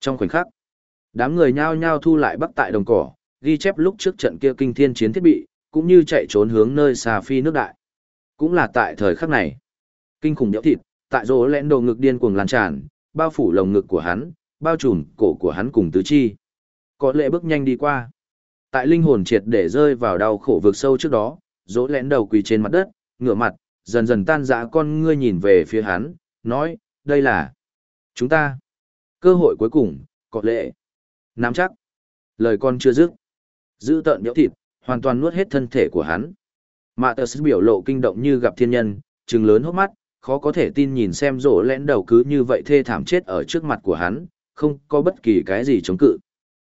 Trong khoảnh khắc, đám người nhao nhao thu lại bắc tại đồng cỏ, ghi chép lúc trước trận kia kinh thiên chiến thiết bị, cũng như chạy trốn hướng nơi xa phi nước đại. Cũng là tại thời khắc này, kinh khủng nhỡ thịt, tại rỗ lẽn đầu ngực điên cuồng lan tràn, bao phủ lồng ngực của hắn, bao trùm cổ của hắn cùng tứ chi. Có lệ bước nhanh đi qua. Tại linh hồn triệt để rơi vào đau khổ vực sâu trước đó, rỗ lẽn đầu quỳ trên mặt đất, ngửa mặt, dần dần tan dã con ngươi nhìn về phía hắn, nói, đây là chúng ta. Cơ hội cuối cùng, có lệ. Nắm chắc. Lời con chưa dứt. Giữ tợn nhỡ thịt, hoàn toàn nuốt hết thân thể của hắn. Mạ tờ biểu lộ kinh động như gặp thiên nhân, trừng lớn hốc mắt, khó có thể tin nhìn xem rổ lẽn đầu cứ như vậy thê thảm chết ở trước mặt của hắn, không có bất kỳ cái gì chống cự.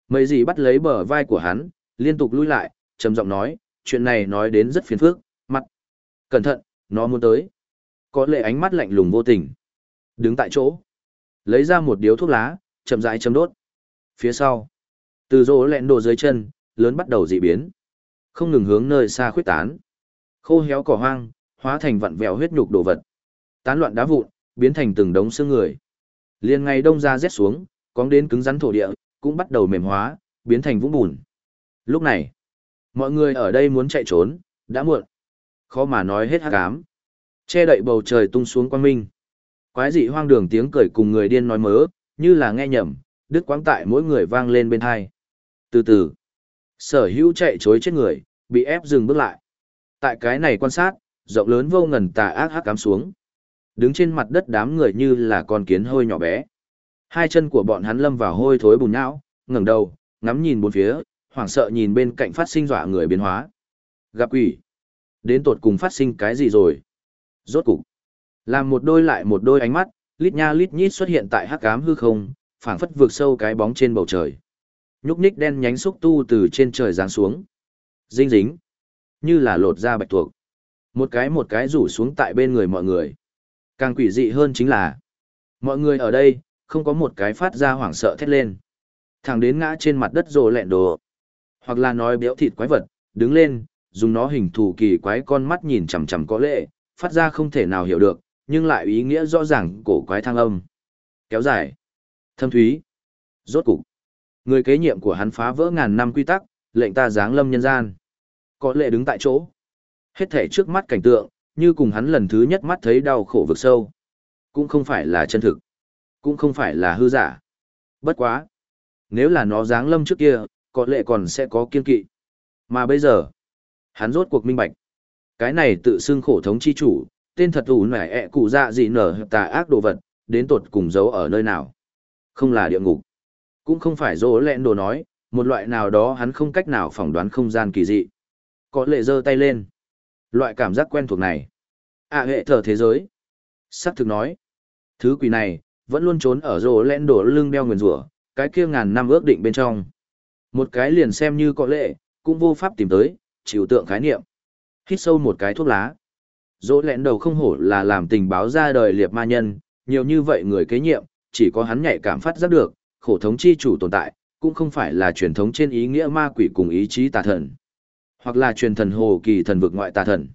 Mấy gì bắt lấy bờ vai của hắn, liên tục lui lại, trầm giọng nói, chuyện này nói đến rất phiền phức, mặt. Cẩn thận, nó muốn tới. Có lệ ánh mắt lạnh lùng vô tình. Đứng tại chỗ. Lấy ra một điếu thuốc lá, chậm rãi châm đốt. Phía sau. Từ rỗ lẹn đồ dưới chân, lớn bắt đầu dị biến. Không ngừng hướng nơi xa khuyết tán. Khô héo cỏ hoang, hóa thành vặn vẹo huyết nhục đồ vật. Tán loạn đá vụn, biến thành từng đống xương người. Liên ngày đông ra rét xuống, cóng đến cứng rắn thổ địa, cũng bắt đầu mềm hóa, biến thành vũng bùn. Lúc này, mọi người ở đây muốn chạy trốn, đã muộn. Khó mà nói hết hắc ám. Che đậy bầu trời tung xuống quang minh. Quái dị hoang đường tiếng cười cùng người điên nói mớ, như là nghe nhầm, đứt quãng tại mỗi người vang lên bên hai. Từ từ, sở hữu chạy chối chết người, bị ép dừng bước lại. Tại cái này quan sát, rộng lớn vô ngần tà ác hắc cám xuống. Đứng trên mặt đất đám người như là con kiến hơi nhỏ bé. Hai chân của bọn hắn lâm vào hôi thối bùn nhão, ngẩng đầu, ngắm nhìn bốn phía, hoảng sợ nhìn bên cạnh phát sinh dọa người biến hóa. Gặp quỷ. Đến tột cùng phát sinh cái gì rồi? Rốt cục. Làm một đôi lại một đôi ánh mắt, lít nha lít nhít xuất hiện tại hắc ám hư không, phảng phất vượt sâu cái bóng trên bầu trời. Nhúc nhích đen nhánh xúc tu từ trên trời giáng xuống. Dinh dính. Như là lột da bạch tuộc. Một cái một cái rủ xuống tại bên người mọi người. Càng quỷ dị hơn chính là, mọi người ở đây, không có một cái phát ra hoảng sợ thét lên. Thẳng đến ngã trên mặt đất rồ lẹn đồ. Hoặc là nói béo thịt quái vật, đứng lên, dùng nó hình thù kỳ quái con mắt nhìn chằm chằm có lệ, phát ra không thể nào hiểu được, nhưng lại ý nghĩa rõ ràng cổ quái thăng âm. Kéo dài. Thâm thúy. Rốt cục. Người kế nhiệm của hắn phá vỡ ngàn năm quy tắc, lệnh ta giáng lâm nhân gian. Có lệ đứng tại chỗ. Hết thể trước mắt cảnh tượng, như cùng hắn lần thứ nhất mắt thấy đau khổ vực sâu. Cũng không phải là chân thực. Cũng không phải là hư giả. Bất quá. Nếu là nó giáng lâm trước kia, có lệ còn sẽ có kiên kỵ. Mà bây giờ, hắn rốt cuộc minh bạch. Cái này tự xưng khổ thống chi chủ, tên thật ủ nẻ ẹ cụ dạ gì nở tà ác đồ vật, đến tột cùng giấu ở nơi nào. Không là địa ngục. Cũng không phải dỗ lẹn đồ nói, một loại nào đó hắn không cách nào phỏng đoán không gian kỳ dị. Có lệ giơ tay lên. Loại cảm giác quen thuộc này. À hệ thờ thế giới. Sắc thực nói. Thứ quỷ này, vẫn luôn trốn ở rổ lẽn đổ lưng đeo nguyền rủa cái kia ngàn năm ước định bên trong. Một cái liền xem như có lệ, cũng vô pháp tìm tới, chịu tượng khái niệm. Hít sâu một cái thuốc lá. Dỗ lẽn đầu không hổ là làm tình báo ra đời liệt ma nhân, nhiều như vậy người kế nhiệm, chỉ có hắn nhạy cảm phát giác được, khổ thống chi chủ tồn tại, cũng không phải là truyền thống trên ý nghĩa ma quỷ cùng ý chí tà thần hoặc là truyền thần hồ kỳ thần vực ngoại tà thần.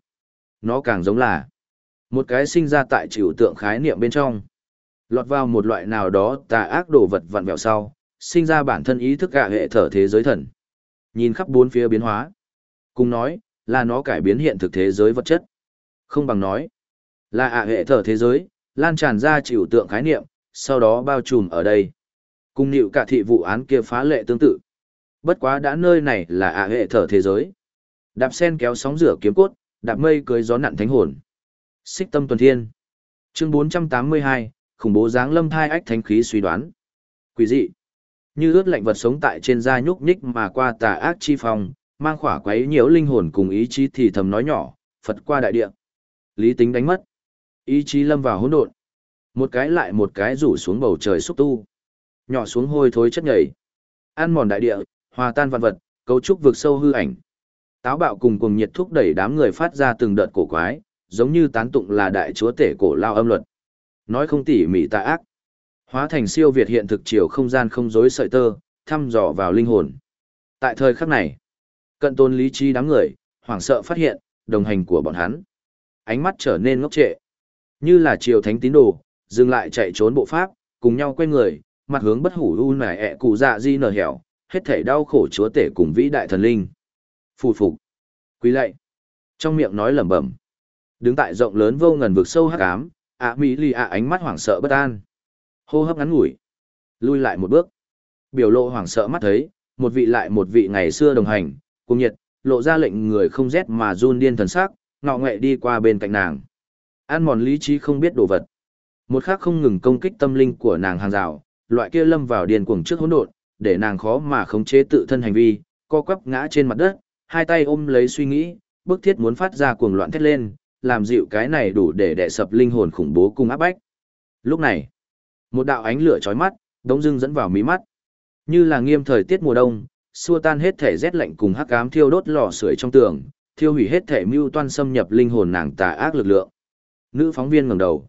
Nó càng giống là một cái sinh ra tại chịu tượng khái niệm bên trong. Lọt vào một loại nào đó tà ác đồ vật vặn vẹo sau, sinh ra bản thân ý thức cả hệ thở thế giới thần. Nhìn khắp bốn phía biến hóa. Cùng nói, là nó cải biến hiện thực thế giới vật chất. Không bằng nói, là ạ hệ thở thế giới, lan tràn ra chịu tượng khái niệm, sau đó bao trùm ở đây. Cùng nịu cả thị vụ án kia phá lệ tương tự. Bất quá đã nơi này là ạ hệ thở thế giới. Đạp sen kéo sóng rửa kiếm cốt, đạp mây cưới gió nặn thánh hồn. Xích tâm tuần thiên. Chương 482, khủng bố dáng lâm thai ách thánh khí suy đoán. Quỷ dị. Như ướt lạnh vật sống tại trên da nhúc nhích mà qua tà ác chi phong, mang khỏa quấy nhiễu linh hồn cùng ý chí thì thầm nói nhỏ, Phật qua đại địa. Lý tính đánh mất. Ý chí lâm vào hỗn độn. Một cái lại một cái rủ xuống bầu trời xúc tu. Nhỏ xuống hôi thối chất nhảy. Ăn mòn đại địa, hòa tan vạn vật, cấu trúc vực sâu hư ảnh. Táo bạo cùng cùng nhiệt thúc đẩy đám người phát ra từng đợt cổ quái, giống như tán tụng là đại chúa tể cổ lao âm luật. Nói không tỉ mỉ tà ác. Hóa thành siêu việt hiện thực chiều không gian không dối sợi tơ, thăm dò vào linh hồn. Tại thời khắc này, cận tôn lý trí đám người, hoảng sợ phát hiện, đồng hành của bọn hắn. Ánh mắt trở nên ngốc trệ. Như là triều thánh tín đồ, dừng lại chạy trốn bộ pháp, cùng nhau quay người, mặt hướng bất hủ u nải ẹ e cụ dạ di nở hẻo, hết thể đau khổ chúa tể cùng vĩ đại thần linh. Phù phục. Quý lạy. Trong miệng nói lẩm bẩm. Đứng tại rộng lớn vô ngần vực sâu hắc ám, ạ mỹ lì ạ ánh mắt hoảng sợ bất an. Hô hấp ngắn ngủi. Lui lại một bước. Biểu lộ hoảng sợ mắt thấy, một vị lại một vị ngày xưa đồng hành, cùng nhiệt, lộ ra lệnh người không rét mà run điên thần sắc, ngọ nghệ đi qua bên cạnh nàng. An mòn lý trí không biết đồ vật. Một khắc không ngừng công kích tâm linh của nàng hàng rào, loại kia lâm vào điền cuồng trước hỗn độn, để nàng khó mà khống chế tự thân hành vi, co quắp ngã trên mặt đất, hai tay ôm lấy suy nghĩ, bức thiết muốn phát ra cuồng loạn thét lên, làm dịu cái này đủ để đè sập linh hồn khủng bố cung áp bách. Lúc này, một đạo ánh lửa chói mắt, đống dưng dẫn vào mí mắt. Như là nghiêm thời tiết mùa đông, xua tan hết thể rét lạnh cùng hắc ám thiêu đốt lò sưởi trong tường, thiêu hủy hết thể mưu toan xâm nhập linh hồn nàng tà ác lực lượng. Nữ phóng viên ngẩng đầu.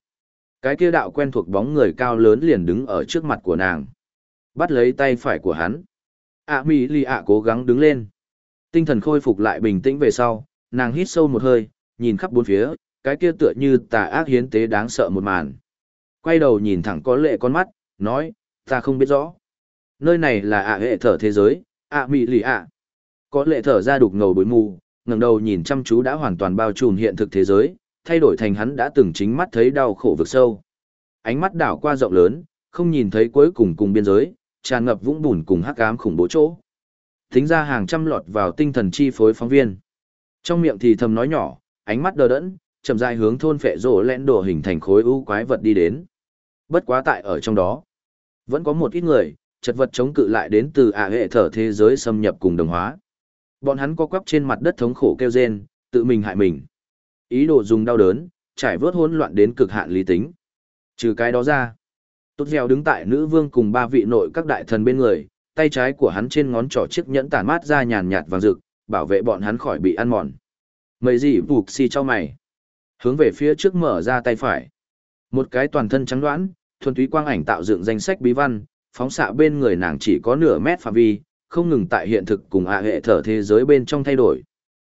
Cái kia đạo quen thuộc bóng người cao lớn liền đứng ở trước mặt của nàng. Bắt lấy tay phải của hắn. ạ mỹ lì ạ cố gắng đứng lên. Tinh thần khôi phục lại bình tĩnh về sau, nàng hít sâu một hơi, nhìn khắp bốn phía, cái kia tựa như tà ác hiến tế đáng sợ một màn. Quay đầu nhìn thẳng có lệ con mắt, nói, ta không biết rõ. Nơi này là ạ hệ thở thế giới, ạ mỹ lì ạ. Có lệ thở ra đục ngầu bối mù, ngẩng đầu nhìn chăm chú đã hoàn toàn bao trùm hiện thực thế giới, thay đổi thành hắn đã từng chính mắt thấy đau khổ vực sâu. Ánh mắt đảo qua rộng lớn, không nhìn thấy cuối cùng cùng biên giới, tràn ngập vũng bùn cùng hắc ám khủng bố chỗ. Thính ra hàng trăm lọt vào tinh thần chi phối phóng viên. Trong miệng thì thầm nói nhỏ, ánh mắt đờ đẫn, chậm rãi hướng thôn phệ rổ lén đồ hình thành khối u quái vật đi đến. Bất quá tại ở trong đó, vẫn có một ít người, chật vật chống cự lại đến từ ả hệ thở thế giới xâm nhập cùng đồng hóa. Bọn hắn co quắp trên mặt đất thống khổ kêu rên, tự mình hại mình. Ý đồ dùng đau đớn, trải vớt hỗn loạn đến cực hạn lý tính. Trừ cái đó ra, Tốt gieo đứng tại nữ vương cùng ba vị nội các đại thần bên người, tay trái của hắn trên ngón trỏ chiếc nhẫn tản mát ra nhàn nhạt vàng rực, bảo vệ bọn hắn khỏi bị ăn mòn. Mấy gì buộc xì cho mày. Hướng về phía trước mở ra tay phải. Một cái toàn thân trắng đoán, thuần túy quang ảnh tạo dựng danh sách bí văn, phóng xạ bên người nàng chỉ có nửa mét phạm vi, không ngừng tại hiện thực cùng hạ hệ thở thế giới bên trong thay đổi.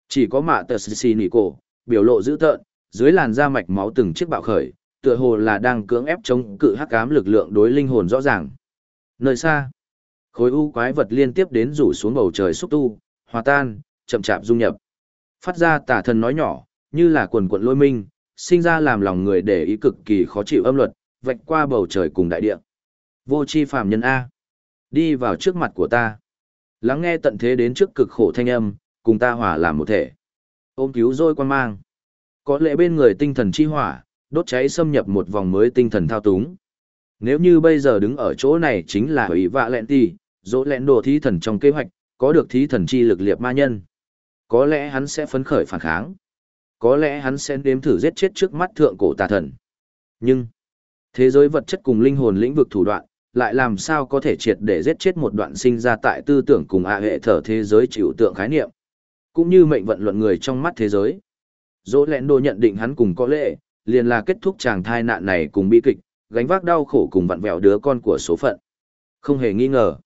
Chỉ có mạ tờ xì nỉ cổ, biểu lộ dữ tợn, dưới làn da mạch máu từng chiếc bạo khởi, tựa hồ là đang cưỡng ép chống cự hắc ám lực lượng đối linh hồn rõ ràng. Nơi xa, khối u quái vật liên tiếp đến rủ xuống bầu trời xúc tu, hòa tan, chậm chạp dung nhập. Phát ra tả thần nói nhỏ, như là quần quận lôi minh, sinh ra làm lòng người để ý cực kỳ khó chịu âm luật, vạch qua bầu trời cùng đại địa. Vô chi phàm nhân A. Đi vào trước mặt của ta. Lắng nghe tận thế đến trước cực khổ thanh âm, cùng ta hòa làm một thể. Ôm cứu rồi quan mang. Có lẽ bên người tinh thần chi hỏa, đốt cháy xâm nhập một vòng mới tinh thần thao túng. Nếu như bây giờ đứng ở chỗ này chính là ủy vạ lẹn tì, dỗ lẹn đồ thí thần trong kế hoạch, có được thí thần chi lực liệp ma nhân. Có lẽ hắn sẽ phấn khởi phản kháng. Có lẽ hắn sẽ đếm thử giết chết trước mắt thượng cổ tà thần. Nhưng, thế giới vật chất cùng linh hồn lĩnh vực thủ đoạn, lại làm sao có thể triệt để giết chết một đoạn sinh ra tại tư tưởng cùng ạ hệ thở thế giới chịu tượng khái niệm. Cũng như mệnh vận luận người trong mắt thế giới. Dỗ lẹn đồ nhận định hắn cùng có lẽ, liền là kết thúc chàng thai nạn này cùng bi kịch, gánh vác đau khổ cùng vặn vẹo đứa con của số phận. Không hề nghi ngờ.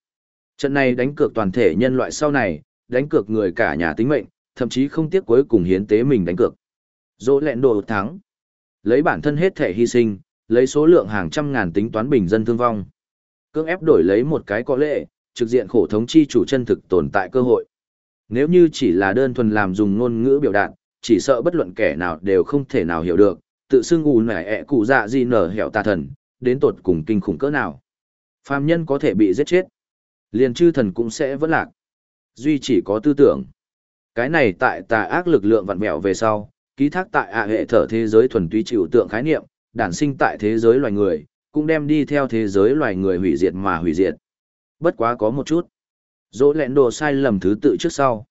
Trận này đánh cược toàn thể nhân loại sau này, đánh cược người cả nhà tính mệnh, thậm chí không tiếc cuối cùng hiến tế mình đánh cược. Dỗ lẹn đồ thắng. Lấy bản thân hết thể hy sinh, lấy số lượng hàng trăm ngàn tính toán bình dân thương vong. Cưỡng ép đổi lấy một cái có lệ, trực diện khổ thống chi chủ chân thực tồn tại cơ hội. Nếu như chỉ là đơn thuần làm dùng ngôn ngữ biểu đạt, chỉ sợ bất luận kẻ nào đều không thể nào hiểu được, tự xưng ù nẻ ẹ cụ dạ gì nở hẻo tà thần, đến tột cùng kinh khủng cỡ nào. Phàm nhân có thể bị giết chết. Liền chư thần cũng sẽ vẫn lạc. Duy chỉ có tư tưởng. Cái này tại tà ác lực lượng vặn vẹo về sau, ký thác tại ạ hệ thở thế giới thuần túy chịu tượng khái niệm, đản sinh tại thế giới loài người, cũng đem đi theo thế giới loài người hủy diệt mà hủy diệt. Bất quá có một chút. Dỗ lẹn đồ sai lầm thứ tự trước sau.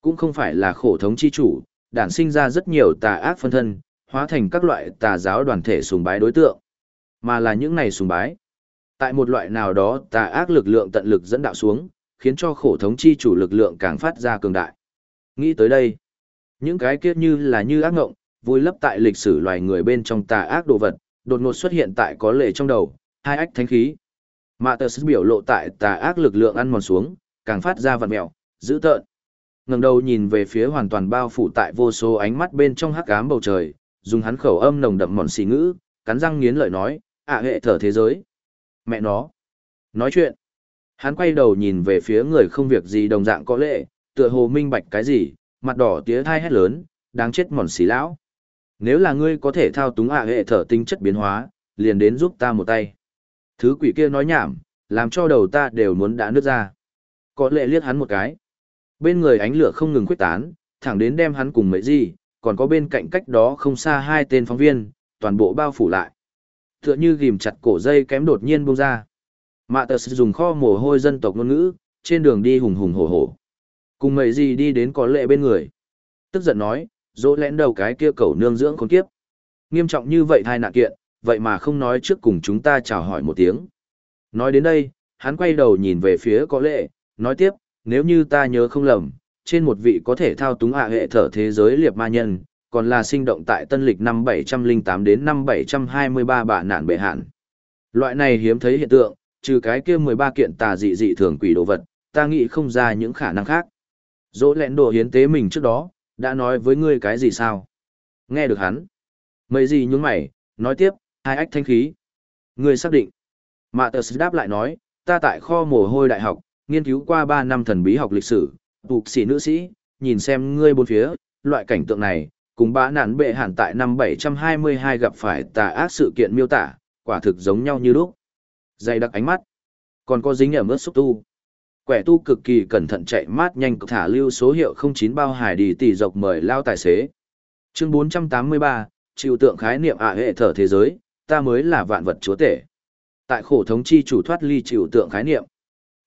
Cũng không phải là khổ thống chi chủ, đản sinh ra rất nhiều tà ác phân thân, hóa thành các loại tà giáo đoàn thể sùng bái đối tượng, mà là những này sùng bái. Tại một loại nào đó tà ác lực lượng tận lực dẫn đạo xuống, khiến cho khổ thống chi chủ lực lượng càng phát ra cường đại. Nghĩ tới đây, những cái kiếp như là như ác ngộng, vui lấp tại lịch sử loài người bên trong tà ác đồ vật, đột ngột xuất hiện tại có lệ trong đầu, hai ách thánh khí. Mạ tờ biểu lộ tại tà ác lực lượng ăn mòn xuống, càng phát ra vặn mẹo, dữ tợn. ngẩng đầu nhìn về phía hoàn toàn bao phủ tại vô số ánh mắt bên trong hắc ám bầu trời, dùng hắn khẩu âm nồng đậm mòn xì ngữ, cắn răng nghiến lợi nói, ạ hệ thở thế giới. Mẹ nó. Nói chuyện, hắn quay đầu nhìn về phía người không việc gì đồng dạng có lệ, tựa hồ minh bạch cái gì, mặt đỏ tía thai hét lớn, đáng chết mòn xì lão. Nếu là ngươi có thể thao túng ạ hệ thở tinh chất biến hóa, liền đến giúp ta một tay. Thứ quỷ kia nói nhảm, làm cho đầu ta đều muốn đã nứt ra. Có lệ liếc hắn một cái. Bên người ánh lửa không ngừng quyết tán, thẳng đến đem hắn cùng mấy gì, còn có bên cạnh cách đó không xa hai tên phóng viên, toàn bộ bao phủ lại. Tựa như ghim chặt cổ dây kém đột nhiên buông ra. Mạ tờ dùng kho mồ hôi dân tộc ngôn ngữ, trên đường đi hùng hùng hổ hổ. Cùng mấy gì đi đến có lệ bên người. Tức giận nói, dỗ lẽn đầu cái kia cầu nương dưỡng con kiếp. Nghiêm trọng như vậy thai nạn kiện, vậy mà không nói trước cùng chúng ta chào hỏi một tiếng. Nói đến đây, hắn quay đầu nhìn về phía có lệ, nói tiếp, nếu như ta nhớ không lầm, trên một vị có thể thao túng hạ hệ thở thế giới liệp ma nhân, còn là sinh động tại tân lịch năm 708 đến năm 723 bạ nạn bệ hạn. Loại này hiếm thấy hiện tượng, trừ cái kia 13 kiện tà dị dị thường quỷ đồ vật, ta nghĩ không ra những khả năng khác. Dỗ lẹn đồ hiến tế mình trước đó, đã nói với ngươi cái gì sao? Nghe được hắn. Mấy gì nhún mày, nói tiếp, hai ách thanh khí. Ngươi xác định. Mạ tờ đáp lại nói, ta tại kho mồ hôi đại học, nghiên cứu qua 3 năm thần bí học lịch sử, tục sĩ nữ sĩ, nhìn xem ngươi bốn phía, loại cảnh tượng này, cùng bã nạn bệ hẳn tại năm 722 gặp phải tà ác sự kiện miêu tả, quả thực giống nhau như lúc. Dày đặc ánh mắt, còn có dính ở ướt xúc tu. Quẻ tu cực kỳ cẩn thận chạy mát nhanh thả lưu số hiệu 09 bao hải đi tỷ dọc mời lao tài xế. Chương 483, chịu tượng khái niệm ạ hệ thở thế giới, ta mới là vạn vật chúa tể. Tại khổ thống chi chủ thoát ly chịu tượng khái niệm.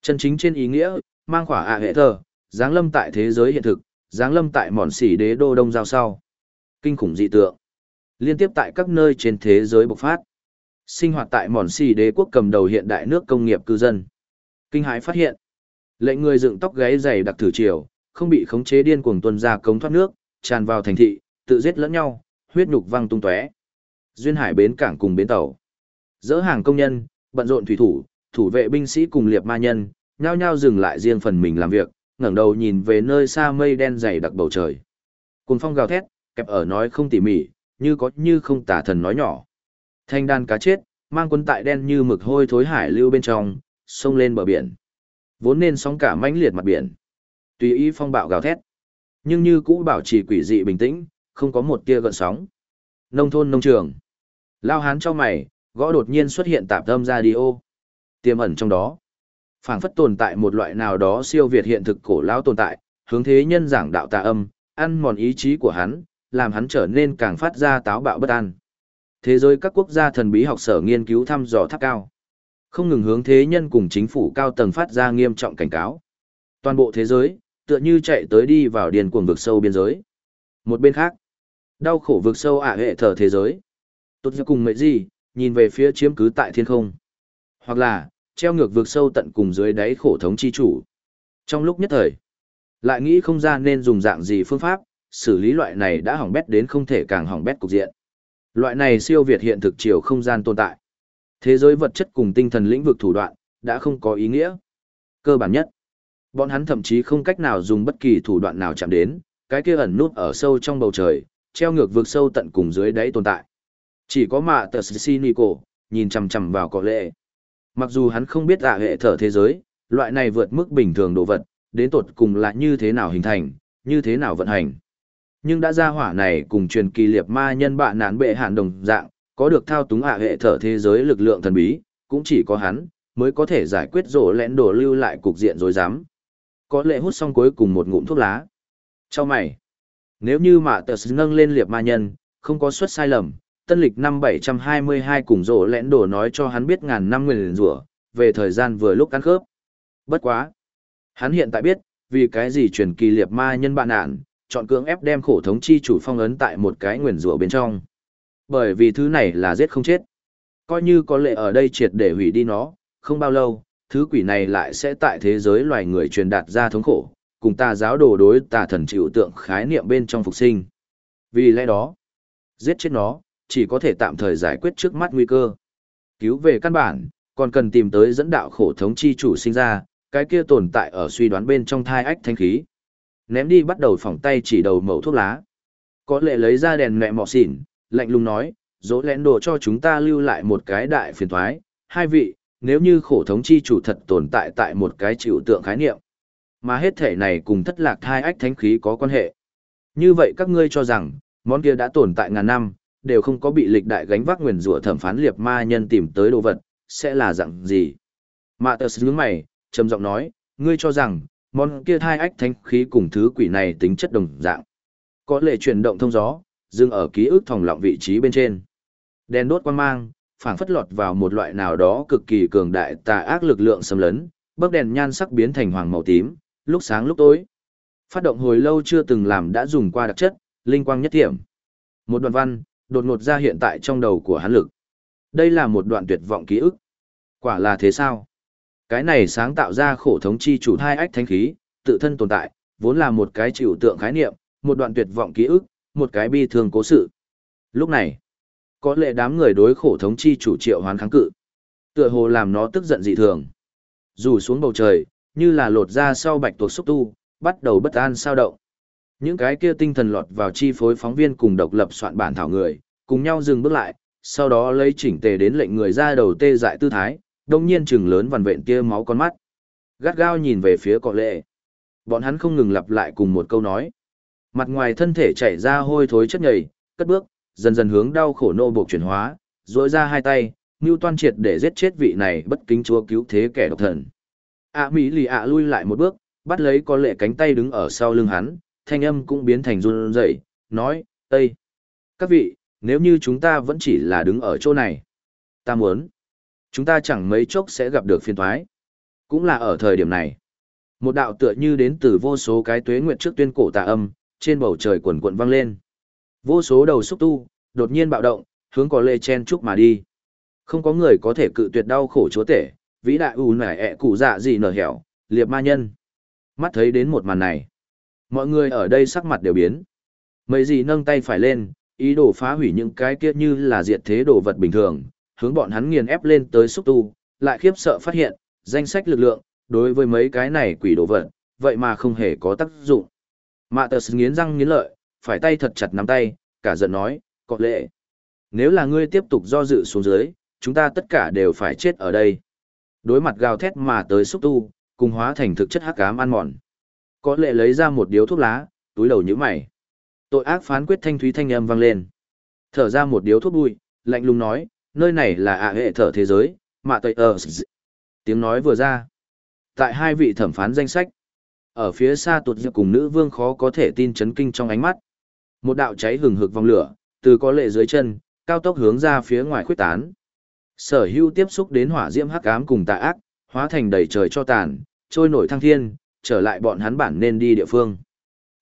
Chân chính trên ý nghĩa, mang khỏa ạ hệ thở, giáng lâm tại thế giới hiện thực, giáng lâm tại mòn xỉ đế đô đông giao sau. Kinh khủng dị tượng. Liên tiếp tại các nơi trên thế giới bộc phát. Sinh hoạt tại mòn xỉ đế quốc cầm đầu hiện đại nước công nghiệp cư dân. Kinh hãi phát hiện. Lệnh người dựng tóc gáy dày đặc thử chiều, không bị khống chế điên cuồng tuân ra cống thoát nước, tràn vào thành thị, tự giết lẫn nhau, huyết nhục văng tung tóe. Duyên hải bến cảng cùng bến tàu. Dỡ hàng công nhân, bận rộn thủy thủ, thủ vệ binh sĩ cùng liệp ma nhân, nhao nhao dừng lại riêng phần mình làm việc, ngẩng đầu nhìn về nơi xa mây đen dày đặc bầu trời. Cùng phong gào thét, kẹp ở nói không tỉ mỉ, như có như không tả thần nói nhỏ. Thanh đan cá chết, mang quân tại đen như mực hôi thối hải lưu bên trong, xông lên bờ biển. Vốn nên sóng cả mãnh liệt mặt biển. Tùy ý phong bạo gào thét. Nhưng như cũ bảo trì quỷ dị bình tĩnh, không có một tia gợn sóng. Nông thôn nông trường. Lao hán cho mày, gõ đột nhiên xuất hiện tạp âm radio. Tiềm ẩn trong đó. phảng phất tồn tại một loại nào đó siêu việt hiện thực cổ lão tồn tại, hướng thế nhân giảng đạo tà âm, ăn mòn ý chí của hắn, làm hắn trở nên càng phát ra táo bạo bất an. Thế giới các quốc gia thần bí học sở nghiên cứu thăm dò tháp cao. Không ngừng hướng thế nhân cùng chính phủ cao tầng phát ra nghiêm trọng cảnh cáo. Toàn bộ thế giới, tựa như chạy tới đi vào điền cuồng vực sâu biên giới. Một bên khác, đau khổ vực sâu ả hệ thở thế giới. Tốt như cùng mệnh gì, nhìn về phía chiếm cứ tại thiên không. Hoặc là, treo ngược vực sâu tận cùng dưới đáy khổ thống chi chủ. Trong lúc nhất thời, lại nghĩ không ra nên dùng dạng gì phương pháp, xử lý loại này đã hỏng bét đến không thể càng hỏng bét cục diện. Loại này siêu việt hiện thực chiều không gian tồn tại. Thế giới vật chất cùng tinh thần lĩnh vực thủ đoạn, đã không có ý nghĩa. Cơ bản nhất, bọn hắn thậm chí không cách nào dùng bất kỳ thủ đoạn nào chạm đến, cái kia ẩn nút ở sâu trong bầu trời, treo ngược vượt sâu tận cùng dưới đáy tồn tại. Chỉ có mạ tờ Sinico, nhìn chằm chằm vào có lệ. Mặc dù hắn không biết ạ hệ thở thế giới, loại này vượt mức bình thường đồ vật, đến tột cùng là như thế nào hình thành, như thế nào vận hành. Nhưng đã ra hỏa này cùng truyền kỳ liệt ma nhân bạ nán bệ hạn đồng dạng, có được thao túng hạ hệ thở thế giới lực lượng thần bí, cũng chỉ có hắn, mới có thể giải quyết rổ lẽn đổ lưu lại cục diện rối rắm. Có lệ hút xong cuối cùng một ngụm thuốc lá. Cho mày, nếu như mạ tờ nâng lên liệp ma nhân, không có suất sai lầm, tân lịch năm 722 cùng rổ lẽn đổ nói cho hắn biết ngàn năm nguyền rủa về thời gian vừa lúc ăn khớp. Bất quá. Hắn hiện tại biết, vì cái gì truyền kỳ liệp ma nhân bạn nạn, chọn cưỡng ép đem khổ thống chi chủ phong ấn tại một cái nguyền rủa bên trong. Bởi vì thứ này là giết không chết. Coi như có lệ ở đây triệt để hủy đi nó, không bao lâu, thứ quỷ này lại sẽ tại thế giới loài người truyền đạt ra thống khổ, cùng ta giáo đồ đối tà thần chịu tượng khái niệm bên trong phục sinh. Vì lẽ đó, giết chết nó, chỉ có thể tạm thời giải quyết trước mắt nguy cơ. Cứu về căn bản, còn cần tìm tới dẫn đạo khổ thống chi chủ sinh ra, cái kia tồn tại ở suy đoán bên trong thai ách thanh khí. Ném đi bắt đầu phỏng tay chỉ đầu mẩu thuốc lá. Có lệ lấy ra đèn mẹ mọ xỉn, lạnh lùng nói, dỗ lén đồ cho chúng ta lưu lại một cái đại phiền thoái. Hai vị, nếu như khổ thống chi chủ thật tồn tại tại một cái chịu tượng khái niệm, mà hết thể này cùng thất lạc thai ách thánh khí có quan hệ. Như vậy các ngươi cho rằng, món kia đã tồn tại ngàn năm, đều không có bị lịch đại gánh vác nguyền rủa thẩm phán liệt ma nhân tìm tới đồ vật, sẽ là dạng gì? Mạ tờ sướng mày, trầm giọng nói, ngươi cho rằng, món kia thai ách thánh khí cùng thứ quỷ này tính chất đồng dạng. Có lệ chuyển động thông gió, dừng ở ký ức thòng lọng vị trí bên trên. Đèn đốt quang mang, phảng phất lọt vào một loại nào đó cực kỳ cường đại tà ác lực lượng xâm lấn, bấc đèn nhan sắc biến thành hoàng màu tím, lúc sáng lúc tối. Phát động hồi lâu chưa từng làm đã dùng qua đặc chất, linh quang nhất tiệm. Một đoạn văn, đột ngột ra hiện tại trong đầu của hắn lực. Đây là một đoạn tuyệt vọng ký ức. Quả là thế sao? Cái này sáng tạo ra khổ thống chi chủ hai ách thánh khí, tự thân tồn tại, vốn là một cái chịu tượng khái niệm, một đoạn tuyệt vọng ký ức, một cái bi thương cố sự. Lúc này, có lẽ đám người đối khổ thống chi chủ triệu hoán kháng cự. Tựa hồ làm nó tức giận dị thường. Dù xuống bầu trời, như là lột ra sau bạch tuộc xúc tu, bắt đầu bất an sao động. Những cái kia tinh thần lọt vào chi phối phóng viên cùng độc lập soạn bản thảo người, cùng nhau dừng bước lại, sau đó lấy chỉnh tề đến lệnh người ra đầu tê dại tư thái, đông nhiên chừng lớn vằn vện kia máu con mắt. Gắt gao nhìn về phía cọ lệ. Bọn hắn không ngừng lặp lại cùng một câu nói. Mặt ngoài thân thể chảy ra hôi thối chất nhầy, cất bước, dần dần hướng đau khổ nô buộc chuyển hóa, rỗi ra hai tay, Ngưu toan triệt để giết chết vị này bất kính chúa cứu thế kẻ độc thần. ạ mỹ lì ạ lui lại một bước, bắt lấy có lệ cánh tay đứng ở sau lưng hắn, thanh âm cũng biến thành run rẩy, nói, “ây, Các vị, nếu như chúng ta vẫn chỉ là đứng ở chỗ này, ta muốn, chúng ta chẳng mấy chốc sẽ gặp được phiên thoái. Cũng là ở thời điểm này. Một đạo tựa như đến từ vô số cái tuế nguyệt trước tuyên cổ tà âm, trên bầu trời quần quận vang lên. Vô số đầu xúc tu, đột nhiên bạo động, hướng có lê chen chúc mà đi. Không có người có thể cự tuyệt đau khổ chúa tể, vĩ đại u nẻ ẹ cụ dạ gì nở hẻo, liệp ma nhân. Mắt thấy đến một màn này. Mọi người ở đây sắc mặt đều biến. Mấy gì nâng tay phải lên, ý đồ phá hủy những cái kia như là diệt thế đồ vật bình thường, hướng bọn hắn nghiền ép lên tới xúc tu, lại khiếp sợ phát hiện, danh sách lực lượng, đối với mấy cái này quỷ đồ vật, vậy mà không hề có tác dụng. Mạ tờ nghiến răng nghiến lợi, phải tay thật chặt nắm tay, cả giận nói, có lệ. Nếu là ngươi tiếp tục do dự xuống dưới, chúng ta tất cả đều phải chết ở đây. Đối mặt gào thét mà tới xúc tu, cùng hóa thành thực chất hắc ám ăn mòn. Có lệ lấy ra một điếu thuốc lá, túi đầu như mày. Tội ác phán quyết thanh thúy thanh âm vang lên. Thở ra một điếu thuốc bụi, lạnh lùng nói, nơi này là ạ hệ thở thế giới, mạ tây ở. Tiếng nói vừa ra. Tại hai vị thẩm phán danh sách, ở phía xa tuột dự cùng nữ vương khó có thể tin chấn kinh trong ánh mắt. Một đạo cháy hừng hực vòng lửa, từ có lệ dưới chân, cao tốc hướng ra phía ngoài khuyết tán. Sở hưu tiếp xúc đến hỏa diễm hắc ám cùng tà ác, hóa thành đầy trời cho tàn, trôi nổi thăng thiên, trở lại bọn hắn bản nên đi địa phương.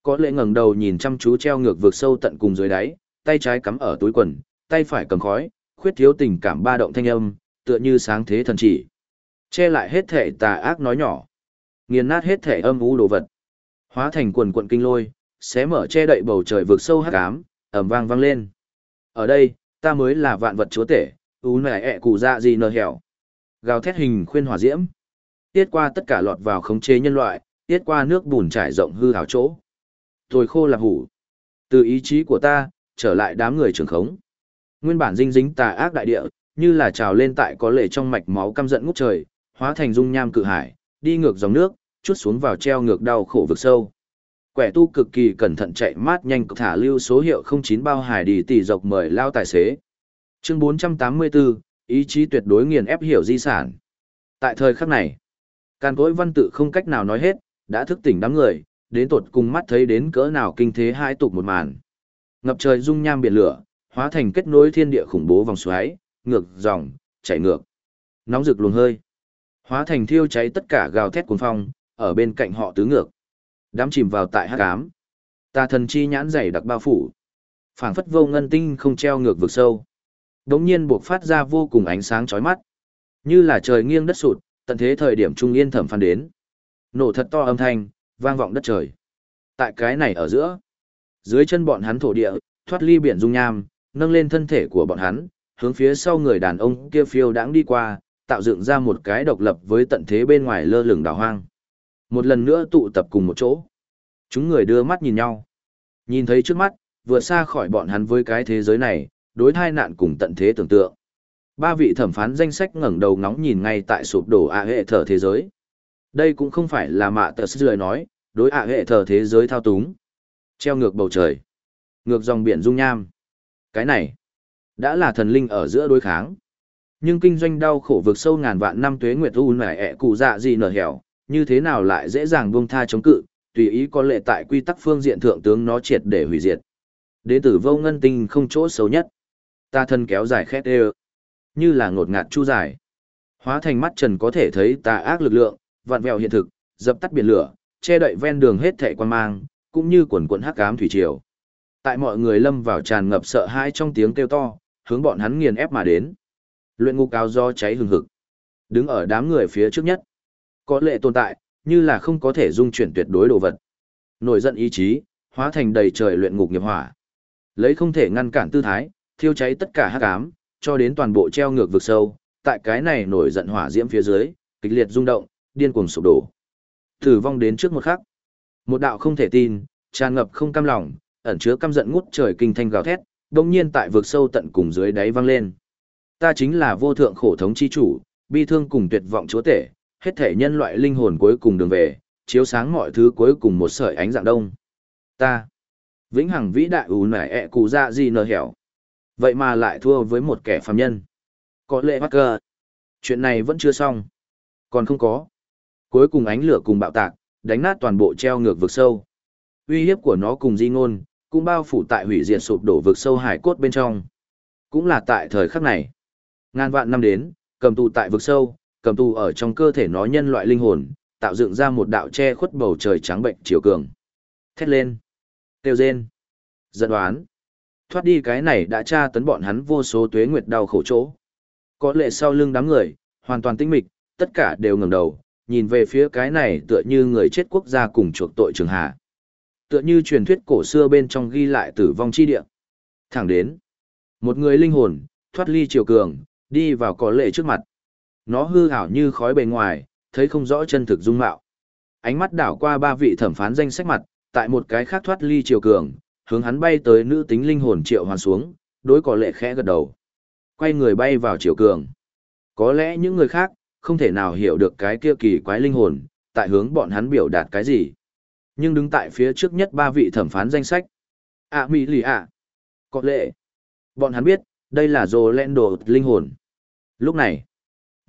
Có lệ ngẩng đầu nhìn chăm chú treo ngược vượt sâu tận cùng dưới đáy, tay trái cắm ở túi quần, tay phải cầm khói, khuyết thiếu tình cảm ba động thanh âm, tựa như sáng thế thần chỉ. Che lại hết thể tà ác nói nhỏ, nghiền nát hết thể âm u đồ vật. Hóa thành quần quận kinh lôi, xé mở che đậy bầu trời vực sâu hắc ám, ầm vang vang lên. Ở đây, ta mới là vạn vật chúa tể, u nẻ ẹ cụ dạ gì nờ hẻo. Gào thét hình khuyên hỏa diễm. Tiết qua tất cả lọt vào khống chế nhân loại, tiết qua nước bùn trải rộng hư hào chỗ. Tôi khô là hủ. Từ ý chí của ta, trở lại đám người trường khống. Nguyên bản dinh dính tà ác đại địa, như là trào lên tại có lệ trong mạch máu căm giận ngút trời, hóa thành dung nham cự hải, đi ngược dòng nước, chút xuống vào treo ngược đau khổ vực sâu. Quẻ tu cực kỳ cẩn thận chạy mát nhanh thả lưu số hiệu 09 bao hải đi tỷ dọc mời lao tài xế. Chương 484, ý chí tuyệt đối nghiền ép hiểu di sản. Tại thời khắc này, can cối văn tự không cách nào nói hết, đã thức tỉnh đám người, đến tột cùng mắt thấy đến cỡ nào kinh thế hai tục một màn. Ngập trời dung nham biển lửa, hóa thành kết nối thiên địa khủng bố vòng xoáy, ngược dòng, chảy ngược. Nóng rực luồng hơi, hóa thành thiêu cháy tất cả gào thét cuồng phong, ở bên cạnh họ tứ ngược. Đám chìm vào tại hắc ám. Tà thần chi nhãn dày đặc bao phủ. Phảng phất vô ngân tinh không treo ngược vực sâu. Đống nhiên buộc phát ra vô cùng ánh sáng chói mắt. Như là trời nghiêng đất sụt, tận thế thời điểm trung yên thẩm phán đến. Nổ thật to âm thanh, vang vọng đất trời. Tại cái này ở giữa, dưới chân bọn hắn thổ địa, thoát ly biển dung nham, nâng lên thân thể của bọn hắn, hướng phía sau người đàn ông kia phiêu đãng đi qua, tạo dựng ra một cái độc lập với tận thế bên ngoài lơ lửng đảo hoang. Một lần nữa tụ tập cùng một chỗ. Chúng người đưa mắt nhìn nhau. Nhìn thấy trước mắt, vừa xa khỏi bọn hắn với cái thế giới này, đối thai nạn cùng tận thế tưởng tượng. Ba vị thẩm phán danh sách ngẩng đầu ngóng nhìn ngay tại sụp đổ ạ hệ thở thế giới. Đây cũng không phải là mạ tờ sư nói, đối ạ hệ thở thế giới thao túng. Treo ngược bầu trời. Ngược dòng biển dung nham. Cái này, đã là thần linh ở giữa đối kháng. Nhưng kinh doanh đau khổ vực sâu ngàn vạn năm tuế nguyệt u nẻ ẹ cụ dạ gì nở hẻo, như thế nào lại dễ dàng buông tha chống cự, tùy ý có lệ tại quy tắc phương diện thượng tướng nó triệt để hủy diệt. Đế tử vô ngân tinh không chỗ xấu nhất. Ta thân kéo dài khét đê như là ngột ngạt chu dài. Hóa thành mắt trần có thể thấy tà ác lực lượng, vặn vẹo hiện thực, dập tắt biển lửa, che đậy ven đường hết thảy quan mang, cũng như quần quần hắc ám thủy triều. Tại mọi người lâm vào tràn ngập sợ hãi trong tiếng kêu to, hướng bọn hắn nghiền ép mà đến. Luyện ngục áo do cháy hừng hực. Đứng ở đám người phía trước nhất. Có lệ tồn tại, như là không có thể dung chuyển tuyệt đối đồ vật. Nổi giận ý chí, hóa thành đầy trời luyện ngục nghiệp hỏa. Lấy không thể ngăn cản tư thái, thiêu cháy tất cả hắc ám, cho đến toàn bộ treo ngược vực sâu, tại cái này nổi giận hỏa diễm phía dưới, kịch liệt rung động, điên cuồng sụp đổ. Tử vong đến trước một khắc. Một đạo không thể tin, tràn ngập không cam lòng, ẩn chứa căm giận ngút trời kinh thanh gào thét, đồng nhiên tại vực sâu tận cùng dưới đáy vang lên. Ta chính là vô thượng khổ thống chi chủ, bi thương cùng tuyệt vọng chúa tể, hết thể nhân loại linh hồn cuối cùng đường về, chiếu sáng mọi thứ cuối cùng một sợi ánh dạng đông. Ta, vĩnh hằng vĩ đại ủ nải ẹ cụ ra dạ gì nở hẻo. Vậy mà lại thua với một kẻ phàm nhân. Có lệ bắt cơ. Chuyện này vẫn chưa xong. Còn không có. Cuối cùng ánh lửa cùng bạo tạc, đánh nát toàn bộ treo ngược vực sâu. Uy hiếp của nó cùng di ngôn, cũng bao phủ tại hủy diệt sụp đổ vực sâu hải cốt bên trong. Cũng là tại thời khắc này. Ngàn vạn năm đến, cầm tù tại vực sâu, cầm tù ở trong cơ thể nó nhân loại linh hồn, tạo dựng ra một đạo che khuất bầu trời trắng bệnh chiều cường. Thét lên. Tiêu rên. Giận đoán thoát đi cái này đã tra tấn bọn hắn vô số tuế nguyệt đau khổ chỗ. Có lệ sau lưng đám người, hoàn toàn tinh mịch, tất cả đều ngẩng đầu, nhìn về phía cái này tựa như người chết quốc gia cùng chuộc tội trường hạ. Tựa như truyền thuyết cổ xưa bên trong ghi lại tử vong chi địa. Thẳng đến, một người linh hồn, thoát ly triều cường, đi vào có lệ trước mặt. Nó hư ảo như khói bề ngoài, thấy không rõ chân thực dung mạo. Ánh mắt đảo qua ba vị thẩm phán danh sách mặt, tại một cái khác thoát ly chiều cường, hướng hắn bay tới nữ tính linh hồn triệu hoàn xuống, đối có lệ khẽ gật đầu. Quay người bay vào triệu cường. Có lẽ những người khác, không thể nào hiểu được cái kia kỳ quái linh hồn, tại hướng bọn hắn biểu đạt cái gì. Nhưng đứng tại phía trước nhất ba vị thẩm phán danh sách. À mỹ lì ạ. Có lệ. Bọn hắn biết, đây là dồ lẹn đồ linh hồn. Lúc này,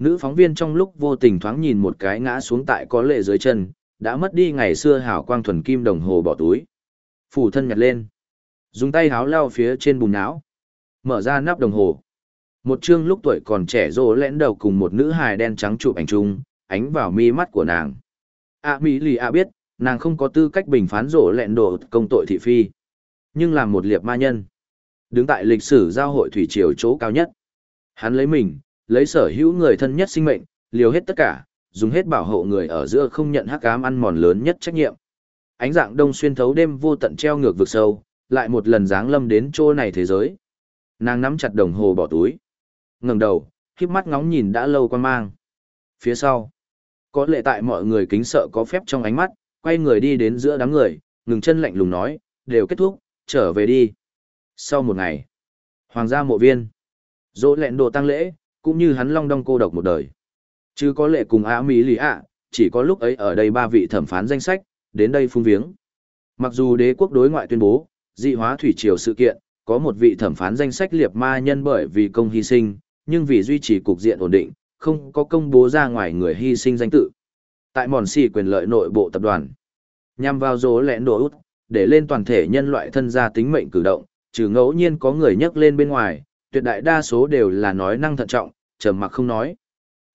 nữ phóng viên trong lúc vô tình thoáng nhìn một cái ngã xuống tại có lệ dưới chân, đã mất đi ngày xưa hảo quang thuần kim đồng hồ bỏ túi. Phủ thân nhặt lên. Dùng tay háo lao phía trên bùn não. Mở ra nắp đồng hồ. Một chương lúc tuổi còn trẻ rô lẽn đầu cùng một nữ hài đen trắng chụp ảnh chung, ánh vào mi mắt của nàng. A Mỹ lì A biết, nàng không có tư cách bình phán rổ lẹn đổ công tội thị phi. Nhưng là một liệp ma nhân. Đứng tại lịch sử giao hội thủy triều chỗ cao nhất. Hắn lấy mình, lấy sở hữu người thân nhất sinh mệnh, liều hết tất cả, dùng hết bảo hộ người ở giữa không nhận hắc ám ăn mòn lớn nhất trách nhiệm. Ánh dạng đông xuyên thấu đêm vô tận treo ngược vực sâu, lại một lần dáng lâm đến chỗ này thế giới. Nàng nắm chặt đồng hồ bỏ túi. ngẩng đầu, khép mắt ngóng nhìn đã lâu quan mang. Phía sau, có lệ tại mọi người kính sợ có phép trong ánh mắt, quay người đi đến giữa đám người, ngừng chân lạnh lùng nói, đều kết thúc, trở về đi. Sau một ngày, hoàng gia mộ viên, dỗ lẹn đồ tăng lễ, cũng như hắn long đong cô độc một đời. Chứ có lệ cùng á mỹ lý ạ, chỉ có lúc ấy ở đây ba vị thẩm phán danh sách, đến đây phung viếng. Mặc dù đế quốc đối ngoại tuyên bố, dị hóa thủy triều sự kiện, có một vị thẩm phán danh sách liệt ma nhân bởi vì công hy sinh, nhưng vì duy trì cục diện ổn định, không có công bố ra ngoài người hy sinh danh tự. Tại mòn xì quyền lợi nội bộ tập đoàn, nhằm vào dỗ lẽn đồ út, để lên toàn thể nhân loại thân gia tính mệnh cử động, trừ ngẫu nhiên có người nhắc lên bên ngoài, tuyệt đại đa số đều là nói năng thận trọng, trầm mặc không nói.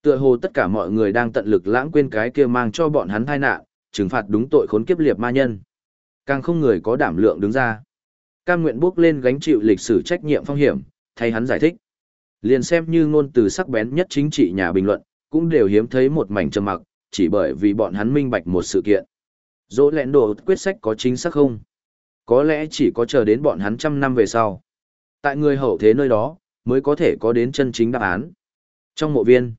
Tựa hồ tất cả mọi người đang tận lực lãng quên cái kia mang cho bọn hắn tai nạn, trừng phạt đúng tội khốn kiếp liệt ma nhân. Càng không người có đảm lượng đứng ra cam nguyện bước lên gánh chịu lịch sử trách nhiệm phong hiểm, thay hắn giải thích. Liền xem như ngôn từ sắc bén nhất chính trị nhà bình luận, cũng đều hiếm thấy một mảnh trầm mặc, chỉ bởi vì bọn hắn minh bạch một sự kiện. Dỗ lẽn đồ quyết sách có chính xác không? Có lẽ chỉ có chờ đến bọn hắn trăm năm về sau. Tại người hậu thế nơi đó, mới có thể có đến chân chính đáp án. Trong mộ viên,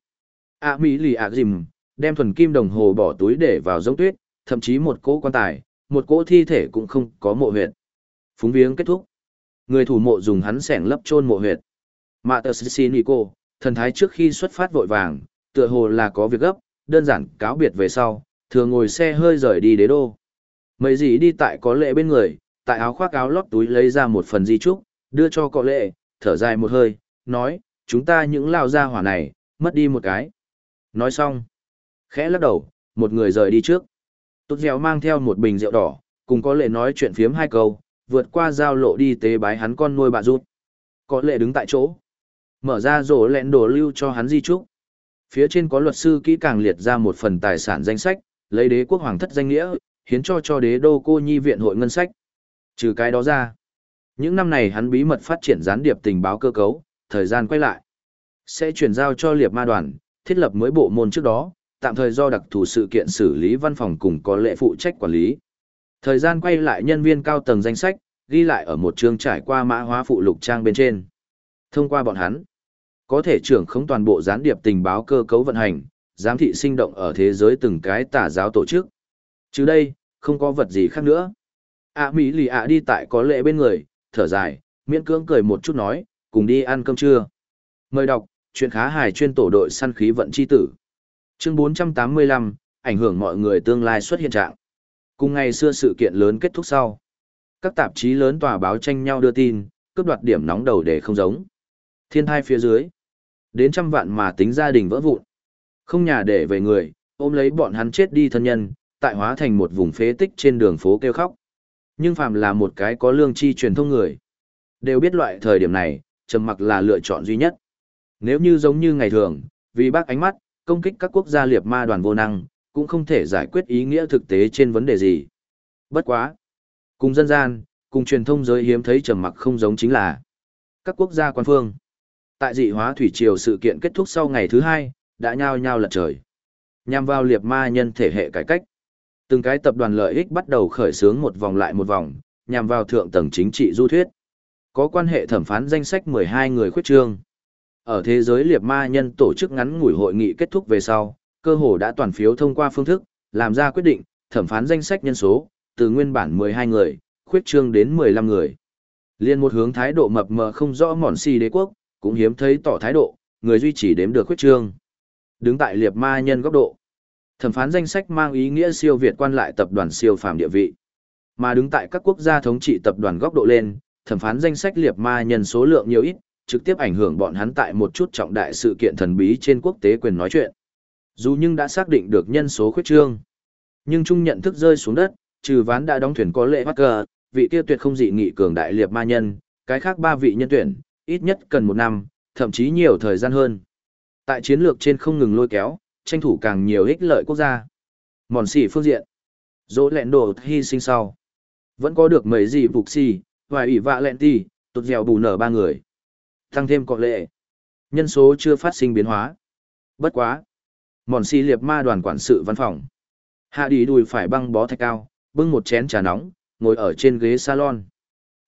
A Mỹ lì ạ dìm, đem thuần kim đồng hồ bỏ túi để vào giống tuyết, thậm chí một cỗ quan tài, một cỗ thi thể cũng không có mộ huyệt. Phúng viếng kết thúc. Người thủ mộ dùng hắn sẻng lấp chôn mộ huyệt. Mạ tờ Nico, thần thái trước khi xuất phát vội vàng, tựa hồ là có việc gấp, đơn giản cáo biệt về sau, thừa ngồi xe hơi rời đi đế đô. Mấy gì đi tại có lệ bên người, tại áo khoác áo lót túi lấy ra một phần di trúc, đưa cho cọ lệ, thở dài một hơi, nói, chúng ta những lao ra hỏa này, mất đi một cái. Nói xong, khẽ lắc đầu, một người rời đi trước. Tốt dẻo mang theo một bình rượu đỏ, cùng có lệ nói chuyện phiếm hai câu, vượt qua giao lộ đi tế bái hắn con nuôi bà rút. Có lệ đứng tại chỗ, mở ra rổ lẹn đổ lưu cho hắn di trúc. Phía trên có luật sư kỹ càng liệt ra một phần tài sản danh sách, lấy đế quốc hoàng thất danh nghĩa, hiến cho cho đế đô cô nhi viện hội ngân sách. Trừ cái đó ra, những năm này hắn bí mật phát triển gián điệp tình báo cơ cấu, thời gian quay lại. Sẽ chuyển giao cho liệp ma đoàn, thiết lập mới bộ môn trước đó, tạm thời do đặc thù sự kiện xử lý văn phòng cùng có lệ phụ trách quản lý. Thời gian quay lại nhân viên cao tầng danh sách, ghi lại ở một chương trải qua mã hóa phụ lục trang bên trên. Thông qua bọn hắn, có thể trưởng không toàn bộ gián điệp tình báo cơ cấu vận hành, giám thị sinh động ở thế giới từng cái tà giáo tổ chức. Chứ đây, không có vật gì khác nữa. À Mỹ lì ạ đi tại có lệ bên người, thở dài, miễn cưỡng cười một chút nói, cùng đi ăn cơm trưa. Mời đọc, chuyện khá hài chuyên tổ đội săn khí vận chi tử. Chương 485, ảnh hưởng mọi người tương lai xuất hiện trạng. Cùng ngày xưa sự kiện lớn kết thúc sau. Các tạp chí lớn tòa báo tranh nhau đưa tin, cướp đoạt điểm nóng đầu để không giống. Thiên thai phía dưới. Đến trăm vạn mà tính gia đình vỡ vụn. Không nhà để về người, ôm lấy bọn hắn chết đi thân nhân, tại hóa thành một vùng phế tích trên đường phố kêu khóc. Nhưng phàm là một cái có lương chi truyền thông người. Đều biết loại thời điểm này, trầm mặc là lựa chọn duy nhất. Nếu như giống như ngày thường, vì bác ánh mắt, công kích các quốc gia liệt ma đoàn vô năng, cũng không thể giải quyết ý nghĩa thực tế trên vấn đề gì. Bất quá. Cùng dân gian, cùng truyền thông giới hiếm thấy trầm mặc không giống chính là các quốc gia quan phương. Tại dị hóa thủy triều sự kiện kết thúc sau ngày thứ hai, đã nhao nhao lật trời. Nhằm vào liệt ma nhân thể hệ cải cách. Từng cái tập đoàn lợi ích bắt đầu khởi xướng một vòng lại một vòng, nhằm vào thượng tầng chính trị du thuyết. Có quan hệ thẩm phán danh sách 12 người khuyết trương. Ở thế giới liệt ma nhân tổ chức ngắn ngủi hội nghị kết thúc về sau, cơ hồ đã toàn phiếu thông qua phương thức, làm ra quyết định, thẩm phán danh sách nhân số, từ nguyên bản 12 người, khuyết trương đến 15 người. Liên một hướng thái độ mập mờ không rõ mòn si đế quốc, cũng hiếm thấy tỏ thái độ, người duy trì đếm được khuyết trương. Đứng tại liệt ma nhân góc độ, thẩm phán danh sách mang ý nghĩa siêu việt quan lại tập đoàn siêu phàm địa vị. Mà đứng tại các quốc gia thống trị tập đoàn góc độ lên, thẩm phán danh sách liệt ma nhân số lượng nhiều ít, trực tiếp ảnh hưởng bọn hắn tại một chút trọng đại sự kiện thần bí trên quốc tế quyền nói chuyện. Dù nhưng đã xác định được nhân số khuyết trương, nhưng chung nhận thức rơi xuống đất, trừ ván đã đóng thuyền có lệ bắt cờ, vị kia tuyệt không dị nghị cường đại liệt ma nhân, cái khác ba vị nhân tuyển, ít nhất cần một năm, thậm chí nhiều thời gian hơn. Tại chiến lược trên không ngừng lôi kéo, tranh thủ càng nhiều ích lợi quốc gia. Mòn xỉ phương diện. Dỗ lẹn đồ hy sinh sau. Vẫn có được mấy gì phục xì, vài ủy vạ lẹn tì, tụt dẻo bù nở ba người. Tăng thêm cọ lệ. Nhân số chưa phát sinh biến hóa. Bất quá. Mòn xì liệp ma đoàn quản sự văn phòng. Hạ đi đùi phải băng bó thạch cao, bưng một chén trà nóng, ngồi ở trên ghế salon.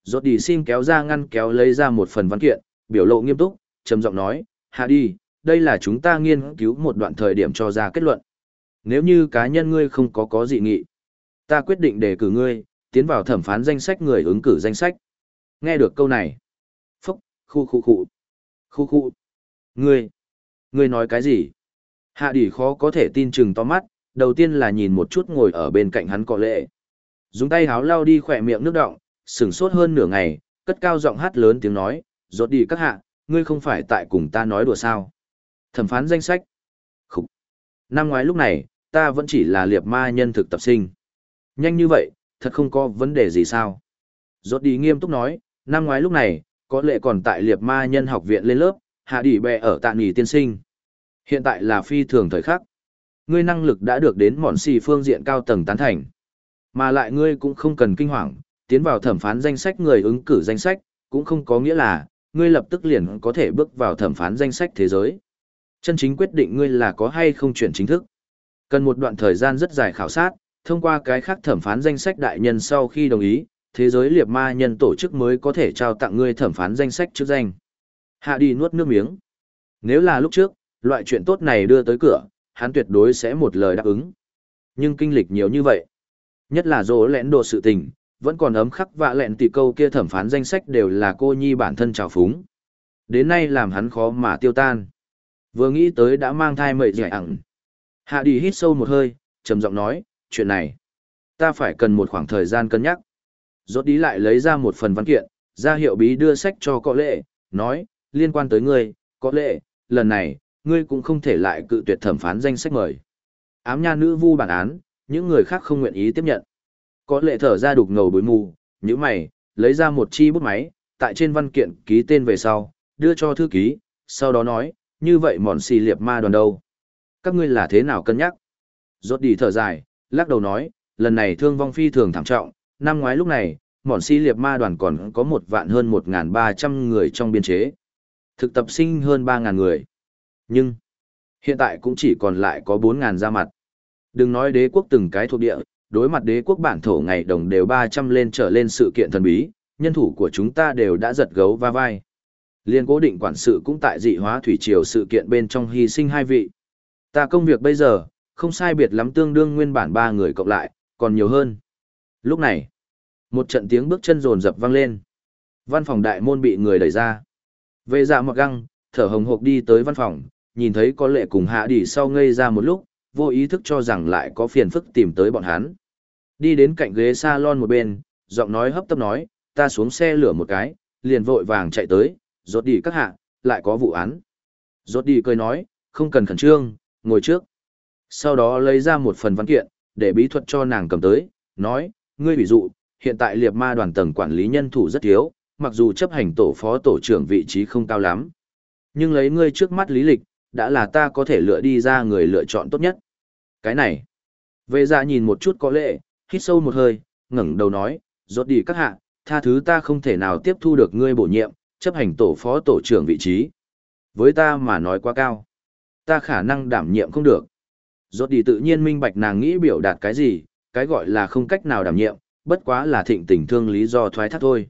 Rốt đi xin kéo ra ngăn kéo lấy ra một phần văn kiện, biểu lộ nghiêm túc, trầm giọng nói, hạ đi, đây là chúng ta nghiên cứu một đoạn thời điểm cho ra kết luận. Nếu như cá nhân ngươi không có có dị nghị, ta quyết định đề cử ngươi, tiến vào thẩm phán danh sách người ứng cử danh sách. Nghe được câu này. Phúc, khu khu khu. Khu khu. Ngươi. Ngươi nói cái gì? Hạ đỉ khó có thể tin chừng to mắt, đầu tiên là nhìn một chút ngồi ở bên cạnh hắn cọ lệ. Dùng tay háo lau đi khỏe miệng nước động, sửng sốt hơn nửa ngày, cất cao giọng hát lớn tiếng nói, rốt đi các hạ, ngươi không phải tại cùng ta nói đùa sao. Thẩm phán danh sách. Khúc. Năm ngoái lúc này, ta vẫn chỉ là liệp ma nhân thực tập sinh. Nhanh như vậy, thật không có vấn đề gì sao. Rốt đi nghiêm túc nói, năm ngoái lúc này, có lệ còn tại liệp ma nhân học viện lên lớp, hạ đỉ bè ở tạ nghỉ tiên sinh. Hiện tại là phi thường thời khắc. Ngươi năng lực đã được đến mòn xì phương diện cao tầng tán thành. Mà lại ngươi cũng không cần kinh hoàng, tiến vào thẩm phán danh sách người ứng cử danh sách, cũng không có nghĩa là, ngươi lập tức liền có thể bước vào thẩm phán danh sách thế giới. Chân chính quyết định ngươi là có hay không chuyển chính thức. Cần một đoạn thời gian rất dài khảo sát, thông qua cái khác thẩm phán danh sách đại nhân sau khi đồng ý, thế giới liệt ma nhân tổ chức mới có thể trao tặng ngươi thẩm phán danh sách chức danh. Hạ đi nuốt nước miếng. Nếu là lúc trước, loại chuyện tốt này đưa tới cửa, hắn tuyệt đối sẽ một lời đáp ứng. Nhưng kinh lịch nhiều như vậy, nhất là dỗ lẽn đồ sự tình, vẫn còn ấm khắc vạ lẹn tỷ câu kia thẩm phán danh sách đều là cô nhi bản thân trào phúng. Đến nay làm hắn khó mà tiêu tan. Vừa nghĩ tới đã mang thai mậy dẻ ẳng. Hạ đi hít sâu một hơi, trầm giọng nói, chuyện này, ta phải cần một khoảng thời gian cân nhắc. Rốt đi lại lấy ra một phần văn kiện, ra hiệu bí đưa sách cho có lệ, nói, liên quan tới ngươi, có lệ, lần này, ngươi cũng không thể lại cự tuyệt thẩm phán danh sách mời. Ám nha nữ vu bản án, những người khác không nguyện ý tiếp nhận. Có lệ thở ra đục ngầu bối mù, như mày, lấy ra một chi bút máy, tại trên văn kiện ký tên về sau, đưa cho thư ký, sau đó nói, như vậy mòn xì liệp ma đoàn đâu? Các ngươi là thế nào cân nhắc? Rốt đi thở dài, lắc đầu nói, lần này thương vong phi thường thảm trọng, năm ngoái lúc này, mòn xì liệp ma đoàn còn có một vạn hơn 1.300 người trong biên chế. Thực tập sinh hơn 3.000 người. Nhưng, hiện tại cũng chỉ còn lại có 4.000 ra mặt. Đừng nói đế quốc từng cái thuộc địa, đối mặt đế quốc bản thổ ngày đồng đều 300 lên trở lên sự kiện thần bí, nhân thủ của chúng ta đều đã giật gấu va vai. Liên cố định quản sự cũng tại dị hóa thủy triều sự kiện bên trong hy sinh hai vị. Ta công việc bây giờ, không sai biệt lắm tương đương nguyên bản ba người cộng lại, còn nhiều hơn. Lúc này, một trận tiếng bước chân rồn rập vang lên. Văn phòng đại môn bị người đẩy ra. Về dạ mặc găng, thở hồng hộc đi tới văn phòng, nhìn thấy có lệ cùng hạ đi sau ngây ra một lúc, vô ý thức cho rằng lại có phiền phức tìm tới bọn hắn. Đi đến cạnh ghế salon một bên, giọng nói hấp tấp nói, ta xuống xe lửa một cái, liền vội vàng chạy tới, rốt đi các hạ, lại có vụ án. Rốt đi cười nói, không cần khẩn trương, ngồi trước. Sau đó lấy ra một phần văn kiện, để bí thuật cho nàng cầm tới, nói, ngươi ví dụ, hiện tại liệt ma đoàn tầng quản lý nhân thủ rất thiếu, mặc dù chấp hành tổ phó tổ trưởng vị trí không cao lắm. Nhưng lấy ngươi trước mắt lý lịch, đã là ta có thể lựa đi ra người lựa chọn tốt nhất. Cái này. Vệ ra nhìn một chút có lệ, hít sâu một hơi, ngẩng đầu nói, rốt đi các hạ, tha thứ ta không thể nào tiếp thu được ngươi bổ nhiệm, chấp hành tổ phó tổ trưởng vị trí. Với ta mà nói quá cao. Ta khả năng đảm nhiệm không được. Rốt đi tự nhiên minh bạch nàng nghĩ biểu đạt cái gì, cái gọi là không cách nào đảm nhiệm, bất quá là thịnh tình thương lý do thoái thác thôi.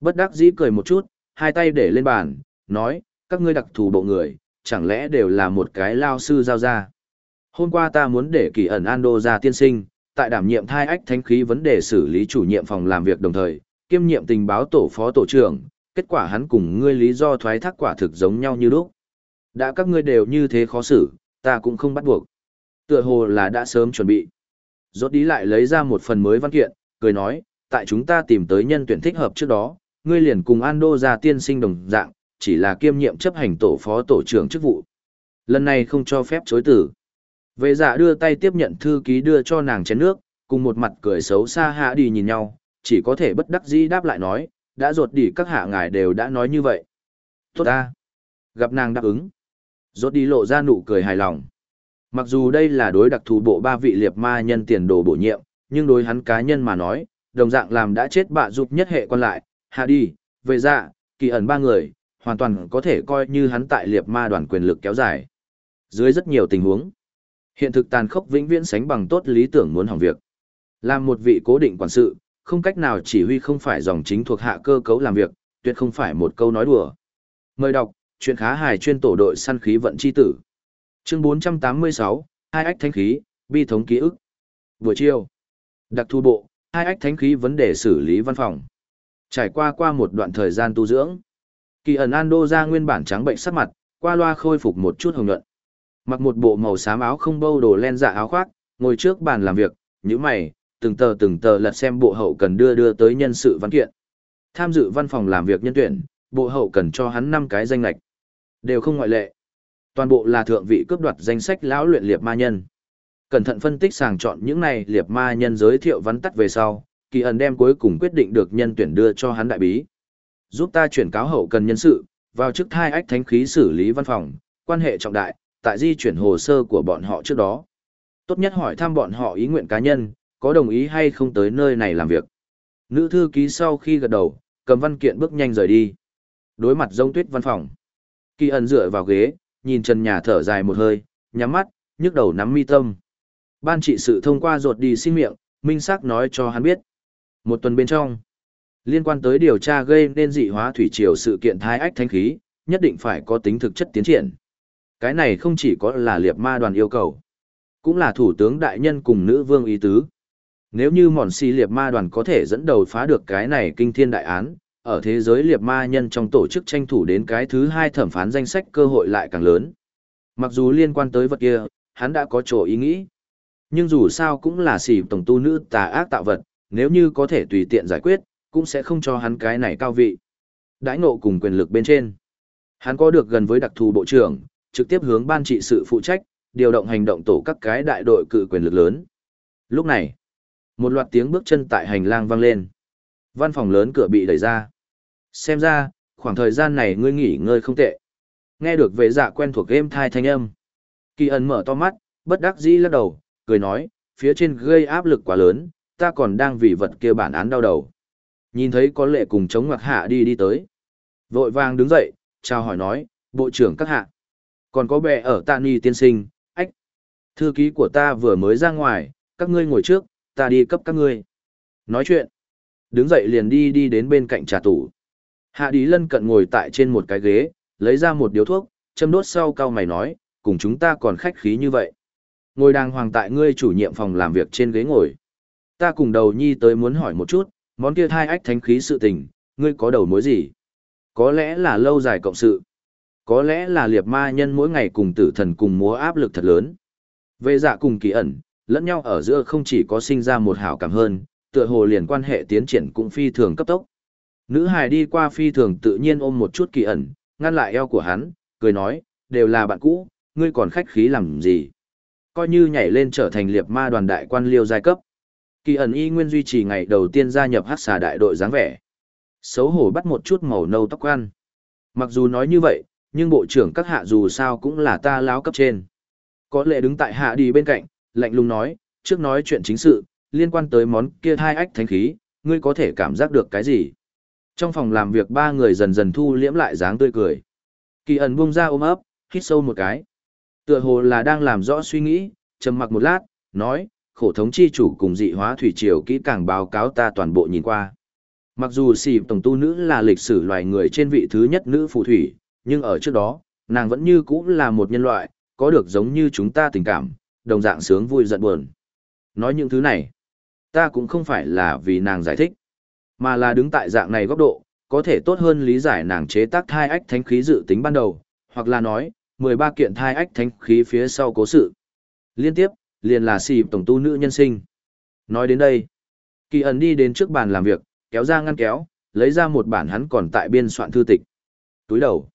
Bất đắc dĩ cười một chút, hai tay để lên bàn, nói, các ngươi đặc thù bộ người, chẳng lẽ đều là một cái lao sư giao ra. Hôm qua ta muốn để kỳ ẩn Ando ra tiên sinh, tại đảm nhiệm thai ách thánh khí vấn đề xử lý chủ nhiệm phòng làm việc đồng thời, kiêm nhiệm tình báo tổ phó tổ trưởng, kết quả hắn cùng ngươi lý do thoái thác quả thực giống nhau như lúc. Đã các ngươi đều như thế khó xử, ta cũng không bắt buộc. Tựa hồ là đã sớm chuẩn bị. Rốt đi lại lấy ra một phần mới văn kiện, cười nói, tại chúng ta tìm tới nhân tuyển thích hợp trước đó, ngươi liền cùng Ando ra tiên sinh đồng dạng, chỉ là kiêm nhiệm chấp hành tổ phó tổ trưởng chức vụ. Lần này không cho phép chối tử. Vệ dạ đưa tay tiếp nhận thư ký đưa cho nàng chén nước, cùng một mặt cười xấu xa hạ đi nhìn nhau, chỉ có thể bất đắc dĩ đáp lại nói, đã ruột đi các hạ ngài đều đã nói như vậy. Tốt ta. Gặp nàng đáp ứng. Rốt đi lộ ra nụ cười hài lòng. Mặc dù đây là đối đặc thù bộ ba vị liệt ma nhân tiền đồ bổ nhiệm, nhưng đối hắn cá nhân mà nói, đồng dạng làm đã chết bạ dục nhất hệ quan lại, hạ đi, về dạ, kỳ ẩn ba người, hoàn toàn có thể coi như hắn tại liệt ma đoàn quyền lực kéo dài. Dưới rất nhiều tình huống, hiện thực tàn khốc vĩnh viễn sánh bằng tốt lý tưởng muốn hỏng việc. Làm một vị cố định quản sự, không cách nào chỉ huy không phải dòng chính thuộc hạ cơ cấu làm việc, tuyệt không phải một câu nói đùa. Mời đọc, chuyện khá hài chuyên tổ đội săn khí vận chi tử. Chương 486, hai ách thánh khí, bi thống ký ức. Buổi chiều, đặc thu bộ, hai ách thánh khí vấn đề xử lý văn phòng. Trải qua qua một đoạn thời gian tu dưỡng, kỳ ẩn Ando ra nguyên bản trắng bệnh sắc mặt, qua loa khôi phục một chút hồng nhuận. Mặc một bộ màu xám áo không bâu đồ len dạ áo khoác, ngồi trước bàn làm việc, như mày, từng tờ từng tờ lật xem bộ hậu cần đưa đưa tới nhân sự văn kiện. Tham dự văn phòng làm việc nhân tuyển, bộ hậu cần cho hắn 5 cái danh lạch. Đều không ngoại lệ. Toàn bộ là thượng vị cướp đoạt danh sách lão luyện liệt ma nhân. Cẩn thận phân tích sàng chọn những này liệt ma nhân giới thiệu vắn tắt về sau, kỳ ẩn đem cuối cùng quyết định được nhân tuyển đưa cho hắn đại bí. Giúp ta chuyển cáo hậu cần nhân sự, vào chức thai ách thánh khí xử lý văn phòng, quan hệ trọng đại, tại di chuyển hồ sơ của bọn họ trước đó. Tốt nhất hỏi thăm bọn họ ý nguyện cá nhân, có đồng ý hay không tới nơi này làm việc. Nữ thư ký sau khi gật đầu, cầm văn kiện bước nhanh rời đi. Đối mặt giống tuyết văn phòng. Kỳ ẩn dựa vào ghế, nhìn trần nhà thở dài một hơi, nhắm mắt, nhức đầu nắm mi tâm. Ban trị sự thông qua ruột đi xin miệng, minh xác nói cho hắn biết. Một tuần bên trong, liên quan tới điều tra gây nên dị hóa thủy triều sự kiện thái ách thanh khí, nhất định phải có tính thực chất tiến triển. Cái này không chỉ có là liệt ma đoàn yêu cầu, cũng là thủ tướng đại nhân cùng nữ vương ý tứ. Nếu như mòn si liệt ma đoàn có thể dẫn đầu phá được cái này kinh thiên đại án, ở thế giới liệt ma nhân trong tổ chức tranh thủ đến cái thứ hai thẩm phán danh sách cơ hội lại càng lớn. Mặc dù liên quan tới vật kia, hắn đã có chỗ ý nghĩ. Nhưng dù sao cũng là xỉ tổng tu nữ tà ác tạo vật, nếu như có thể tùy tiện giải quyết, cũng sẽ không cho hắn cái này cao vị. Đãi ngộ cùng quyền lực bên trên. Hắn có được gần với đặc thù bộ trưởng, trực tiếp hướng ban trị sự phụ trách, điều động hành động tổ các cái đại đội cự quyền lực lớn. Lúc này, một loạt tiếng bước chân tại hành lang vang lên. Văn phòng lớn cửa bị đẩy ra. Xem ra, khoảng thời gian này ngươi nghỉ ngơi không tệ. Nghe được vệ dạ quen thuộc game thai thanh âm. Kỳ ẩn mở to mắt, bất đắc dĩ lắc đầu, cười nói, phía trên gây áp lực quá lớn, ta còn đang vì vật kia bản án đau đầu. Nhìn thấy có lệ cùng chống ngoặc hạ đi đi tới. Vội vàng đứng dậy, chào hỏi nói, bộ trưởng các hạ. Còn có bè ở tạ ni tiên sinh, ách. Thư ký của ta vừa mới ra ngoài, các ngươi ngồi trước, ta đi cấp các ngươi. Nói chuyện. Đứng dậy liền đi đi đến bên cạnh trà tủ. Hạ Đi Lân cận ngồi tại trên một cái ghế, lấy ra một điếu thuốc, châm đốt sau cao mày nói, cùng chúng ta còn khách khí như vậy. Ngồi đàng hoàng tại ngươi chủ nhiệm phòng làm việc trên ghế ngồi. Ta cùng đầu nhi tới muốn hỏi một chút, món kia thai ách thánh khí sự tình, ngươi có đầu mối gì? Có lẽ là lâu dài cộng sự. Có lẽ là liệt ma nhân mỗi ngày cùng tử thần cùng múa áp lực thật lớn. Về dạ cùng kỳ ẩn, lẫn nhau ở giữa không chỉ có sinh ra một hảo cảm hơn, tựa hồ liền quan hệ tiến triển cũng phi thường cấp tốc. Nữ hài đi qua phi thường tự nhiên ôm một chút kỳ ẩn, ngăn lại eo của hắn, cười nói, đều là bạn cũ, ngươi còn khách khí làm gì. Coi như nhảy lên trở thành liệp ma đoàn đại quan liêu giai cấp. Kỳ ẩn y nguyên duy trì ngày đầu tiên gia nhập hát xà đại đội dáng vẻ. Xấu hổ bắt một chút màu nâu tóc ăn. Mặc dù nói như vậy, nhưng bộ trưởng các hạ dù sao cũng là ta láo cấp trên. Có lệ đứng tại hạ đi bên cạnh, lạnh lùng nói, trước nói chuyện chính sự, liên quan tới món kia hai ách thánh khí, ngươi có thể cảm giác được cái gì? Trong phòng làm việc ba người dần dần thu liễm lại dáng tươi cười. Kỳ ẩn buông ra ôm ấp, hít sâu một cái. Tựa hồ là đang làm rõ suy nghĩ, trầm mặc một lát, nói, khổ thống chi chủ cùng dị hóa thủy triều kỹ càng báo cáo ta toàn bộ nhìn qua. Mặc dù xì tổng tu nữ là lịch sử loài người trên vị thứ nhất nữ phù thủy, nhưng ở trước đó, nàng vẫn như cũ là một nhân loại, có được giống như chúng ta tình cảm, đồng dạng sướng vui giận buồn. Nói những thứ này, ta cũng không phải là vì nàng giải thích, mà là đứng tại dạng này góc độ, có thể tốt hơn lý giải nàng chế tác thai ách thánh khí dự tính ban đầu, hoặc là nói, 13 kiện thai ách thánh khí phía sau cố sự. Liên tiếp, liền là xì tổng tu nữ nhân sinh. Nói đến đây, kỳ ẩn đi đến trước bàn làm việc, kéo ra ngăn kéo, lấy ra một bản hắn còn tại biên soạn thư tịch. Túi đầu,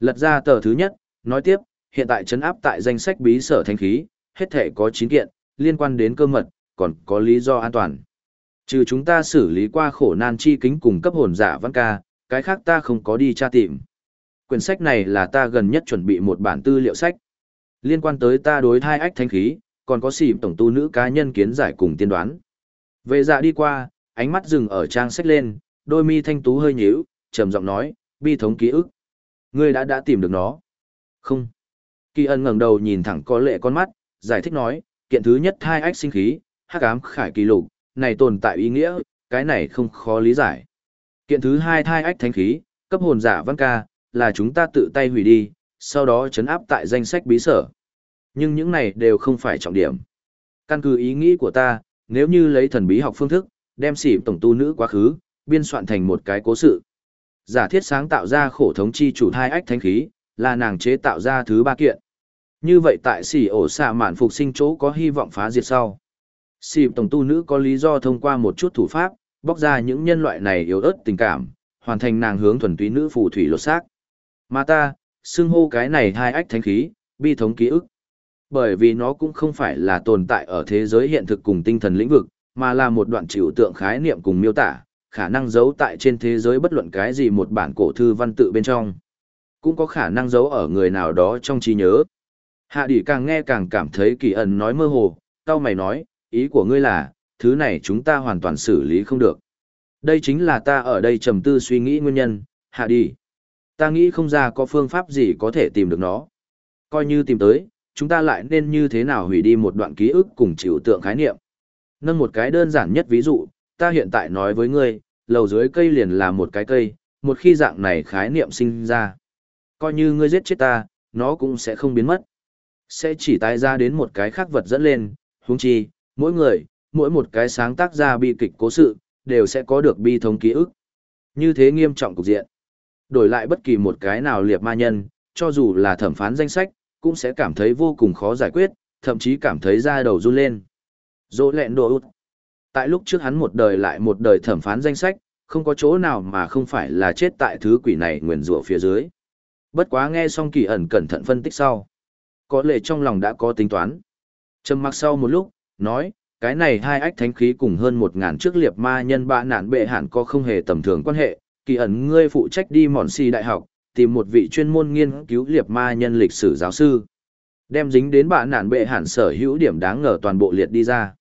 lật ra tờ thứ nhất, nói tiếp, hiện tại chấn áp tại danh sách bí sở thánh khí, hết thể có 9 kiện, liên quan đến cơ mật, còn có lý do an toàn. Trừ chúng ta xử lý qua khổ nan chi kính cùng cấp hồn giả văn ca, cái khác ta không có đi tra tìm. Quyển sách này là ta gần nhất chuẩn bị một bản tư liệu sách. Liên quan tới ta đối thai ách thanh khí, còn có xỉ tổng tu nữ cá nhân kiến giải cùng tiên đoán. Về dạ đi qua, ánh mắt dừng ở trang sách lên, đôi mi thanh tú hơi nhíu, trầm giọng nói, bi thống ký ức. Ngươi đã đã tìm được nó. Không. Kỳ ân ngẩng đầu nhìn thẳng có lệ con mắt, giải thích nói, kiện thứ nhất hai ách sinh khí, hắc ám khải kỳ lục, này tồn tại ý nghĩa, cái này không khó lý giải. Kiện thứ hai thai ách thánh khí, cấp hồn giả văn ca, là chúng ta tự tay hủy đi, sau đó chấn áp tại danh sách bí sở. Nhưng những này đều không phải trọng điểm. Căn cứ ý nghĩ của ta, nếu như lấy thần bí học phương thức, đem xỉ tổng tu nữ quá khứ, biên soạn thành một cái cố sự. Giả thiết sáng tạo ra khổ thống chi chủ thai ách thánh khí, là nàng chế tạo ra thứ ba kiện. Như vậy tại xỉ ổ xạ mạn phục sinh chỗ có hy vọng phá diệt sau. Xỉ tổng tu nữ có lý do thông qua một chút thủ pháp, bóc ra những nhân loại này yếu ớt tình cảm, hoàn thành nàng hướng thuần túy nữ phù thủy lột xác. Mà ta, xưng hô cái này hai ách thánh khí, bi thống ký ức. Bởi vì nó cũng không phải là tồn tại ở thế giới hiện thực cùng tinh thần lĩnh vực, mà là một đoạn chịu tượng khái niệm cùng miêu tả, khả năng giấu tại trên thế giới bất luận cái gì một bản cổ thư văn tự bên trong. Cũng có khả năng giấu ở người nào đó trong trí nhớ. Hạ đỉ càng nghe càng cảm thấy kỳ ẩn nói mơ hồ, tao mày nói, ý của ngươi là, thứ này chúng ta hoàn toàn xử lý không được. Đây chính là ta ở đây trầm tư suy nghĩ nguyên nhân, hạ đi. Ta nghĩ không ra có phương pháp gì có thể tìm được nó. Coi như tìm tới, chúng ta lại nên như thế nào hủy đi một đoạn ký ức cùng chịu tượng khái niệm. Nâng một cái đơn giản nhất ví dụ, ta hiện tại nói với ngươi, lầu dưới cây liền là một cái cây, một khi dạng này khái niệm sinh ra. Coi như ngươi giết chết ta, nó cũng sẽ không biến mất. Sẽ chỉ tái ra đến một cái khác vật dẫn lên, huống chi, mỗi người, mỗi một cái sáng tác ra bi kịch cố sự, đều sẽ có được bi thống ký ức. Như thế nghiêm trọng cục diện. Đổi lại bất kỳ một cái nào liệt ma nhân, cho dù là thẩm phán danh sách, cũng sẽ cảm thấy vô cùng khó giải quyết, thậm chí cảm thấy da đầu run lên. Dỗ lẹn đồ út. Tại lúc trước hắn một đời lại một đời thẩm phán danh sách, không có chỗ nào mà không phải là chết tại thứ quỷ này nguyền rủa phía dưới. Bất quá nghe xong kỳ ẩn cẩn thận phân tích sau. Có lệ trong lòng đã có tính toán. Trầm mặc sau một lúc, nói, cái này hai ách thánh khí cùng hơn một ngàn trước liệp ma nhân bạ nạn bệ hạn có không hề tầm thường quan hệ. Kỳ ẩn ngươi phụ trách đi mòn si đại học, tìm một vị chuyên môn nghiên cứu liệp ma nhân lịch sử giáo sư. Đem dính đến bạ nạn bệ hạn sở hữu điểm đáng ngờ toàn bộ liệt đi ra.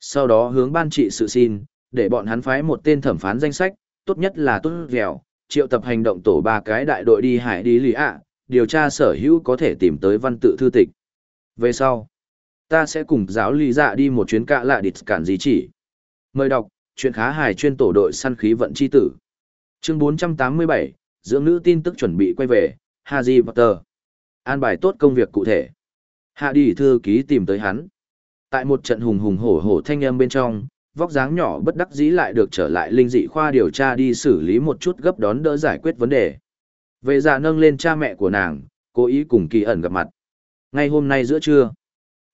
Sau đó hướng ban trị sự xin, để bọn hắn phái một tên thẩm phán danh sách, tốt nhất là tốt dẻo, triệu tập hành động tổ ba cái đại đội đi hải đi lì ạ, điều tra sở hữu có thể tìm tới văn tự thư tịch. Về sau, ta sẽ cùng giáo lý dạ đi một chuyến cạ lạ địch cản gì chỉ. Mời đọc, chuyện khá hài chuyên tổ đội săn khí vận chi tử. Chương 487, dưỡng nữ tin tức chuẩn bị quay về, Haji Potter. An bài tốt công việc cụ thể. Hạ đi thư ký tìm tới hắn. Tại một trận hùng hùng hổ hổ thanh âm bên trong, vóc dáng nhỏ bất đắc dĩ lại được trở lại linh dị khoa điều tra đi xử lý một chút gấp đón đỡ giải quyết vấn đề. Về già nâng lên cha mẹ của nàng, cố ý cùng kỳ ẩn gặp mặt. Ngay hôm nay giữa trưa,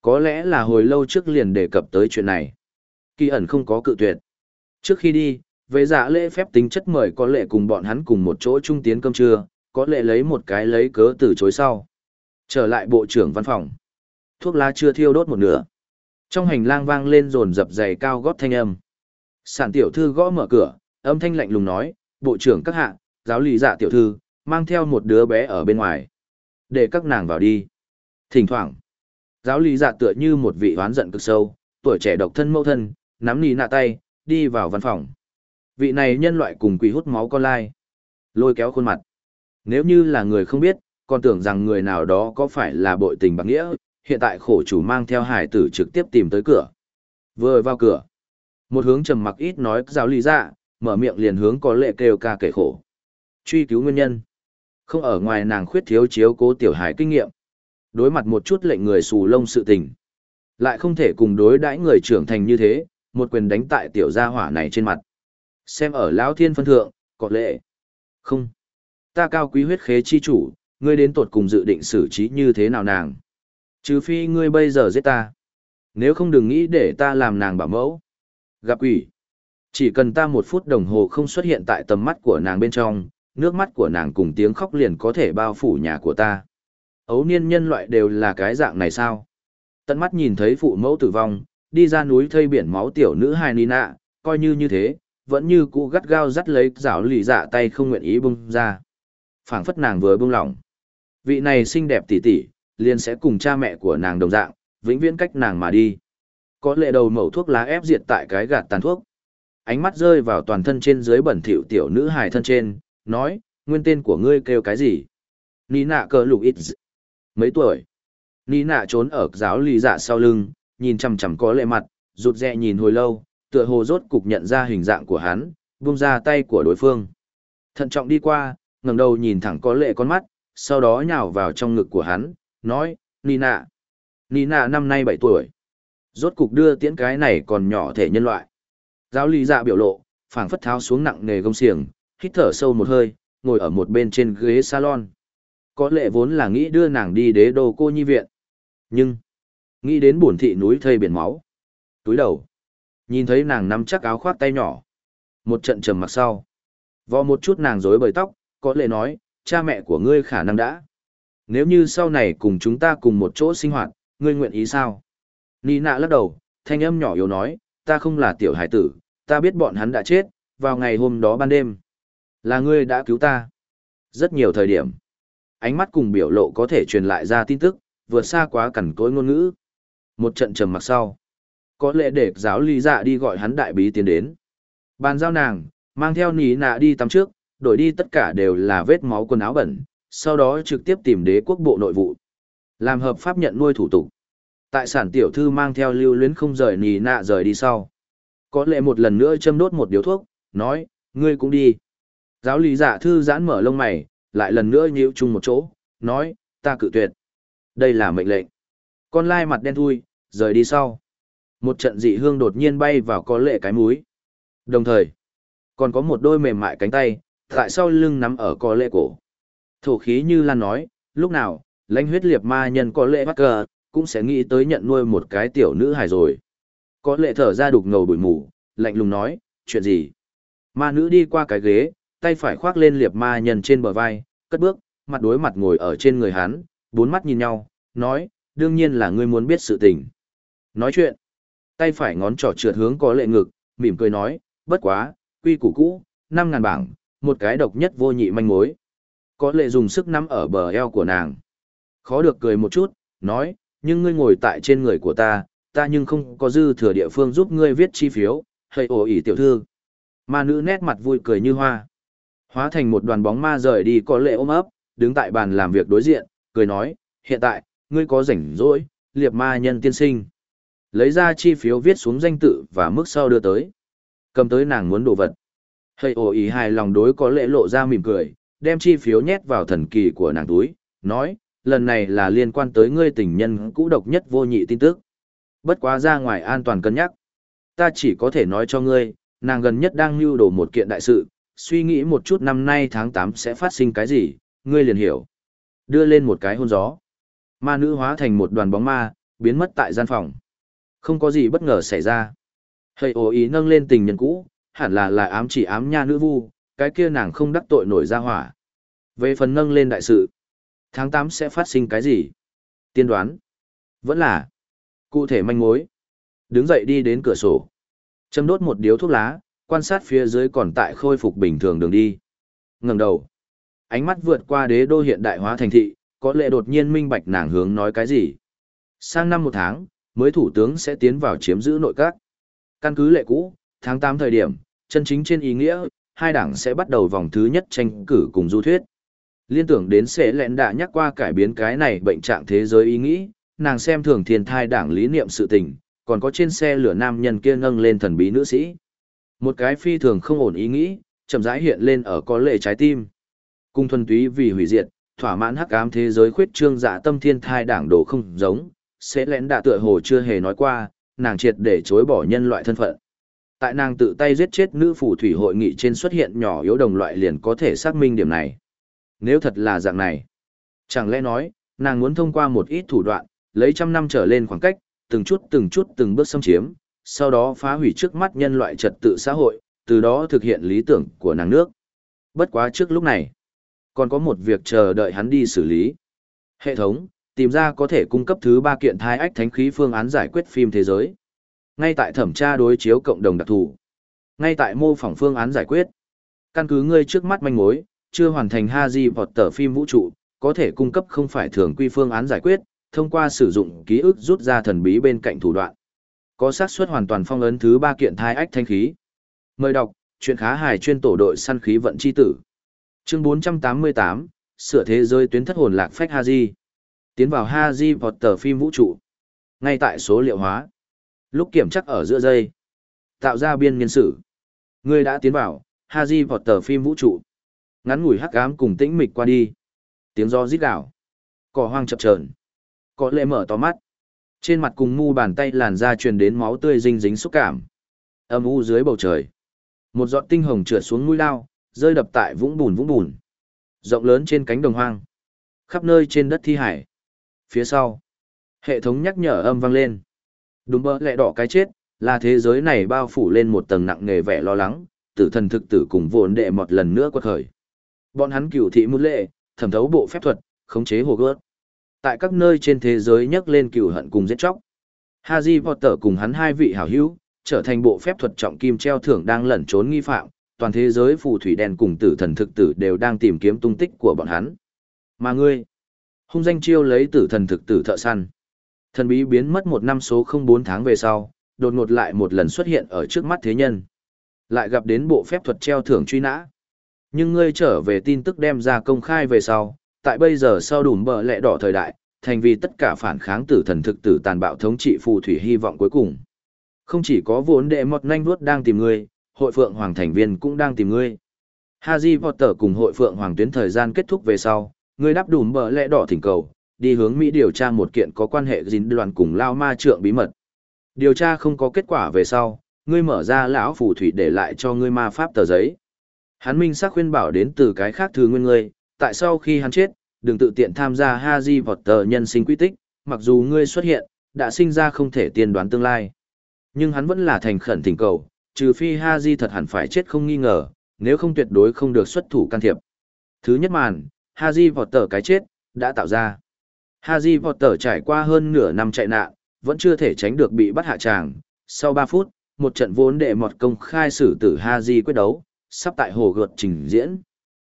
có lẽ là hồi lâu trước liền đề cập tới chuyện này. Kỳ ẩn không có cự tuyệt. Trước khi đi, về giả lễ phép tính chất mời có lệ cùng bọn hắn cùng một chỗ trung tiến cơm trưa, có lệ lấy một cái lấy cớ từ chối sau. Trở lại bộ trưởng văn phòng. Thuốc lá chưa thiêu đốt một nửa. Trong hành lang vang lên rồn dập giày cao gót thanh âm. Sản tiểu thư gõ mở cửa, âm thanh lạnh lùng nói, bộ trưởng các hạ, giáo lý dạ tiểu thư, mang theo một đứa bé ở bên ngoài. Để các nàng vào đi. Thỉnh thoảng, giáo lý dạ tựa như một vị oán giận cực sâu, tuổi trẻ độc thân mẫu thân, nắm nì nạ tay, đi vào văn phòng. Vị này nhân loại cùng quỷ hút máu con lai. Lôi kéo khuôn mặt. Nếu như là người không biết, còn tưởng rằng người nào đó có phải là bội tình bạc nghĩa, hiện tại khổ chủ mang theo hải tử trực tiếp tìm tới cửa. Vừa vào cửa, một hướng trầm mặc ít nói giáo lý dạ, mở miệng liền hướng có lệ kêu ca kể khổ. Truy cứu nguyên nhân. Không ở ngoài nàng khuyết thiếu chiếu cố tiểu hải kinh nghiệm. Đối mặt một chút lệnh người xù lông sự tình. Lại không thể cùng đối đãi người trưởng thành như thế, một quyền đánh tại tiểu gia hỏa này trên mặt. Xem ở lão thiên phân thượng, có lệ. Không. Ta cao quý huyết khế chi chủ, ngươi đến tột cùng dự định xử trí như thế nào nàng. Trừ phi ngươi bây giờ giết ta. Nếu không đừng nghĩ để ta làm nàng bảo mẫu. Gặp quỷ. Chỉ cần ta một phút đồng hồ không xuất hiện tại tầm mắt của nàng bên trong, nước mắt của nàng cùng tiếng khóc liền có thể bao phủ nhà của ta. Ấu niên nhân loại đều là cái dạng này sao? Tận mắt nhìn thấy phụ mẫu tử vong, đi ra núi thây biển máu tiểu nữ hài nina, coi như như thế, vẫn như cũ gắt gao dắt lấy rảo lì dạ tay không nguyện ý bung ra. phảng phất nàng vừa bung lỏng. Vị này xinh đẹp tỉ tỉ, liền sẽ cùng cha mẹ của nàng đồng dạng, vĩnh viễn cách nàng mà đi. Có lệ đầu mẩu thuốc lá ép diệt tại cái gạt tàn thuốc. Ánh mắt rơi vào toàn thân trên dưới bẩn thỉu tiểu nữ hài thân trên, nói, nguyên tên của ngươi kêu cái gì? Ní nạ cờ lục ít Mấy tuổi? Ní nạ trốn ở giáo lì dạ sau lưng, nhìn chằm chằm có lệ mặt, rụt rè nhìn hồi lâu, tựa hồ rốt cục nhận ra hình dạng của hắn, buông ra tay của đối phương. Thận trọng đi qua, ngẩng đầu nhìn thẳng có lệ con mắt, sau đó nhào vào trong ngực của hắn, nói, Nina. nạ năm nay 7 tuổi. Rốt cục đưa tiễn cái này còn nhỏ thể nhân loại. Giáo lý dạ biểu lộ, phảng phất tháo xuống nặng nề gông xiềng, hít thở sâu một hơi, ngồi ở một bên trên ghế salon. Có lệ vốn là nghĩ đưa nàng đi đế đô cô nhi viện. Nhưng, nghĩ đến buồn thị núi thây biển máu. Túi đầu, nhìn thấy nàng nắm chắc áo khoác tay nhỏ. Một trận trầm mặc sau. Vò một chút nàng rối bời tóc, có lệ nói, cha mẹ của ngươi khả năng đã. Nếu như sau này cùng chúng ta cùng một chỗ sinh hoạt, ngươi nguyện ý sao? Nina lắc đầu, thanh âm nhỏ yếu nói, ta không là tiểu hải tử, ta biết bọn hắn đã chết, vào ngày hôm đó ban đêm. Là ngươi đã cứu ta. Rất nhiều thời điểm. Ánh mắt cùng biểu lộ có thể truyền lại ra tin tức, vượt xa quá cẩn cối ngôn ngữ. Một trận trầm mặc sau. Có lẽ để giáo lý dạ đi gọi hắn đại bí tiến đến. Bàn giao nàng, mang theo ní nạ đi tắm trước, đổi đi tất cả đều là vết máu quần áo bẩn, sau đó trực tiếp tìm đế quốc bộ nội vụ. Làm hợp pháp nhận nuôi thủ tục. Tại sản tiểu thư mang theo lưu luyến không rời ní nạ rời đi sau. Có lẽ một lần nữa châm đốt một điếu thuốc, nói, ngươi cũng đi. Giáo lý giả thư giãn mở lông mày, lại lần nữa nhíu chung một chỗ, nói, ta cự tuyệt. Đây là mệnh lệnh. Con lai mặt đen thui, rời đi sau. Một trận dị hương đột nhiên bay vào có lệ cái múi. Đồng thời, còn có một đôi mềm mại cánh tay, tại sau lưng nắm ở có lệ cổ. Thổ khí như lan nói, lúc nào, lãnh huyết liệt ma nhân có lệ bắt cờ, cũng sẽ nghĩ tới nhận nuôi một cái tiểu nữ hài rồi. Có lệ thở ra đục ngầu bụi mù, lạnh lùng nói, chuyện gì? Ma nữ đi qua cái ghế, tay phải khoác lên liệp ma nhân trên bờ vai, cất bước, mặt đối mặt ngồi ở trên người hắn, bốn mắt nhìn nhau, nói, đương nhiên là ngươi muốn biết sự tình. Nói chuyện, tay phải ngón trỏ trượt hướng có lệ ngực, mỉm cười nói, bất quá, quy củ cũ, năm ngàn bảng, một cái độc nhất vô nhị manh mối. Có lệ dùng sức nắm ở bờ eo của nàng. Khó được cười một chút, nói, nhưng ngươi ngồi tại trên người của ta, ta nhưng không có dư thừa địa phương giúp ngươi viết chi phiếu, hay ổ ỉ tiểu thư. Ma nữ nét mặt vui cười như hoa. Hóa thành một đoàn bóng ma rời đi có lệ ôm ấp, đứng tại bàn làm việc đối diện, cười nói, hiện tại, ngươi có rảnh rỗi, liệp ma nhân tiên sinh. Lấy ra chi phiếu viết xuống danh tự và mức sau đưa tới. Cầm tới nàng muốn đồ vật. Hay ổ ý hài lòng đối có lệ lộ ra mỉm cười, đem chi phiếu nhét vào thần kỳ của nàng túi, nói, lần này là liên quan tới ngươi tình nhân cũ độc nhất vô nhị tin tức. Bất quá ra ngoài an toàn cân nhắc. Ta chỉ có thể nói cho ngươi, nàng gần nhất đang lưu đồ một kiện đại sự, suy nghĩ một chút năm nay tháng 8 sẽ phát sinh cái gì, ngươi liền hiểu. Đưa lên một cái hôn gió. Ma nữ hóa thành một đoàn bóng ma, biến mất tại gian phòng. Không có gì bất ngờ xảy ra. Hầy ồ ý nâng lên tình nhân cũ, hẳn là là ám chỉ ám nha nữ vu, cái kia nàng không đắc tội nổi ra hỏa. Về phần nâng lên đại sự, tháng 8 sẽ phát sinh cái gì? Tiên đoán. Vẫn là. Cụ thể manh mối. Đứng dậy đi đến cửa sổ. Châm đốt một điếu thuốc lá, quan sát phía dưới còn tại khôi phục bình thường đường đi. ngẩng đầu. Ánh mắt vượt qua đế đô hiện đại hóa thành thị, có lệ đột nhiên minh bạch nàng hướng nói cái gì. Sang năm một tháng, mới thủ tướng sẽ tiến vào chiếm giữ nội các. Căn cứ lệ cũ, tháng 8 thời điểm, chân chính trên ý nghĩa, hai đảng sẽ bắt đầu vòng thứ nhất tranh cử cùng du thuyết. Liên tưởng đến sẽ lẹn đã nhắc qua cải biến cái này bệnh trạng thế giới ý nghĩ, nàng xem thường thiên thai đảng lý niệm sự tình, còn có trên xe lửa nam nhân kia nâng lên thần bí nữ sĩ. Một cái phi thường không ổn ý nghĩ, chậm rãi hiện lên ở có lệ trái tim. Cung thuần túy vì hủy diệt, thỏa mãn hắc ám thế giới khuyết trương dạ tâm thiên thai đảng đồ không giống, sẽ lẽn đạ tựa hồ chưa hề nói qua, nàng triệt để chối bỏ nhân loại thân phận. Tại nàng tự tay giết chết nữ phù thủy hội nghị trên xuất hiện nhỏ yếu đồng loại liền có thể xác minh điểm này. Nếu thật là dạng này, chẳng lẽ nói, nàng muốn thông qua một ít thủ đoạn, lấy trăm năm trở lên khoảng cách, từng chút từng chút từng bước xâm chiếm, sau đó phá hủy trước mắt nhân loại trật tự xã hội, từ đó thực hiện lý tưởng của nàng nước. Bất quá trước lúc này, còn có một việc chờ đợi hắn đi xử lý. Hệ thống, tìm ra có thể cung cấp thứ ba kiện thai ách thánh khí phương án giải quyết phim thế giới. Ngay tại thẩm tra đối chiếu cộng đồng đặc thù. Ngay tại mô phỏng phương án giải quyết. Căn cứ ngươi trước mắt manh mối, chưa hoàn thành Haji Potter phim vũ trụ, có thể cung cấp không phải thường quy phương án giải quyết, thông qua sử dụng ký ức rút ra thần bí bên cạnh thủ đoạn. Có xác suất hoàn toàn phong ấn thứ ba kiện thai ách thanh khí. Mời đọc, chuyện khá hài chuyên tổ đội săn khí vận chi tử. Chương 488, sửa thế giới tuyến thất hồn lạc phách Haji. Tiến vào Haji vọt tờ phim vũ trụ. Ngay tại số liệu hóa. Lúc kiểm chắc ở giữa dây. Tạo ra biên nghiên sử. Người đã tiến vào, Haji vọt tờ phim vũ trụ. Ngắn ngủi hắc ám cùng tĩnh mịch qua đi. Tiếng gió rít đảo. Cỏ hoang chập chờn. Có lệ mở to mắt. Trên mặt cùng mu bàn tay làn da truyền đến máu tươi dinh dính xúc cảm. Âm u dưới bầu trời. Một giọt tinh hồng trượt xuống mũi lao, rơi đập tại vũng bùn vũng bùn. Rộng lớn trên cánh đồng hoang. Khắp nơi trên đất thi hải. Phía sau. Hệ thống nhắc nhở âm vang lên. Đúng bơ lẹ đỏ cái chết, là thế giới này bao phủ lên một tầng nặng nề vẻ lo lắng, tử thần thực tử cùng vốn đệ một lần nữa quật khởi. Bọn hắn cửu thị mưu lệ, thẩm thấu bộ phép thuật, khống chế hồ gớt. Tại các nơi trên thế giới nhấc lên cừu hận cùng giết chóc. Harry Potter cùng hắn hai vị hảo hữu, trở thành bộ phép thuật trọng kim treo thưởng đang lẩn trốn nghi phạm, toàn thế giới phù thủy đen cùng tử thần thực tử đều đang tìm kiếm tung tích của bọn hắn. Mà ngươi, hung danh chiêu lấy tử thần thực tử thợ săn. Thần bí biến mất một năm số không bốn tháng về sau, đột ngột lại một lần xuất hiện ở trước mắt thế nhân. Lại gặp đến bộ phép thuật treo thưởng truy nã. Nhưng ngươi trở về tin tức đem ra công khai về sau, tại bây giờ sau đùm bờ lẹ đỏ thời đại, thành vì tất cả phản kháng tử thần thực tử tàn bạo thống trị phù thủy hy vọng cuối cùng. Không chỉ có vốn đệ một nhanh vuốt đang tìm ngươi, hội phượng hoàng thành viên cũng đang tìm ngươi. Haji Potter cùng hội phượng hoàng tuyến thời gian kết thúc về sau, ngươi đáp đùm bờ lẹ đỏ thỉnh cầu, đi hướng Mỹ điều tra một kiện có quan hệ dính đoàn cùng lao ma trượng bí mật. Điều tra không có kết quả về sau, ngươi mở ra lão phù thủy để lại cho ngươi ma pháp tờ giấy. Hắn minh xác khuyên bảo đến từ cái khác thứ nguyên ngươi, tại sau khi hắn chết, đừng tự tiện tham gia Haji tờ nhân sinh quy tích, mặc dù ngươi xuất hiện, đã sinh ra không thể tiên đoán tương lai. Nhưng hắn vẫn là thành khẩn thỉnh cầu, trừ phi Haji thật hẳn phải chết không nghi ngờ, nếu không tuyệt đối không được xuất thủ can thiệp. Thứ nhất màn, Haji tờ cái chết, đã tạo ra. Haji tờ trải qua hơn nửa năm chạy nạn, vẫn chưa thể tránh được bị bắt hạ tràng. Sau 3 phút, một trận vốn đệ mọt công khai xử tử Haji quyết đấu, sắp tại hồ gợt trình diễn.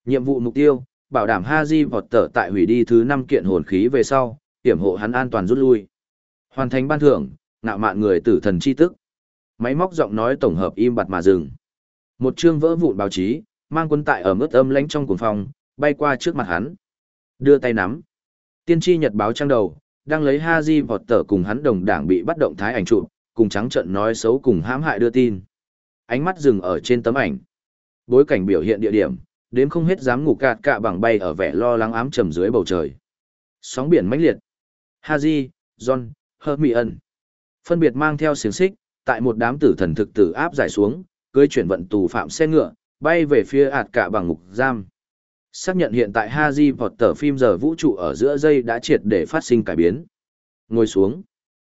Nhiệm vụ mục tiêu, bảo đảm Haji Tở tại hủy đi thứ 5 kiện hồn khí về sau, hiểm hộ hắn an toàn rút lui. Hoàn thành ban thưởng, ngạo mạn người tử thần chi tức. Máy móc giọng nói tổng hợp im bặt mà dừng. Một chương vỡ vụn báo chí, mang quân tại ở mức âm lãnh trong cuồng phòng, bay qua trước mặt hắn. Đưa tay nắm. Tiên tri nhật báo trang đầu, đang lấy Haji vọt Tở cùng hắn đồng đảng bị bắt động thái ảnh chụp, cùng trắng trận nói xấu cùng hãm hại đưa tin. Ánh mắt dừng ở trên tấm ảnh. Bối cảnh biểu hiện địa điểm, đến không hết dám ngủ cạt cạ bằng bay ở vẻ lo lắng ám trầm dưới bầu trời. Sóng biển mãnh liệt. Haji, John, Hermione. Phân biệt mang theo xiềng xích, tại một đám tử thần thực tử áp giải xuống, cưới chuyển vận tù phạm xe ngựa, bay về phía ạt cả bằng ngục giam. Xác nhận hiện tại Haji Potter phim giờ vũ trụ ở giữa dây đã triệt để phát sinh cải biến. Ngồi xuống.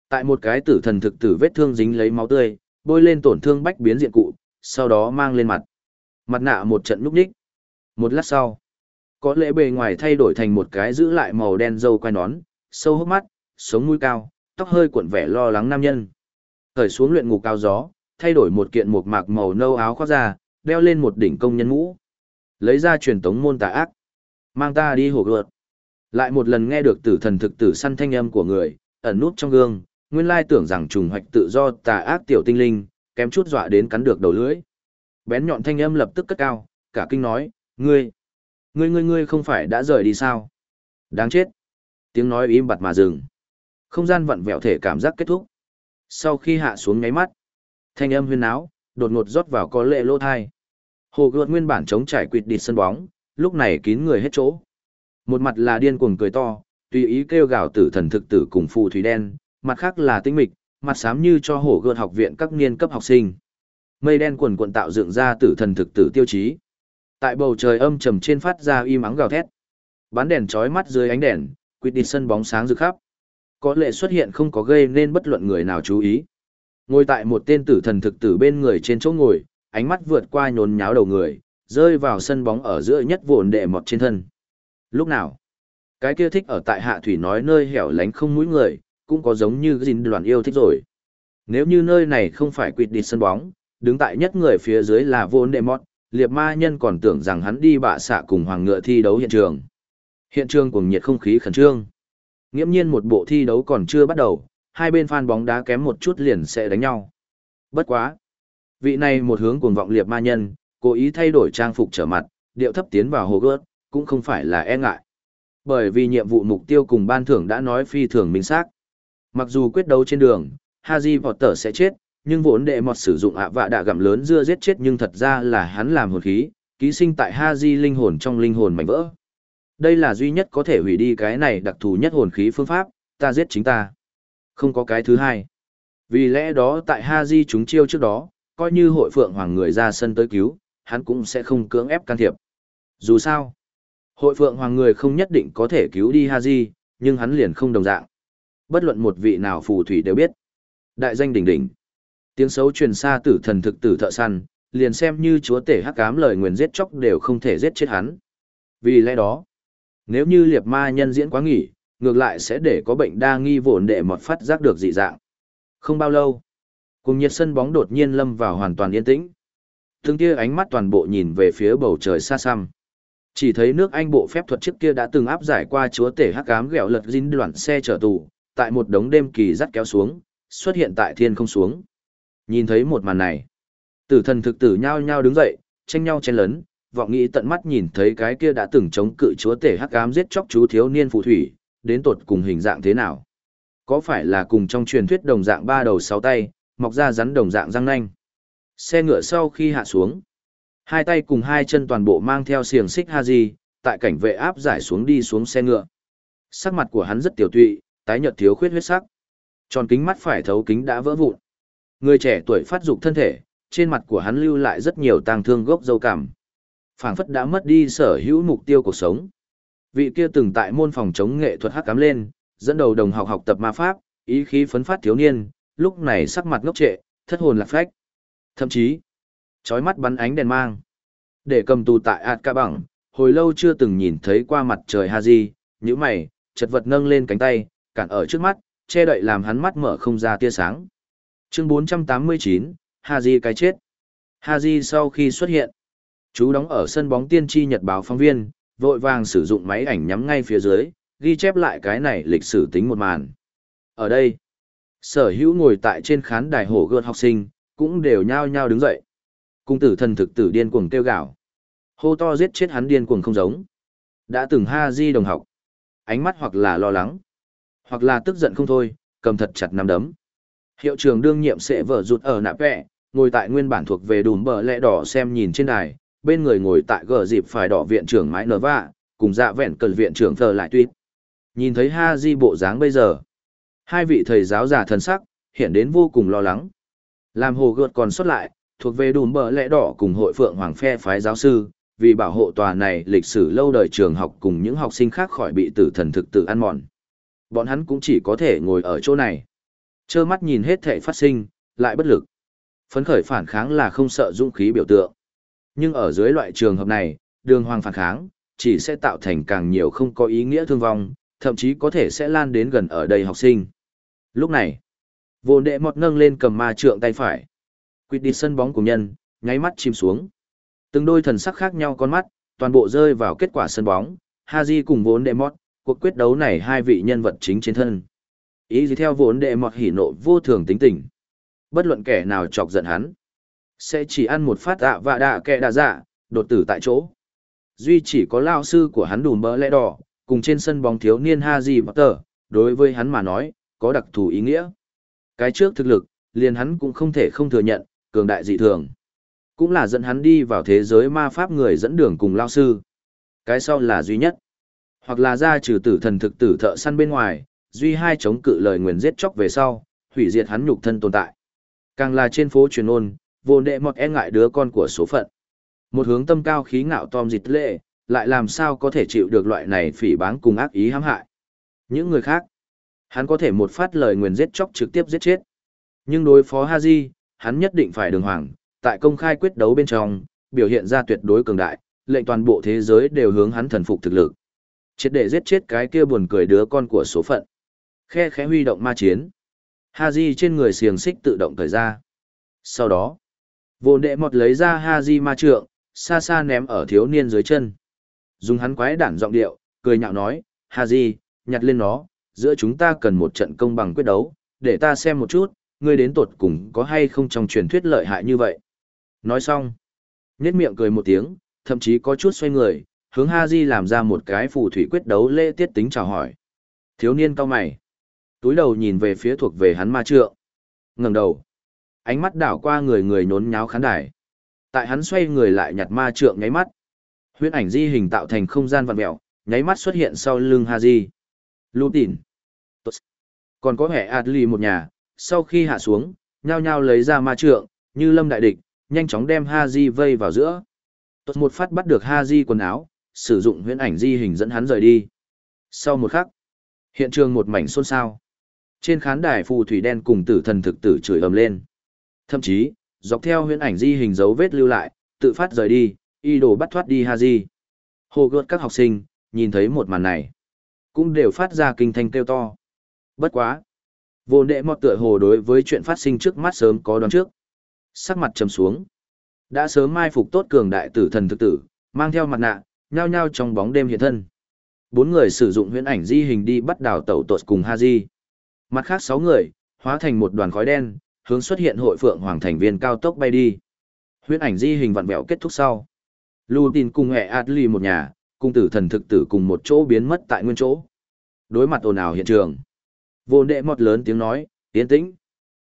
Tại một cái tử thần thực tử vết thương dính lấy máu tươi, bôi lên tổn thương bách biến diện cụ, sau đó mang lên mặt. Mặt nạ một trận núp đích. Một lát sau, có lẽ bề ngoài thay đổi thành một cái giữ lại màu đen dâu quai nón, sâu hốc mắt, sống mũi cao, tóc hơi cuộn vẻ lo lắng nam nhân. Thời xuống luyện ngục cao gió, thay đổi một kiện mộc mạc màu nâu áo khoác ra, đeo lên một đỉnh công nhân mũ. Lấy ra truyền tống môn tà ác. Mang ta đi hồ gợt. Lại một lần nghe được tử thần thực tử săn thanh âm của người, ẩn nút trong gương, nguyên lai tưởng rằng trùng hoạch tự do tà ác tiểu tinh linh, kém chút dọa đến cắn được đầu lưỡi. Bén nhọn thanh âm lập tức cất cao, cả kinh nói, ngươi, ngươi ngươi ngươi không phải đã rời đi sao? Đáng chết. Tiếng nói im bặt mà dừng. Không gian vặn vẹo thể cảm giác kết thúc. Sau khi hạ xuống ngáy mắt, thanh âm huyên náo, đột ngột rót vào có lệ lỗ thai. Hồ gợt nguyên bản chống trải quỵt địt sân bóng, lúc này kín người hết chỗ. Một mặt là điên cuồng cười to, tùy ý kêu gào tử thần thực tử cùng phù thủy đen, mặt khác là tinh mịch, mặt xám như cho hổ gợt học viện các niên cấp học sinh. Mây đen quần quần tạo dựng ra tử thần thực tử tiêu chí. Tại bầu trời âm trầm trên phát ra y mắng gào thét. Bán đèn chói mắt dưới ánh đèn, quỵt đi sân bóng sáng rực khắp. Có lệ xuất hiện không có gây nên bất luận người nào chú ý. Ngồi tại một tên tử thần thực tử bên người trên chỗ ngồi, ánh mắt vượt qua nhốn nháo đầu người, rơi vào sân bóng ở giữa nhất vồn đệ mọt trên thân. Lúc nào? Cái kia thích ở tại hạ thủy nói nơi hẻo lánh không mũi người, cũng có giống như gìn đoàn yêu thích rồi. Nếu như nơi này không phải quỵt đi sân bóng, đứng tại nhất người phía dưới là vồn đệ mọt, liệt ma nhân còn tưởng rằng hắn đi bạ xạ cùng hoàng ngựa thi đấu hiện trường. Hiện trường cùng nhiệt không khí khẩn trương. Nghiễm nhiên một bộ thi đấu còn chưa bắt đầu, hai bên fan bóng đá kém một chút liền sẽ đánh nhau. Bất quá. Vị này một hướng cuồng vọng liệt ma nhân, cố ý thay đổi trang phục trở mặt, điệu thấp tiến vào hồ gớt, cũng không phải là e ngại. Bởi vì nhiệm vụ mục tiêu cùng ban thưởng đã nói phi thường minh xác. Mặc dù quyết đấu trên đường, Haji Potter sẽ chết, nhưng vốn đệ mọt sử dụng ạ vạ đạ gặm lớn dưa giết chết nhưng thật ra là hắn làm hồn khí, ký sinh tại ha di linh hồn trong linh hồn mảnh vỡ. Đây là duy nhất có thể hủy đi cái này đặc thù nhất hồn khí phương pháp, ta giết chính ta. Không có cái thứ hai. Vì lẽ đó tại ha di chúng chiêu trước đó, coi như hội phượng hoàng người ra sân tới cứu, hắn cũng sẽ không cưỡng ép can thiệp. Dù sao, hội phượng hoàng người không nhất định có thể cứu đi ha di, nhưng hắn liền không đồng dạng. Bất luận một vị nào phù thủy đều biết. Đại danh đỉnh đỉnh. Tiếng xấu truyền xa tử thần thực tử thợ săn, liền xem như chúa tể hắc ám lời nguyền giết chóc đều không thể giết chết hắn. Vì lẽ đó, nếu như liệt ma nhân diễn quá nghỉ, ngược lại sẽ để có bệnh đa nghi vồn đệ một phát giác được dị dạng. Không bao lâu, cùng nhiệt sân bóng đột nhiên lâm vào hoàn toàn yên tĩnh. Thương kia ánh mắt toàn bộ nhìn về phía bầu trời xa xăm. Chỉ thấy nước Anh bộ phép thuật trước kia đã từng áp giải qua chúa tể hắc ám ghẹo lật dính đoạn xe chở tù, tại một đống đêm kỳ dắt kéo xuống, xuất hiện tại thiên không xuống. Nhìn thấy một màn này, tử thần thực tử nhao nhao đứng dậy, tranh nhau chen lấn, vọng nghĩ tận mắt nhìn thấy cái kia đã từng chống cự chúa tể hắc ám giết chóc chú thiếu niên phù thủy, đến tột cùng hình dạng thế nào? Có phải là cùng trong truyền thuyết đồng dạng ba đầu sáu tay, mọc ra rắn đồng dạng răng nanh? Xe ngựa sau khi hạ xuống, hai tay cùng hai chân toàn bộ mang theo xiềng xích Haji, tại cảnh vệ áp giải xuống đi xuống xe ngựa. Sắc mặt của hắn rất tiểu tụy, tái nhợt thiếu khuyết huyết sắc. Tròn kính mắt phải thấu kính đã vỡ vụn. Người trẻ tuổi phát dục thân thể, trên mặt của hắn lưu lại rất nhiều tang thương gốc dâu cảm phảng phất đã mất đi sở hữu mục tiêu cuộc sống. Vị kia từng tại môn phòng chống nghệ thuật hắc cám lên, dẫn đầu đồng học học tập ma pháp, ý khí phấn phát thiếu niên, lúc này sắc mặt ngốc trệ, thất hồn lạc phách. Thậm chí, chói mắt bắn ánh đèn mang. Để cầm tù tại ạt ca bằng, hồi lâu chưa từng nhìn thấy qua mặt trời Haji, nhíu mày, chật vật nâng lên cánh tay, cản ở trước mắt, che đậy làm hắn mắt mở không ra tia sáng. Chương 489, Haji cái chết. Haji sau khi xuất hiện, chú đóng ở sân bóng tiên tri nhật báo phóng viên, vội vàng sử dụng máy ảnh nhắm ngay phía dưới, ghi chép lại cái này lịch sử tính một màn. Ở đây, sở hữu ngồi tại trên khán đài hổ gợt học sinh, cũng đều nhao nhao đứng dậy. Cung tử thần thực tử điên cuồng kêu gào. Hô to giết chết hắn điên cuồng không giống. Đã từng Haji di đồng học. Ánh mắt hoặc là lo lắng, hoặc là tức giận không thôi, cầm thật chặt nắm đấm. Hiệu trưởng đương nhiệm sẽ vở rụt ở nạp vẹ, ngồi tại nguyên bản thuộc về đùm bờ lẽ đỏ xem nhìn trên đài, bên người ngồi tại gờ dịp phải đỏ viện trưởng mãi nở vạ, cùng dạ vẹn cần viện trưởng thờ lại tuyết. Nhìn thấy ha di bộ dáng bây giờ. Hai vị thầy giáo già thần sắc, hiện đến vô cùng lo lắng. Làm hồ gợt còn xuất lại, thuộc về đùm bờ lẽ đỏ cùng hội phượng hoàng phe phái giáo sư, vì bảo hộ tòa này lịch sử lâu đời trường học cùng những học sinh khác khỏi bị tử thần thực tử ăn mòn. Bọn hắn cũng chỉ có thể ngồi ở chỗ này. Chơ mắt nhìn hết thể phát sinh, lại bất lực. Phấn khởi phản kháng là không sợ dũng khí biểu tượng. Nhưng ở dưới loại trường hợp này, đường hoàng phản kháng, chỉ sẽ tạo thành càng nhiều không có ý nghĩa thương vong, thậm chí có thể sẽ lan đến gần ở đây học sinh. Lúc này, vô đệ mọt nâng lên cầm ma trượng tay phải. Quyết đi sân bóng của nhân, nháy mắt chìm xuống. Từng đôi thần sắc khác nhau con mắt, toàn bộ rơi vào kết quả sân bóng, Haji cùng vốn đệ mọt, cuộc quyết đấu này hai vị nhân vật chính trên thân. Ý gì theo vốn đệ mọt hỉ nộ vô thường tính tình. Bất luận kẻ nào chọc giận hắn, sẽ chỉ ăn một phát ạ và đạ kẻ đạ dạ, đột tử tại chỗ. Duy chỉ có lao sư của hắn đùm bỡ lẽ đỏ, cùng trên sân bóng thiếu niên Haji Potter, đối với hắn mà nói, có đặc thù ý nghĩa. Cái trước thực lực, liền hắn cũng không thể không thừa nhận, cường đại dị thường. Cũng là dẫn hắn đi vào thế giới ma pháp người dẫn đường cùng lao sư. Cái sau là duy nhất. Hoặc là ra trừ tử thần thực tử thợ săn bên ngoài, duy hai chống cự lời nguyền giết chóc về sau, hủy diệt hắn nhục thân tồn tại. Càng là trên phố truyền ôn, vô đệ mọt e ngại đứa con của số phận. Một hướng tâm cao khí ngạo Tom dịch lệ, lại làm sao có thể chịu được loại này phỉ báng cùng ác ý hãm hại. Những người khác, hắn có thể một phát lời nguyền giết chóc trực tiếp giết chết. Nhưng đối phó Haji, hắn nhất định phải đường hoàng, tại công khai quyết đấu bên trong, biểu hiện ra tuyệt đối cường đại, lệnh toàn bộ thế giới đều hướng hắn thần phục thực lực. Chết để giết chết cái kia buồn cười đứa con của số phận. Khe khẽ huy động ma chiến. Haji trên người xiềng xích tự động thời ra. Sau đó, vô đệ mọt lấy ra Haji ma trượng, xa xa ném ở thiếu niên dưới chân. Dùng hắn quái đản giọng điệu, cười nhạo nói, Haji, nhặt lên nó, giữa chúng ta cần một trận công bằng quyết đấu, để ta xem một chút, ngươi đến tột cùng có hay không trong truyền thuyết lợi hại như vậy. Nói xong, nhếch miệng cười một tiếng, thậm chí có chút xoay người, hướng Haji làm ra một cái phù thủy quyết đấu lễ tiết tính chào hỏi. Thiếu niên cao mày, túi đầu nhìn về phía thuộc về hắn ma trượng. ngẩng đầu, ánh mắt đảo qua người người nhốn nháo khán đài. Tại hắn xoay người lại nhặt ma trượng nháy mắt. Huyễn ảnh di hình tạo thành không gian vặn mèo, nháy mắt xuất hiện sau lưng Haji. Lutin. Còn có hệ Adli một nhà, sau khi hạ xuống, nhao nhao lấy ra ma trượng, như lâm đại địch, nhanh chóng đem Haji vây vào giữa. Tốt một phát bắt được Haji quần áo, sử dụng huyễn ảnh di hình dẫn hắn rời đi. Sau một khắc, hiện trường một mảnh xôn xao. Trên khán đài phù thủy đen cùng tử thần thực tử chửi ầm lên. Thậm chí, dọc theo huyễn ảnh di hình dấu vết lưu lại, tự phát rời đi, y đồ bắt thoát đi Haji. Hồ gợt các học sinh, nhìn thấy một màn này, cũng đều phát ra kinh thanh kêu to. Bất quá. Vô đệ mọt tựa hồ đối với chuyện phát sinh trước mắt sớm có đoán trước. Sắc mặt trầm xuống. Đã sớm mai phục tốt cường đại tử thần thực tử, mang theo mặt nạ, nhao nhao trong bóng đêm hiện thân. Bốn người sử dụng huyễn ảnh di hình đi bắt đào tẩu tột cùng Haji. Mặt khác sáu người, hóa thành một đoàn khói đen, hướng xuất hiện hội phượng hoàng thành viên cao tốc bay đi. Huyễn ảnh di hình vặn vẹo kết thúc sau. Lưu tin cùng hệ Adli một nhà, cung tử thần thực tử cùng một chỗ biến mất tại nguyên chỗ. Đối mặt ồn ào hiện trường. Vô đệ mọt lớn tiếng nói, tiến tĩnh.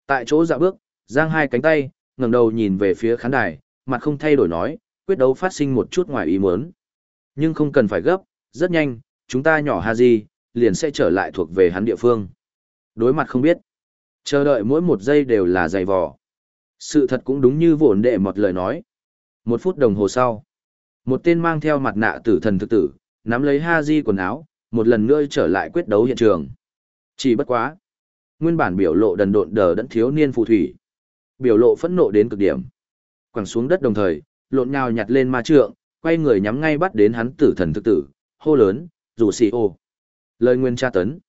Tại chỗ dạ bước, giang hai cánh tay, ngẩng đầu nhìn về phía khán đài, mặt không thay đổi nói, quyết đấu phát sinh một chút ngoài ý muốn. Nhưng không cần phải gấp, rất nhanh, chúng ta nhỏ Haji, liền sẽ trở lại thuộc về hắn địa phương. Đối mặt không biết. Chờ đợi mỗi một giây đều là dày vò. Sự thật cũng đúng như vốn đệ một lời nói. Một phút đồng hồ sau, một tên mang theo mặt nạ tử thần thực tử, nắm lấy ha Haji quần áo, một lần nữa trở lại quyết đấu hiện trường. Chỉ bất quá. Nguyên bản biểu lộ đần độn đờ đẫn thiếu niên phù thủy. Biểu lộ phẫn nộ đến cực điểm. Quẳng xuống đất đồng thời, lộn nhào nhặt lên ma trượng, quay người nhắm ngay bắt đến hắn tử thần thực tử, hô lớn, rủ xì ô. Lời nguyên tra tấn.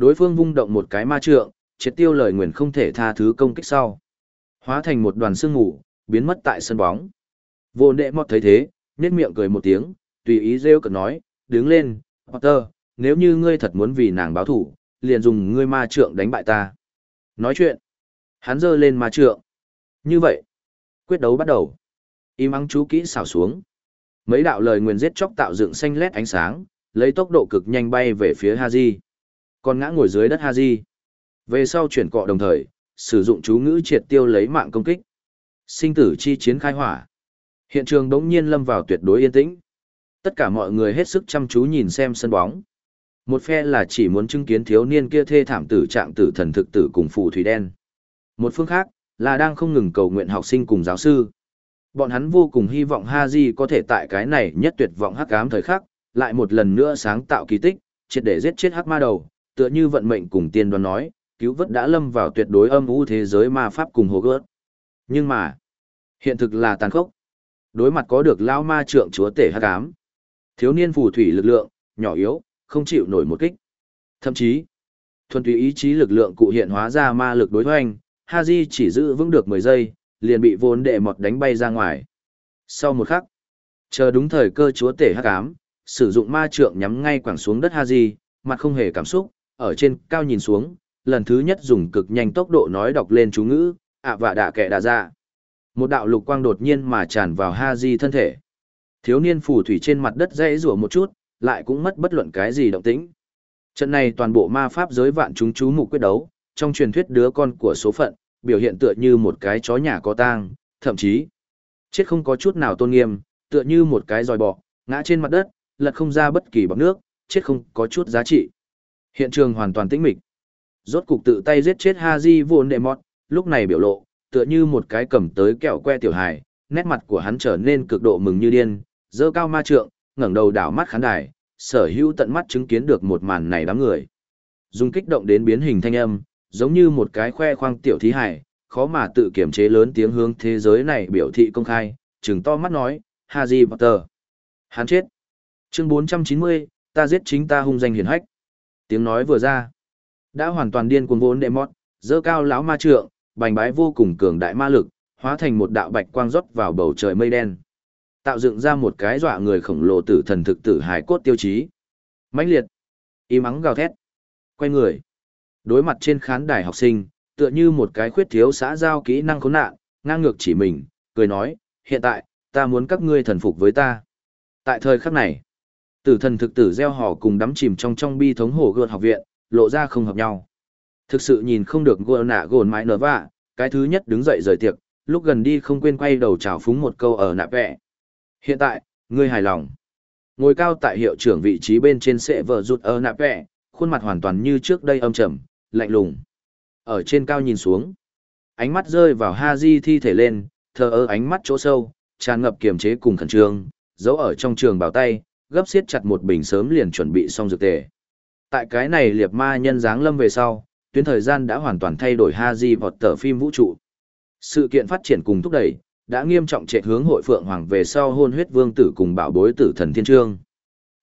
Đối phương vung động một cái ma trượng, triệt tiêu lời nguyền không thể tha thứ công kích sau. Hóa thành một đoàn sương ngủ biến mất tại sân bóng. Vô nệ mọt thấy thế, nét miệng cười một tiếng, tùy ý rêu cực nói, đứng lên, Potter, nếu như ngươi thật muốn vì nàng báo thủ, liền dùng ngươi ma trượng đánh bại ta. Nói chuyện, hắn giơ lên ma trượng. Như vậy, quyết đấu bắt đầu. Im ắng chú kỹ xảo xuống. Mấy đạo lời nguyền giết chóc tạo dựng xanh lét ánh sáng, lấy tốc độ cực nhanh bay về phía Haji. Còn ngã ngồi dưới đất Haji. Về sau chuyển cọ đồng thời, sử dụng chú ngữ triệt tiêu lấy mạng công kích. Sinh tử chi chiến khai hỏa. Hiện trường đống nhiên lâm vào tuyệt đối yên tĩnh. Tất cả mọi người hết sức chăm chú nhìn xem sân bóng. Một phe là chỉ muốn chứng kiến thiếu niên kia thê thảm tử trạng tử thần thực tử cùng phù thủy đen. Một phương khác, là đang không ngừng cầu nguyện học sinh cùng giáo sư. Bọn hắn vô cùng hy vọng Haji có thể tại cái này nhất tuyệt vọng hắc ám thời khắc, lại một lần nữa sáng tạo kỳ tích, triệt để giết chết hắc ma đầu, tựa như vận mệnh cùng tiên đoán nói, cứu vớt đã lâm vào tuyệt đối âm u thế giới ma pháp cùng hồ gớt. Nhưng mà, hiện thực là tàn khốc. Đối mặt có được lao ma trượng chúa tể hắc ám. Thiếu niên phù thủy lực lượng, nhỏ yếu, không chịu nổi một kích. Thậm chí, thuần túy ý chí lực lượng cụ hiện hóa ra ma lực đối hoành, Haji chỉ giữ vững được 10 giây, liền bị vốn đệ mọt đánh bay ra ngoài. Sau một khắc, chờ đúng thời cơ chúa tể hắc ám, sử dụng ma trượng nhắm ngay quẳng xuống đất Haji, mặt không hề cảm xúc, ở trên cao nhìn xuống, lần thứ nhất dùng cực nhanh tốc độ nói đọc lên chú ngữ, ạ và đạ kẻ đạ ra. Một đạo lục quang đột nhiên mà tràn vào Haji thân thể. Thiếu niên phù thủy trên mặt đất dãy rủa một chút, lại cũng mất bất luận cái gì động tĩnh. Trận này toàn bộ ma pháp giới vạn chúng chú mục quyết đấu, trong truyền thuyết đứa con của số phận, biểu hiện tựa như một cái chó nhà có tang, thậm chí chết không có chút nào tôn nghiêm, tựa như một cái dòi bọ, ngã trên mặt đất, lật không ra bất kỳ bọc nước, chết không có chút giá trị. Hiện trường hoàn toàn tĩnh mịch. Rốt cục tự tay giết chết Haji vốn đệ mọt, lúc này biểu lộ, tựa như một cái cầm tới kẹo que tiểu hài, nét mặt của hắn trở nên cực độ mừng như điên, dơ cao ma trượng, ngẩng đầu đảo mắt khán đài, sở hữu tận mắt chứng kiến được một màn này đám người. Dùng kích động đến biến hình thanh âm, giống như một cái khoe khoang tiểu thí hải, khó mà tự kiểm chế lớn tiếng hướng thế giới này biểu thị công khai, trừng to mắt nói, Harry Potter. Hắn chết. Chương 490, ta giết chính ta hung danh hiển hách. Tiếng nói vừa ra. Đã hoàn toàn điên cuồng vốn đệ mót, dơ cao lão ma trượng, bành bái vô cùng cường đại ma lực, hóa thành một đạo bạch quang rót vào bầu trời mây đen. Tạo dựng ra một cái dọa người khổng lồ tử thần thực tử hải cốt tiêu chí. mãnh liệt. Im ắng gào thét. Quay người. Đối mặt trên khán đài học sinh, tựa như một cái khuyết thiếu xã giao kỹ năng khốn nạn, ngang ngược chỉ mình, cười nói, hiện tại, ta muốn các ngươi thần phục với ta. Tại thời khắc này, tử thần thực tử gieo hò cùng đắm chìm trong trong bi thống hổ gợt học viện, lộ ra không hợp nhau. Thực sự nhìn không được gồn nạ gồn mãi nở vạ, cái thứ nhất đứng dậy rời tiệc, lúc gần đi không quên quay đầu chào phúng một câu ở nạ vẹ. Hiện tại, ngươi hài lòng. Ngồi cao tại hiệu trưởng vị trí bên trên sệ vợ rụt ở nạ vẹ, khuôn mặt hoàn toàn như trước đây âm trầm, lạnh lùng. Ở trên cao nhìn xuống, ánh mắt rơi vào Ha Di thi thể lên, thờ ơ ánh mắt chỗ sâu, tràn ngập kiềm chế cùng khẩn trương, giấu ở trong trường bảo tay, gấp xiết chặt một bình sớm liền chuẩn bị xong dược tề. Tại cái này liệp ma nhân dáng lâm về sau, tuyến thời gian đã hoàn toàn thay đổi Ha Di vọt tờ phim vũ trụ. Sự kiện phát triển cùng thúc đẩy, đã nghiêm trọng trệ hướng hội phượng hoàng về sau hôn huyết vương tử cùng bảo bối tử thần thiên trương.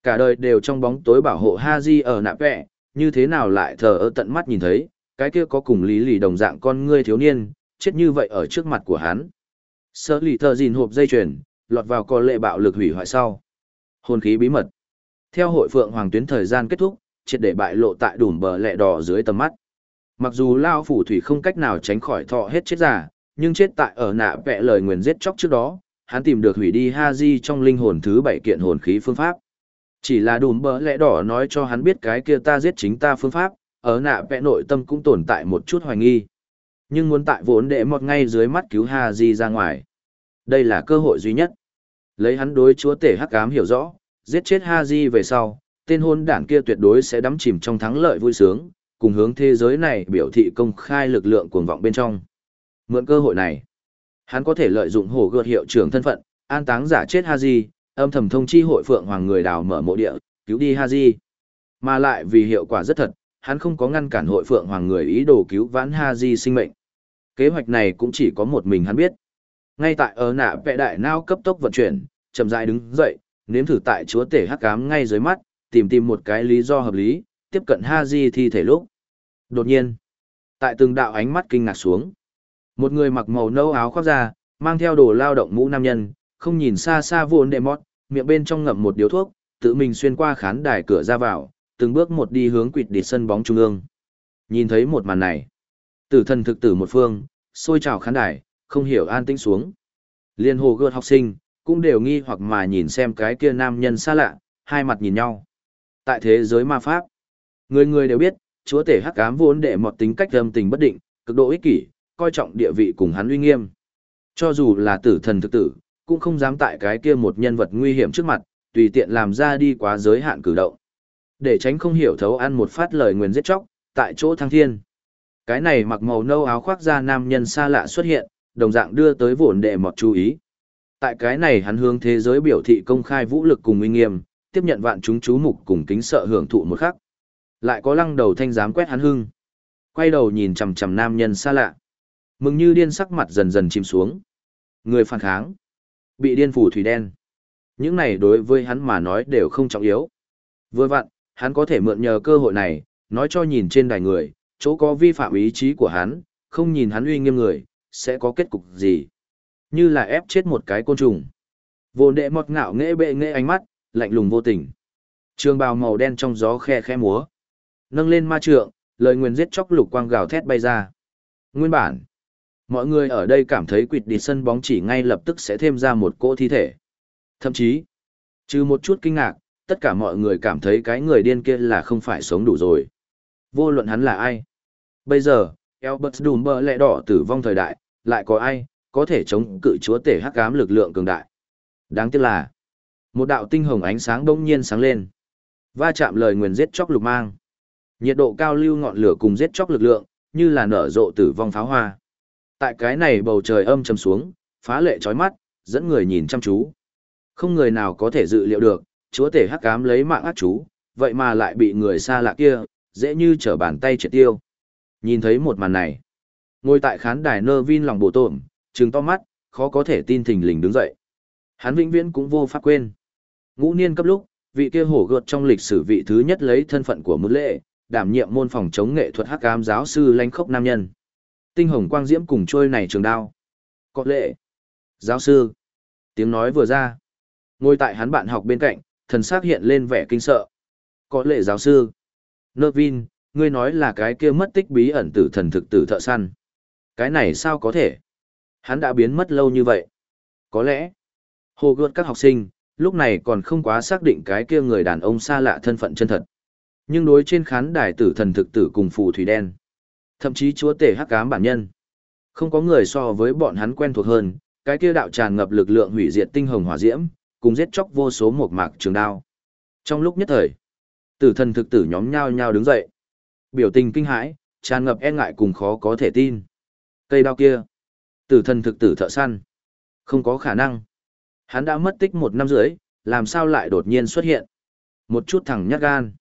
Cả đời đều trong bóng tối bảo hộ Ha Di ở nạp vẹ, như thế nào lại thờ ơ tận mắt nhìn thấy, cái kia có cùng lý lì đồng dạng con ngươi thiếu niên, chết như vậy ở trước mặt của hắn. Sơ lì thờ gìn hộp dây chuyền, lọt vào con lệ bạo lực hủy hoại sau. Hồn khí bí mật. Theo hội phượng hoàng tuyến thời gian kết thúc, triệt để bại lộ tại đùm bờ lẹ đỏ dưới tầm mắt. Mặc dù Lao Phủ Thủy không cách nào tránh khỏi thọ hết chết giả, nhưng chết tại ở nạ vẽ lời nguyền giết chóc trước đó, hắn tìm được hủy đi Ha Di trong linh hồn thứ bảy kiện hồn khí phương pháp. Chỉ là đùm bờ lẽ đỏ nói cho hắn biết cái kia ta giết chính ta phương pháp, ở nạ vẽ nội tâm cũng tồn tại một chút hoài nghi. Nhưng muốn tại vốn đệ mọt ngay dưới mắt cứu Ha Di ra ngoài. Đây là cơ hội duy nhất. Lấy hắn đối chúa tể hắc ám hiểu rõ, giết chết Ha Di về sau, tên hôn đảng kia tuyệt đối sẽ đắm chìm trong thắng lợi vui sướng, cùng hướng thế giới này biểu thị công khai lực lượng cuồng vọng bên trong. Mượn cơ hội này, hắn có thể lợi dụng hồ gợt hiệu trưởng thân phận, an táng giả chết Ha Di, âm thầm thông chi hội phượng hoàng người đào mở mộ địa, cứu đi Haji. Mà lại vì hiệu quả rất thật, hắn không có ngăn cản hội phượng hoàng người ý đồ cứu vãn Haji sinh mệnh. Kế hoạch này cũng chỉ có một mình hắn biết. Ngay tại ở nạ vẽ đại nao cấp tốc vận chuyển, chậm dại đứng dậy, nếm thử tại chúa tể hắc cám ngay dưới mắt, tìm tìm một cái lý do hợp lý, tiếp cận ha di thi thể lúc. Đột nhiên, tại từng đạo ánh mắt kinh ngạc xuống, một người mặc màu nâu áo khoác da, mang theo đồ lao động mũ nam nhân, không nhìn xa xa vốn đệ mót, miệng bên trong ngậm một điếu thuốc, tự mình xuyên qua khán đài cửa ra vào, từng bước một đi hướng quỵt đi sân bóng trung ương. Nhìn thấy một màn này, tử thần thực tử một phương, xôi trào khán đài, không hiểu an tĩnh xuống. Liên hồ gợt học sinh, cũng đều nghi hoặc mà nhìn xem cái kia nam nhân xa lạ, hai mặt nhìn nhau. Tại thế giới ma pháp, người người đều biết, chúa tể hắc ám vốn đệ một tính cách âm tình bất định, cực độ ích kỷ, coi trọng địa vị cùng hắn uy nghiêm. Cho dù là tử thần thực tử, cũng không dám tại cái kia một nhân vật nguy hiểm trước mặt, tùy tiện làm ra đi quá giới hạn cử động. Để tránh không hiểu thấu ăn một phát lời nguyền giết chóc, tại chỗ thăng thiên. Cái này mặc màu nâu áo khoác da nam nhân xa lạ xuất hiện, đồng dạng đưa tới vốn đệ mọt chú ý. Tại cái này hắn hướng thế giới biểu thị công khai vũ lực cùng uy nghiêm, tiếp nhận vạn chúng chú mục cùng kính sợ hưởng thụ một khắc. Lại có lăng đầu thanh dám quét hắn hưng. Quay đầu nhìn chằm chằm nam nhân xa lạ. Mừng như điên sắc mặt dần dần chìm xuống. Người phản kháng. Bị điên phủ thủy đen. Những này đối với hắn mà nói đều không trọng yếu. Vừa vặn, hắn có thể mượn nhờ cơ hội này, nói cho nhìn trên đài người, chỗ có vi phạm ý chí của hắn, không nhìn hắn uy nghiêm người, sẽ có kết cục gì. Như là ép chết một cái côn trùng. Vô đệ mọt ngạo nghễ bệ nghễ ánh mắt, lạnh lùng vô tình. Trường bào màu đen trong gió khe khe múa. Nâng lên ma trượng, lời nguyền giết chóc lục quang gào thét bay ra. Nguyên bản, mọi người ở đây cảm thấy quỵt đi sân bóng chỉ ngay lập tức sẽ thêm ra một cỗ thi thể. Thậm chí, trừ một chút kinh ngạc, tất cả mọi người cảm thấy cái người điên kia là không phải sống đủ rồi. Vô luận hắn là ai. Bây giờ, Albert Dumber lẹ đỏ tử vong thời đại, lại có ai, có thể chống cự chúa tể hắc ám lực lượng cường đại. Đáng tiếc là, một đạo tinh hồng ánh sáng đông nhiên sáng lên. Va chạm lời nguyền giết chóc lục mang. Nhiệt độ cao lưu ngọn lửa cùng giết chóc lực lượng, như là nở rộ tử vong pháo hoa. Tại cái này bầu trời âm trầm xuống, phá lệ chói mắt, dẫn người nhìn chăm chú. Không người nào có thể dự liệu được, chúa tể hắc ám lấy mạng ác chú, vậy mà lại bị người xa lạ kia, dễ như trở bàn tay triệt tiêu. Nhìn thấy một màn này, ngồi tại khán đài nơ vin lòng bổ tổm, trừng to mắt, khó có thể tin thình lình đứng dậy. Hắn vĩnh viễn cũng vô pháp quên. Ngũ niên cấp lúc, vị kia hổ gợt trong lịch sử vị thứ nhất lấy thân phận của mưu lệ, đảm nhiệm môn phòng chống nghệ thuật hắc ám giáo sư lãnh khốc nam nhân. Tinh hồng quang diễm cùng trôi này trường đao. Có lệ. Giáo sư. Tiếng nói vừa ra. Ngồi tại hắn bạn học bên cạnh, thần sắc hiện lên vẻ kinh sợ. Có lệ giáo sư. Nơ Vin, ngươi nói là cái kia mất tích bí ẩn tử thần thực tử thợ săn. Cái này sao có thể? Hắn đã biến mất lâu như vậy. Có lẽ, hồ gợt các học sinh, lúc này còn không quá xác định cái kia người đàn ông xa lạ thân phận chân thật. Nhưng đối trên khán đài tử thần thực tử cùng phù thủy đen, thậm chí chúa tể hắc ám bản nhân, không có người so với bọn hắn quen thuộc hơn, cái kia đạo tràn ngập lực lượng hủy diệt tinh hồng hỏa diễm, cùng giết chóc vô số một mạc trường đao. Trong lúc nhất thời, tử thần thực tử nhóm nhao nhao đứng dậy. Biểu tình kinh hãi, tràn ngập e ngại cùng khó có thể tin. Cây đao kia, tử thần thực tử thợ săn. Không có khả năng. Hắn đã mất tích một năm rưỡi, làm sao lại đột nhiên xuất hiện. Một chút thẳng nhát gan.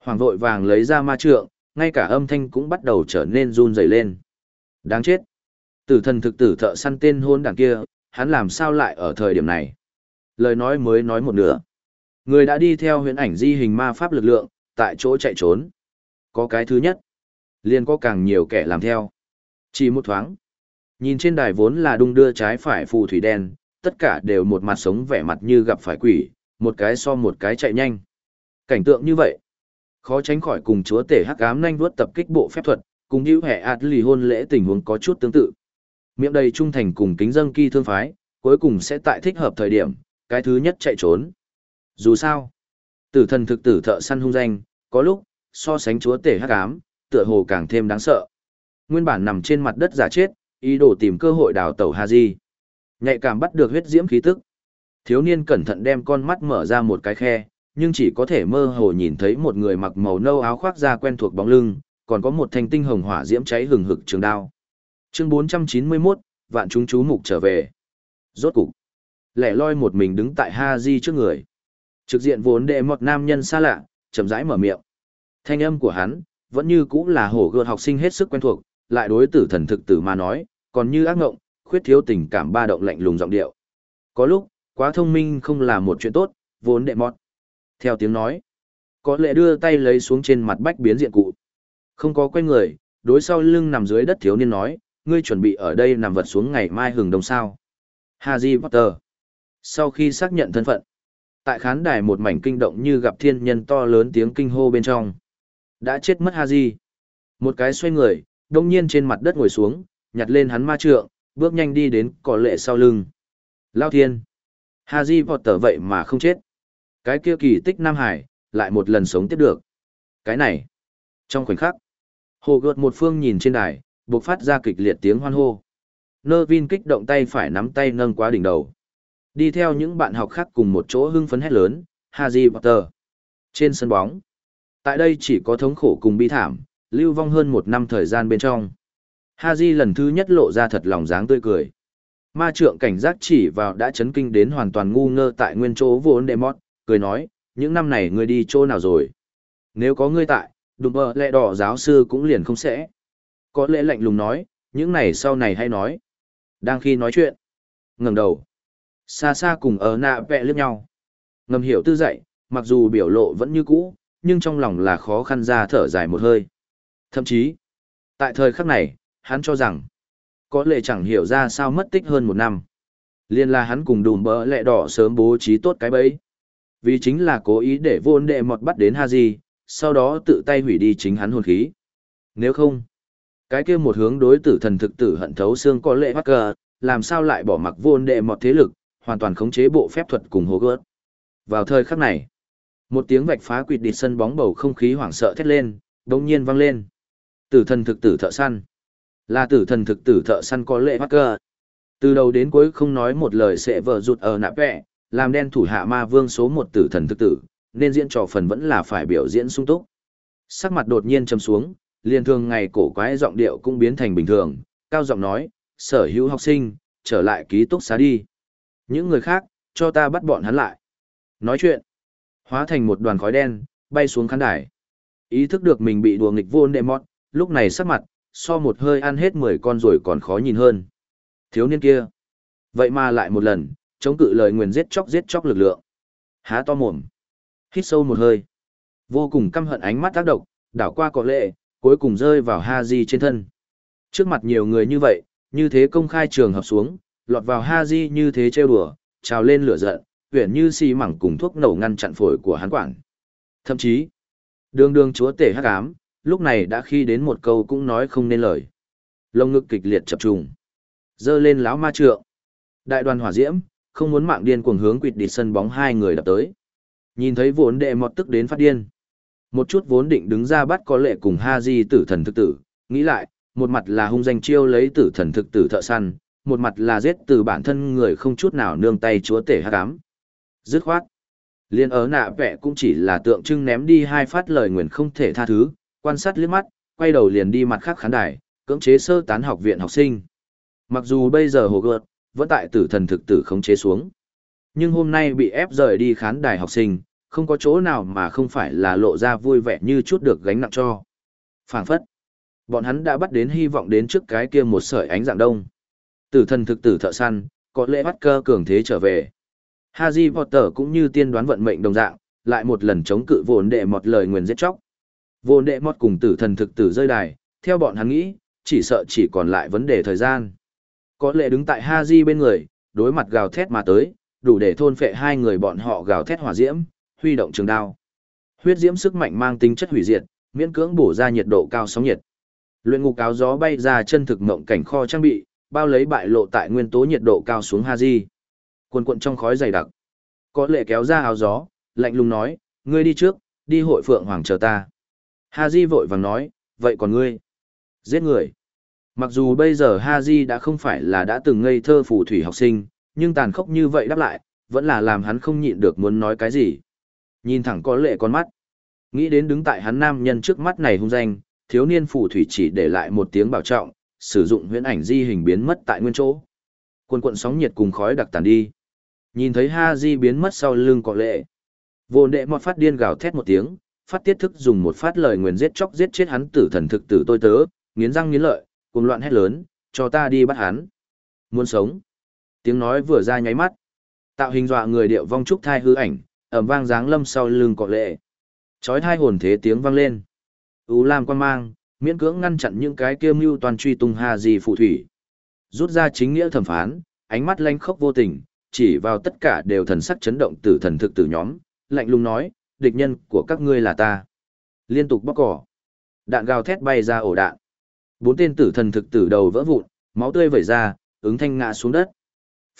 Hoàng vội vàng lấy ra ma trượng, ngay cả âm thanh cũng bắt đầu trở nên run rẩy lên. Đáng chết. Tử thần thực tử thợ săn tên hôn đảng kia, hắn làm sao lại ở thời điểm này. Lời nói mới nói một nửa. Người đã đi theo huyễn ảnh di hình ma pháp lực lượng, tại chỗ chạy trốn. Có cái thứ nhất. liền có càng nhiều kẻ làm theo. Chỉ một thoáng. Nhìn trên đài vốn là đung đưa trái phải phù thủy đen, tất cả đều một mặt sống vẻ mặt như gặp phải quỷ, một cái so một cái chạy nhanh. Cảnh tượng như vậy, khó tránh khỏi cùng chúa tể hắc ám nhanh vuốt tập kích bộ phép thuật, cùng hữu hệ ạt lì hôn lễ tình huống có chút tương tự. Miệng đầy trung thành cùng kính dân kỳ thương phái, cuối cùng sẽ tại thích hợp thời điểm, cái thứ nhất chạy trốn. Dù sao, tử thần thực tử thợ săn hung danh, có lúc, so sánh chúa tể hắc ám, tựa hồ càng thêm đáng sợ. Nguyên bản nằm trên mặt đất giả chết, ý đồ tìm cơ hội đào tẩu Haji. Nhạy cảm bắt được huyết diễm khí tức. Thiếu niên cẩn thận đem con mắt mở ra một cái khe, nhưng chỉ có thể mơ hồ nhìn thấy một người mặc màu nâu áo khoác da quen thuộc bóng lưng, còn có một thanh tinh hồng hỏa diễm cháy hừng hực trường đao. Chương 491, vạn chúng chú mục trở về. Rốt cục, lẻ loi một mình đứng tại Haji trước người. Trực diện vốn đệ một nam nhân xa lạ, chậm rãi mở miệng. Thanh âm của hắn, vẫn như cũ là hổ gợt học sinh hết sức quen thuộc, lại đối tử thần thực tử mà nói, còn như ác ngộng, khuyết thiếu tình cảm ba động lạnh lùng giọng điệu. Có lúc, quá thông minh không là một chuyện tốt, vốn đệ mọt. Theo tiếng nói, có lệ đưa tay lấy xuống trên mặt bách biến diện cụ. Không có quay người, đối sau lưng nằm dưới đất thiếu niên nói, ngươi chuẩn bị ở đây nằm vật xuống ngày mai hừng đông sao. Harry Potter. Sau khi xác nhận thân phận, tại khán đài một mảnh kinh động như gặp thiên nhân to lớn tiếng kinh hô bên trong. Đã chết mất Haji. Một cái xoay người, đông nhiên trên mặt đất ngồi xuống, nhặt lên hắn ma trượng, bước nhanh đi đến cỏ lệ sau lưng. Lao thiên. Harry Potter vậy mà không chết. Cái kia kỳ tích Nam Hải, lại một lần sống tiếp được. Cái này. Trong khoảnh khắc, hồ gợt một phương nhìn trên đài, buộc phát ra kịch liệt tiếng hoan hô. Nơ Vin kích động tay phải nắm tay nâng quá đỉnh đầu. Đi theo những bạn học khác cùng một chỗ hưng phấn hét lớn, Harry Potter. Trên sân bóng. Tại đây chỉ có thống khổ cùng bi thảm, lưu vong hơn một năm thời gian bên trong. Haji lần thứ nhất lộ ra thật lòng dáng tươi cười. Ma trượng cảnh giác chỉ vào đã chấn kinh đến hoàn toàn ngu ngơ tại nguyên chỗ vốn đệ mót, cười nói, những năm này ngươi đi chỗ nào rồi? Nếu có ngươi tại, đùm bờ lẹ đỏ giáo sư cũng liền không sẽ. Có lẽ lạnh lùng nói, những này sau này hay nói. Đang khi nói chuyện, ngẩng đầu, xa xa cùng ở nạ vẹ liếc nhau. Ngầm hiểu tư dạy, mặc dù biểu lộ vẫn như cũ, nhưng trong lòng là khó khăn ra thở dài một hơi. Thậm chí, tại thời khắc này, hắn cho rằng, có lẽ chẳng hiểu ra sao mất tích hơn một năm. Liên là hắn cùng đùm bỡ lẹ đỏ sớm bố trí tốt cái bẫy. Vì chính là cố ý để vô đệ mọt bắt đến Haji, sau đó tự tay hủy đi chính hắn hồn khí. Nếu không, cái kia một hướng đối tử thần thực tử hận thấu xương có lệ cờ làm sao lại bỏ mặc vô đệ mọt thế lực, hoàn toàn khống chế bộ phép thuật cùng hố gớt. Vào thời khắc này, một tiếng vạch phá quỵt địch sân bóng bầu không khí hoảng sợ thét lên, đột nhiên vang lên. Tử thần thực tử thợ săn. Là tử thần thực tử thợ săn có lệ cơ, Từ đầu đến cuối không nói một lời sẽ vờ rụt ở nạp vẹ, làm đen thủ hạ ma vương số một tử thần thực tử, nên diễn trò phần vẫn là phải biểu diễn sung túc. Sắc mặt đột nhiên trầm xuống, liền thường ngày cổ quái giọng điệu cũng biến thành bình thường, cao giọng nói, sở hữu học sinh, trở lại ký túc xá đi. Những người khác, cho ta bắt bọn hắn lại. Nói chuyện, hóa thành một đoàn khói đen, bay xuống khán đài. Ý thức được mình bị đùa nghịch vô đệ mọt, lúc này sắc mặt, so một hơi ăn hết 10 con rồi còn khó nhìn hơn. Thiếu niên kia. Vậy mà lại một lần, chống cự lời nguyền giết chóc giết chóc lực lượng. Há to mồm. Hít sâu một hơi. Vô cùng căm hận ánh mắt tác động, đảo qua cọ lệ, cuối cùng rơi vào Ha trên thân. Trước mặt nhiều người như vậy, như thế công khai trường hợp xuống, lọt vào Ha như thế trêu đùa, trào lên lửa giận, huyện như si mẳng cùng thuốc nổ ngăn chặn phổi của hắn quản. Thậm chí, đường đường chúa tể hắc ám, lúc này đã khi đến một câu cũng nói không nên lời. Lông ngực kịch liệt chập trùng. Dơ lên lão ma trượng. Đại đoàn hỏa diễm, không muốn mạng điên cuồng hướng quỵt đi sân bóng hai người đập tới. Nhìn thấy vốn đệ mọt tức đến phát điên. Một chút vốn định đứng ra bắt có lệ cùng ha di tử thần thực tử, nghĩ lại, một mặt là hung danh chiêu lấy tử thần thực tử thợ săn, một mặt là giết từ bản thân người không chút nào nương tay chúa tể hát cám. Dứt khoát. Liên ớ nạ vẹ cũng chỉ là tượng trưng ném đi hai phát lời nguyền không thể tha thứ, quan sát liếc mắt, quay đầu liền đi mặt khác khán đài, cưỡng chế sơ tán học viện học sinh. Mặc dù bây giờ hồ gợt, vẫn tại tử thần thực tử khống chế xuống. Nhưng hôm nay bị ép rời đi khán đài học sinh, không có chỗ nào mà không phải là lộ ra vui vẻ như chút được gánh nặng cho. phảng phất. Bọn hắn đã bắt đến hy vọng đến trước cái kia một sợi ánh dạng đông. Tử thần thực tử thợ săn, có lẽ bắt cơ cường thế trở về. Harry Potter cũng như tiên đoán vận mệnh đồng dạng, lại một lần chống cự vốn đệ một lời nguyền giết chóc. Vốn đệ một cùng tử thần thực tử rơi đài, theo bọn hắn nghĩ, chỉ sợ chỉ còn lại vấn đề thời gian. Có lẽ đứng tại Harry bên người, đối mặt gào thét mà tới, đủ để thôn phệ hai người bọn họ gào thét hỏa diễm, huy động trường đao. Huyết diễm sức mạnh mang tính chất hủy diệt, miễn cưỡng bổ ra nhiệt độ cao sóng nhiệt. Luyện ngục áo gió bay ra chân thực mộng cảnh kho trang bị, bao lấy bại lộ tại nguyên tố nhiệt độ cao xuống Haji. Cuồn cuộn trong khói dày đặc. Có lệ kéo ra áo gió, lạnh lùng nói, ngươi đi trước, đi hội phượng hoàng chờ ta. Ha Di vội vàng nói, vậy còn ngươi? Giết người. Mặc dù bây giờ Ha Di đã không phải là đã từng ngây thơ phù thủy học sinh, nhưng tàn khốc như vậy đáp lại, vẫn là làm hắn không nhịn được muốn nói cái gì. Nhìn thẳng có lệ con mắt. Nghĩ đến đứng tại hắn nam nhân trước mắt này hung danh, thiếu niên phù thủy chỉ để lại một tiếng bảo trọng, sử dụng huyễn ảnh di hình biến mất tại nguyên chỗ. cuộn quận sóng nhiệt cùng khói đặc tàn đi. Nhìn thấy Ha Haji biến mất sau lưng cọ lệ. Vô đệ mọt phát điên gào thét một tiếng, phát tiết thức dùng một phát lời nguyền giết chóc giết chết hắn tử thần thực tử tôi tớ, nghiến răng nghiến lợi, cuồng loạn hét lớn, cho ta đi bắt hắn. Muốn sống. Tiếng nói vừa ra nháy mắt. Tạo hình dọa người điệu vong trúc thai hư ảnh, ầm vang dáng lâm sau lưng cọ lệ. Chói thai hồn thế tiếng vang lên. U Lam quan mang, miễn cưỡng ngăn chặn những cái kia mưu toàn truy tung hà gì phụ thủy. Rút ra chính nghĩa thẩm phán, ánh mắt lanh khốc vô tình, chỉ vào tất cả đều thần sắc chấn động từ thần thực tử nhóm, lạnh lùng nói, địch nhân của các ngươi là ta. Liên tục bóc cỏ. Đạn gào thét bay ra ổ đạn. Bốn tên tử thần thực tử đầu vỡ vụn, máu tươi vẩy ra, ứng thanh ngã xuống đất.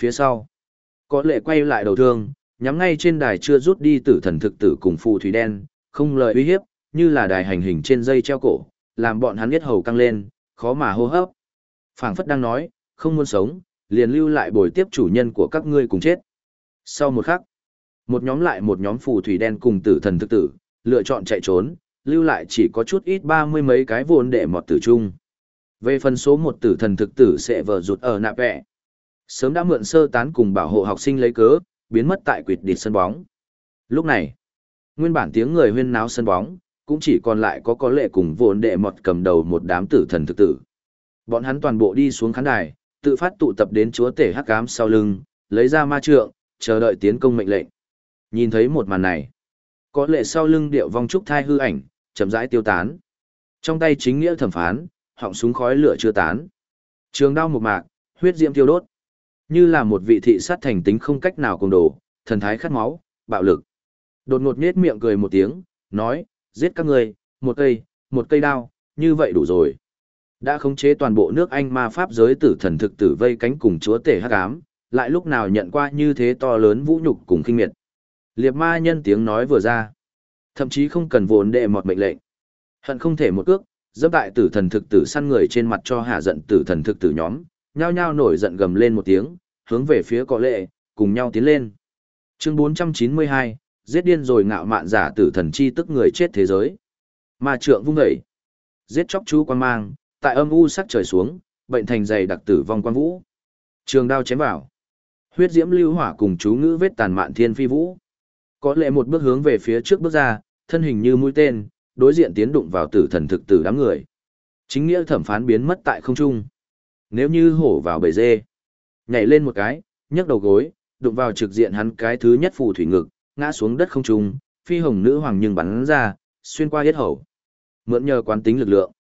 Phía sau, có lệ quay lại đầu thương, nhắm ngay trên đài chưa rút đi tử thần thực tử cùng phù thủy đen, không lời uy hiếp, như là đài hành hình trên dây treo cổ, làm bọn hắn biết hầu căng lên, khó mà hô hấp. Phảng phất đang nói, không muốn sống, liền lưu lại bồi tiếp chủ nhân của các ngươi cùng chết. Sau một khắc, một nhóm lại một nhóm phù thủy đen cùng tử thần thực tử, lựa chọn chạy trốn, lưu lại chỉ có chút ít ba mươi mấy cái vốn để mọt tử trung. Về phần số một tử thần thực tử sẽ vờ rụt ở nạp vẹ. Sớm đã mượn sơ tán cùng bảo hộ học sinh lấy cớ, biến mất tại quỷ địt sân bóng. Lúc này, nguyên bản tiếng người huyên náo sân bóng, cũng chỉ còn lại có có lệ cùng vốn đệ mọt cầm đầu một đám tử thần thực tử. Bọn hắn toàn bộ đi xuống khán đài, tự phát tụ tập đến chúa tể hắc ám sau lưng, lấy ra ma trượng, chờ đợi tiến công mệnh lệnh. Nhìn thấy một màn này, có lệ sau lưng điệu vong trúc thai hư ảnh, chậm rãi tiêu tán. Trong tay chính nghĩa thẩm phán, họng súng khói lửa chưa tán. Trường đao một mạc, huyết diễm tiêu đốt. Như là một vị thị sát thành tính không cách nào cùng đổ, thần thái khát máu, bạo lực. Đột ngột nhếch miệng cười một tiếng, nói, giết các người, một cây, một cây đao, như vậy đủ rồi. Đã khống chế toàn bộ nước Anh ma pháp giới tử thần thực tử vây cánh cùng chúa tể hắc ám, lại lúc nào nhận qua như thế to lớn vũ nhục cùng kinh miệt. liệt ma nhân tiếng nói vừa ra. Thậm chí không cần vốn đệ một mệnh lệnh. Hận không thể một cước, dẫm tại tử thần thực tử săn người trên mặt cho hạ giận tử thần thực tử nhóm, nhao nhao nổi giận gầm lên một tiếng, hướng về phía có lệ, cùng nhau tiến lên. Chương 492, giết điên rồi ngạo mạn giả tử thần chi tức người chết thế giới. Ma trượng vung vẩy giết chóc chú quan mang, tại âm u sắc trời xuống, bệnh thành dày đặc tử vong quan vũ. Trường đao chém vào. Huyết diễm lưu hỏa cùng chú ngữ vết tàn mạn thiên phi vũ. Có lẽ một bước hướng về phía trước bước ra, thân hình như mũi tên, đối diện tiến đụng vào tử thần thực tử đám người. Chính nghĩa thẩm phán biến mất tại không trung. Nếu như hổ vào bầy dê, nhảy lên một cái, nhấc đầu gối, đụng vào trực diện hắn cái thứ nhất phù thủy ngực, ngã xuống đất không trung, phi hồng nữ hoàng nhưng bắn ra, xuyên qua hết hầu. Mượn nhờ quán tính lực lượng.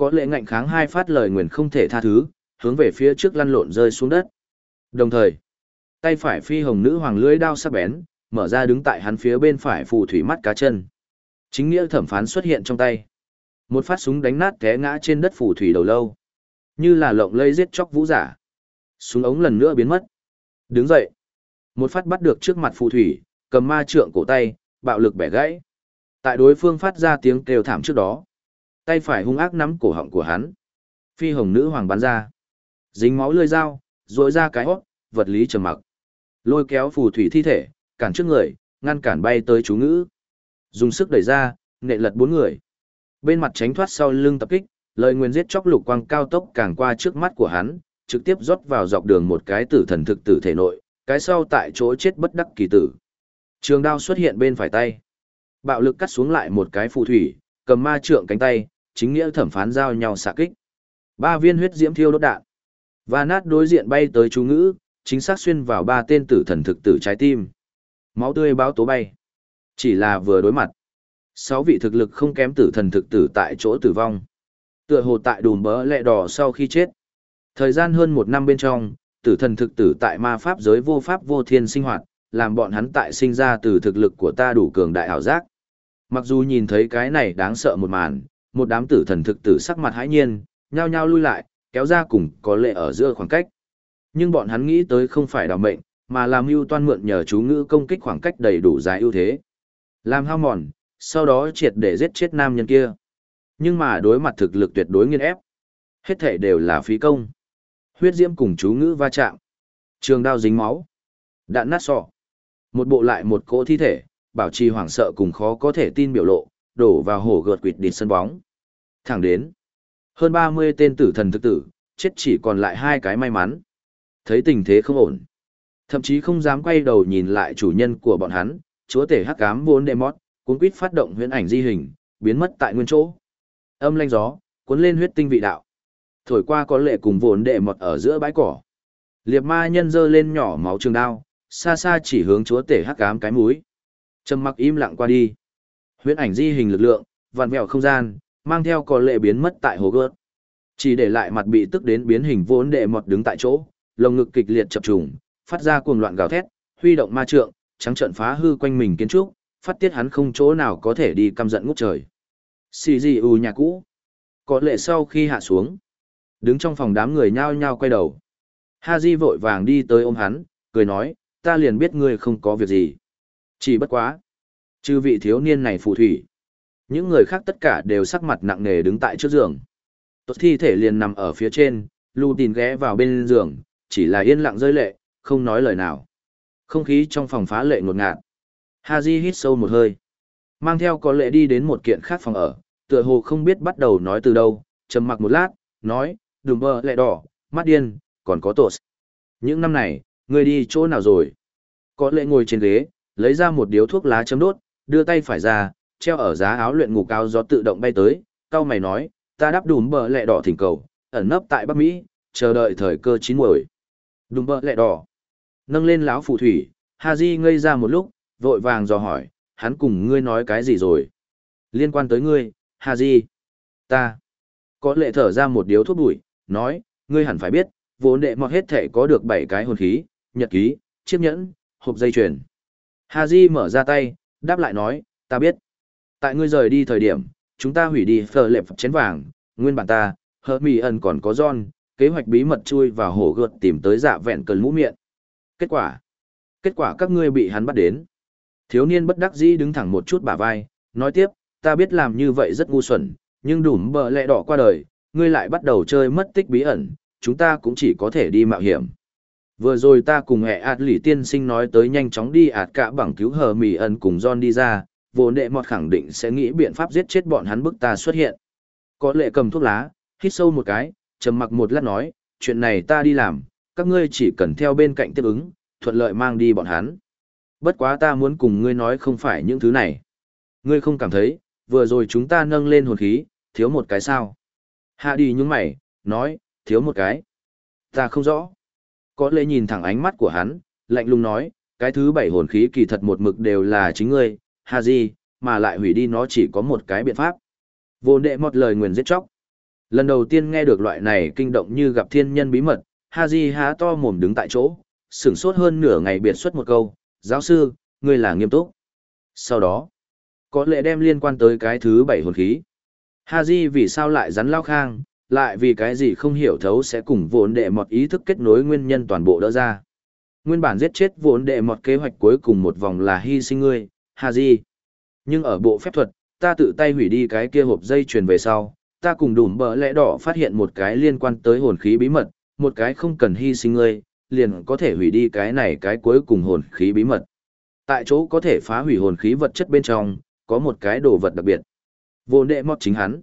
Có lệ ngạnh kháng hai phát lời nguyền không thể tha thứ, hướng về phía trước lăn lộn rơi xuống đất. Đồng thời, tay phải phi hồng nữ hoàng lưỡi đao sắc bén, mở ra đứng tại hắn phía bên phải phù thủy mắt cá chân. Chính nghĩa thẩm phán xuất hiện trong tay. Một phát súng đánh nát té ngã trên đất phù thủy đầu lâu. Như là lộng lây giết chóc vũ giả. Súng ống lần nữa biến mất. Đứng dậy. Một phát bắt được trước mặt phù thủy, cầm ma trượng cổ tay, bạo lực bẻ gãy. Tại đối phương phát ra tiếng kêu thảm trước đó. Tay phải hung ác nắm cổ họng của hắn. Phi hồng nữ hoàng bắn ra. Dính máu lươi dao, rối ra cái hót, vật lý trầm mặc. Lôi kéo phù thủy thi thể, cản trước người, ngăn cản bay tới chú ngữ. Dùng sức đẩy ra, nệ lật bốn người. Bên mặt tránh thoát sau lưng tập kích, lời nguyên giết chóc lục quang cao tốc càng qua trước mắt của hắn, trực tiếp rót vào dọc đường một cái tử thần thực tử thể nội, cái sau tại chỗ chết bất đắc kỳ tử. Trường đao xuất hiện bên phải tay. Bạo lực cắt xuống lại một cái phù thủy, cầm ma trượng cánh tay, chính nghĩa thẩm phán giao nhau xạ kích. Ba viên huyết diễm thiêu đốt đạn. Và nát đối diện bay tới chú ngữ, chính xác xuyên vào ba tên tử thần thực tử trái tim. Máu tươi báo tố bay. Chỉ là vừa đối mặt. Sáu vị thực lực không kém tử thần thực tử tại chỗ tử vong. Tựa hồ tại đùm bỡ lẹ đỏ sau khi chết. Thời gian hơn một năm bên trong, tử thần thực tử tại ma pháp giới vô pháp vô thiên sinh hoạt, làm bọn hắn tại sinh ra từ thực lực của ta đủ cường đại hảo giác. Mặc dù nhìn thấy cái này đáng sợ một màn, một đám tử thần thực tử sắc mặt hãi nhiên, nhao nhao lui lại, kéo ra cùng có lệ ở giữa khoảng cách. Nhưng bọn hắn nghĩ tới không phải đào mệnh, mà làm mưu toan mượn nhờ chú ngữ công kích khoảng cách đầy đủ dài ưu thế. Làm hao mòn, sau đó triệt để giết chết nam nhân kia. Nhưng mà đối mặt thực lực tuyệt đối nghiên ép. Hết thể đều là phí công. Huyết diễm cùng chú ngữ va chạm. Trường đao dính máu. Đạn nát sọ. Một bộ lại một cỗ thi thể, bảo trì hoảng sợ cùng khó có thể tin biểu lộ, đổ vào hổ gợt quỵt địt sân bóng. Thẳng đến. Hơn 30 tên tử thần thực tử, chết chỉ còn lại hai cái may mắn. Thấy tình thế không ổn. Thậm chí không dám quay đầu nhìn lại chủ nhân của bọn hắn, chúa tể hắc ám vốn đệ mót, cuốn quýt phát động huyễn ảnh di hình, biến mất tại nguyên chỗ. Âm lanh gió, cuốn lên huyết tinh vị đạo. Thổi qua có lệ cùng vốn đệ mọt ở giữa bãi cỏ. Liệp ma nhân dơ lên nhỏ máu trường đao, xa xa chỉ hướng chúa tể hắc ám cái mũi. Trầm mặc im lặng qua đi. Huyễn ảnh di hình lực lượng, vặn vẹo không gian, mang theo có lệ biến mất tại hồ gớt. Chỉ để lại mặt bị tức đến biến hình vốn đệ mọt đứng tại chỗ, lồng ngực kịch liệt chập trùng, phát ra cuồng loạn gào thét, huy động ma trượng, trắng trợn phá hư quanh mình kiến trúc, phát tiết hắn không chỗ nào có thể đi căm giận ngút trời. Xì gì ù nhà cũ. Có lệ sau khi hạ xuống. Đứng trong phòng đám người nhao nhao quay đầu. Ha Di vội vàng đi tới ôm hắn, cười nói, ta liền biết ngươi không có việc gì. Chỉ bất quá. Chư vị thiếu niên này phù thủy. Những người khác tất cả đều sắc mặt nặng nề đứng tại trước giường. Tốt thi thể liền nằm ở phía trên, Lu tin ghé vào bên giường, chỉ là yên lặng rơi lệ, không nói lời nào. Không khí trong phòng phá lệ ngột ngạt. Haji hít sâu một hơi. Mang theo có lệ đi đến một kiện khác phòng ở, tựa hồ không biết bắt đầu nói từ đâu, trầm mặc một lát, nói, đùm bơ lẹ đỏ, mắt điên, còn có tột. Những năm này, ngươi đi chỗ nào rồi? Có lệ ngồi trên ghế, lấy ra một điếu thuốc lá chấm đốt, đưa tay phải ra, treo ở giá áo luyện ngục cao gió tự động bay tới, cao mày nói, ta đáp đùm bờ lẹ đỏ thỉnh cầu, ẩn nấp tại Bắc Mỹ, chờ đợi thời cơ chín muồi. Đùm bờ lẹ đỏ. Nâng lên lão phù thủy, Haji ngây ra một lúc, vội vàng dò hỏi, hắn cùng ngươi nói cái gì rồi? Liên quan tới ngươi, Haji. Ta. Có lệ thở ra một điếu thuốc bụi, nói, ngươi hẳn phải biết, vốn đệ mọt hết thể có được 7 cái hồn khí, nhật ký, chiếc nhẫn, hộp dây chuyền. Haji mở ra tay, đáp lại nói, ta biết. Tại ngươi rời đi thời điểm, chúng ta hủy đi phở lệp chén vàng, nguyên bản ta, hờ mì ẩn còn có John, kế hoạch bí mật chui vào hổ gợt tìm tới dạ vẹn cần mũ miệng. Kết quả? Kết quả các ngươi bị hắn bắt đến. Thiếu niên bất đắc dĩ đứng thẳng một chút bả vai, nói tiếp, ta biết làm như vậy rất ngu xuẩn, nhưng đủm bờ lẹ đỏ qua đời, ngươi lại bắt đầu chơi mất tích bí ẩn, chúng ta cũng chỉ có thể đi mạo hiểm. Vừa rồi ta cùng hệ ạt lỷ tiên sinh nói tới nhanh chóng đi ạt cả bằng cứu hờ mỉ ẩn cùng John đi ra, vô đệ mọt khẳng định sẽ nghĩ biện pháp giết chết bọn hắn bức ta xuất hiện. Có lệ cầm thuốc lá, hít sâu một cái, trầm mặc một lát nói, chuyện này ta đi làm, các ngươi chỉ cần theo bên cạnh tiếp ứng, thuận lợi mang đi bọn hắn. Bất quá ta muốn cùng ngươi nói không phải những thứ này. Ngươi không cảm thấy, vừa rồi chúng ta nâng lên hồn khí, thiếu một cái sao? Hạ đi nhúng mày, nói, thiếu một cái. Ta không rõ. Có lẽ nhìn thẳng ánh mắt của hắn, lạnh lùng nói, cái thứ bảy hồn khí kỳ thật một mực đều là chính ngươi, Hà Di, mà lại hủy đi nó chỉ có một cái biện pháp. Vô đệ một lời nguyền giết chóc. Lần đầu tiên nghe được loại này kinh động như gặp thiên nhân bí mật, Hà Di há to mồm đứng tại chỗ, sửng sốt hơn nửa ngày biệt xuất một câu, giáo sư, ngươi là nghiêm túc. Sau đó, có lẽ đem liên quan tới cái thứ bảy hồn khí. Ha Di vì sao lại rắn lao khang, lại vì cái gì không hiểu thấu sẽ cùng vốn đệ một ý thức kết nối nguyên nhân toàn bộ đỡ ra. Nguyên bản giết chết vốn đệ một kế hoạch cuối cùng một vòng là hy sinh ngươi, hà gì Nhưng ở bộ phép thuật, ta tự tay hủy đi cái kia hộp dây truyền về sau, ta cùng đùm bờ lẽ đỏ phát hiện một cái liên quan tới hồn khí bí mật, một cái không cần hy sinh ngươi, liền có thể hủy đi cái này cái cuối cùng hồn khí bí mật. Tại chỗ có thể phá hủy hồn khí vật chất bên trong, có một cái đồ vật đặc biệt. Vô đệ mọt chính hắn.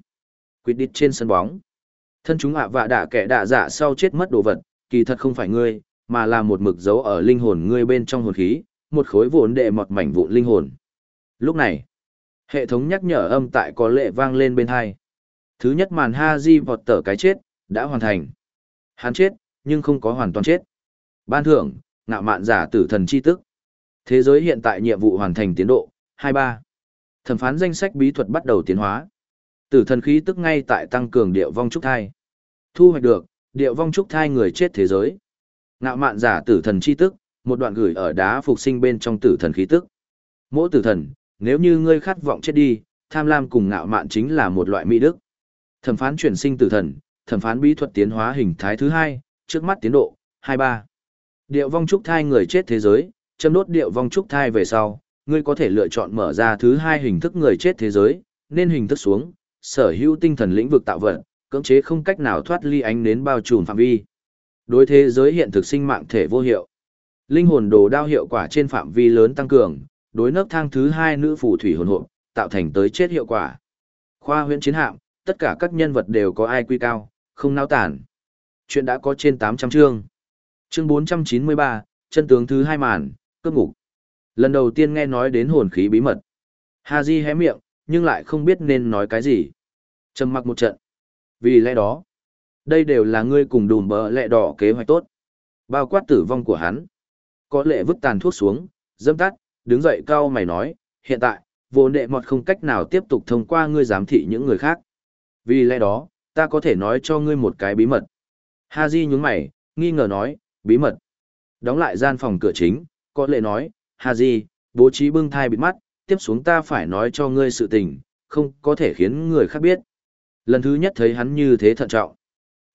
Quyết đít trên sân bóng. Thân chúng ạ vạ đạ kẻ đạ dạ sau chết mất đồ vật, kỳ thật không phải ngươi, mà là một mực dấu ở linh hồn ngươi bên trong hồn khí, một khối vốn đệ mọt mảnh vụn linh hồn. Lúc này, hệ thống nhắc nhở âm tại có lệ vang lên bên hai. Thứ nhất màn ha di vọt tở cái chết, đã hoàn thành. Hắn chết, nhưng không có hoàn toàn chết. Ban thưởng, ngạo mạn giả tử thần chi tức. Thế giới hiện tại nhiệm vụ hoàn thành tiến độ, 23. Thẩm phán danh sách bí thuật bắt đầu tiến hóa. Tử thần khí tức ngay tại tăng cường địa vong trúc thai. Thu hoạch được, địa vong trúc thai người chết thế giới. Ngạo mạn giả tử thần chi tức, một đoạn gửi ở đá phục sinh bên trong tử thần khí tức. Mỗi tử thần, nếu như ngươi khát vọng chết đi, tham lam cùng ngạo mạn chính là một loại mỹ đức. Thẩm phán chuyển sinh tử thần, thẩm phán bí thuật tiến hóa hình thái thứ hai, trước mắt tiến độ, 23. Điệu vong trúc thai người chết thế giới, châm đốt điệu vong trúc thai về sau, ngươi có thể lựa chọn mở ra thứ hai hình thức người chết thế giới, nên hình thức xuống, sở hữu tinh thần lĩnh vực tạo vật, cưỡng chế không cách nào thoát ly ánh đến bao trùm phạm vi. Đối thế giới hiện thực sinh mạng thể vô hiệu. Linh hồn đồ đao hiệu quả trên phạm vi lớn tăng cường, đối nấc thang thứ hai nữ phù thủy hồn hộp, tạo thành tới chết hiệu quả. Khoa huyện chiến hạm, tất cả các nhân vật đều có ai quy cao, không nao tản. Chuyện đã có trên 800 chương. Chương 493, chân tướng thứ hai màn, cướp ngục. Lần đầu tiên nghe nói đến hồn khí bí mật. Haji hé miệng, nhưng lại không biết nên nói cái gì. Trầm mặc một trận. Vì lẽ đó, đây đều là ngươi cùng đùm bờ lẹ đỏ kế hoạch tốt. Bao quát tử vong của hắn. Có lệ vứt tàn thuốc xuống, dâm tắt, đứng dậy cao mày nói, hiện tại, vô đệ mọt không cách nào tiếp tục thông qua ngươi giám thị những người khác. Vì lẽ đó, ta có thể nói cho ngươi một cái bí mật. ha di nhún mày, nghi ngờ nói, bí mật. Đóng lại gian phòng cửa chính, có lệ nói, ha di bố trí bưng thai bịt mắt, tiếp xuống ta phải nói cho ngươi sự tình, không có thể khiến người khác biết. Lần thứ nhất thấy hắn như thế thận trọng.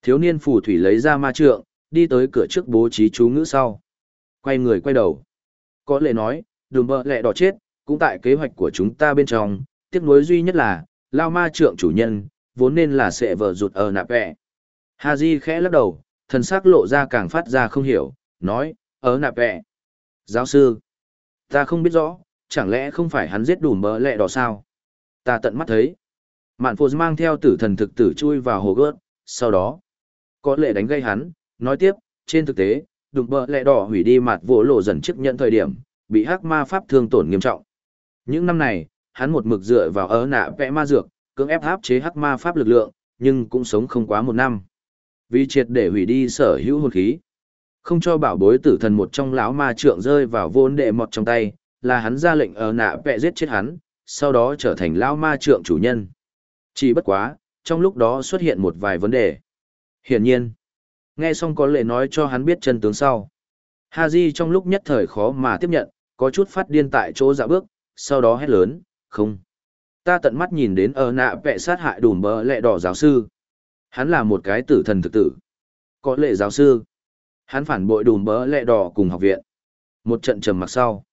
Thiếu niên phù thủy lấy ra ma trượng, đi tới cửa trước bố trí chú ngữ sau. Quay người quay đầu. Có lẽ nói, đừng bợ lẹ đỏ chết, cũng tại kế hoạch của chúng ta bên trong, tiếc nuối duy nhất là, lao ma trượng chủ nhân, vốn nên là sẽ vợ rụt ở nạp ẹ. Haji khẽ lắc đầu, thần sắc lộ ra càng phát ra không hiểu, nói, ở nạp ẹ. Giáo sư, ta không biết rõ, chẳng lẽ không phải hắn giết đủ mỡ lẹ đỏ sao? Ta tận mắt thấy. Mạn phô mang theo tử thần thực tử chui vào hồ gớt, sau đó, có lệ đánh gây hắn, nói tiếp, trên thực tế, đụng bờ lẹ đỏ hủy đi mặt vỗ lộ dần chức nhận thời điểm, bị hắc ma pháp thương tổn nghiêm trọng. Những năm này, hắn một mực dựa vào ớ nạ vẽ ma dược, cưỡng ép áp chế hắc ma pháp lực lượng, nhưng cũng sống không quá một năm. Vì triệt để hủy đi sở hữu hồn khí. Không cho bảo bối tử thần một trong lão ma trượng rơi vào vốn đệ mọt trong tay, là hắn ra lệnh ở nạ vẽ giết chết hắn, sau đó trở thành lão ma trượng chủ nhân. Chỉ bất quá, trong lúc đó xuất hiện một vài vấn đề. Hiển nhiên, nghe xong có lệ nói cho hắn biết chân tướng sau. Haji trong lúc nhất thời khó mà tiếp nhận, có chút phát điên tại chỗ dạ bước, sau đó hét lớn, không. Ta tận mắt nhìn đến ở nạ vẽ sát hại đùm bờ lệ đỏ giáo sư. Hắn là một cái tử thần thực tử. Có lệ giáo sư. Hắn phản bội đùm bờ lệ đỏ cùng học viện. Một trận trầm mặc sau.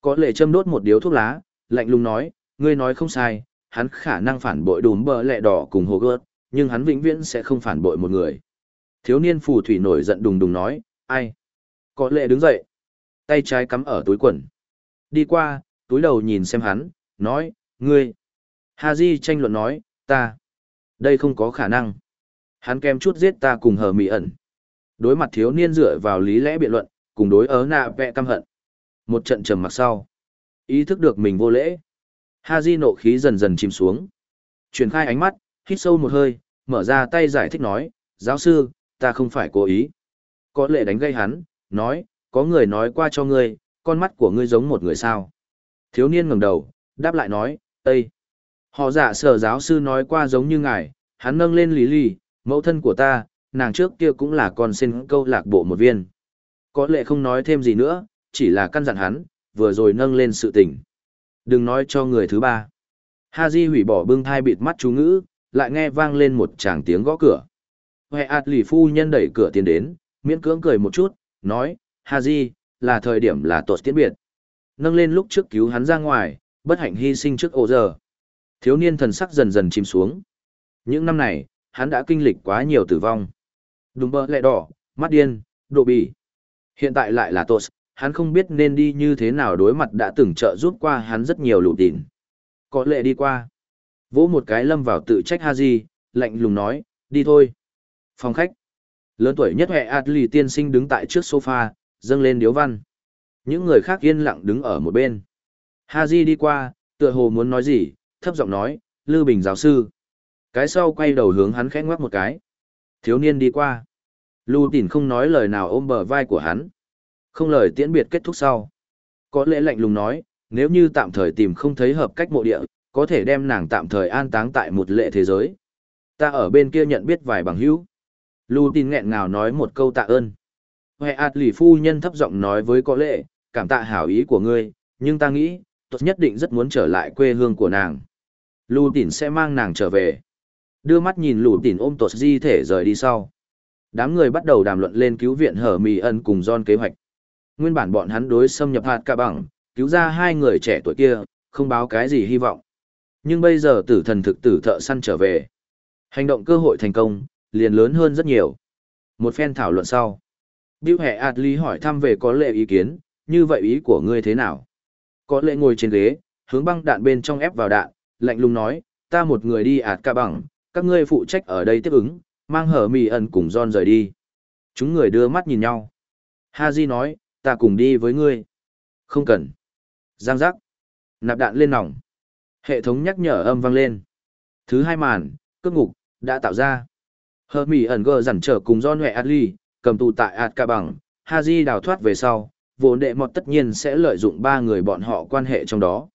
Có lệ châm đốt một điếu thuốc lá, lạnh lùng nói, ngươi nói không sai, hắn khả năng phản bội đùm bờ lẹ đỏ cùng hồ gớt, nhưng hắn vĩnh viễn sẽ không phản bội một người. Thiếu niên phù thủy nổi giận đùng đùng nói, ai? Có lệ đứng dậy, tay trái cắm ở túi quần. Đi qua, túi đầu nhìn xem hắn, nói, ngươi. Hà Di tranh luận nói, ta. Đây không có khả năng. Hắn kem chút giết ta cùng hờ mị ẩn. Đối mặt thiếu niên dựa vào lý lẽ biện luận, cùng đối ớ nạ vẹ căm hận. Một trận trầm mặc sau. Ý thức được mình vô lễ. Ha Di nộ khí dần dần chìm xuống. Chuyển khai ánh mắt, hít sâu một hơi, mở ra tay giải thích nói, giáo sư, ta không phải cố ý. Có lệ đánh gây hắn, nói, có người nói qua cho ngươi, con mắt của ngươi giống một người sao. Thiếu niên ngẩng đầu, đáp lại nói, Ây. Họ giả sở giáo sư nói qua giống như ngài, hắn nâng lên lý lì, mẫu thân của ta, nàng trước kia cũng là con xin câu lạc bộ một viên. Có lệ không nói thêm gì nữa, chỉ là căn dặn hắn, vừa rồi nâng lên sự tình. Đừng nói cho người thứ ba. Ha Di hủy bỏ bưng thai bịt mắt chú ngữ, lại nghe vang lên một tràng tiếng gõ cửa. Hệ ạt lì phu nhân đẩy cửa tiến đến, miễn cưỡng cười một chút, nói, Ha Di, là thời điểm là tuột tiễn biệt. Nâng lên lúc trước cứu hắn ra ngoài, bất hạnh hy sinh trước ổ giờ. Thiếu niên thần sắc dần dần chìm xuống. Những năm này, hắn đã kinh lịch quá nhiều tử vong. Đúng bơ lẹ đỏ, mắt điên, độ bì. Hiện tại lại là tốt, hắn không biết nên đi như thế nào đối mặt đã từng trợ giúp qua hắn rất nhiều lũ tỉn. Có lệ đi qua. Vỗ một cái lâm vào tự trách Haji, lạnh lùng nói, đi thôi. Phòng khách. Lớn tuổi nhất hệ Adli tiên sinh đứng tại trước sofa, dâng lên điếu văn. Những người khác yên lặng đứng ở một bên. Haji đi qua, tựa hồ muốn nói gì, thấp giọng nói, Lư Bình giáo sư. Cái sau quay đầu hướng hắn khẽ ngoắc một cái. Thiếu niên đi qua. Lưu tỉn không nói lời nào ôm bờ vai của hắn. Không lời tiễn biệt kết thúc sau. Có lẽ lạnh lùng nói, nếu như tạm thời tìm không thấy hợp cách mộ địa, có thể đem nàng tạm thời an táng tại một lệ thế giới. Ta ở bên kia nhận biết vài bằng hữu. Lưu tin nghẹn ngào nói một câu tạ ơn. Hệ ạt lì phu nhân thấp giọng nói với có lệ, cảm tạ hảo ý của ngươi, nhưng ta nghĩ, tốt nhất định rất muốn trở lại quê hương của nàng. Lưu tỉn sẽ mang nàng trở về. Đưa mắt nhìn lù tỉn ôm tột di thể rời đi sau. Đám người bắt đầu đàm luận lên cứu viện hở mì ân cùng John kế hoạch. Nguyên bản bọn hắn đối xâm nhập hạt cả bằng, cứu ra hai người trẻ tuổi kia, không báo cái gì hy vọng. Nhưng bây giờ tử thần thực tử thợ săn trở về. Hành động cơ hội thành công, liền lớn hơn rất nhiều. Một phen thảo luận sau. biểu Hệ Adli hỏi thăm về có lệ ý kiến, như vậy ý của ngươi thế nào? Có lệ ngồi trên ghế, hướng băng đạn bên trong ép vào đạn, lạnh lùng nói, ta một người đi ạt cả bằng, các ngươi phụ trách ở đây tiếp ứng, mang hở mì ẩn cùng John rời đi. Chúng người đưa mắt nhìn nhau. Haji nói, ta cùng đi với ngươi. Không cần. Giang giác. Nạp đạn lên nòng. Hệ thống nhắc nhở âm vang lên. Thứ hai màn, cướp ngục, đã tạo ra. Hờ mỉ ẩn gờ dằn trở cùng do nhuệ Adli, cầm tù tại Át Ca Bằng, Haji đào thoát về sau, vốn đệ mọt tất nhiên sẽ lợi dụng ba người bọn họ quan hệ trong đó.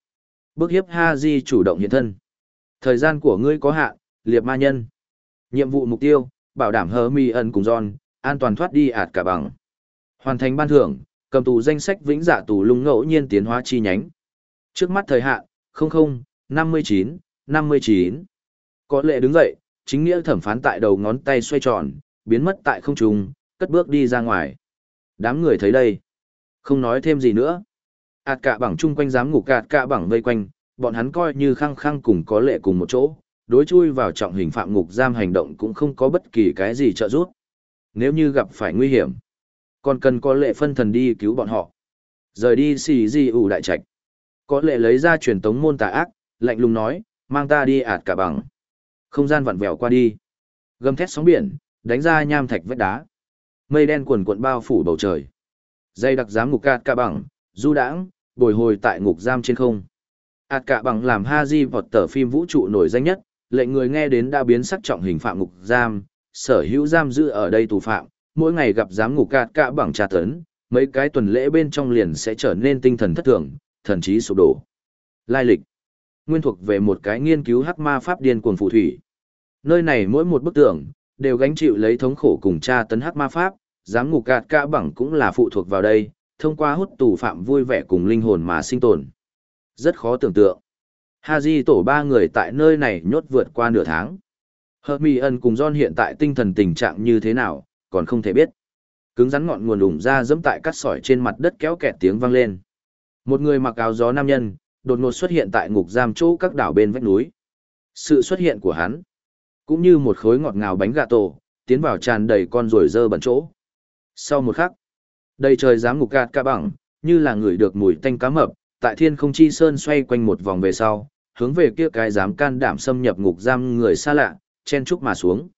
Bước hiếp Haji chủ động hiện thân. Thời gian của ngươi có hạn, liệp ma nhân. Nhiệm vụ mục tiêu, bảo đảm hờ mỉ ẩn cùng John, an toàn thoát đi ạt Ca Bằng. Hoàn thành ban thưởng, cầm tù danh sách vĩnh dạ tù lung ngẫu nhiên tiến hóa chi nhánh. Trước mắt thời hạn, 00, 59, 59. Có lệ đứng dậy, chính nghĩa thẩm phán tại đầu ngón tay xoay tròn, biến mất tại không trung, cất bước đi ra ngoài. Đám người thấy đây, không nói thêm gì nữa. Ảt cả bảng chung quanh giám ngục ạt cả bảng vây quanh, bọn hắn coi như khăng khăng cùng có lệ cùng một chỗ, đối chui vào trọng hình phạm ngục giam hành động cũng không có bất kỳ cái gì trợ giúp. Nếu như gặp phải nguy hiểm, còn cần có lệ phân thần đi cứu bọn họ. Rời đi xì di ủ đại trạch. Có lệ lấy ra truyền tống môn tà ác, lạnh lùng nói, mang ta đi ạt cả bằng. Không gian vặn vẹo qua đi. Gầm thét sóng biển, đánh ra nham thạch vách đá. Mây đen cuồn cuộn bao phủ bầu trời. Dây đặc giám ngục ạt cả bằng, du đãng, bồi hồi tại ngục giam trên không. ạt cả bằng làm Haji vọt tờ phim vũ trụ nổi danh nhất, lệnh người nghe đến đã biến sắc trọng hình phạm ngục giam, sở hữu giam giữ ở đây tù phạm, mỗi ngày gặp giám ngục gạt cả bằng tra tấn, mấy cái tuần lễ bên trong liền sẽ trở nên tinh thần thất thường, thần trí sụp đổ. Lai lịch Nguyên thuộc về một cái nghiên cứu hắc ma pháp điên cuồng phù thủy. Nơi này mỗi một bức tường, đều gánh chịu lấy thống khổ cùng tra tấn hắc ma pháp, giám ngục gạt cả bằng cũng là phụ thuộc vào đây, thông qua hút tù phạm vui vẻ cùng linh hồn mà sinh tồn. Rất khó tưởng tượng. Haji tổ ba người tại nơi này nhốt vượt qua nửa tháng. Hợp Mì Ân cùng John hiện tại tinh thần tình trạng như thế nào, còn không thể biết. Cứng rắn ngọn nguồn đủng ra dẫm tại cắt sỏi trên mặt đất kéo kẹt tiếng vang lên. Một người mặc áo gió nam nhân, đột ngột xuất hiện tại ngục giam chỗ các đảo bên vách núi. Sự xuất hiện của hắn, cũng như một khối ngọt ngào bánh gà tổ, tiến vào tràn đầy con rồi dơ bẩn chỗ. Sau một khắc, đầy trời giám ngục gạt ca bằng, như là người được mùi tanh cá mập, tại thiên không chi sơn xoay quanh một vòng về sau, hướng về kia cái dám can đảm xâm nhập ngục giam người xa lạ, chen trúc mà xuống.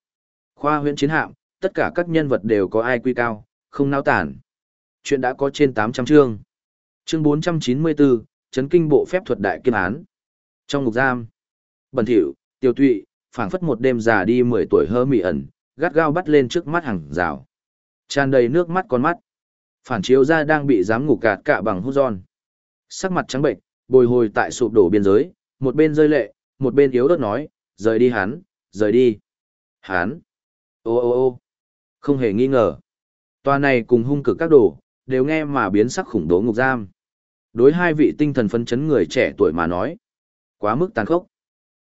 Khoa huyện chiến hạm, tất cả các nhân vật đều có ai quy cao, không nao tản. Chuyện đã có trên 800 chương. Chương 494, chấn kinh bộ phép thuật đại kiên án. Trong ngục giam, bẩn thỉu, tiêu tụy, phảng phất một đêm già đi 10 tuổi hơ mị ẩn, gắt gao bắt lên trước mắt hàng rào. Tràn đầy nước mắt con mắt. Phản chiếu ra đang bị giám ngục gạt cả bằng hút giòn. Sắc mặt trắng bệnh, bồi hồi tại sụp đổ biên giới, một bên rơi lệ, một bên yếu ớt nói, rời đi hắn, rời đi. Hắn. Ô ô ô. Không hề nghi ngờ. Tòa này cùng hung cực các đồ, đều nghe mà biến sắc khủng bố ngục giam. Đối hai vị tinh thần phấn chấn người trẻ tuổi mà nói. Quá mức tàn khốc.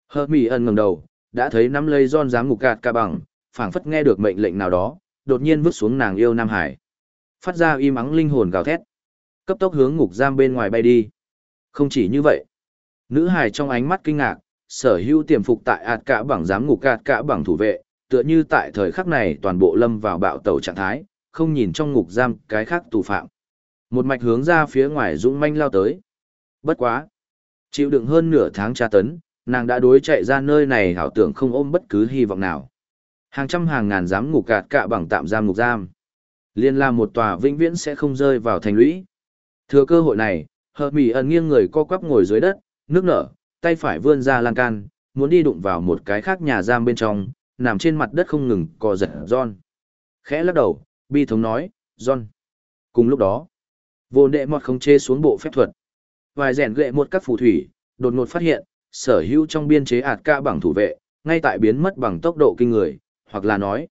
Hơ mì ân ngẩng đầu, đã thấy năm lây giòn dám ngục gạt ca bằng, phảng phất nghe được mệnh lệnh nào đó, đột nhiên vứt xuống nàng yêu Nam Hải. Phát ra im ắng linh hồn gào thét. Cấp tốc hướng ngục giam bên ngoài bay đi. Không chỉ như vậy. Nữ hải trong ánh mắt kinh ngạc, sở hữu tiềm phục tại ạt cả bằng giám ngục gạt cả bằng thủ vệ, tựa như tại thời khắc này toàn bộ lâm vào bạo tẩu trạng thái, không nhìn trong ngục giam cái khác tù phạm. Một mạch hướng ra phía ngoài dũng manh lao tới. Bất quá. Chịu đựng hơn nửa tháng tra tấn, nàng đã đối chạy ra nơi này hảo tưởng không ôm bất cứ hy vọng nào. Hàng trăm hàng ngàn giám ngục gạt cạ bằng tạm giam ngục giam. Liên là một tòa vĩnh viễn sẽ không rơi vào thành lũy. Thừa cơ hội này, hợp mỉ ẩn nghiêng người co quắp ngồi dưới đất, nước nở, tay phải vươn ra lan can, muốn đi đụng vào một cái khác nhà giam bên trong, nằm trên mặt đất không ngừng co giật John. Khẽ lắc đầu, bi thống nói, John. Cùng lúc đó, vô đệ mọt không chê xuống bộ phép thuật. Vài rèn gệ một các phù thủy, đột ngột phát hiện, sở hữu trong biên chế ạt ca bằng thủ vệ, ngay tại biến mất bằng tốc độ kinh người, hoặc là nói,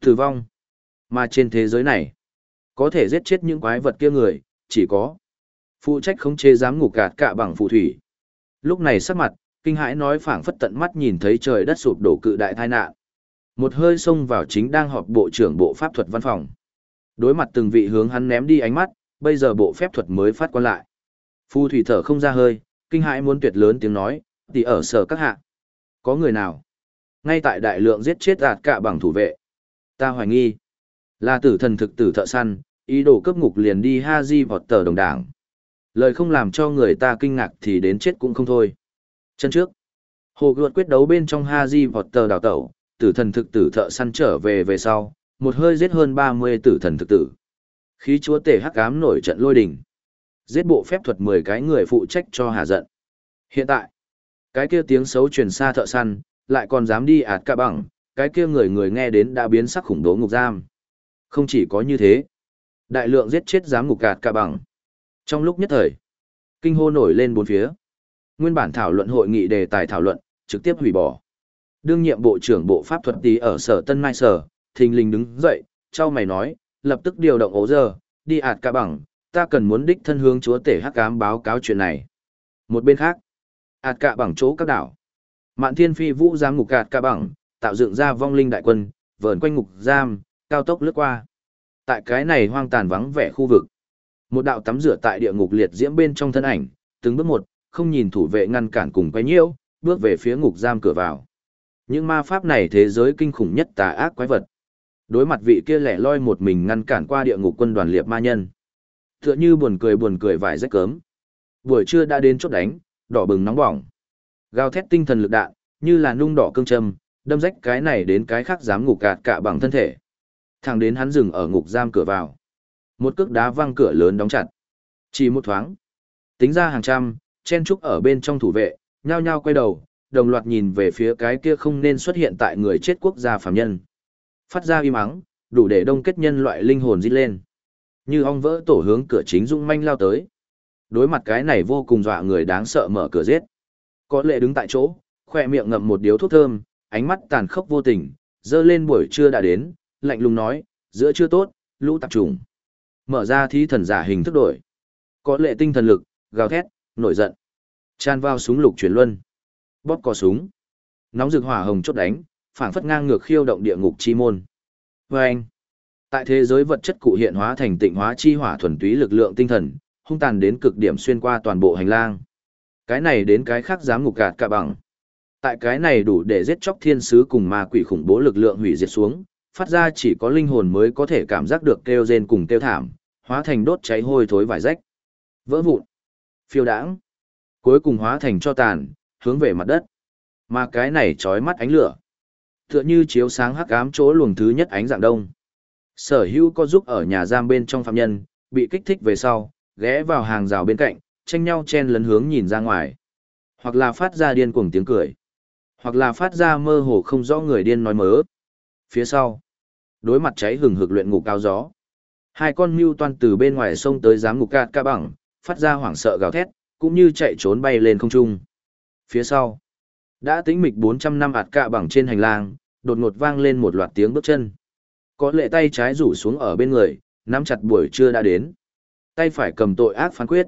tử vong. Mà trên thế giới này, có thể giết chết những quái vật kia người, chỉ có phụ trách khống chế giám ngục gạt cả bằng phù thủy. Lúc này sắc mặt, kinh hãi nói phảng phất tận mắt nhìn thấy trời đất sụp đổ cự đại tai nạn. Một hơi xông vào chính đang họp bộ trưởng bộ pháp thuật văn phòng. Đối mặt từng vị hướng hắn ném đi ánh mắt, bây giờ bộ phép thuật mới phát quan lại. phu thủy thở không ra hơi, kinh hãi muốn tuyệt lớn tiếng nói, thì ở sở các hạ. Có người nào? Ngay tại đại lượng giết chết ạt cả bằng thủ vệ. Ta hoài nghi. Là tử thần thực tử thợ săn, ý đồ cấp ngục liền đi ha di vọt tờ đồng đảng. Lời không làm cho người ta kinh ngạc thì đến chết cũng không thôi. Chân trước. Hồ gợt quyết đấu bên trong ha di vọt tờ đào tẩu, tử thần thực tử thợ săn trở về về sau, một hơi giết hơn 30 tử thần thực tử. Khí chúa tể hắc ám nổi trận lôi đỉnh. Giết bộ phép thuật 10 cái người phụ trách cho hà giận. Hiện tại, cái kia tiếng xấu truyền xa thợ săn, lại còn dám đi ạt cả bằng, cái kia người người nghe đến đã biến sắc khủng bố ngục giam. Không chỉ có như thế, đại lượng giết chết dám ngục gạt cả bằng. Trong lúc nhất thời, kinh hô nổi lên bốn phía. Nguyên bản thảo luận hội nghị đề tài thảo luận, trực tiếp hủy bỏ. Đương nhiệm bộ trưởng bộ pháp thuật tí ở sở Tân Mai Sở, thình lình đứng dậy, trao mày nói, lập tức điều động ố giờ, đi ạt cả bằng, ta cần muốn đích thân hướng chúa tể hắc ám báo cáo chuyện này. Một bên khác, ạt cả bằng chỗ các đảo. Mạn thiên phi vũ giám ngục ạt cả bằng, tạo dựng ra vong linh đại quân, vờn quanh ngục giam, cao tốc lướt qua. Tại cái này hoang tàn vắng vẻ khu vực, một đạo tắm rửa tại địa ngục liệt diễm bên trong thân ảnh, từng bước một, không nhìn thủ vệ ngăn cản cùng quay nhiễu, bước về phía ngục giam cửa vào. Những ma pháp này thế giới kinh khủng nhất tà ác quái vật. Đối mặt vị kia lẻ loi một mình ngăn cản qua địa ngục quân đoàn liệt ma nhân. Tựa như buồn cười buồn cười vải rách cớm. Buổi trưa đã đến chốt đánh, đỏ bừng nóng bỏng. Gào thét tinh thần lực đạn, như là nung đỏ cương châm, đâm rách cái này đến cái khác dám ngục gạt cả bằng thân thể. Thẳng đến hắn dừng ở ngục giam cửa vào. Một cước đá văng cửa lớn đóng chặt. Chỉ một thoáng. Tính ra hàng trăm, chen trúc ở bên trong thủ vệ, nhao nhao quay đầu, đồng loạt nhìn về phía cái kia không nên xuất hiện tại người chết quốc gia phàm nhân. Phát ra im mắng đủ để đông kết nhân loại linh hồn rít lên. Như ong vỡ tổ hướng cửa chính dũng manh lao tới. Đối mặt cái này vô cùng dọa người đáng sợ mở cửa giết. Có lệ đứng tại chỗ, khoe miệng ngậm một điếu thuốc thơm, ánh mắt tàn khốc vô tình, dơ lên buổi trưa đã đến, lạnh lùng nói, giữa chưa tốt, lũ tạp trùng. Mở ra thí thần giả hình thức đổi. Có lệ tinh thần lực, gào thét, nổi giận. Tràn vào súng lục chuyển luân. Bóp cò súng. Nóng rực hỏa hồng chốt đánh, phảng phất ngang ngược khiêu động địa ngục chi môn. vê anh, tại thế giới vật chất cụ hiện hóa thành tịnh hóa chi hỏa thuần túy lực lượng tinh thần, hung tàn đến cực điểm xuyên qua toàn bộ hành lang. Cái này đến cái khác dám ngục gạt cả bằng. Tại cái này đủ để giết chóc thiên sứ cùng ma quỷ khủng bố lực lượng hủy diệt xuống, phát ra chỉ có linh hồn mới có thể cảm giác được kêu rên cùng kêu thảm, hóa thành đốt cháy hôi thối vải rách. Vỡ vụn, phiêu đãng, cuối cùng hóa thành cho tàn, hướng về mặt đất. Mà cái này trói mắt ánh lửa, tựa như chiếu sáng hắc ám chỗ luồng thứ nhất ánh dạng đông. Sở hữu có giúp ở nhà giam bên trong phạm nhân, bị kích thích về sau, ghé vào hàng rào bên cạnh, tranh nhau chen lấn hướng nhìn ra ngoài. Hoặc là phát ra điên cuồng tiếng cười. Hoặc là phát ra mơ hồ không rõ người điên nói mớ. Phía sau, đối mặt cháy hừng hực luyện ngục cao gió. Hai con mưu toan từ bên ngoài sông tới giám ngục cạt ca bằng, phát ra hoảng sợ gào thét, cũng như chạy trốn bay lên không trung. Phía sau, đã tĩnh mịch 400 năm ạt cạ bằng trên hành lang, đột ngột vang lên một loạt tiếng bước chân. Có lệ tay trái rủ xuống ở bên người, nắm chặt buổi trưa đã đến. Tay phải cầm tội ác phán quyết.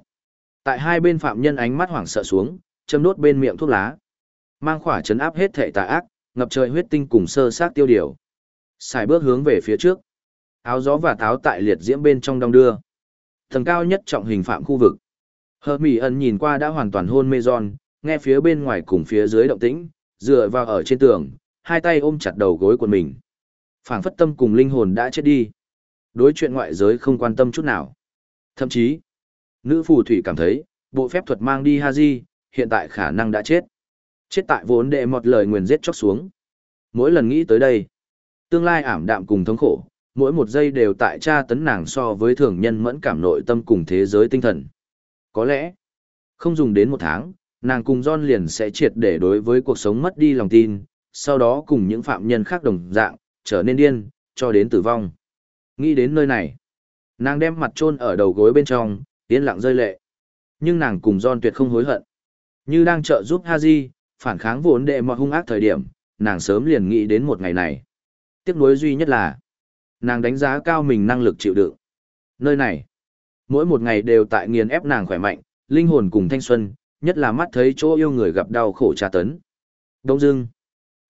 Tại hai bên phạm nhân ánh mắt hoảng sợ xuống, châm đốt bên miệng thuốc lá. Mang khỏa chấn áp hết thể tà ác, ngập trời huyết tinh cùng sơ sát tiêu điều. Xài bước hướng về phía trước. Áo gió và táo tại liệt diễm bên trong đông đưa. Tầng cao nhất trọng hình phạm khu vực. Hờ Mỹ ẩn nhìn qua đã hoàn toàn hôn mê giòn, nghe phía bên ngoài cùng phía dưới động tĩnh, dựa vào ở trên tường, hai tay ôm chặt đầu gối của mình. phảng phất tâm cùng linh hồn đã chết đi. Đối chuyện ngoại giới không quan tâm chút nào. Thậm chí, nữ phù thủy cảm thấy, bộ phép thuật mang đi Haji, hiện tại khả năng đã chết. Chết tại vốn đệ một lời nguyền giết chóc xuống. Mỗi lần nghĩ tới đây, tương lai ảm đạm cùng thống khổ, mỗi một giây đều tại tra tấn nàng so với thường nhân mẫn cảm nội tâm cùng thế giới tinh thần. Có lẽ, không dùng đến một tháng, nàng cùng John liền sẽ triệt để đối với cuộc sống mất đi lòng tin, sau đó cùng những phạm nhân khác đồng dạng, trở nên điên, cho đến tử vong. Nghĩ đến nơi này, nàng đem mặt chôn ở đầu gối bên trong, yên lặng rơi lệ. Nhưng nàng cùng John tuyệt không hối hận. Như đang trợ giúp Haji, phản kháng vốn đệ mọi hung ác thời điểm, nàng sớm liền nghĩ đến một ngày này. Tiếc nuối duy nhất là, nàng đánh giá cao mình năng lực chịu đựng. Nơi này, mỗi một ngày đều tại nghiền ép nàng khỏe mạnh, linh hồn cùng thanh xuân, nhất là mắt thấy chỗ yêu người gặp đau khổ tra tấn. Đông dưng,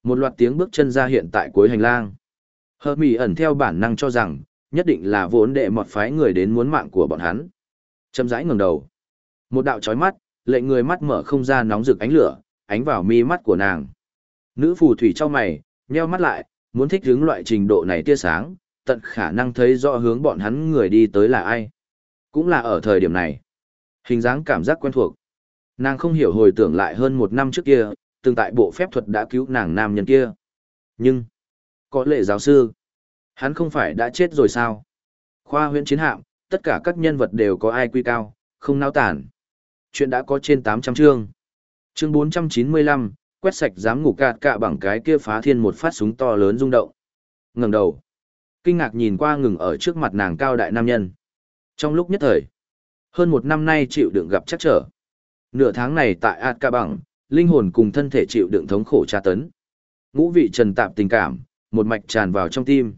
một loạt tiếng bước chân ra hiện tại cuối hành lang. Hợp mỉ ẩn theo bản năng cho rằng, nhất định là vốn đệ một phái người đến muốn mạng của bọn hắn. Châm rãi ngẩng đầu. Một đạo chói mắt, lệ người mắt mở không ra nóng rực ánh lửa, ánh vào mi mắt của nàng. Nữ phù thủy cho mày, nheo mắt lại, muốn thích hướng loại trình độ này tia sáng, tận khả năng thấy rõ hướng bọn hắn người đi tới là ai. Cũng là ở thời điểm này. Hình dáng cảm giác quen thuộc. Nàng không hiểu hồi tưởng lại hơn một năm trước kia, từng tại bộ phép thuật đã cứu nàng nam nhân kia. Nhưng, có lệ giáo sư, hắn không phải đã chết rồi sao? Khoa huyện chiến hạm, tất cả các nhân vật đều có ai quy cao, không nao tản. Chuyện đã có trên 800 chương. Chương 495, quét sạch dám ngủ cạt cạ bằng cái kia phá thiên một phát súng to lớn rung động. ngẩng đầu. Kinh ngạc nhìn qua ngừng ở trước mặt nàng cao đại nam nhân. Trong lúc nhất thời, hơn một năm nay chịu đựng gặp chắc trở. Nửa tháng này tại Ad Ca Bằng, linh hồn cùng thân thể chịu đựng thống khổ tra tấn. Ngũ vị trần tạp tình cảm, một mạch tràn vào trong tim.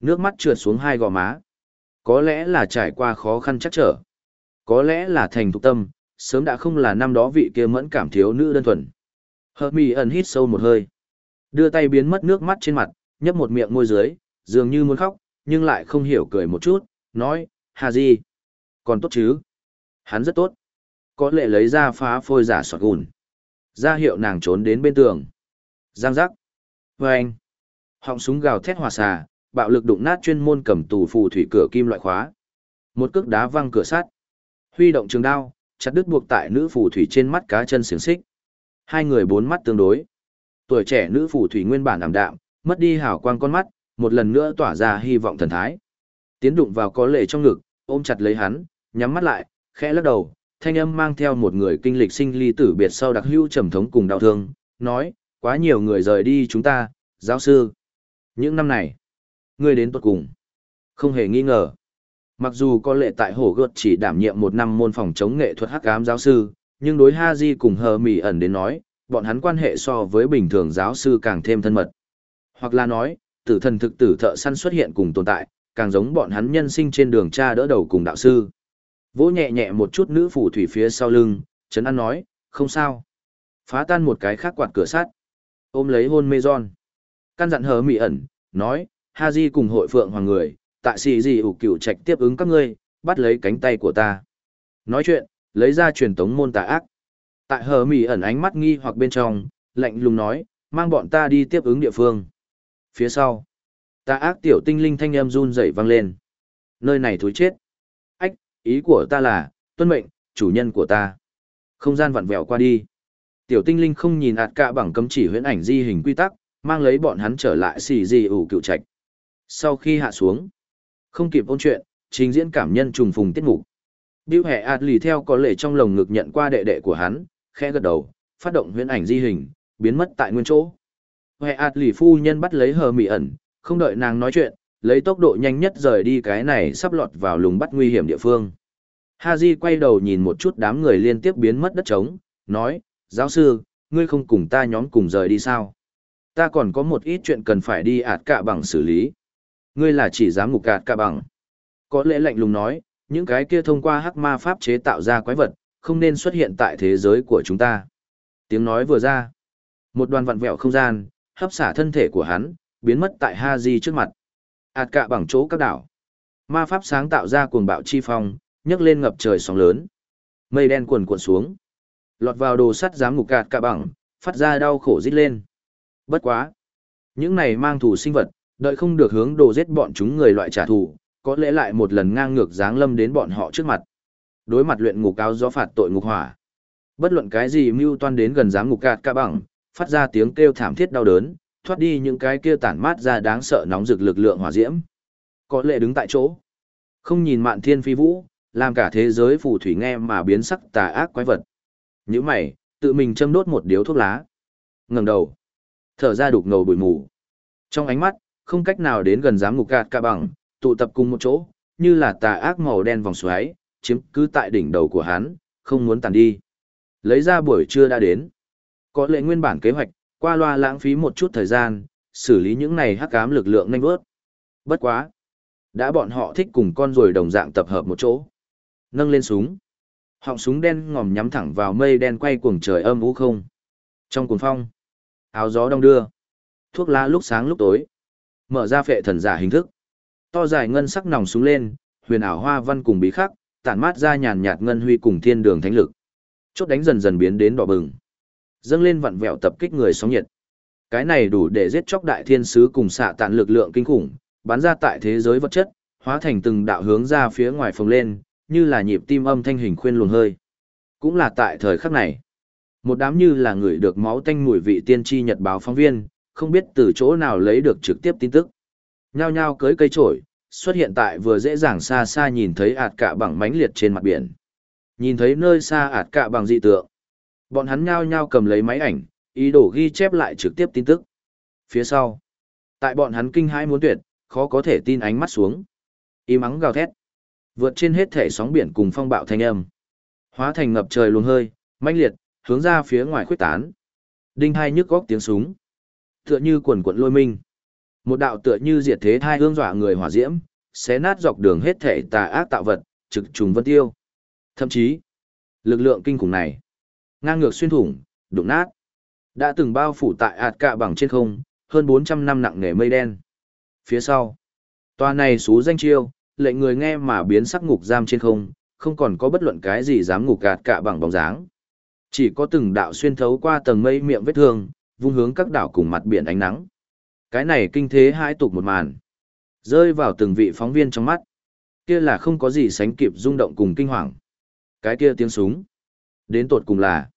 Nước mắt trượt xuống hai gò má. Có lẽ là trải qua khó khăn chắc trở. Có lẽ là thành thục tâm, sớm đã không là năm đó vị kia mẫn cảm thiếu nữ đơn thuần. Hợp mì ẩn hít sâu một hơi. Đưa tay biến mất nước mắt trên mặt, nhấp một miệng môi dưới, dường như muốn khóc, nhưng lại không hiểu cười một chút, nói, Hà gì? Còn tốt chứ? Hắn rất tốt. Có lệ lấy ra phá phôi giả sọt gùn. ra hiệu nàng trốn đến bên tường. Giang giác. Vâng. Họng súng gào thét hòa xà, bạo lực đụng nát chuyên môn cầm tù phù thủy cửa kim loại khóa. Một cước đá văng cửa sắt. Huy động trường đao, chặt đứt buộc tại nữ phù thủy trên mắt cá chân xiềng xích. Hai người bốn mắt tương đối. Tuổi trẻ nữ phù thủy nguyên bản ảm đạm, mất đi hào quang con mắt, một lần nữa tỏa ra hy vọng thần thái. Tiến đụng vào có lệ trong ngực, ôm chặt lấy hắn, nhắm mắt lại, khẽ lắc đầu, thanh âm mang theo một người kinh lịch sinh ly tử biệt sau đặc hữu trầm thống cùng đau thương, nói, quá nhiều người rời đi chúng ta, giáo sư. Những năm này, ngươi đến tuật cùng. Không hề nghi ngờ. Mặc dù có lệ tại hổ gợt chỉ đảm nhiệm một năm môn phòng chống nghệ thuật hắc ám giáo sư, nhưng đối Ha Di cùng Hờ Mì ẩn đến nói, bọn hắn quan hệ so với bình thường giáo sư càng thêm thân mật. Hoặc là nói, tử thần thực tử thợ săn xuất hiện cùng tồn tại, càng giống bọn hắn nhân sinh trên đường cha đỡ đầu cùng đạo sư. Vỗ nhẹ nhẹ một chút nữ phù thủy phía sau lưng, Trấn An nói, không sao. Phá tan một cái khác quạt cửa sắt. Ôm lấy hôn mê giòn. Căn dặn hờ mị ẩn, nói, Ha Di cùng hội phượng hoàng người, tại xì gì ủ cựu trạch tiếp ứng các ngươi, bắt lấy cánh tay của ta. Nói chuyện, lấy ra truyền tống môn tà ác. Tại hờ mị ẩn ánh mắt nghi hoặc bên trong, lạnh lùng nói, mang bọn ta đi tiếp ứng địa phương. Phía sau, tà ác tiểu tinh linh thanh âm run rẩy vang lên. Nơi này thối chết. Ách, ý của ta là, tuân mệnh, chủ nhân của ta. Không gian vặn vẹo qua đi. Tiểu tinh linh không nhìn ạt cả bằng cấm chỉ huyễn ảnh di hình quy tắc, mang lấy bọn hắn trở lại xì di ủ cựu trạch. Sau khi hạ xuống, không kịp ôn chuyện, trình diễn cảm nhân trùng phùng tiết mục. biểu hệ ạt lì theo có lệ trong lồng ngực nhận qua đệ đệ của hắn, khẽ gật đầu, phát động huyễn ảnh di hình, biến mất tại nguyên chỗ. Hệ ạt lì phu nhân bắt lấy hờ mị ẩn, không đợi nàng nói chuyện, lấy tốc độ nhanh nhất rời đi cái này sắp lọt vào lùng bắt nguy hiểm địa phương. Haji quay đầu nhìn một chút đám người liên tiếp biến mất đất trống, nói, giáo sư, ngươi không cùng ta nhóm cùng rời đi sao? Ta còn có một ít chuyện cần phải đi ạt cả bằng xử lý. Ngươi là chỉ dám ngục ạt cả bằng. Có lẽ lạnh lùng nói, những cái kia thông qua hắc ma pháp chế tạo ra quái vật, không nên xuất hiện tại thế giới của chúng ta. Tiếng nói vừa ra. Một đoàn vặn vẹo không gian, hấp xả thân thể của hắn, biến mất tại Haji trước mặt. ạt cạ bằng chỗ các đảo. Ma pháp sáng tạo ra cuồng bạo chi phong, nhấc lên ngập trời sóng lớn. Mây đen cuồn cuộn xuống. Lọt vào đồ sắt giám ngục gạt cạ bằng, phát ra đau khổ rít lên. Bất quá. Những này mang thù sinh vật, đợi không được hướng đồ giết bọn chúng người loại trả thù, có lẽ lại một lần ngang ngược giáng lâm đến bọn họ trước mặt. Đối mặt luyện ngục cao gió phạt tội ngục hỏa. Bất luận cái gì mưu toan đến gần giám ngục gạt cạ bằng, phát ra tiếng kêu thảm thiết đau đớn, thoát đi những cái kia tản mát ra đáng sợ nóng rực lực lượng hỏa diễm. Có lệ đứng tại chỗ, không nhìn mạn thiên phi vũ, làm cả thế giới phù thủy nghe mà biến sắc tà ác quái vật. Những mày, tự mình châm đốt một điếu thuốc lá. ngẩng đầu, thở ra đục ngầu bụi mù. Trong ánh mắt, không cách nào đến gần giám ngục gạt cả bằng, tụ tập cùng một chỗ, như là tà ác màu đen vòng xoáy, chiếm cứ tại đỉnh đầu của hắn, không muốn tàn đi. Lấy ra buổi trưa đã đến. Có lệ nguyên bản kế hoạch, qua loa lãng phí một chút thời gian, xử lý những này hắc ám lực lượng nhanh vớt. Bất quá. Đã bọn họ thích cùng con rồi đồng dạng tập hợp một chỗ. Nâng lên súng. Họng súng đen ngòm nhắm thẳng vào mây đen quay cuồng trời âm u không. Trong cuồng phong, áo gió đông đưa. Thuốc lá lúc sáng lúc tối. Mở ra phệ thần giả hình thức. To dài ngân sắc nòng súng lên, huyền ảo hoa văn cùng bí khắc, tản mát ra nhàn nhạt ngân huy cùng thiên đường thánh lực. Chốt đánh dần dần biến đến đỏ bừng. Dâng lên vặn vẹo tập kích người sóng nhiệt. Cái này đủ để giết chóc đại thiên sứ cùng xạ tàn lực lượng kinh khủng, bắn ra tại thế giới vật chất, hóa thành từng đạo hướng ra phía ngoài phồng lên, như là nhịp tim âm thanh hình khuyên luồng hơi. Cũng là tại thời khắc này, một đám như là người được máu tanh mùi vị tiên tri nhật báo phóng viên, không biết từ chỗ nào lấy được trực tiếp tin tức. Nhao nhao cưới cây trổi, xuất hiện tại vừa dễ dàng xa xa nhìn thấy ạt cả bằng mánh liệt trên mặt biển. Nhìn thấy nơi xa ạt cạ bằng dị tượng. Bọn hắn nhao nhao cầm lấy máy ảnh, ý đồ ghi chép lại trực tiếp tin tức. Phía sau, tại bọn hắn kinh hãi muốn tuyệt, khó có thể tin ánh mắt xuống. ý mắng gào thét. Vượt trên hết thể sóng biển cùng phong bạo thanh âm. Hóa thành ngập trời luồng hơi, mãnh liệt, hướng ra phía ngoài khuếch tán. Đinh hai nhức góc tiếng súng. Tựa như quần quận lôi minh. Một đạo tựa như diệt thế thai hương dọa người hỏa diễm, xé nát dọc đường hết thể tà ác tạo vật, trực trùng vân tiêu. Thậm chí, lực lượng kinh khủng này, ngang ngược xuyên thủng, đụng nát, đã từng bao phủ tại ạt cạ bằng trên không, hơn 400 năm nặng nghề mây đen. Phía sau, tòa này xú danh chiêu, lệnh người nghe mà biến sắc ngục giam trên không, không còn có bất luận cái gì dám ngục gạt cạ bằng bóng dáng. Chỉ có từng đạo xuyên thấu qua tầng mây miệng vết thương, vung hướng các đảo cùng mặt biển ánh nắng. Cái này kinh thế hai tục một màn, rơi vào từng vị phóng viên trong mắt. Kia là không có gì sánh kịp rung động cùng kinh hoàng. Cái kia tiếng súng, đến tột cùng là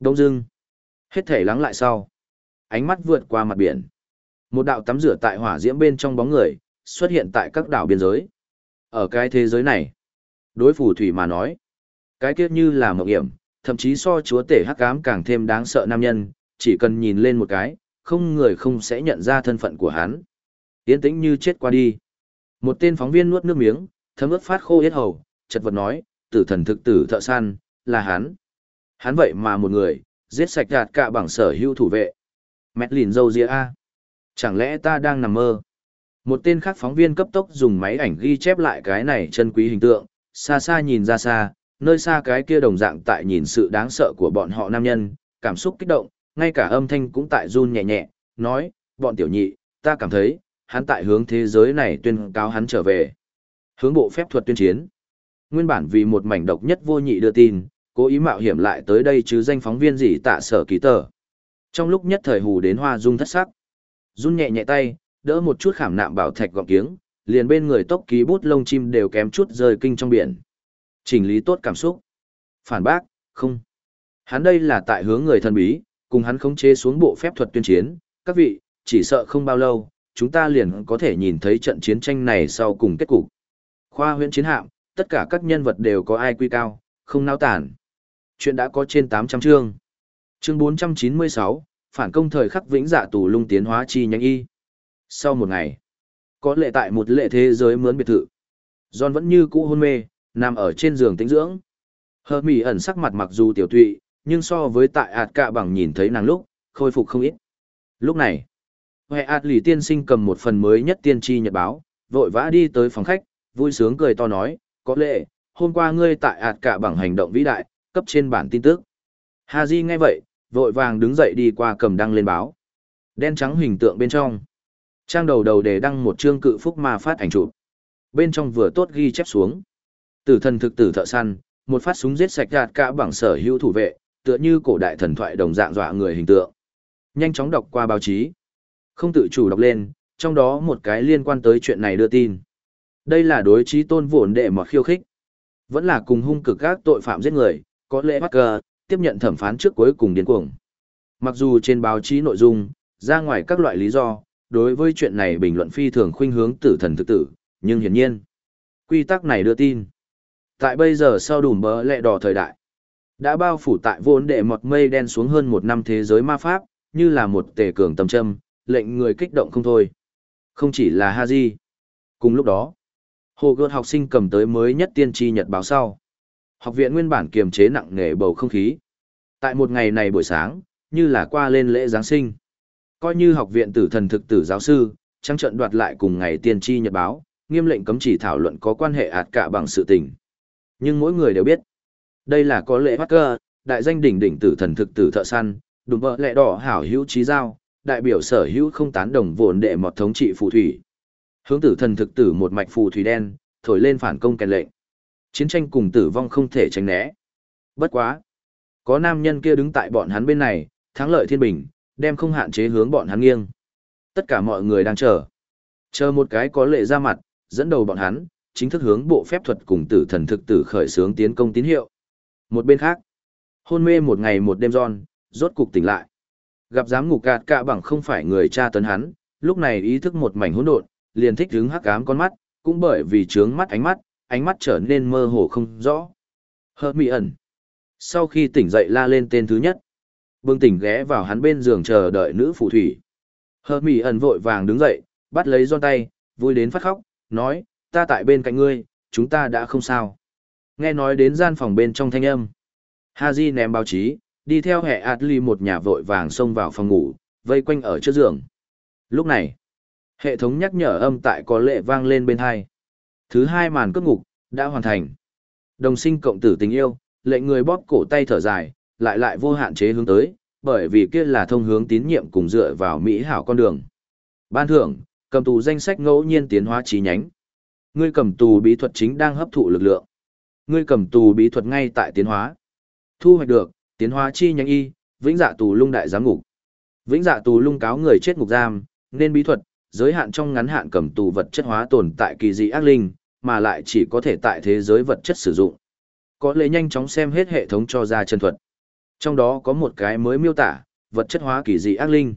Đông dưng, hết thể lắng lại sau, ánh mắt vượt qua mặt biển. Một đạo tắm rửa tại hỏa diễm bên trong bóng người, xuất hiện tại các đảo biên giới. Ở cái thế giới này, đối phù thủy mà nói, cái kia như là mộng hiểm, thậm chí so chúa tể hắc ám càng thêm đáng sợ nam nhân, chỉ cần nhìn lên một cái, không người không sẽ nhận ra thân phận của hắn. Yên tĩnh như chết qua đi. Một tên phóng viên nuốt nước miếng, thấm ướt phát khô yết hầu, chật vật nói, tử thần thực tử thợ săn, là hắn. Hắn vậy mà một người, giết sạch đạt cả bằng sở hữu thủ vệ. Mét lìn dâu dĩa A. Chẳng lẽ ta đang nằm mơ? Một tên khác phóng viên cấp tốc dùng máy ảnh ghi chép lại cái này chân quý hình tượng, xa xa nhìn ra xa, nơi xa cái kia đồng dạng tại nhìn sự đáng sợ của bọn họ nam nhân, cảm xúc kích động, ngay cả âm thanh cũng tại run nhẹ nhẹ, nói, bọn tiểu nhị, ta cảm thấy, hắn tại hướng thế giới này tuyên cáo hắn trở về. Hướng bộ phép thuật tuyên chiến. Nguyên bản vì một mảnh độc nhất vô nhị đưa tin, cố ý mạo hiểm lại tới đây chứ danh phóng viên gì tạ sở ký tờ. Trong lúc nhất thời hù đến hoa dung thất sắc. Run nhẹ nhẹ tay, đỡ một chút khảm nạm bảo thạch gọng kiếng, liền bên người tốc ký bút lông chim đều kém chút rơi kinh trong biển. Chỉnh lý tốt cảm xúc. Phản bác, không. Hắn đây là tại hướng người thân bí, cùng hắn khống chế xuống bộ phép thuật tuyên chiến. Các vị, chỉ sợ không bao lâu, chúng ta liền có thể nhìn thấy trận chiến tranh này sau cùng kết cục. Khoa huyện chiến hạm, tất cả các nhân vật đều có ai quy cao, không nao tản. Chuyện đã có trên 800 chương. Chương 496, phản công thời khắc vĩnh dạ tù lung tiến hóa chi nhánh y. Sau một ngày, có lệ tại một lệ thế giới mướn biệt thự. John vẫn như cũ hôn mê, nằm ở trên giường tĩnh dưỡng. Hờ mỉ ẩn sắc mặt mặc dù tiểu tụy, nhưng so với tại ạt cạ bằng nhìn thấy nàng lúc, khôi phục không ít. Lúc này, hệ ạt lì tiên sinh cầm một phần mới nhất tiên tri nhật báo, vội vã đi tới phòng khách, vui sướng cười to nói, có lệ, hôm qua ngươi tại ạt cạ bằng hành động vĩ đại, cấp trên bản tin tức. Ha Di nghe vậy, vội vàng đứng dậy đi qua cầm đăng lên báo. Đen trắng hình tượng bên trong. Trang đầu đầu để đăng một chương cự phúc ma phát ảnh chụp. Bên trong vừa tốt ghi chép xuống. Tử thần thực tử thợ săn, một phát súng giết sạch gạt cả bằng sở hữu thủ vệ, tựa như cổ đại thần thoại đồng dạng dọa người hình tượng. Nhanh chóng đọc qua báo chí. Không tự chủ đọc lên, trong đó một cái liên quan tới chuyện này đưa tin. Đây là đối trí tôn vốn đệ mọt khiêu khích. Vẫn là cùng hung cực các tội phạm giết người, có lẽ Parker tiếp nhận thẩm phán trước cuối cùng điên cuồng. Mặc dù trên báo chí nội dung, ra ngoài các loại lý do, đối với chuyện này bình luận phi thường khuynh hướng tử thần thực tử, nhưng hiển nhiên, quy tắc này đưa tin. Tại bây giờ sau đùm bỡ lẹ đỏ thời đại, đã bao phủ tại vốn đệ một mây đen xuống hơn một năm thế giới ma pháp, như là một tề cường tầm châm, lệnh người kích động không thôi. Không chỉ là Haji. Cùng lúc đó, hồ gợt học sinh cầm tới mới nhất tiên tri nhật báo sau. Học viện nguyên bản kiềm chế nặng nề bầu không khí. Tại một ngày này buổi sáng, như là qua lên lễ Giáng sinh. Coi như học viện tử thần thực tử giáo sư, trăng trận đoạt lại cùng ngày tiên tri nhật báo, nghiêm lệnh cấm chỉ thảo luận có quan hệ ạt cả bằng sự tình. Nhưng mỗi người đều biết, đây là có lễ bắt cơ, đại danh đỉnh đỉnh tử thần thực tử thợ săn, đùm vợ lệ đỏ hảo hữu trí giao, đại biểu sở hữu không tán đồng vốn đệ mọt thống trị phù thủy. Hướng tử thần thực tử một mạch phù thủy đen, thổi lên phản công kèn lệnh. Chiến tranh cùng tử vong không thể tránh né. Bất quá. Có nam nhân kia đứng tại bọn hắn bên này, thắng lợi thiên bình, đem không hạn chế hướng bọn hắn nghiêng. Tất cả mọi người đang chờ. Chờ một cái có lệ ra mặt, dẫn đầu bọn hắn, chính thức hướng bộ phép thuật cùng tử thần thực tử khởi xướng tiến công tín hiệu. Một bên khác, hôn mê một ngày một đêm giòn, rốt cục tỉnh lại. Gặp dám ngủ cạt cả bằng không phải người cha tấn hắn, lúc này ý thức một mảnh hỗn độn, liền thích hứng hắc ám con mắt, cũng bởi vì trướng mắt ánh mắt, ánh mắt trở nên mơ hồ không rõ. Hợp mị ẩn. Sau khi tỉnh dậy la lên tên thứ nhất. bưng tỉnh ghé vào hắn bên giường chờ đợi nữ phù thủy. Hợp mị ẩn vội vàng đứng dậy, bắt lấy giòn tay, vui đến phát khóc, nói, ta tại bên cạnh ngươi, chúng ta đã không sao. Nghe nói đến gian phòng bên trong thanh âm. Haji ném báo chí, đi theo hệ Atli một nhà vội vàng xông vào phòng ngủ, vây quanh ở trước giường. Lúc này, hệ thống nhắc nhở âm tại có lệ vang lên bên hai. Thứ hai màn cướp ngục, đã hoàn thành. Đồng sinh cộng tử tình yêu, lệnh người bóp cổ tay thở dài, lại lại vô hạn chế hướng tới, bởi vì kia là thông hướng tín nhiệm cùng dựa vào mỹ hảo con đường. Ban thưởng, cầm tù danh sách ngẫu nhiên tiến hóa trí nhánh. Ngươi cầm tù bí thuật chính đang hấp thụ lực lượng. Ngươi cầm tù bí thuật ngay tại tiến hóa. Thu hoạch được, tiến hóa chi nhánh y, vĩnh dạ tù lung đại giám ngục. Vĩnh dạ tù lung cáo người chết ngục giam, nên bí thuật, giới hạn trong ngắn hạn cầm tù vật chất hóa tồn tại kỳ dị ác linh, mà lại chỉ có thể tại thế giới vật chất sử dụng. Có lẽ nhanh chóng xem hết hệ thống cho ra chân thuật. Trong đó có một cái mới miêu tả, vật chất hóa kỳ dị ác linh.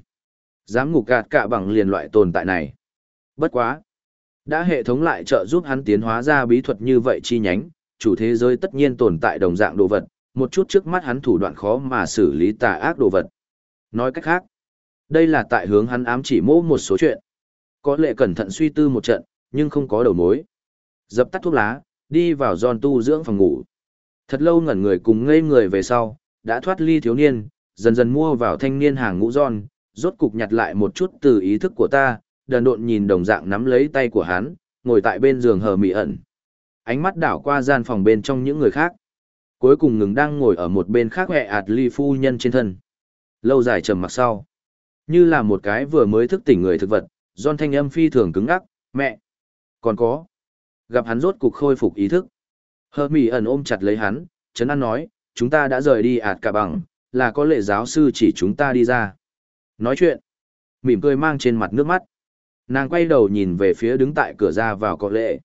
dám ngục gạt cả bằng liền loại tồn tại này. Bất quá. Đã hệ thống lại trợ giúp hắn tiến hóa ra bí thuật như vậy chi nhánh, chủ thế giới tất nhiên tồn tại đồng dạng đồ vật, một chút trước mắt hắn thủ đoạn khó mà xử lý tà ác đồ vật. Nói cách khác, đây là tại hướng hắn ám chỉ mô một số chuyện. Có lệ cẩn thận suy tư một trận, nhưng không có đầu mối. Dập tắt thuốc lá, đi vào giòn tu dưỡng phòng ngủ. Thật lâu ngẩn người cùng ngây người về sau, đã thoát ly thiếu niên, dần dần mua vào thanh niên hàng ngũ giòn, rốt cục nhặt lại một chút từ ý thức của ta, đần độn nhìn đồng dạng nắm lấy tay của hắn, ngồi tại bên giường hờ mị ẩn. Ánh mắt đảo qua gian phòng bên trong những người khác. Cuối cùng ngừng đang ngồi ở một bên khác hẹ ạt ly phu nhân trên thân. Lâu dài trầm mặc sau. Như là một cái vừa mới thức tỉnh người thực vật, John thanh âm phi thường cứng ngắc, mẹ. Còn có. Gặp hắn rốt cục khôi phục ý thức. Hờ mỉ ẩn ôm chặt lấy hắn, chấn an nói, chúng ta đã rời đi ạt cả bằng, là có lệ giáo sư chỉ chúng ta đi ra. Nói chuyện. Mỉm cười mang trên mặt nước mắt. Nàng quay đầu nhìn về phía đứng tại cửa ra vào có lệ.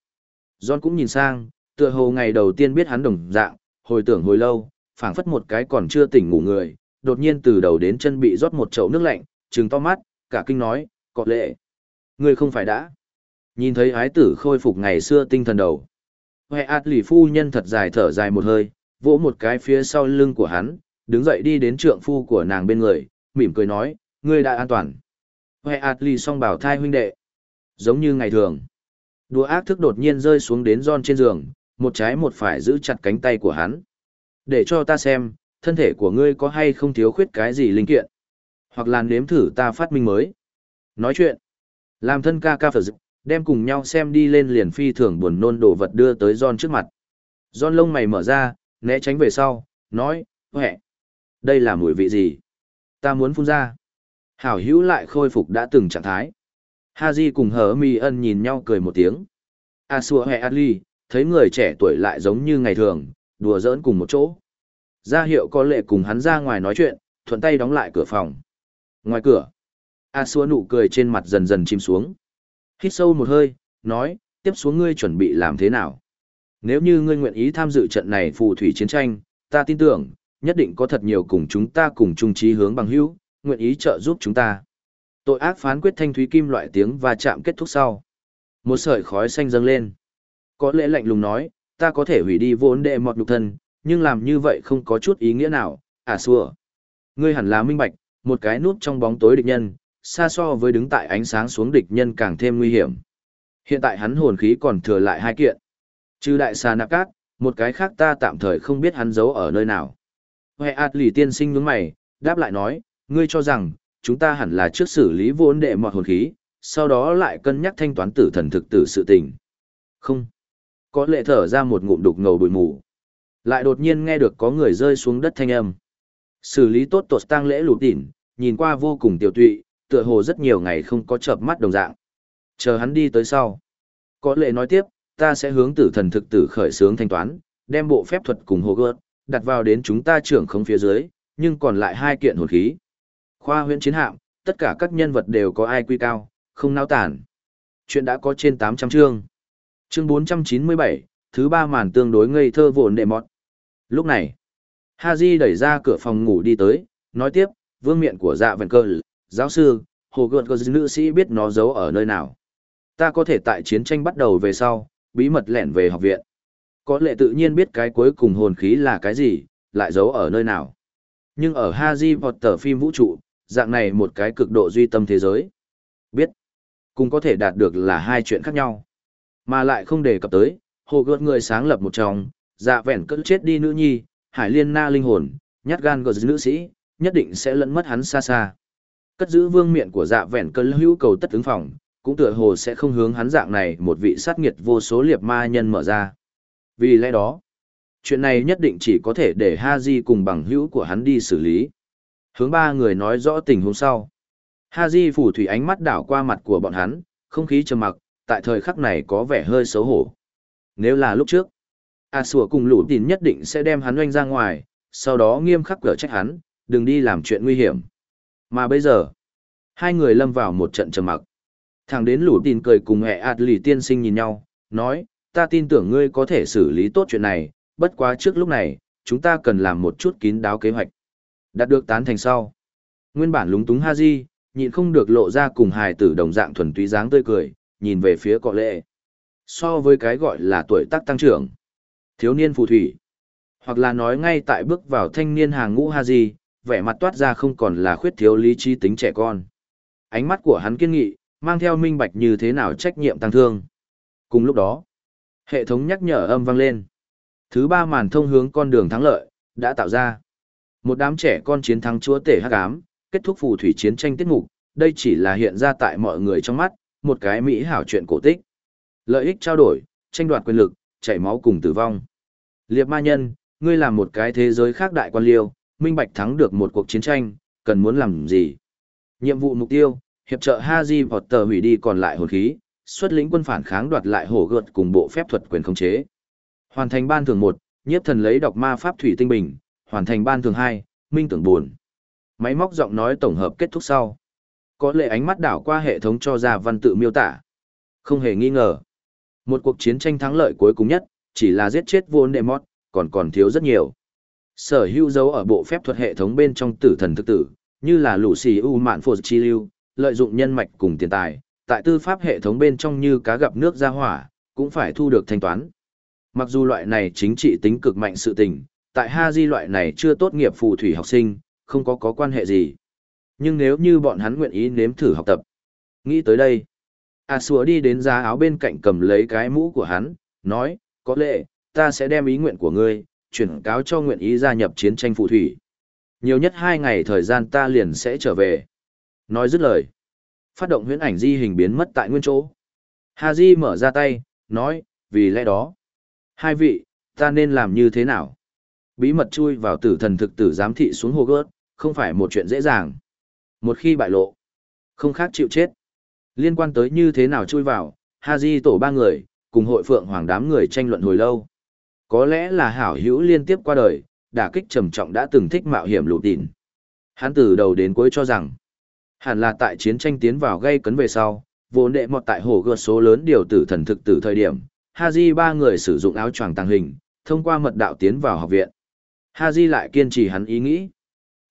John cũng nhìn sang, tựa hồ ngày đầu tiên biết hắn đồng dạng, hồi tưởng hồi lâu, phảng phất một cái còn chưa tỉnh ngủ người, đột nhiên từ đầu đến chân bị rót một chậu nước lạnh, trừng to mắt, cả kinh nói, có lệ. Ngươi không phải đã. Nhìn thấy ái tử khôi phục ngày xưa tinh thần đầu. Huệ ạt lì phu nhân thật dài thở dài một hơi, vỗ một cái phía sau lưng của hắn, đứng dậy đi đến trượng phu của nàng bên người, mỉm cười nói, ngươi đã an toàn. Huệ ạt lì song bảo thai huynh đệ. Giống như ngày thường. Đùa ác thức đột nhiên rơi xuống đến John trên giường, một trái một phải giữ chặt cánh tay của hắn. Để cho ta xem, thân thể của ngươi có hay không thiếu khuyết cái gì linh kiện. Hoặc là nếm thử ta phát minh mới. Nói chuyện. Làm thân ca ca phở dịch, đem cùng nhau xem đi lên liền phi thường buồn nôn đồ vật đưa tới John trước mặt. John lông mày mở ra, né tránh về sau, nói, hẹ. Đây là mùi vị gì? Ta muốn phun ra. Hảo hữu lại khôi phục đã từng trạng thái. Haji cùng hở mi ân nhìn nhau cười một tiếng. A xua hẹ Adli, thấy người trẻ tuổi lại giống như ngày thường, đùa giỡn cùng một chỗ. gia hiệu có lệ cùng hắn ra ngoài nói chuyện, thuận tay đóng lại cửa phòng. Ngoài cửa, A xua nụ cười trên mặt dần dần chìm xuống. Hít sâu một hơi, nói, tiếp xuống ngươi chuẩn bị làm thế nào? Nếu như ngươi nguyện ý tham dự trận này phù thủy chiến tranh, ta tin tưởng, nhất định có thật nhiều cùng chúng ta cùng chung trí hướng bằng hữu, nguyện ý trợ giúp chúng ta. Tội ác phán quyết thanh thúy kim loại tiếng và chạm kết thúc sau. Một sợi khói xanh dâng lên. Có lẽ lạnh lùng nói, ta có thể hủy đi vốn đệ mọt nhục thân, nhưng làm như vậy không có chút ý nghĩa nào, à xua. Ngươi hẳn là minh bạch, một cái nút trong bóng tối địch nhân, xa so với đứng tại ánh sáng xuống địch nhân càng thêm nguy hiểm. Hiện tại hắn hồn khí còn thừa lại hai kiện. Trừ đại xà nạp cát, một cái khác ta tạm thời không biết hắn giấu ở nơi nào. Hệ ạt lì tiên sinh nhướng mày, đáp lại nói, ngươi cho rằng, chúng ta hẳn là trước xử lý vốn đệ mọt hồn khí, sau đó lại cân nhắc thanh toán tử thần thực tử sự tình. Không. Có lệ thở ra một ngụm đục ngầu bụi mù. Lại đột nhiên nghe được có người rơi xuống đất thanh âm. Xử lý tốt tột tang lễ lụt tỉn, nhìn qua vô cùng tiểu tụy, tựa hồ rất nhiều ngày không có chợp mắt đồng dạng. Chờ hắn đi tới sau. Có lệ nói tiếp, ta sẽ hướng tử thần thực tử khởi xướng thanh toán, đem bộ phép thuật cùng hồ gợt, đặt vào đến chúng ta trưởng không phía dưới, nhưng còn lại hai kiện hồn khí. Khoa huyện chiến hạm, tất cả các nhân vật đều có ai quy cao, không nao tản. Chuyện đã có trên 800 chương. Chương 497, thứ ba màn tương đối ngây thơ vồn đệ mọt. Lúc này, Haji đẩy ra cửa phòng ngủ đi tới, nói tiếp, vương miện của dạ vẹn cơ, giáo sư, hồ gợt có nữ sĩ biết nó giấu ở nơi nào. Ta có thể tại chiến tranh bắt đầu về sau, bí mật lẻn về học viện. Có lẽ tự nhiên biết cái cuối cùng hồn khí là cái gì, lại giấu ở nơi nào. Nhưng ở Harry Potter phim vũ trụ, dạng này một cái cực độ duy tâm thế giới. Biết, cũng có thể đạt được là hai chuyện khác nhau. Mà lại không đề cập tới, hồ gợt người sáng lập một trong, dạ vẹn cất chết đi nữ nhi, hải liên na linh hồn, nhát gan gợt nữ sĩ, nhất định sẽ lẫn mất hắn xa xa. Cất giữ vương miện của dạ vẹn cơn hữu cầu tất ứng phòng, cũng tựa hồ sẽ không hướng hắn dạng này một vị sát nghiệt vô số liệt ma nhân mở ra. Vì lẽ đó, chuyện này nhất định chỉ có thể để Ha Di cùng bằng hữu của hắn đi xử lý. Hướng ba người nói rõ tình huống sau. Ha Di phủ thủy ánh mắt đảo qua mặt của bọn hắn, không khí trầm mặc, tại thời khắc này có vẻ hơi xấu hổ. Nếu là lúc trước, A Sủa cùng lũ tín nhất định sẽ đem hắn oanh ra ngoài, sau đó nghiêm khắc cở trách hắn, đừng đi làm chuyện nguy hiểm. Mà bây giờ, hai người lâm vào một trận trầm mặc. Thằng đến lũ tin cười cùng hẹ ạt lì tiên sinh nhìn nhau, nói, ta tin tưởng ngươi có thể xử lý tốt chuyện này, bất quá trước lúc này, chúng ta cần làm một chút kín đáo kế hoạch. Đạt được tán thành sau. Nguyên bản lúng túng Haji, nhịn không được lộ ra cùng hài tử đồng dạng thuần túy dáng tươi cười, nhìn về phía cọ lệ. So với cái gọi là tuổi tác tăng trưởng, thiếu niên phù thủy, hoặc là nói ngay tại bước vào thanh niên hàng ngũ Haji, vẻ mặt toát ra không còn là khuyết thiếu lý trí tính trẻ con. Ánh mắt của hắn kiên nghị, mang theo minh bạch như thế nào trách nhiệm tăng thương. Cùng lúc đó, hệ thống nhắc nhở âm vang lên. Thứ ba màn thông hướng con đường thắng lợi, đã tạo ra. Một đám trẻ con chiến thắng chúa tể hắc ám, kết thúc phù thủy chiến tranh tiết mục, đây chỉ là hiện ra tại mọi người trong mắt, một cái mỹ hảo chuyện cổ tích. Lợi ích trao đổi, tranh đoạt quyền lực, chảy máu cùng tử vong. Liệp ma nhân, ngươi làm một cái thế giới khác đại quan liêu, minh bạch thắng được một cuộc chiến tranh, cần muốn làm gì? Nhiệm vụ mục tiêu, hiệp trợ Haji Potter hủy đi còn lại hồn khí, xuất lĩnh quân phản kháng đoạt lại hổ gợt cùng bộ phép thuật quyền khống chế. Hoàn thành ban thường 1, nhiếp thần lấy đọc ma pháp thủy tinh bình, hoàn thành ban thường 2, minh tưởng buồn. Máy móc giọng nói tổng hợp kết thúc sau. Có lệ ánh mắt đảo qua hệ thống cho ra văn tự miêu tả. Không hề nghi ngờ. Một cuộc chiến tranh thắng lợi cuối cùng nhất, chỉ là giết chết Vô đệ mót, còn còn thiếu rất nhiều. Sở hữu dấu ở bộ phép thuật hệ thống bên trong tử thần thực tử, như là lũ xì u mạn phột chi lưu, lợi dụng nhân mạch cùng tiền tài, tại tư pháp hệ thống bên trong như cá gặp nước ra hỏa, cũng phải thu được thanh toán. Mặc dù loại này chính trị tính cực mạnh sự tình, tại Ha Di loại này chưa tốt nghiệp phù thủy học sinh, không có có quan hệ gì. Nhưng nếu như bọn hắn nguyện ý nếm thử học tập. Nghĩ tới đây, A Sùa đi đến giá áo bên cạnh cầm lấy cái mũ của hắn, nói, có lẽ, ta sẽ đem ý nguyện của ngươi, chuyển cáo cho nguyện ý gia nhập chiến tranh phù thủy. Nhiều nhất hai ngày thời gian ta liền sẽ trở về. Nói dứt lời. Phát động huyễn ảnh di hình biến mất tại nguyên chỗ. Hà Di mở ra tay, nói, vì lẽ đó. Hai vị, ta nên làm như thế nào? Bí mật chui vào tử thần thực tử giám thị xuống hồ gớt, không phải một chuyện dễ dàng. Một khi bại lộ, không khác chịu chết. Liên quan tới như thế nào chui vào, Ha Di tổ ba người, cùng hội phượng hoàng đám người tranh luận hồi lâu. Có lẽ là hảo hữu liên tiếp qua đời, đả kích trầm trọng đã từng thích mạo hiểm lụt tịn. Hắn từ đầu đến cuối cho rằng, hẳn là tại chiến tranh tiến vào gây cấn về sau, vốn đệ mọt tại hồ gợt số lớn điều tử thần thực từ thời điểm, Haji ba người sử dụng áo choàng tàng hình, thông qua mật đạo tiến vào học viện. Haji lại kiên trì hắn ý nghĩ.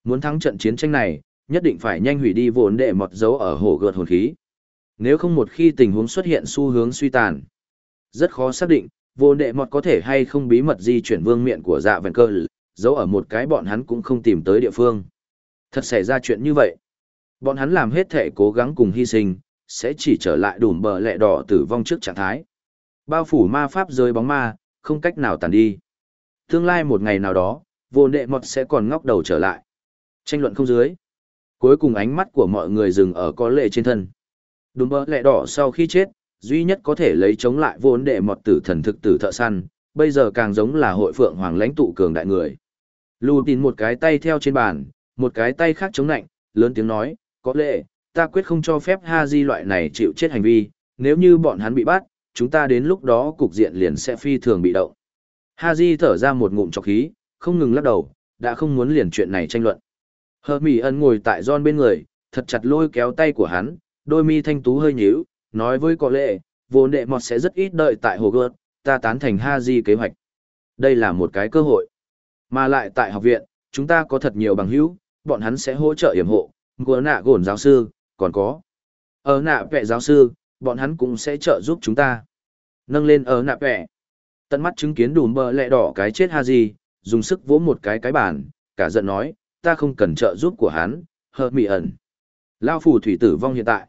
Muốn thắng trận chiến tranh này, nhất định phải nhanh hủy đi vốn đệ mọt dấu ở hồ gợt hồn khí. Nếu không một khi tình huống xuất hiện xu hướng suy tàn, rất khó xác định, Vô đệ mọt có thể hay không bí mật di chuyển vương miện của dạ vẹn cơ, giấu ở một cái bọn hắn cũng không tìm tới địa phương. Thật xảy ra chuyện như vậy. Bọn hắn làm hết thể cố gắng cùng hy sinh, sẽ chỉ trở lại đùm bờ lẹ đỏ tử vong trước trạng thái. Bao phủ ma pháp rơi bóng ma, không cách nào tàn đi. Tương lai một ngày nào đó, vô đệ mọt sẽ còn ngóc đầu trở lại. Tranh luận không dưới. Cuối cùng ánh mắt của mọi người dừng ở có lệ trên thân. Đùm bờ lẹ đỏ sau khi chết, duy nhất có thể lấy chống lại vốn đệ mọt tử thần thực tử thợ săn, bây giờ càng giống là hội phượng hoàng lãnh tụ cường đại người. Lù tin một cái tay theo trên bàn, một cái tay khác chống nạnh, lớn tiếng nói, có lẽ, ta quyết không cho phép Ha Di loại này chịu chết hành vi, nếu như bọn hắn bị bắt, chúng ta đến lúc đó cục diện liền sẽ phi thường bị động. Ha Di thở ra một ngụm trọc khí, không ngừng lắc đầu, đã không muốn liền chuyện này tranh luận. Hờ Mỹ ân ngồi tại John bên người, thật chặt lôi kéo tay của hắn, đôi mi thanh tú hơi nhíu, nói với có lẽ, vốn đệ mọt sẽ rất ít đợi tại hồ gợt, ta tán thành Ha Di kế hoạch. Đây là một cái cơ hội. Mà lại tại học viện, chúng ta có thật nhiều bằng hữu, bọn hắn sẽ hỗ trợ yểm hộ, của nạ gồn giáo sư, còn có. Ở nạ vệ giáo sư, bọn hắn cũng sẽ trợ giúp chúng ta. Nâng lên ở nạ vệ. Tận mắt chứng kiến đùm bờ lẹ đỏ cái chết ha di, dùng sức vỗ một cái cái bàn, cả giận nói, ta không cần trợ giúp của hắn, hợp mị ẩn. Lao phù thủy tử vong hiện tại.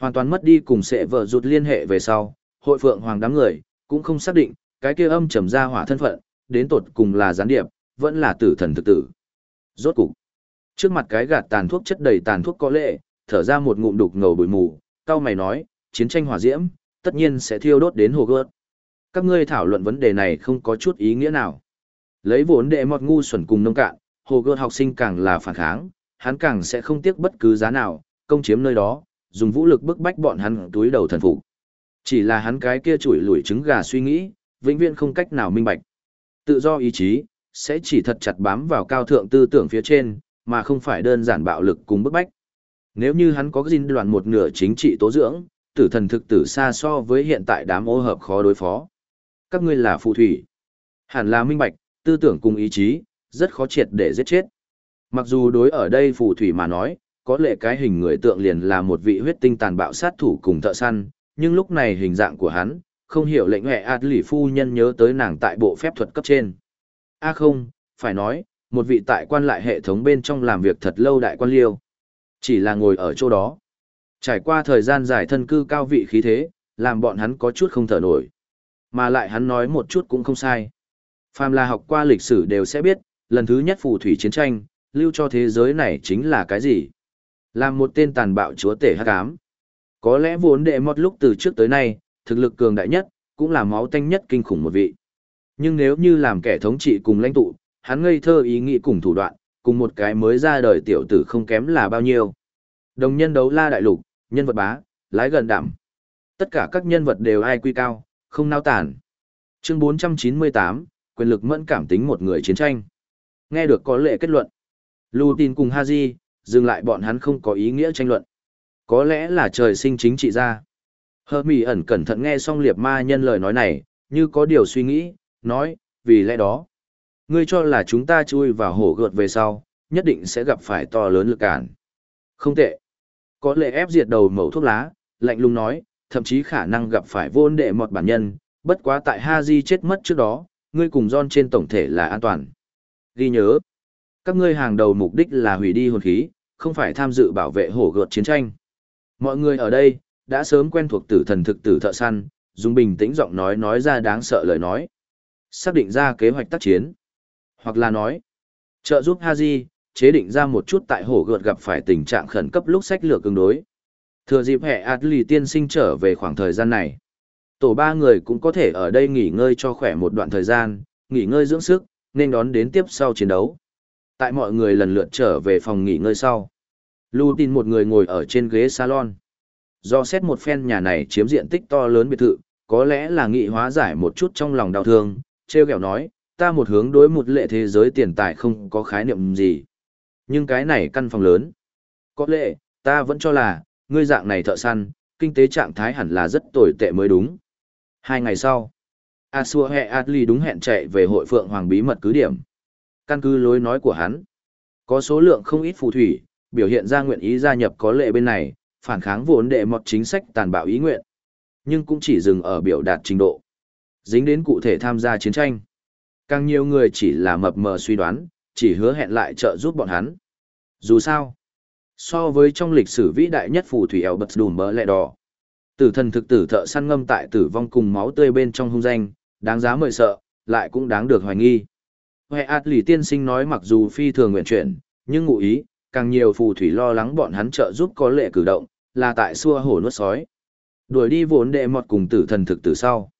Hoàn toàn mất đi cùng sẽ vợ rụt liên hệ về sau, hội phượng hoàng đám người, cũng không xác định, cái kia âm trầm ra hỏa thân phận, đến tột cùng là gián điệp, vẫn là tử thần thực tử. Rốt cục, trước mặt cái gạt tàn thuốc chất đầy tàn thuốc có lệ, thở ra một ngụm đục ngầu bụi mù, cao mày nói, chiến tranh hỏa diễm, tất nhiên sẽ thiêu đốt đến hồ gớt. Các ngươi thảo luận vấn đề này không có chút ý nghĩa nào. Lấy vốn đệ mọt ngu xuẩn cùng nông cạn, hồ gớt học sinh càng là phản kháng, hắn càng sẽ không tiếc bất cứ giá nào, công chiếm nơi đó, dùng vũ lực bức bách bọn hắn túi đầu thần phục. Chỉ là hắn cái kia chủi lủi trứng gà suy nghĩ, vĩnh viễn không cách nào minh bạch. Tự do ý chí, sẽ chỉ thật chặt bám vào cao thượng tư tưởng phía trên, mà không phải đơn giản bạo lực cùng bức bách. Nếu như hắn có dinh đoạn một nửa chính trị tố dưỡng, tử thần thực tử xa so với hiện tại đám ô hợp khó đối phó. Các ngươi là phù thủy. Hẳn là minh bạch, tư tưởng cùng ý chí, rất khó triệt để giết chết. Mặc dù đối ở đây phù thủy mà nói, có lẽ cái hình người tượng liền là một vị huyết tinh tàn bạo sát thủ cùng thợ săn, nhưng lúc này hình dạng của hắn, không hiểu lệnh hệ ạt lỷ phu nhân nhớ tới nàng tại bộ phép thuật cấp trên. a à không, phải nói, một vị tại quan lại hệ thống bên trong làm việc thật lâu đại quan liêu. Chỉ là ngồi ở chỗ đó. Trải qua thời gian dài thân cư cao vị khí thế, làm bọn hắn có chút không thở nổi. Mà lại hắn nói một chút cũng không sai. Phàm là học qua lịch sử đều sẽ biết, lần thứ nhất phù thủy chiến tranh, lưu cho thế giới này chính là cái gì? Làm một tên tàn bạo chúa tể hắc ám. Có lẽ vốn đệ một lúc từ trước tới nay, thực lực cường đại nhất, cũng là máu tanh nhất kinh khủng một vị. Nhưng nếu như làm kẻ thống trị cùng lãnh tụ, hắn ngây thơ ý nghĩ cùng thủ đoạn, cùng một cái mới ra đời tiểu tử không kém là bao nhiêu. Đồng nhân đấu la đại lục, nhân vật bá, lái gần đảm. Tất cả các nhân vật đều ai quy cao, không nao tản. Chương 498, quyền lực mẫn cảm tính một người chiến tranh. Nghe được có lệ kết luận. Lutin cùng Haji, dừng lại bọn hắn không có ý nghĩa tranh luận. Có lẽ là trời sinh chính trị ra. Hơ mì ẩn cẩn thận nghe xong liệp ma nhân lời nói này, như có điều suy nghĩ, nói, vì lẽ đó. Ngươi cho là chúng ta chui vào hổ gợt về sau, nhất định sẽ gặp phải to lớn lực cản. Không tệ. Có lẽ ép diệt đầu mẩu thuốc lá, lạnh lùng nói, thậm chí khả năng gặp phải vô đệ một bản nhân, bất quá tại Haji chết mất trước đó, ngươi cùng John trên tổng thể là an toàn. Ghi nhớ, các ngươi hàng đầu mục đích là hủy đi hồn khí, không phải tham dự bảo vệ hổ gợt chiến tranh. Mọi người ở đây, đã sớm quen thuộc tử thần thực tử thợ săn, dùng bình tĩnh giọng nói nói ra đáng sợ lời nói. Xác định ra kế hoạch tác chiến. Hoặc là nói, trợ giúp Haji, chế định ra một chút tại hổ gợt gặp phải tình trạng khẩn cấp lúc sách lược cương đối. Thừa dịp hệ Adli tiên sinh trở về khoảng thời gian này. Tổ ba người cũng có thể ở đây nghỉ ngơi cho khỏe một đoạn thời gian, nghỉ ngơi dưỡng sức, nên đón đến tiếp sau chiến đấu. Tại mọi người lần lượt trở về phòng nghỉ ngơi sau. Lưu tin một người ngồi ở trên ghế salon. Do xét một phen nhà này chiếm diện tích to lớn biệt thự, có lẽ là nghị hóa giải một chút trong lòng đau thương, treo kẹo nói, ta một hướng đối một lệ thế giới tiền tài không có khái niệm gì. Nhưng cái này căn phòng lớn. Có lẽ, ta vẫn cho là, ngươi dạng này thợ săn, kinh tế trạng thái hẳn là rất tồi tệ mới đúng. Hai ngày sau, A Xua Hẹ Adli đúng hẹn chạy về hội phượng hoàng bí mật cứ điểm. Căn cứ lối nói của hắn, có số lượng không ít phù thủy, biểu hiện ra nguyện ý gia nhập có lệ bên này, phản kháng vốn đệ một chính sách tàn bạo ý nguyện. Nhưng cũng chỉ dừng ở biểu đạt trình độ. Dính đến cụ thể tham gia chiến tranh. Càng nhiều người chỉ là mập mờ suy đoán, chỉ hứa hẹn lại trợ giúp bọn hắn. Dù sao, so với trong lịch sử vĩ đại nhất phù thủy eo bật đùm mỡ lẹ đỏ. Tử thần thực tử thợ săn ngâm tại tử vong cùng máu tươi bên trong hung danh, đáng giá mời sợ, lại cũng đáng được hoài nghi. Hệ ạt lì tiên sinh nói mặc dù phi thường nguyện chuyển, nhưng ngụ ý, càng nhiều phù thủy lo lắng bọn hắn trợ giúp có lệ cử động, là tại xua hổ nuốt sói. Đuổi đi vốn đệ mọt cùng tử thần thực tử sau.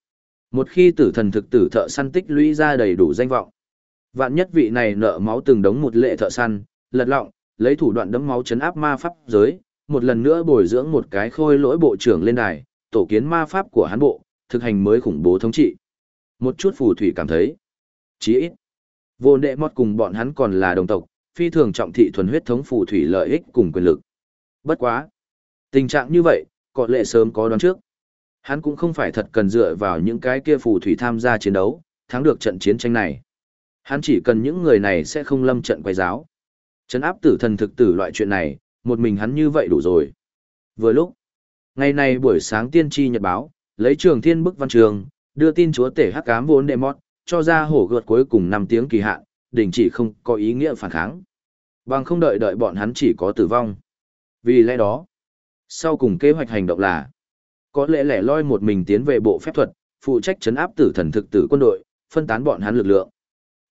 Một khi tử thần thực tử thợ săn tích lũy ra đầy đủ danh vọng, vạn nhất vị này nợ máu từng đống một lệ thợ săn, lật lọng, lấy thủ đoạn đấm máu chấn áp ma pháp giới, một lần nữa bồi dưỡng một cái khôi lỗi bộ trưởng lên đài, tổ kiến ma pháp của hắn bộ, thực hành mới khủng bố thống trị. Một chút phù thủy cảm thấy, chí ít, vô đệ mọt cùng bọn hắn còn là đồng tộc, phi thường trọng thị thuần huyết thống phù thủy lợi ích cùng quyền lực. Bất quá. Tình trạng như vậy, có lệ sớm có đoán trước. Hắn cũng không phải thật cần dựa vào những cái kia phù thủy tham gia chiến đấu, thắng được trận chiến tranh này. Hắn chỉ cần những người này sẽ không lâm trận quay giáo. Trấn áp tử thần thực tử loại chuyện này, một mình hắn như vậy đủ rồi. Vừa lúc, ngày nay buổi sáng tiên tri nhật báo, lấy trường thiên bức văn trường, Đưa tin chúa tể hắc ám vốn đệ mọt, cho ra hổ gợt cuối cùng 5 tiếng kỳ hạn, đình chỉ không có ý nghĩa phản kháng. Bằng không đợi đợi bọn hắn chỉ có tử vong. Vì lẽ đó, sau cùng kế hoạch hành động là có lẽ lẻ loi một mình tiến về bộ phép thuật, phụ trách chấn áp tử thần thực tử quân đội, phân tán bọn hắn lực lượng.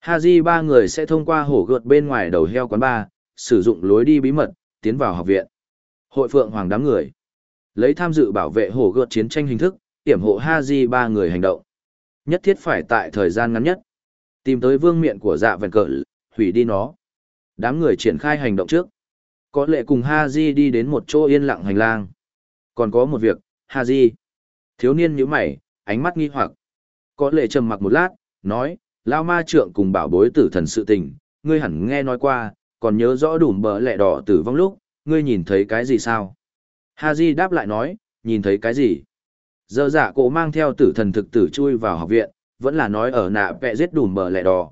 Haji ba người sẽ thông qua hổ gợt bên ngoài đầu heo quán ba, sử dụng lối đi bí mật, tiến vào học viện. Hội phượng hoàng đám người. Lấy tham dự bảo vệ hổ gợt chiến tranh hình thức, tiểm hộ Haji ba người hành động. Nhất thiết phải tại thời gian ngắn nhất. Tìm tới vương miện của dạ vẹn cỡ, hủy đi nó. Đám người triển khai hành động trước. Có lệ cùng Haji đi đến một chỗ yên lặng hành lang. Còn có một việc, Haji. Thiếu niên nhíu mày, ánh mắt nghi hoặc. Có lệ trầm mặc một lát, nói, Lao ma trượng cùng bảo bối tử thần sự tình, ngươi hẳn nghe nói qua, còn nhớ rõ đủ bờ lẹ đỏ tử vong lúc, ngươi nhìn thấy cái gì sao? Haji đáp lại nói, nhìn thấy cái gì? Giờ giả cổ mang theo tử thần thực tử chui vào học viện, vẫn là nói ở nạ vẹ giết đủ bờ lẹ đỏ.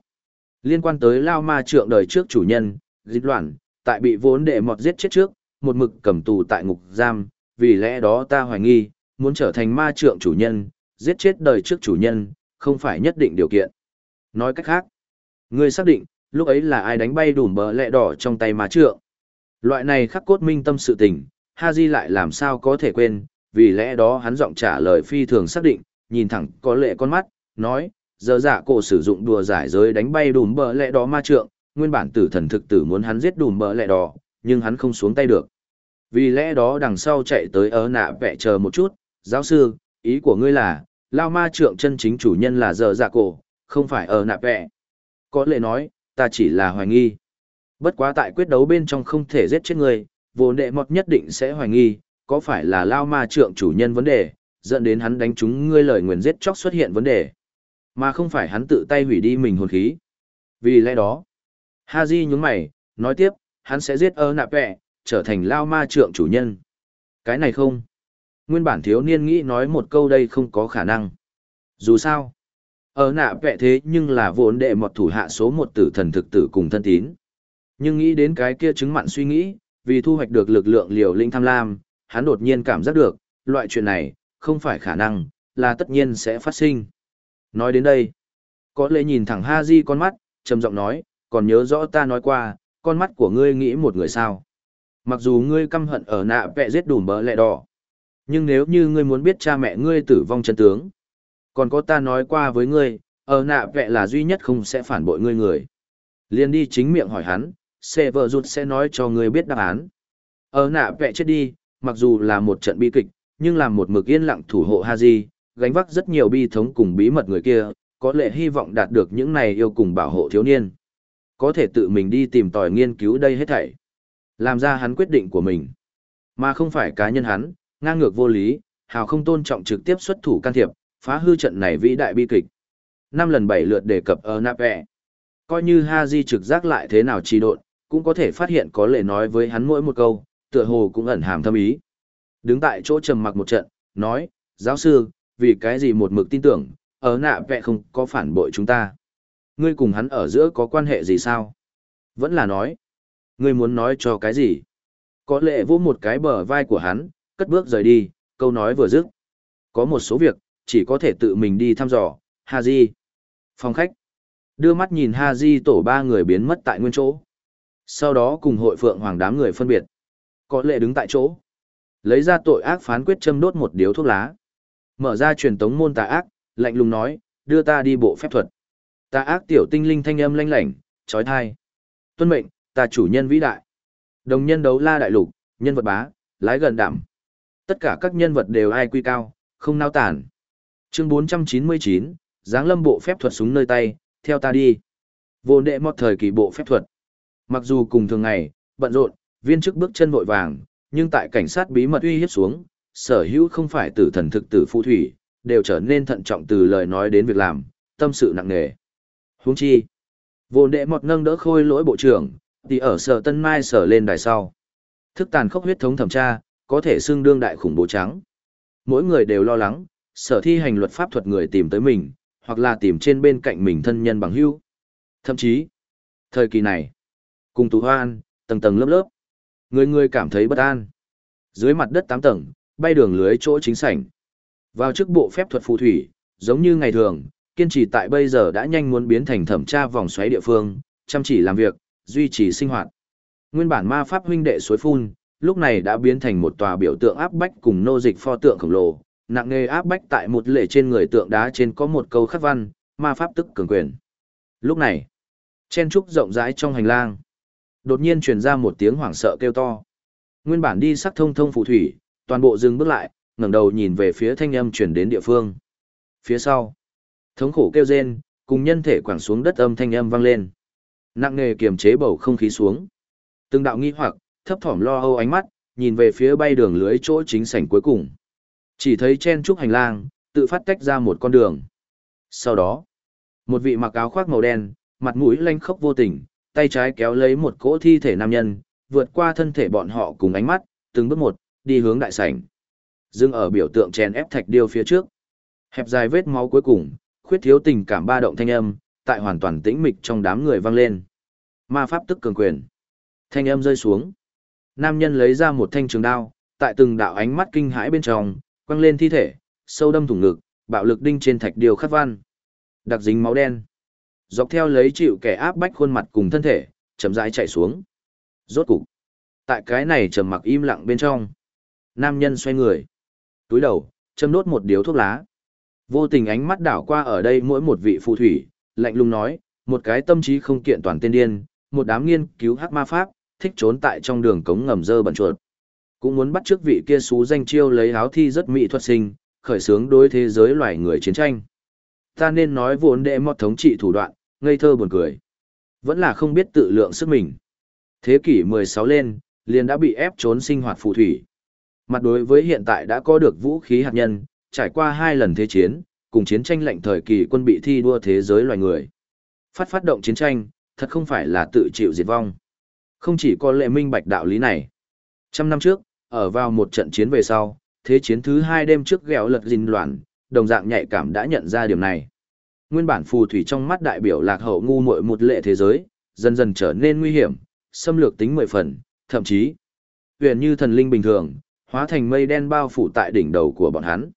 Liên quan tới Lao ma trượng đời trước chủ nhân, dịch loạn, tại bị vốn đệ mọt giết chết trước, một mực cầm tù tại ngục giam, vì lẽ đó ta hoài nghi, muốn trở thành ma trượng chủ nhân, giết chết đời trước chủ nhân, không phải nhất định điều kiện. Nói cách khác, ngươi xác định, lúc ấy là ai đánh bay đùm bờ lẹ đỏ trong tay ma trượng. Loại này khắc cốt minh tâm sự tình, Haji lại làm sao có thể quên, vì lẽ đó hắn giọng trả lời phi thường xác định, nhìn thẳng có lệ con mắt, nói, giờ dạ cổ sử dụng đùa giải giới đánh bay đùm bờ lẹ đó ma trượng, nguyên bản tử thần thực tử muốn hắn giết đùm bờ lẹ đó nhưng hắn không xuống tay được. Vì lẽ đó đằng sau chạy tới ớ nạ vẹ chờ một chút, giáo sư, ý của ngươi là, lao ma trượng chân chính chủ nhân là giờ dạ cổ, không phải ở nạ vẹ. Có lẽ nói, ta chỉ là hoài nghi. Bất quá tại quyết đấu bên trong không thể giết chết người, vô đệ mọt nhất định sẽ hoài nghi, có phải là lao ma trượng chủ nhân vấn đề, dẫn đến hắn đánh chúng ngươi lời nguyền giết chóc xuất hiện vấn đề. Mà không phải hắn tự tay hủy đi mình hồn khí. Vì lẽ đó, Haji nhúng mày, nói tiếp, hắn sẽ giết ơ nạp vẹ, trở thành lao ma trượng chủ nhân. Cái này không. Nguyên bản thiếu niên nghĩ nói một câu đây không có khả năng. Dù sao, ở nạ vẹ thế nhưng là vốn đệ một thủ hạ số một tử thần thực tử cùng thân tín. Nhưng nghĩ đến cái kia chứng mặn suy nghĩ, vì thu hoạch được lực lượng liều linh tham lam, hắn đột nhiên cảm giác được, loại chuyện này, không phải khả năng, là tất nhiên sẽ phát sinh. Nói đến đây, có lẽ nhìn thẳng Ha Di con mắt, trầm giọng nói, còn nhớ rõ ta nói qua, con mắt của ngươi nghĩ một người sao. Mặc dù ngươi căm hận ở nạ vẹ giết đủ bỡ lẹ đỏ, nhưng nếu như ngươi muốn biết cha mẹ ngươi tử vong chân tướng, còn có ta nói qua với ngươi, ở nạ vẹ là duy nhất không sẽ phản bội ngươi người. Liên đi chính miệng hỏi hắn, xe vợ rụt sẽ nói cho ngươi biết đáp án. Ở nạ vẹ chết đi, mặc dù là một trận bi kịch, nhưng làm một mực yên lặng thủ hộ Haji, gánh vác rất nhiều bi thống cùng bí mật người kia, có lẽ hy vọng đạt được những này yêu cùng bảo hộ thiếu niên. Có thể tự mình đi tìm tòi nghiên cứu đây hết thảy. Làm ra hắn quyết định của mình. Mà không phải cá nhân hắn, ngang ngược vô lý, hào không tôn trọng trực tiếp xuất thủ can thiệp, phá hư trận này vĩ đại bi kịch. Năm lần bảy lượt đề cập ở nạp ẹ. Coi như Haji trực giác lại thế nào trì độn, cũng có thể phát hiện có lệ nói với hắn mỗi một câu, tựa hồ cũng ẩn hàm thâm ý. Đứng tại chỗ trầm mặc một trận, nói, giáo sư, vì cái gì một mực tin tưởng, ở nạ vẹ không có phản bội chúng ta. Ngươi cùng hắn ở giữa có quan hệ gì sao? Vẫn là nói. Ngươi muốn nói cho cái gì? Có lệ vô một cái bờ vai của hắn, cất bước rời đi, câu nói vừa dứt. Có một số việc, chỉ có thể tự mình đi thăm dò, Ha Di. Phòng khách. Đưa mắt nhìn Ha Di tổ ba người biến mất tại nguyên chỗ. Sau đó cùng hội phượng hoàng đám người phân biệt. Có lệ đứng tại chỗ. Lấy ra tội ác phán quyết châm đốt một điếu thuốc lá. Mở ra truyền tống môn tà ác, lạnh lùng nói, đưa ta đi bộ phép thuật. Tà ác tiểu tinh linh thanh âm lanh lảnh, trói thai. Tuân mệnh, ta chủ nhân vĩ đại. Đồng nhân đấu la đại lục, nhân vật bá, lái gần đảm. Tất cả các nhân vật đều ai quy cao, không nao tản. Chương 499, Giáng lâm bộ phép thuật súng nơi tay, theo ta đi. Vô đệ một thời kỳ bộ phép thuật. Mặc dù cùng thường ngày, bận rộn, viên chức bước chân vội vàng, nhưng tại cảnh sát bí mật uy hiếp xuống, sở hữu không phải tử thần thực tử phù thủy, đều trở nên thận trọng từ lời nói đến việc làm, tâm sự nặng nề. Huống chi, vô đệ một nâng đỡ khôi lỗi bộ trưởng, thì ở sở tân mai sở lên đài sau. Thức tàn khốc huyết thống thẩm tra, có thể xưng đương đại khủng bố trắng. Mỗi người đều lo lắng, sở thi hành luật pháp thuật người tìm tới mình, hoặc là tìm trên bên cạnh mình thân nhân bằng hữu. Thậm chí, thời kỳ này, cùng tù hoan, tầng tầng lớp lớp, người người cảm thấy bất an. Dưới mặt đất tám tầng, bay đường lưới chỗ chính sảnh. Vào trước bộ phép thuật phù thủy, giống như ngày thường, kiên trì tại bây giờ đã nhanh muốn biến thành thẩm tra vòng xoáy địa phương, chăm chỉ làm việc, duy trì sinh hoạt. Nguyên bản ma pháp huynh đệ suối phun, lúc này đã biến thành một tòa biểu tượng áp bách cùng nô dịch pho tượng khổng lồ, nặng nề áp bách tại một lệ trên người tượng đá trên có một câu khắc văn, ma pháp tức cường quyền. Lúc này, chen trúc rộng rãi trong hành lang, đột nhiên truyền ra một tiếng hoảng sợ kêu to. Nguyên bản đi sắc thông thông phù thủy, toàn bộ dừng bước lại, ngẩng đầu nhìn về phía thanh âm truyền đến địa phương. Phía sau, thống khổ kêu rên, cùng nhân thể quẳng xuống đất âm thanh âm vang lên. Nặng nề kiềm chế bầu không khí xuống. Từng đạo nghi hoặc, thấp thỏm lo âu ánh mắt, nhìn về phía bay đường lưới chỗ chính sảnh cuối cùng. Chỉ thấy chen trúc hành lang, tự phát tách ra một con đường. Sau đó, một vị mặc áo khoác màu đen, mặt mũi lanh khốc vô tình, tay trái kéo lấy một cỗ thi thể nam nhân, vượt qua thân thể bọn họ cùng ánh mắt, từng bước một, đi hướng đại sảnh. Dưng ở biểu tượng chèn ép thạch điêu phía trước. Hẹp dài vết máu cuối cùng, khuyết thiếu tình cảm ba động thanh âm, tại hoàn toàn tĩnh mịch trong đám người vang lên. Ma pháp tức cường quyền. Thanh âm rơi xuống. Nam nhân lấy ra một thanh trường đao, tại từng đạo ánh mắt kinh hãi bên trong, quăng lên thi thể, sâu đâm thủng ngực, bạo lực đinh trên thạch điêu khắc văn. Đặc dính máu đen. Dọc theo lấy chịu kẻ áp bách khuôn mặt cùng thân thể, chậm rãi chạy xuống. Rốt cục. Tại cái này trầm mặc im lặng bên trong. Nam nhân xoay người. Túi đầu, châm đốt một điếu thuốc lá. Vô tình ánh mắt đảo qua ở đây mỗi một vị phù thủy, lạnh lùng nói, một cái tâm trí không kiện toàn tên điên, một đám nghiên cứu hắc ma pháp, thích trốn tại trong đường cống ngầm dơ bẩn chuột. Cũng muốn bắt trước vị kia xú danh chiêu lấy áo thi rất mỹ thuật sinh, khởi sướng đối thế giới loài người chiến tranh. Ta nên nói vốn đệ mọt thống trị thủ đoạn, ngây thơ buồn cười. Vẫn là không biết tự lượng sức mình. Thế kỷ 16 lên, liền đã bị ép trốn sinh hoạt phù thủy. Mặt đối với hiện tại đã có được vũ khí hạt nhân, trải qua hai lần thế chiến, cùng chiến tranh lạnh thời kỳ quân bị thi đua thế giới loài người. Phát phát động chiến tranh, thật không phải là tự chịu diệt vong. Không chỉ có lệ minh bạch đạo lý này. Trăm năm trước, ở vào một trận chiến về sau, thế chiến thứ hai đêm trước ghẹo lật dình loạn, đồng dạng nhạy cảm đã nhận ra điểm này. Nguyên bản phù thủy trong mắt đại biểu lạc hậu ngu muội một lệ thế giới, dần dần trở nên nguy hiểm, xâm lược tính mười phần, thậm chí huyền như thần linh bình thường, hóa thành mây đen bao phủ tại đỉnh đầu của bọn hắn.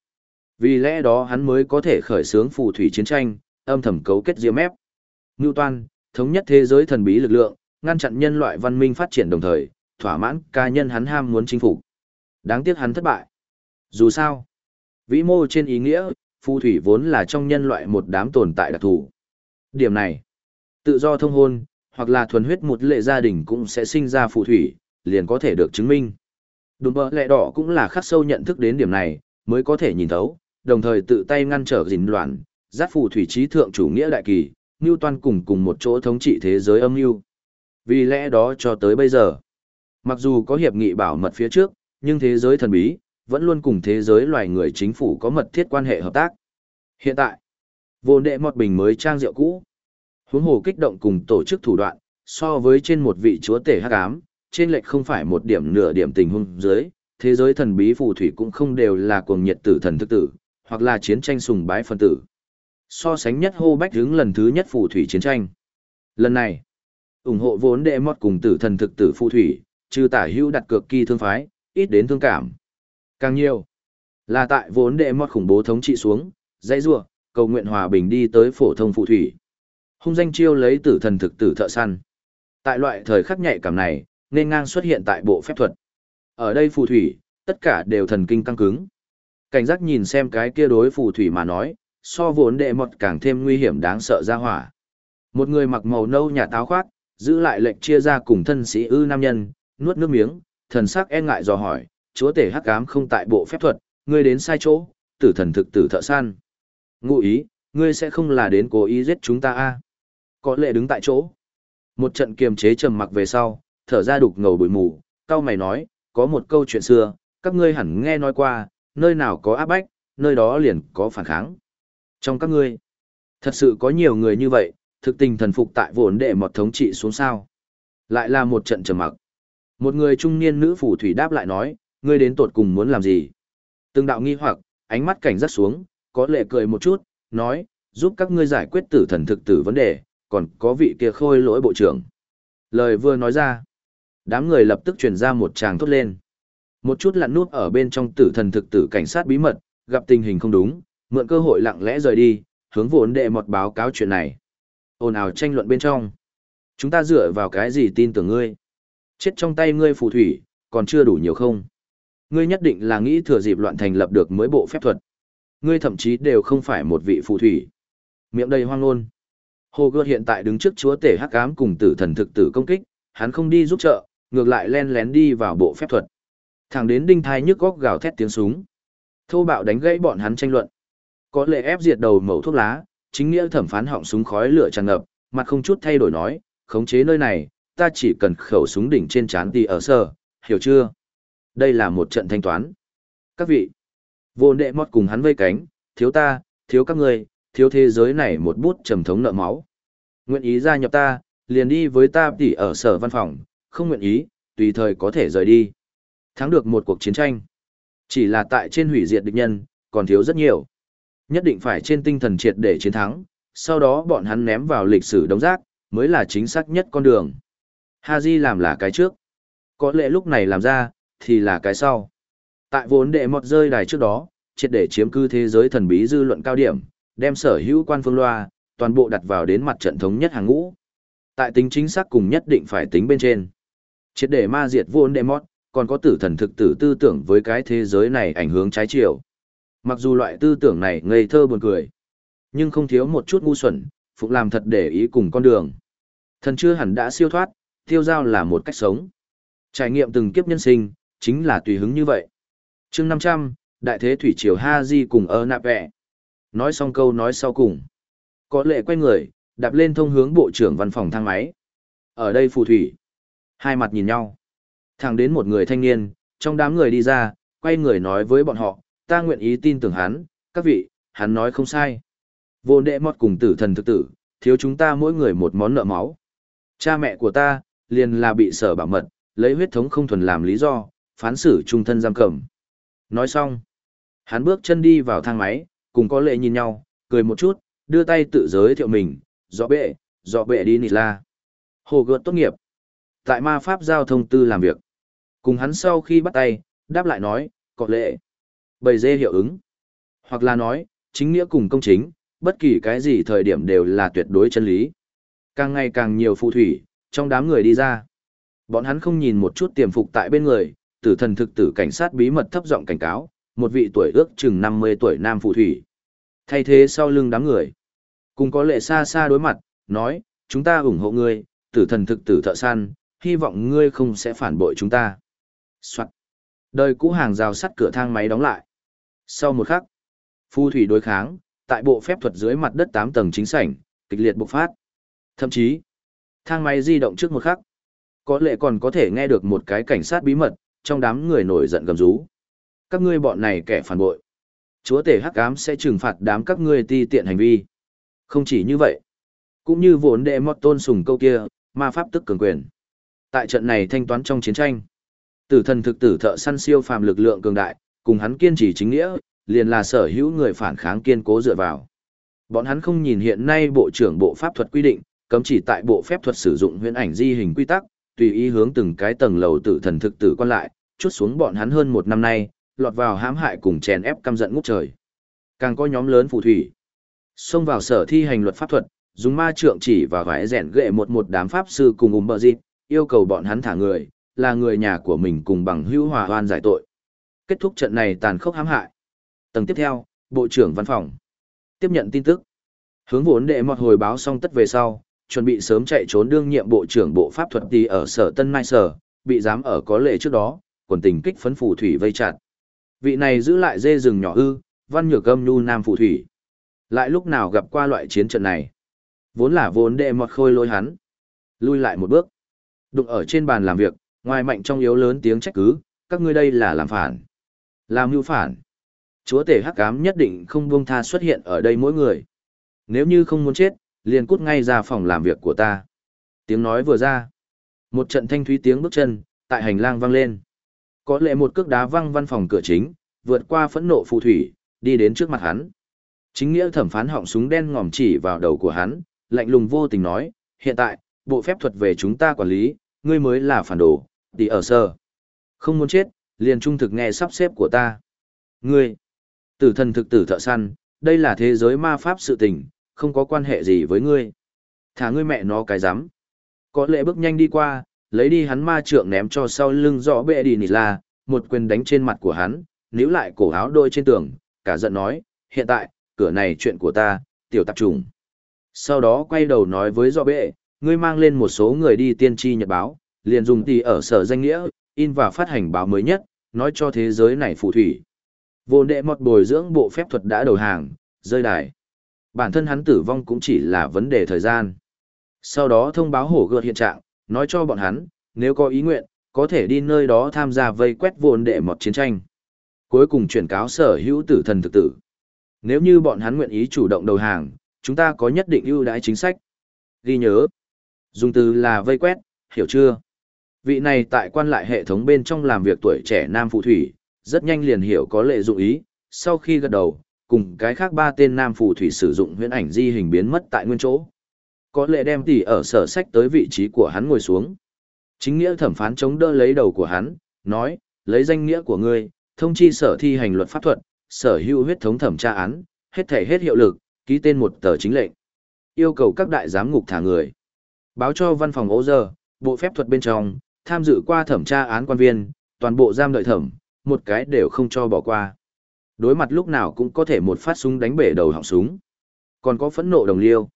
Vì lẽ đó hắn mới có thể khởi xướng phù thủy chiến tranh, âm thầm cấu kết diêm mép. Newton, toan, thống nhất thế giới thần bí lực lượng, ngăn chặn nhân loại văn minh phát triển đồng thời, thỏa mãn cá nhân hắn ham muốn chinh phục. Đáng tiếc hắn thất bại. Dù sao, vĩ mô trên ý nghĩa, phù thủy vốn là trong nhân loại một đám tồn tại đặc thù. Điểm này, tự do thông hôn, hoặc là thuần huyết một lệ gia đình cũng sẽ sinh ra phù thủy, liền có thể được chứng minh. Đùm bờ lệ đỏ cũng là khắc sâu nhận thức đến điểm này, mới có thể nhìn thấu, đồng thời tự tay ngăn trở dính loạn, giác phù thủy trí thượng chủ nghĩa đại kỳ, Ngưu Toan cùng cùng một chỗ thống trị thế giới âm mưu. Vì lẽ đó cho tới bây giờ, mặc dù có hiệp nghị bảo mật phía trước, nhưng thế giới thần bí, vẫn luôn cùng thế giới loài người chính phủ có mật thiết quan hệ hợp tác. Hiện tại, vô đệ mọt bình mới trang rượu cũ. Huống hồ kích động cùng tổ chức thủ đoạn, so với trên một vị chúa tể hắc ám, trên lệch không phải một điểm nửa điểm tình huống dưới, thế giới thần bí phù thủy cũng không đều là cuồng nhiệt tử thần thức tử, hoặc là chiến tranh sùng bái phân tử. So sánh nhất hô bách hướng lần thứ nhất phù thủy chiến tranh. Lần này, ủng hộ vốn đệ mọt cùng tử thần thực tử phù thủy, trừ tả hữu đặt cược kỳ thương phái, ít đến thương cảm. Càng nhiều, là tại vốn đệ mọt khủng bố thống trị xuống, dãy rua, cầu nguyện hòa bình đi tới phổ thông phù thủy. Hung danh chiêu lấy tử thần thực tử thợ săn. Tại loại thời khắc nhạy cảm này, nên ngang xuất hiện tại bộ phép thuật. Ở đây phù thủy, tất cả đều thần kinh căng cứng. Cảnh giác nhìn xem cái kia đối phù thủy mà nói, so vốn đệ mọt càng thêm nguy hiểm đáng sợ ra hỏa. Một người mặc màu nâu nhà táo khoác, giữ lại lệnh chia ra cùng thân sĩ ư nam nhân, nuốt nước miếng, thần sắc e ngại dò hỏi, chúa tể hắc ám không tại bộ phép thuật, ngươi đến sai chỗ, tử thần thực tử thợ săn. Ngụ ý, ngươi sẽ không là đến cố ý giết chúng ta a Có lệ đứng tại chỗ. Một trận kiềm chế trầm mặc về sau, thở ra đục ngầu bụi mù, cao mày nói, có một câu chuyện xưa, các ngươi hẳn nghe nói qua, nơi nào có áp bách, nơi đó liền có phản kháng. Trong các ngươi, thật sự có nhiều người như vậy, thực tình thần phục tại vốn đệ một thống trị xuống sao. Lại là một trận trầm mặc. Một người trung niên nữ phủ thủy đáp lại nói, ngươi đến tột cùng muốn làm gì? Từng đạo nghi hoặc, ánh mắt cảnh giác xuống, có lệ cười một chút, nói, giúp các ngươi giải quyết tử thần thực tử vấn đề, còn có vị kia khôi lỗi bộ trưởng. Lời vừa nói ra, đám người lập tức truyền ra một tràng thốt lên. Một chút lặn nút ở bên trong tử thần thực tử cảnh sát bí mật, gặp tình hình không đúng, Mượn cơ hội lặng lẽ rời đi, hướng vốn đệ một báo cáo chuyện này. Ồn ào tranh luận bên trong. Chúng ta dựa vào cái gì tin tưởng ngươi? Chết trong tay ngươi phù thủy, còn chưa đủ nhiều không? Ngươi nhất định là nghĩ thừa dịp loạn thành lập được mới bộ phép thuật. Ngươi thậm chí đều không phải một vị phù thủy. Miệng đầy hoang ngôn. Hồ Gươm hiện tại đứng trước chúa tể hắc ám cùng tử thần thực tử công kích, hắn không đi giúp trợ, ngược lại len lén đi vào bộ phép thuật. Thẳng đến đinh thai nhức góc gào thét tiếng súng. Thô bạo đánh gãy bọn hắn tranh luận. Có lệ ép diệt đầu mẩu thuốc lá, chính nghĩa thẩm phán họng súng khói lửa tràn ngập, mặt không chút thay đổi nói, khống chế nơi này, ta chỉ cần khẩu súng đỉnh trên chán tì ở sở, hiểu chưa? Đây là một trận thanh toán. Các vị, vô đệ mót cùng hắn vây cánh, thiếu ta, thiếu các người, thiếu thế giới này một bút trầm thống nợ máu. Nguyện ý gia nhập ta, liền đi với ta tỉ ở sở văn phòng, không nguyện ý, tùy thời có thể rời đi. Thắng được một cuộc chiến tranh. Chỉ là tại trên hủy diệt địch nhân, còn thiếu rất nhiều. Nhất định phải trên tinh thần triệt để chiến thắng, sau đó bọn hắn ném vào lịch sử đống rác, mới là chính xác nhất con đường. Haji làm là cái trước. Có lẽ lúc này làm ra, thì là cái sau. Tại vốn đệ mọt rơi đài trước đó, triệt để chiếm cư thế giới thần bí dư luận cao điểm, đem sở hữu quan phương loa, toàn bộ đặt vào đến mặt trận thống nhất hàng ngũ. Tại tính chính xác cùng nhất định phải tính bên trên. Triệt để ma diệt vốn đệ mọt, còn có tử thần thực tử tư tưởng với cái thế giới này ảnh hưởng trái chiều. Mặc dù loại tư tưởng này ngây thơ buồn cười, nhưng không thiếu một chút ngu xuẩn, phục làm thật để ý cùng con đường. Thần chưa hẳn đã siêu thoát, tiêu giao là một cách sống. Trải nghiệm từng kiếp nhân sinh, chính là tùy hứng như vậy. chương 500, Đại thế Thủy Triều Ha Di cùng ơ nạp vẹ. Nói xong câu nói sau cùng. Có lệ quay người, đạp lên thông hướng bộ trưởng văn phòng thang máy. Ở đây phù thủy. Hai mặt nhìn nhau. Thẳng đến một người thanh niên, trong đám người đi ra, quay người nói với bọn họ, ta nguyện ý tin tưởng hắn, các vị, hắn nói không sai. Vô đệ mọt cùng tử thần thực tử, thiếu chúng ta mỗi người một món nợ máu. Cha mẹ của ta, liền là bị sở bảo mật, lấy huyết thống không thuần làm lý do, phán xử trung thân giam cầm. Nói xong, hắn bước chân đi vào thang máy, cùng có lệ nhìn nhau, cười một chút, đưa tay tự giới thiệu mình, dọ bệ, dọ bệ đi nịt la. Hồ gợt tốt nghiệp. Tại ma pháp giao thông tư làm việc. Cùng hắn sau khi bắt tay, đáp lại nói, có lệ. Bầy dê hiệu ứng. Hoặc là nói, chính nghĩa cùng công chính, bất kỳ cái gì thời điểm đều là tuyệt đối chân lý. Càng ngày càng nhiều phù thủy, trong đám người đi ra. Bọn hắn không nhìn một chút tiềm phục tại bên người, tử thần thực tử cảnh sát bí mật thấp giọng cảnh cáo, một vị tuổi ước chừng 50 tuổi nam phù thủy. Thay thế sau lưng đám người. Cùng có lệ xa xa đối mặt, nói, chúng ta ủng hộ ngươi, tử thần thực tử thợ săn, hy vọng ngươi không sẽ phản bội chúng ta. Soạn. Đời cũ hàng rào sắt cửa thang máy đóng lại. Sau một khắc, phù thủy đối kháng, tại bộ phép thuật dưới mặt đất 8 tầng chính sảnh, kịch liệt bộc phát. Thậm chí, thang máy di động trước một khắc. Có lẽ còn có thể nghe được một cái cảnh sát bí mật, trong đám người nổi giận gầm rú. Các ngươi bọn này kẻ phản bội. Chúa tể hắc ám sẽ trừng phạt đám các ngươi ti tiện hành vi. Không chỉ như vậy. Cũng như vốn đệ mọt tôn sùng câu kia, ma pháp tức cường quyền. Tại trận này thanh toán trong chiến tranh. Tử thần thực tử thợ săn siêu phàm lực lượng cường đại, cùng hắn kiên trì chính nghĩa, liền là sở hữu người phản kháng kiên cố dựa vào. Bọn hắn không nhìn hiện nay Bộ trưởng Bộ Pháp thuật quy định, cấm chỉ tại bộ phép thuật sử dụng huyễn ảnh di hình quy tắc, tùy ý hướng từng cái tầng lầu tử thần thực tử quan lại, chút xuống bọn hắn hơn một năm nay, lọt vào hãm hại cùng chèn ép căm giận ngút trời. Càng có nhóm lớn phù thủy, xông vào sở thi hành luật pháp thuật, dùng ma trượng chỉ và vải rèn ghệ một một đám pháp sư cùng ùm bợ dịp, yêu cầu bọn hắn thả người, là người nhà của mình cùng bằng hữu hòa hoan giải tội. Kết thúc trận này tàn khốc hãm hại. Tầng tiếp theo, Bộ trưởng Văn phòng. Tiếp nhận tin tức. Hướng vốn đệ mọt hồi báo xong tất về sau, chuẩn bị sớm chạy trốn đương nhiệm Bộ trưởng Bộ Pháp thuật đi ở sở Tân Mai Sở, bị dám ở có lệ trước đó, quần tình kích phấn phù thủy vây chặt. Vị này giữ lại dê rừng nhỏ ư, văn nhược âm nhu nam phù thủy. Lại lúc nào gặp qua loại chiến trận này. Vốn là vốn đệ mọt khôi lôi hắn. Lui lại một bước. Đụng ở trên bàn làm việc, ngoài mạnh trong yếu lớn tiếng trách cứ, các ngươi đây là làm phản. Làm mưu phản. Chúa tể hắc ám nhất định không buông tha xuất hiện ở đây mỗi người. Nếu như không muốn chết, liền cút ngay ra phòng làm việc của ta. Tiếng nói vừa ra. Một trận thanh thúy tiếng bước chân, tại hành lang vang lên. Có lẽ một cước đá văng văn phòng cửa chính, vượt qua phẫn nộ phù thủy, đi đến trước mặt hắn. Chính nghĩa thẩm phán họng súng đen ngòm chỉ vào đầu của hắn, lạnh lùng vô tình nói, hiện tại, bộ phép thuật về chúng ta quản lý, ngươi mới là phản đồ, đi ở sơ. Không muốn chết, liền trung thực nghe sắp xếp của ta. Ngươi, tử thần thực tử thợ săn, đây là thế giới ma pháp sự tình, không có quan hệ gì với ngươi. Thả ngươi mẹ nó cái rắm Có lệ bước nhanh đi qua, lấy đi hắn ma trượng ném cho sau lưng rõ bệ đi nịt la, một quyền đánh trên mặt của hắn, níu lại cổ áo đôi trên tường, cả giận nói, hiện tại, cửa này chuyện của ta, tiểu tạp trùng. Sau đó quay đầu nói với rõ bệ, ngươi mang lên một số người đi tiên tri nhật báo, liền dùng tỷ ở sở danh nghĩa, in và phát hành báo mới nhất, nói cho thế giới này phù thủy. Vô đệ một bồi dưỡng bộ phép thuật đã đầu hàng, rơi đài. Bản thân hắn tử vong cũng chỉ là vấn đề thời gian. Sau đó thông báo hổ gợt hiện trạng, nói cho bọn hắn, nếu có ý nguyện, có thể đi nơi đó tham gia vây quét vồn đệ một chiến tranh. Cuối cùng chuyển cáo sở hữu tử thần thực tử. Nếu như bọn hắn nguyện ý chủ động đầu hàng, chúng ta có nhất định ưu đãi chính sách. Ghi nhớ. Dùng từ là vây quét, hiểu chưa? Vị này tại quan lại hệ thống bên trong làm việc tuổi trẻ nam phụ thủy, rất nhanh liền hiểu có lệ dụng ý, sau khi gật đầu, cùng cái khác ba tên nam phù thủy sử dụng huyễn ảnh di hình biến mất tại nguyên chỗ. Có lệ đem tỷ ở sở sách tới vị trí của hắn ngồi xuống. Chính nghĩa thẩm phán chống đỡ lấy đầu của hắn, nói, lấy danh nghĩa của ngươi, thông chi sở thi hành luật pháp thuật, sở hữu huyết thống thẩm tra án, hết thể hết hiệu lực, ký tên một tờ chính lệnh. Yêu cầu các đại giám ngục thả người. Báo cho văn phòng ố giờ, bộ phép thuật bên trong, tham dự qua thẩm tra án quan viên, toàn bộ giam đợi thẩm, một cái đều không cho bỏ qua. Đối mặt lúc nào cũng có thể một phát súng đánh bể đầu họng súng. Còn có phẫn nộ đồng liêu.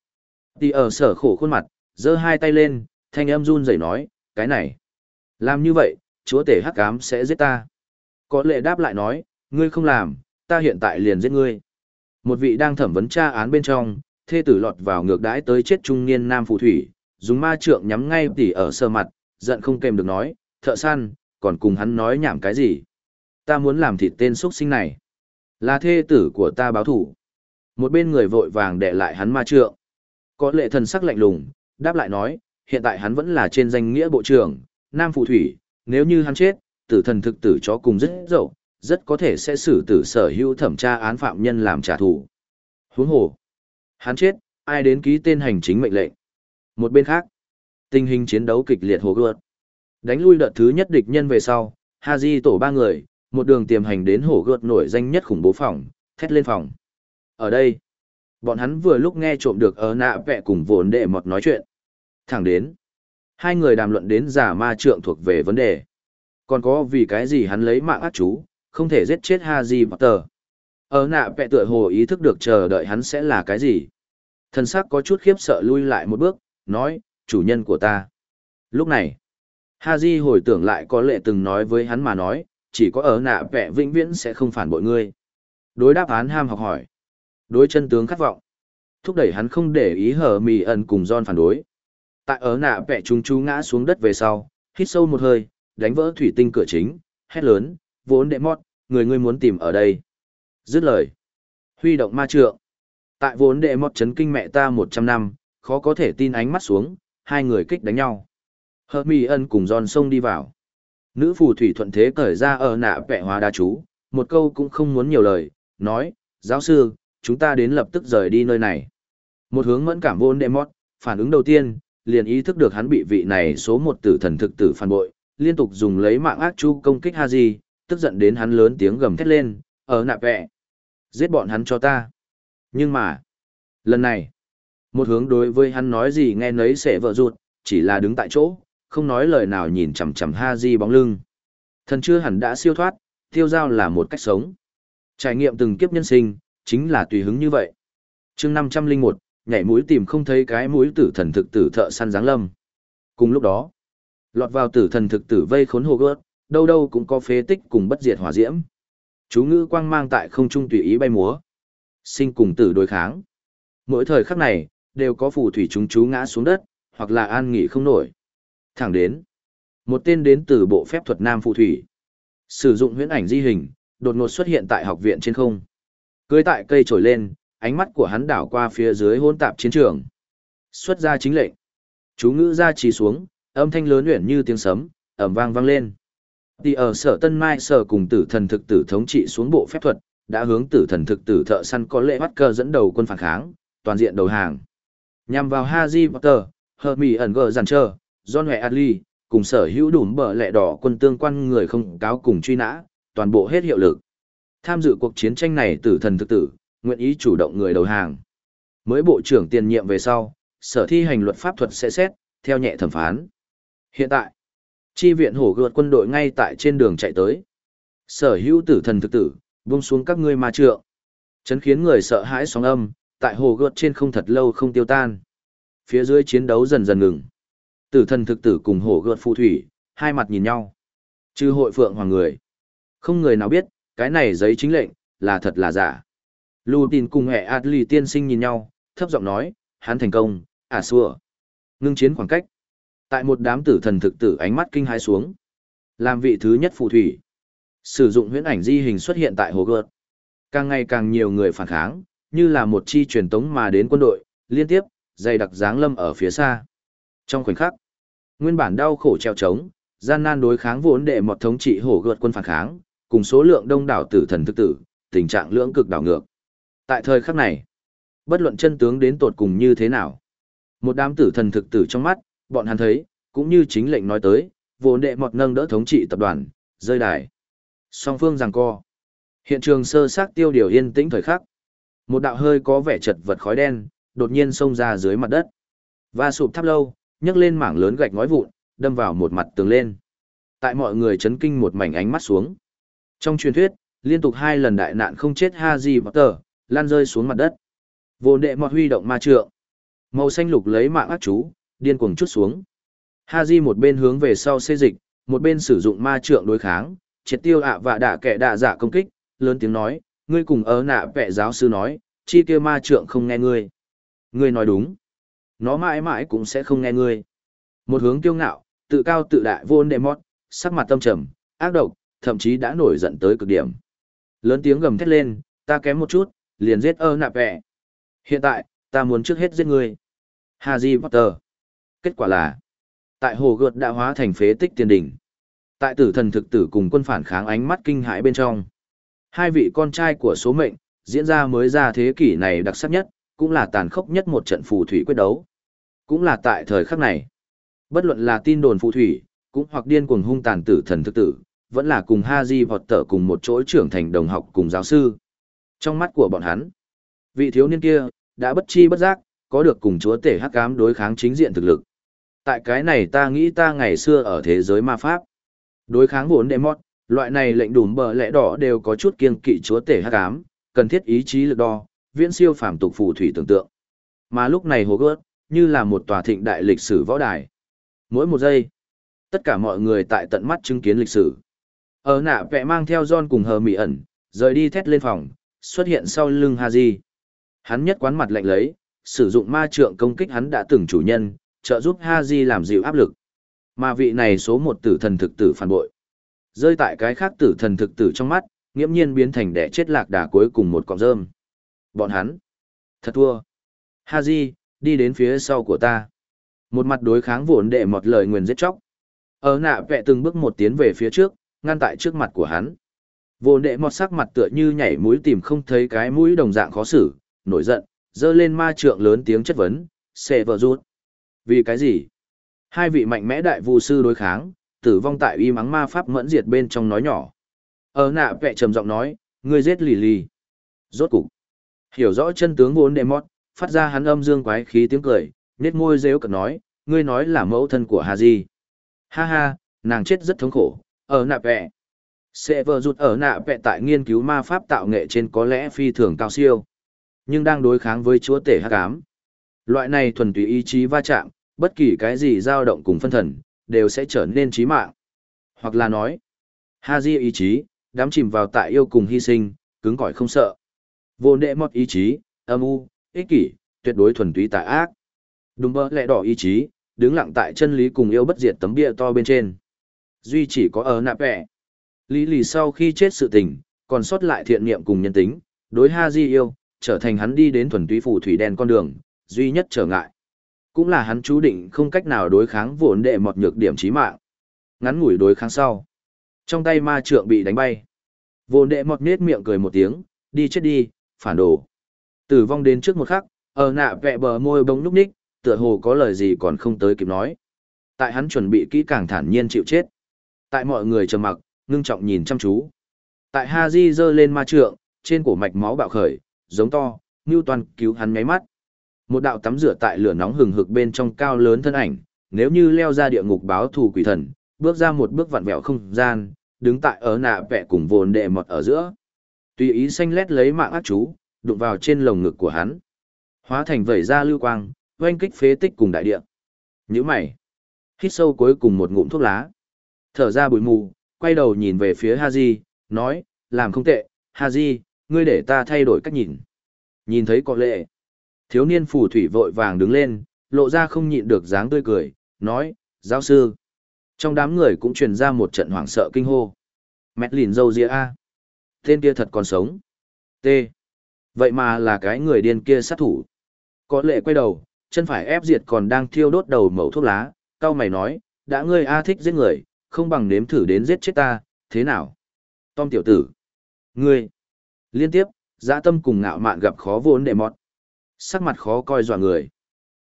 Tì ở sở khổ khuôn mặt, giơ hai tay lên, thanh âm run rẩy nói, cái này. Làm như vậy, chúa tể hắc cám sẽ giết ta. Có lệ đáp lại nói, ngươi không làm, ta hiện tại liền giết ngươi. Một vị đang thẩm vấn tra án bên trong, thê tử lọt vào ngược đãi tới chết trung niên nam phù thủy, dùng ma trượng nhắm ngay tỉ ở sờ mặt, giận không kèm được nói, thợ săn, còn cùng hắn nói nhảm cái gì. Ta muốn làm thịt tên xuất sinh này. Là thê tử của ta báo thủ. Một bên người vội vàng để lại hắn ma trượng. Có lệ thần sắc lạnh lùng, đáp lại nói, hiện tại hắn vẫn là trên danh nghĩa bộ trưởng, nam phù thủy, nếu như hắn chết, tử thần thực tử chó cùng rất dậu, rất có thể sẽ xử tử sở hữu thẩm tra án phạm nhân làm trả thù. Huống hồ, hắn chết, ai đến ký tên hành chính mệnh lệnh. Một bên khác, tình hình chiến đấu kịch liệt hồ gợt. Đánh lui đợt thứ nhất địch nhân về sau, Haji tổ ba người, một đường tiềm hành đến hồ gợt nổi danh nhất khủng bố phòng, thét lên phòng. Ở đây, bọn hắn vừa lúc nghe trộm được ở nạ vẹ cùng vốn đệ mọt nói chuyện. Thẳng đến, hai người đàm luận đến giả ma trượng thuộc về vấn đề. Còn có vì cái gì hắn lấy mạng ác chú, không thể giết chết Haji Potter. Ở nạ vẹ tựa hồ ý thức được chờ đợi hắn sẽ là cái gì. Thân xác có chút khiếp sợ lui lại một bước, nói, chủ nhân của ta. Lúc này, Haji hồi tưởng lại có lệ từng nói với hắn mà nói, chỉ có ở nạ vẽ vĩnh viễn sẽ không phản bội ngươi. Đối đáp án ham học hỏi. Đối chân tướng khát vọng. Thúc đẩy hắn không để ý hở mì ẩn cùng John phản đối. Tại ở nạ vẽ chúng chú ngã xuống đất về sau, hít sâu một hơi, đánh vỡ thủy tinh cửa chính, hét lớn, vốn đệ mót, người ngươi muốn tìm ở đây. Dứt lời. Huy động ma trượng. Tại vốn đệ mót chấn kinh mẹ ta 100 năm, khó có thể tin ánh mắt xuống, hai người kích đánh nhau. Hợp mì ân cùng giòn sông đi vào. Nữ phù thủy thuận thế cởi ra ở nạ vẽ hóa đa chú, một câu cũng không muốn nhiều lời, nói, giáo sư, chúng ta đến lập tức rời đi nơi này. Một hướng mẫn cảm vô đệ mót, phản ứng đầu tiên, liền ý thức được hắn bị vị này số một tử thần thực tử phản bội, liên tục dùng lấy mạng ác chu công kích Haji, tức giận đến hắn lớn tiếng gầm thét lên, ở nạ vẽ. Giết bọn hắn cho ta. Nhưng mà, lần này, một hướng đối với hắn nói gì nghe nấy sẽ vợ ruột, chỉ là đứng tại chỗ, không nói lời nào nhìn chằm chằm ha di bóng lưng. Thần chưa hẳn đã siêu thoát, tiêu dao là một cách sống. Trải nghiệm từng kiếp nhân sinh, chính là tùy hứng như vậy. chương năm trăm linh một nhảy mũi tìm không thấy cái mũi tử thần thực tử thợ săn giáng lâm. Cùng lúc đó, lọt vào tử thần thực tử vây khốn hồ gớt, đâu đâu cũng có phế tích cùng bất diệt hỏa diễm. Chú ngữ quang mang tại không trung tùy ý bay múa. Sinh cùng tử đối kháng. Mỗi thời khắc này, đều có phù thủy chúng chú ngã xuống đất, hoặc là an nghỉ không nổi. Thẳng đến, một tên đến từ bộ phép thuật nam phù thủy. Sử dụng huyễn ảnh di hình, đột ngột xuất hiện tại học viện trên không. Cưới tại cây trồi lên, ánh mắt của hắn đảo qua phía dưới hôn tạp chiến trường. Xuất ra chính lệnh. Chú ngữ ra trì xuống, âm thanh lớn luyện như tiếng sấm, ẩm vang vang lên. Thì ở sở Tân Mai sở cùng tử thần thực tử thống trị xuống bộ phép thuật, đã hướng tử thần thực tử thợ săn có lệ bắt cơ dẫn đầu quân phản kháng, toàn diện đầu hàng. Nhằm vào Haji Potter, Hermione ẩn gờ giàn trơ, John Huệ Adley, cùng sở hữu đủm bờ lẹ đỏ quân tương quan người không cáo cùng truy nã, toàn bộ hết hiệu lực. Tham dự cuộc chiến tranh này tử thần thực tử, nguyện ý chủ động người đầu hàng. Mới bộ trưởng tiền nhiệm về sau, sở thi hành luật pháp thuật sẽ xét, theo nhẹ thẩm phán. Hiện tại, chi viện hổ gợt quân đội ngay tại trên đường chạy tới. Sở hữu tử thần thực tử, buông xuống các ngươi ma trượng. Chấn khiến người sợ hãi sóng âm, tại hồ gợt trên không thật lâu không tiêu tan. Phía dưới chiến đấu dần dần ngừng. Tử thần thực tử cùng hồ gợt phù thủy, hai mặt nhìn nhau. Trừ hội phượng hoàng người. Không người nào biết, cái này giấy chính lệnh, là thật là giả. Lưu tin cùng hệ Adly tiên sinh nhìn nhau, thấp giọng nói, hắn thành công, à xua. Ngưng chiến khoảng cách. Tại một đám tử thần thực tử ánh mắt kinh hãi xuống. Làm vị thứ nhất phù thủy. Sử dụng huyễn ảnh di hình xuất hiện tại hồ gợt. Càng ngày càng nhiều người phản kháng, như là một chi truyền tống mà đến quân đội, liên tiếp, dày đặc dáng lâm ở phía xa. Trong khoảnh khắc, nguyên bản đau khổ treo trống, gian nan đối kháng vốn đệ một thống trị hổ gợt quân phản kháng, cùng số lượng đông đảo tử thần thực tử, tình trạng lưỡng cực đảo ngược. Tại thời khắc này, bất luận chân tướng đến tột cùng như thế nào, một đám tử thần thực tử trong mắt, bọn hắn thấy, cũng như chính lệnh nói tới, vốn đệ một nâng đỡ thống trị tập đoàn, rơi đài. Song phương giằng co. Hiện trường sơ xác tiêu điều yên tĩnh thời khắc. Một đạo hơi có vẻ chật vật khói đen, đột nhiên xông ra dưới mặt đất. Và sụp tháp lâu, nhấc lên mảng lớn gạch ngói vụn, đâm vào một mặt tường lên. Tại mọi người chấn kinh một mảnh ánh mắt xuống. Trong truyền thuyết, liên tục hai lần đại nạn không chết Haji Potter, lan rơi xuống mặt đất. Vô đệ mọt huy động ma trượng. Màu xanh lục lấy mạng ác chú, điên cuồng chút xuống. Haji một bên hướng về sau xê dịch, một bên sử dụng ma trượng đối kháng, triệt tiêu ạ và đả kẻ đạ giả công kích, lớn tiếng nói, ngươi cùng ớ nạ vẹ giáo sư nói, chi kia ma trượng không nghe ngươi. Ngươi nói đúng. Nó mãi mãi cũng sẽ không nghe ngươi. Một hướng kiêu ngạo, tự cao tự đại vô đệ mót, sắc mặt tâm trầm, ác độc, thậm chí đã nổi giận tới cực điểm. Lớn tiếng gầm thét lên, ta kém một chút, liền giết ơ nạp vẹ. Hiện tại, ta muốn trước hết giết ngươi. Harry Potter. Kết quả là, tại hồ gợt đã hóa thành phế tích tiền đỉnh. Tại tử thần thực tử cùng quân phản kháng ánh mắt kinh hãi bên trong. Hai vị con trai của số mệnh, diễn ra mới ra thế kỷ này đặc sắc nhất, cũng là tàn khốc nhất một trận phù thủy quyết đấu. Cũng là tại thời khắc này. Bất luận là tin đồn phù thủy, cũng hoặc điên cuồng hung tàn tử thần thực tử, vẫn là cùng Haji vọt tở cùng một chỗ trưởng thành đồng học cùng giáo sư. Trong mắt của bọn hắn, vị thiếu niên kia, đã bất chi bất giác, có được cùng chúa tể hắc ám đối kháng chính diện thực lực. Tại cái này ta nghĩ ta ngày xưa ở thế giới ma pháp. Đối kháng vốn đệ mót, loại này lệnh đùm bờ lẽ đỏ đều có chút kiêng kỵ chúa tể hắc ám, cần thiết ý chí lực đo, viễn siêu phàm tục phù thủy tưởng tượng. Mà lúc này hồ gớt, như là một tòa thịnh đại lịch sử võ đài. Mỗi một giây, tất cả mọi người tại tận mắt chứng kiến lịch sử. Ở nạ vẽ mang theo John cùng hờ mị ẩn, rời đi thét lên phòng, xuất hiện sau lưng Haji. Hắn nhất quán mặt lạnh lấy, sử dụng ma trượng công kích hắn đã từng chủ nhân, trợ giúp Haji làm dịu áp lực. Mà vị này số một tử thần thực tử phản bội. Rơi tại cái khác tử thần thực tử trong mắt, nghiễm nhiên biến thành đẻ chết lạc đà cuối cùng một cọng rơm. Bọn hắn. Thật thua. Haji, đi đến phía sau của ta. Một mặt đối kháng vốn đệ một lời nguyền giết chóc. Ở nạ vẹ từng bước một tiến về phía trước, ngăn tại trước mặt của hắn. Vốn đệ mọt sắc mặt tựa như nhảy mũi tìm không thấy cái mũi đồng dạng khó xử, nổi giận, dơ lên ma trượng lớn tiếng chất vấn, xệ vợ rút. Vì cái gì? Hai vị mạnh mẽ đại vu sư đối kháng, tử vong tại y mắng ma pháp mẫn diệt bên trong nói nhỏ. Ở nạ vẹ trầm giọng nói, ngươi giết lì lì. Rốt cục. Hiểu rõ chân tướng vốn đệ mót, phát ra hắn âm dương quái khí tiếng cười, nét môi rêu cật nói, ngươi nói là mẫu thân của Hà Di. Ha ha, nàng chết rất thống khổ, ở nạ vẹ. Sẽ vờ rụt ở nạ vẹ tại nghiên cứu ma pháp tạo nghệ trên có lẽ phi thường cao siêu. Nhưng đang đối kháng với chúa tể hắc ám. Loại này thuần túy ý chí va chạm, bất kỳ cái gì dao động cùng phân thần, đều sẽ trở nên chí mạng. Hoặc là nói, Haji ý chí, đám chìm vào tại yêu cùng hy sinh, cứng cỏi không sợ. Vô nệ mọt ý chí, âm u, ích kỷ, tuyệt đối thuần túy tà ác. Đúng mơ lẹ đỏ ý chí, đứng lặng tại chân lý cùng yêu bất diệt tấm bia to bên trên. Duy chỉ có ở nạp vẹ. Lý lì sau khi chết sự tình, còn sót lại thiện niệm cùng nhân tính, đối ha di yêu, trở thành hắn đi đến thuần túy phù thủy đen con đường, duy nhất trở ngại. Cũng là hắn chú định không cách nào đối kháng vốn đệ một nhược điểm chí mạng. Ngắn ngủi đối kháng sau. Trong tay ma trượng bị đánh bay. Vốn đệ mọt nết miệng cười một tiếng, đi chết đi, phản đồ. Tử vong đến trước một khắc, ở nạ vẹ bờ môi bóng núp ních, tựa hồ có lời gì còn không tới kịp nói. Tại hắn chuẩn bị kỹ càng thản nhiên chịu chết. Tại mọi người trầm mặc, ngưng trọng nhìn chăm chú. Tại Ha Haji giơ lên ma trượng, trên cổ mạch máu bạo khởi, giống to, Newton cứu hắn ngáy mắt. Một đạo tắm rửa tại lửa nóng hừng hực bên trong cao lớn thân ảnh, nếu như leo ra địa ngục báo thù quỷ thần, bước ra một bước vặn vẹo không gian, đứng tại ở nạ vẽ cùng vồn đệ mọt ở giữa. Tùy ý xanh lét lấy mạng ác chú, đụng vào trên lồng ngực của hắn. Hóa thành vẩy ra lưu quang, oanh kích phế tích cùng đại địa. Nhíu mày. Hít sâu cuối cùng một ngụm thuốc lá. Thở ra bụi mù, quay đầu nhìn về phía Haji, nói, làm không tệ, Haji, ngươi để ta thay đổi cách nhìn. Nhìn thấy có lệ. Thiếu niên phù thủy vội vàng đứng lên, lộ ra không nhịn được dáng tươi cười, nói, giáo sư. Trong đám người cũng truyền ra một trận hoảng sợ kinh hô. Mẹt lìn dâu dịa A. Tên kia thật còn sống. T. Vậy mà là cái người điên kia sát thủ. Có lệ quay đầu, chân phải ép diệt còn đang thiêu đốt đầu mẩu thuốc lá, cao mày nói, đã ngươi A thích giết người, không bằng nếm thử đến giết chết ta, thế nào? Tom tiểu tử. Ngươi. Liên tiếp, dã tâm cùng ngạo mạn gặp khó vốn để mọt. Sắc mặt khó coi dọa người.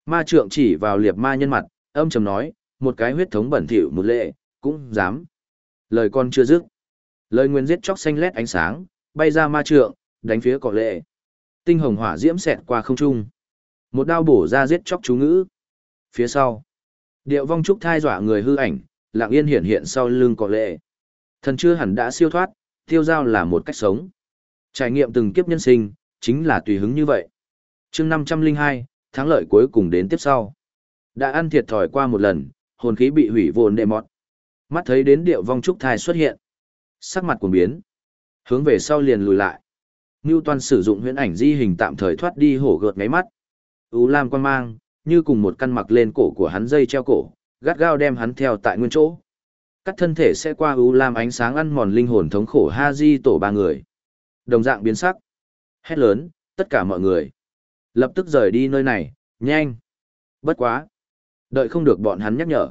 Ma trượng chỉ vào liệp ma nhân mặt, âm trầm nói, một cái huyết thống bẩn thỉu một lệ, cũng dám. Lời con chưa dứt. Lời nguyên giết chóc xanh lét ánh sáng, bay ra ma trượng, đánh phía cỏ lệ. Tinh hồng hỏa diễm xẹt qua không trung. Một đao bổ ra giết chóc chú ngữ. Phía sau, điệu vong trúc thai dọa người hư ảnh, lặng yên hiện hiện sau lưng cỏ lệ. Thần chưa hẳn đã siêu thoát, tiêu giao là một cách sống. Trải nghiệm từng kiếp nhân sinh, chính là tùy hứng như vậy. chương 502, thắng lợi cuối cùng đến tiếp sau. Đã ăn thiệt thòi qua một lần, hồn khí bị hủy vồn đệ mọt. Mắt thấy đến điệu vong trúc thai xuất hiện. Sắc mặt cuồng biến. Hướng về sau liền lùi lại. Ngưu toàn sử dụng huyễn ảnh di hình tạm thời thoát đi hổ gợt ngáy mắt. U Lam quan mang, như cùng một căn mặc lên cổ của hắn dây treo cổ, gắt gao đem hắn theo tại nguyên chỗ. Cắt thân thể sẽ qua U Lam ánh sáng ăn mòn linh hồn thống khổ Ha Di tổ ba người. Đồng dạng biến sắc. Hét lớn, tất cả mọi người. Lập tức rời đi nơi này, nhanh. Bất quá. Đợi không được bọn hắn nhắc nhở.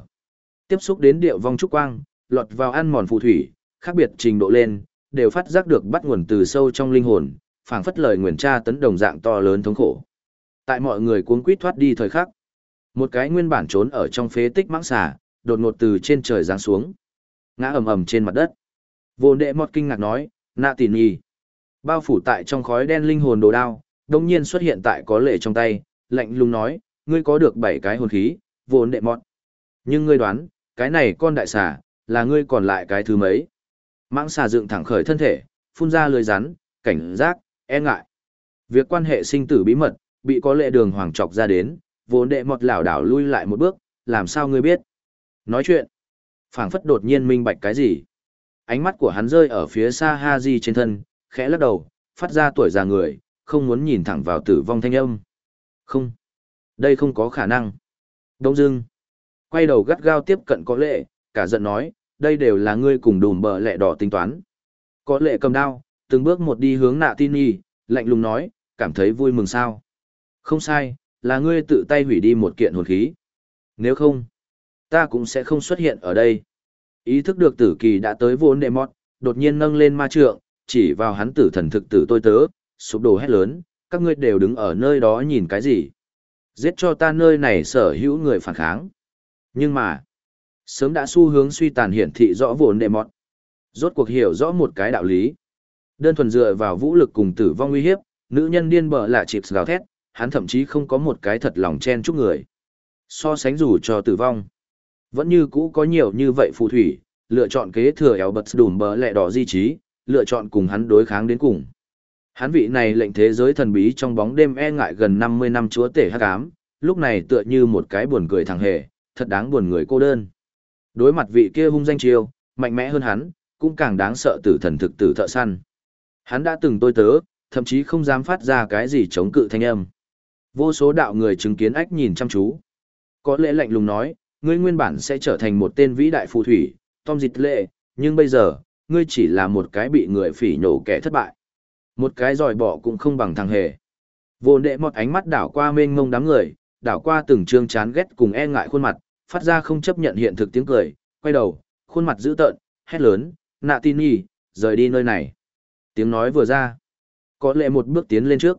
Tiếp xúc đến điệu vong trúc quang, lọt vào ăn mòn phù thủy, khác biệt trình độ lên, đều phát giác được bắt nguồn từ sâu trong linh hồn, phảng phất lời nguyền tra tấn đồng dạng to lớn thống khổ. Tại mọi người cuống quýt thoát đi thời khắc, một cái nguyên bản trốn ở trong phế tích mãng xà, đột ngột từ trên trời giáng xuống, ngã ầm ầm trên mặt đất. Vô đệ mọt kinh ngạc nói, nạ tỉ nhi. Bao phủ tại trong khói đen linh hồn đồ đao, đồng nhiên xuất hiện tại có lệ trong tay, lạnh lùng nói, ngươi có được bảy cái hồn khí, vốn đệ mọt. Nhưng ngươi đoán, cái này con đại xà, là ngươi còn lại cái thứ mấy. Mãng xà dựng thẳng khởi thân thể, phun ra lưới rắn, cảnh giác, e ngại. Việc quan hệ sinh tử bí mật, bị có lệ đường hoàng Chọc ra đến, vốn đệ mọt lảo đảo lui lại một bước, làm sao ngươi biết? Nói chuyện, phảng phất đột nhiên minh bạch cái gì? Ánh mắt của hắn rơi ở phía xa Ha Di trên thân, khẽ lắc đầu, phát ra tuổi già người, không muốn nhìn thẳng vào tử vong thanh âm. Không, đây không có khả năng. Đông dưng, quay đầu gắt gao tiếp cận có lệ, cả giận nói, đây đều là ngươi cùng đùm bờ lẹ đỏ tính toán. Có lệ cầm đao, từng bước một đi hướng nạ tin y, lạnh lùng nói, cảm thấy vui mừng sao. Không sai, là ngươi tự tay hủy đi một kiện hồn khí. Nếu không, ta cũng sẽ không xuất hiện ở đây. Ý thức được tử kỳ đã tới vốn đệ mót, đột nhiên nâng lên ma trượng, chỉ vào hắn tử thần thực tử tôi tớ, sụp đổ hét lớn, các ngươi đều đứng ở nơi đó nhìn cái gì. Giết cho ta nơi này sở hữu người phản kháng. Nhưng mà, sớm đã xu hướng suy tàn hiển thị rõ vốn đệ mọt. Rốt cuộc hiểu rõ một cái đạo lý. Đơn thuần dựa vào vũ lực cùng tử vong uy hiếp, nữ nhân điên bờ là chịp gào thét, hắn thậm chí không có một cái thật lòng chen chúc người. So sánh dù cho tử vong, vẫn như cũ có nhiều như vậy phù thủy, lựa chọn kế thừa éo bật đùm bờ lẹ đỏ di trí, lựa chọn cùng hắn đối kháng đến cùng. Hắn vị này lệnh thế giới thần bí trong bóng đêm e ngại gần 50 năm chúa tể hắc ám, lúc này tựa như một cái buồn cười thằng hề, thật đáng buồn người cô đơn. Đối mặt vị kia hung danh chiêu, mạnh mẽ hơn hắn, cũng càng đáng sợ tử thần thực tử thợ săn. Hắn đã từng tôi tớ, thậm chí không dám phát ra cái gì chống cự thanh âm. Vô số đạo người chứng kiến ách nhìn chăm chú. Có lẽ lạnh lùng nói, ngươi nguyên bản sẽ trở thành một tên vĩ đại phù thủy, Tom Dịch Lệ, nhưng bây giờ, ngươi chỉ là một cái bị người phỉ nhổ kẻ thất bại. Một cái giỏi bỏ cũng không bằng thằng hề. Vô đệ một ánh mắt đảo qua mênh mông đám người, đảo qua từng trương chán ghét cùng e ngại khuôn mặt, phát ra không chấp nhận hiện thực tiếng cười, quay đầu, khuôn mặt dữ tợn, hét lớn, nạ tin nhì, rời đi nơi này. Tiếng nói vừa ra, có lẽ một bước tiến lên trước.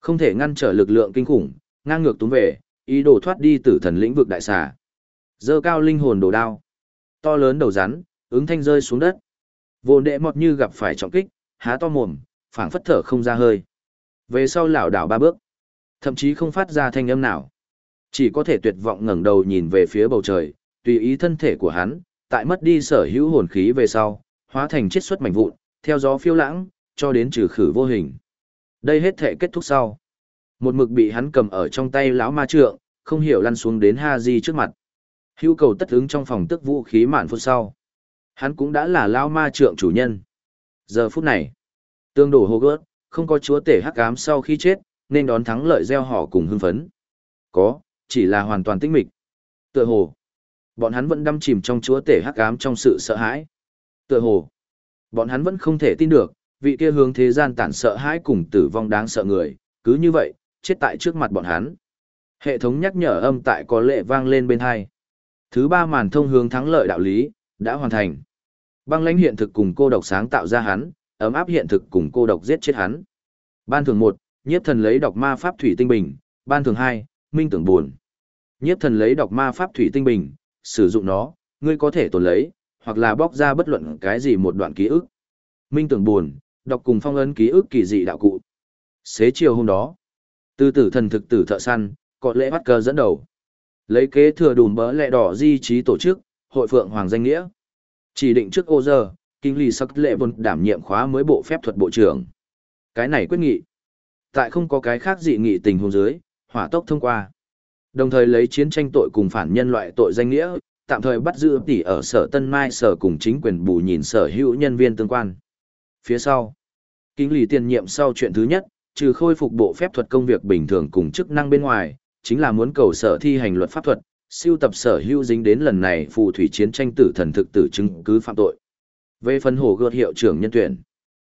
Không thể ngăn trở lực lượng kinh khủng, ngang ngược túm về, ý đồ thoát đi tử thần lĩnh vực đại xà. Dơ cao linh hồn đồ đao. To lớn đầu rắn, ứng thanh rơi xuống đất. Vô đệ mọt như gặp phải trọng kích, há to mồm, phảng phất thở không ra hơi. Về sau lảo đảo ba bước, thậm chí không phát ra thanh âm nào. Chỉ có thể tuyệt vọng ngẩng đầu nhìn về phía bầu trời, tùy ý thân thể của hắn, tại mất đi sở hữu hồn khí về sau, hóa thành chiết xuất mảnh vụn, theo gió phiêu lãng, cho đến trừ khử vô hình. Đây hết thể kết thúc sau. Một mực bị hắn cầm ở trong tay lão ma trượng, không hiểu lăn xuống đến Ha Di trước mặt. Hữu cầu tất ứng trong phòng tức vũ khí mạn phút sau. Hắn cũng đã là lão ma trượng chủ nhân. Giờ phút này, tương đổ hồ gớt, không có chúa tể hắc ám sau khi chết, nên đón thắng lợi gieo họ cùng hưng phấn. Có, chỉ là hoàn toàn tĩnh mịch. Tựa hồ, bọn hắn vẫn đâm chìm trong chúa tể hắc ám trong sự sợ hãi. Tựa hồ, bọn hắn vẫn không thể tin được, vị kia hướng thế gian tản sợ hãi cùng tử vong đáng sợ người, cứ như vậy, chết tại trước mặt bọn hắn. Hệ thống nhắc nhở âm tại có lệ vang lên bên hai. Thứ ba màn thông hướng thắng lợi đạo lý, đã hoàn thành. Băng lãnh hiện thực cùng cô độc sáng tạo ra hắn, ấm áp hiện thực cùng cô độc giết chết hắn. Ban thường một, nhiếp thần lấy độc ma pháp thủy tinh bình, ban thường hai, minh tưởng buồn. Nhiếp thần lấy đọc ma pháp thủy tinh bình, sử dụng nó, ngươi có thể tồn lấy, hoặc là bóc ra bất luận cái gì một đoạn ký ức. Minh tưởng buồn, đọc cùng phong ấn ký ức kỳ dị đạo cụ. Xế chiều hôm đó, từ tử thần thực tử thợ săn, có lễ bắt cờ dẫn đầu. Lấy kế thừa đùm bỡ lẹ đỏ di trí tổ chức, hội phượng hoàng danh nghĩa. Chỉ định trước ô giờ, kinh lì sắc lệ vốn đảm nhiệm khóa mới bộ phép thuật bộ trưởng. Cái này quyết nghị. Tại không có cái khác dị nghị tình huống dưới, hỏa tốc thông qua. Đồng thời lấy chiến tranh tội cùng phản nhân loại tội danh nghĩa, tạm thời bắt giữ tỷ ở sở Tân Mai sở cùng chính quyền bù nhìn sở hữu nhân viên tương quan. Phía sau, kinh lý tiền nhiệm sau chuyện thứ nhất, trừ khôi phục bộ phép thuật công việc bình thường cùng chức năng bên ngoài, chính là muốn cầu sở thi hành luật pháp thuật, siêu tập sở hữu dính đến lần này phù thủy chiến tranh tử thần thực tử chứng cứ phạm tội. Về phần hồ gợt hiệu trưởng nhân tuyển,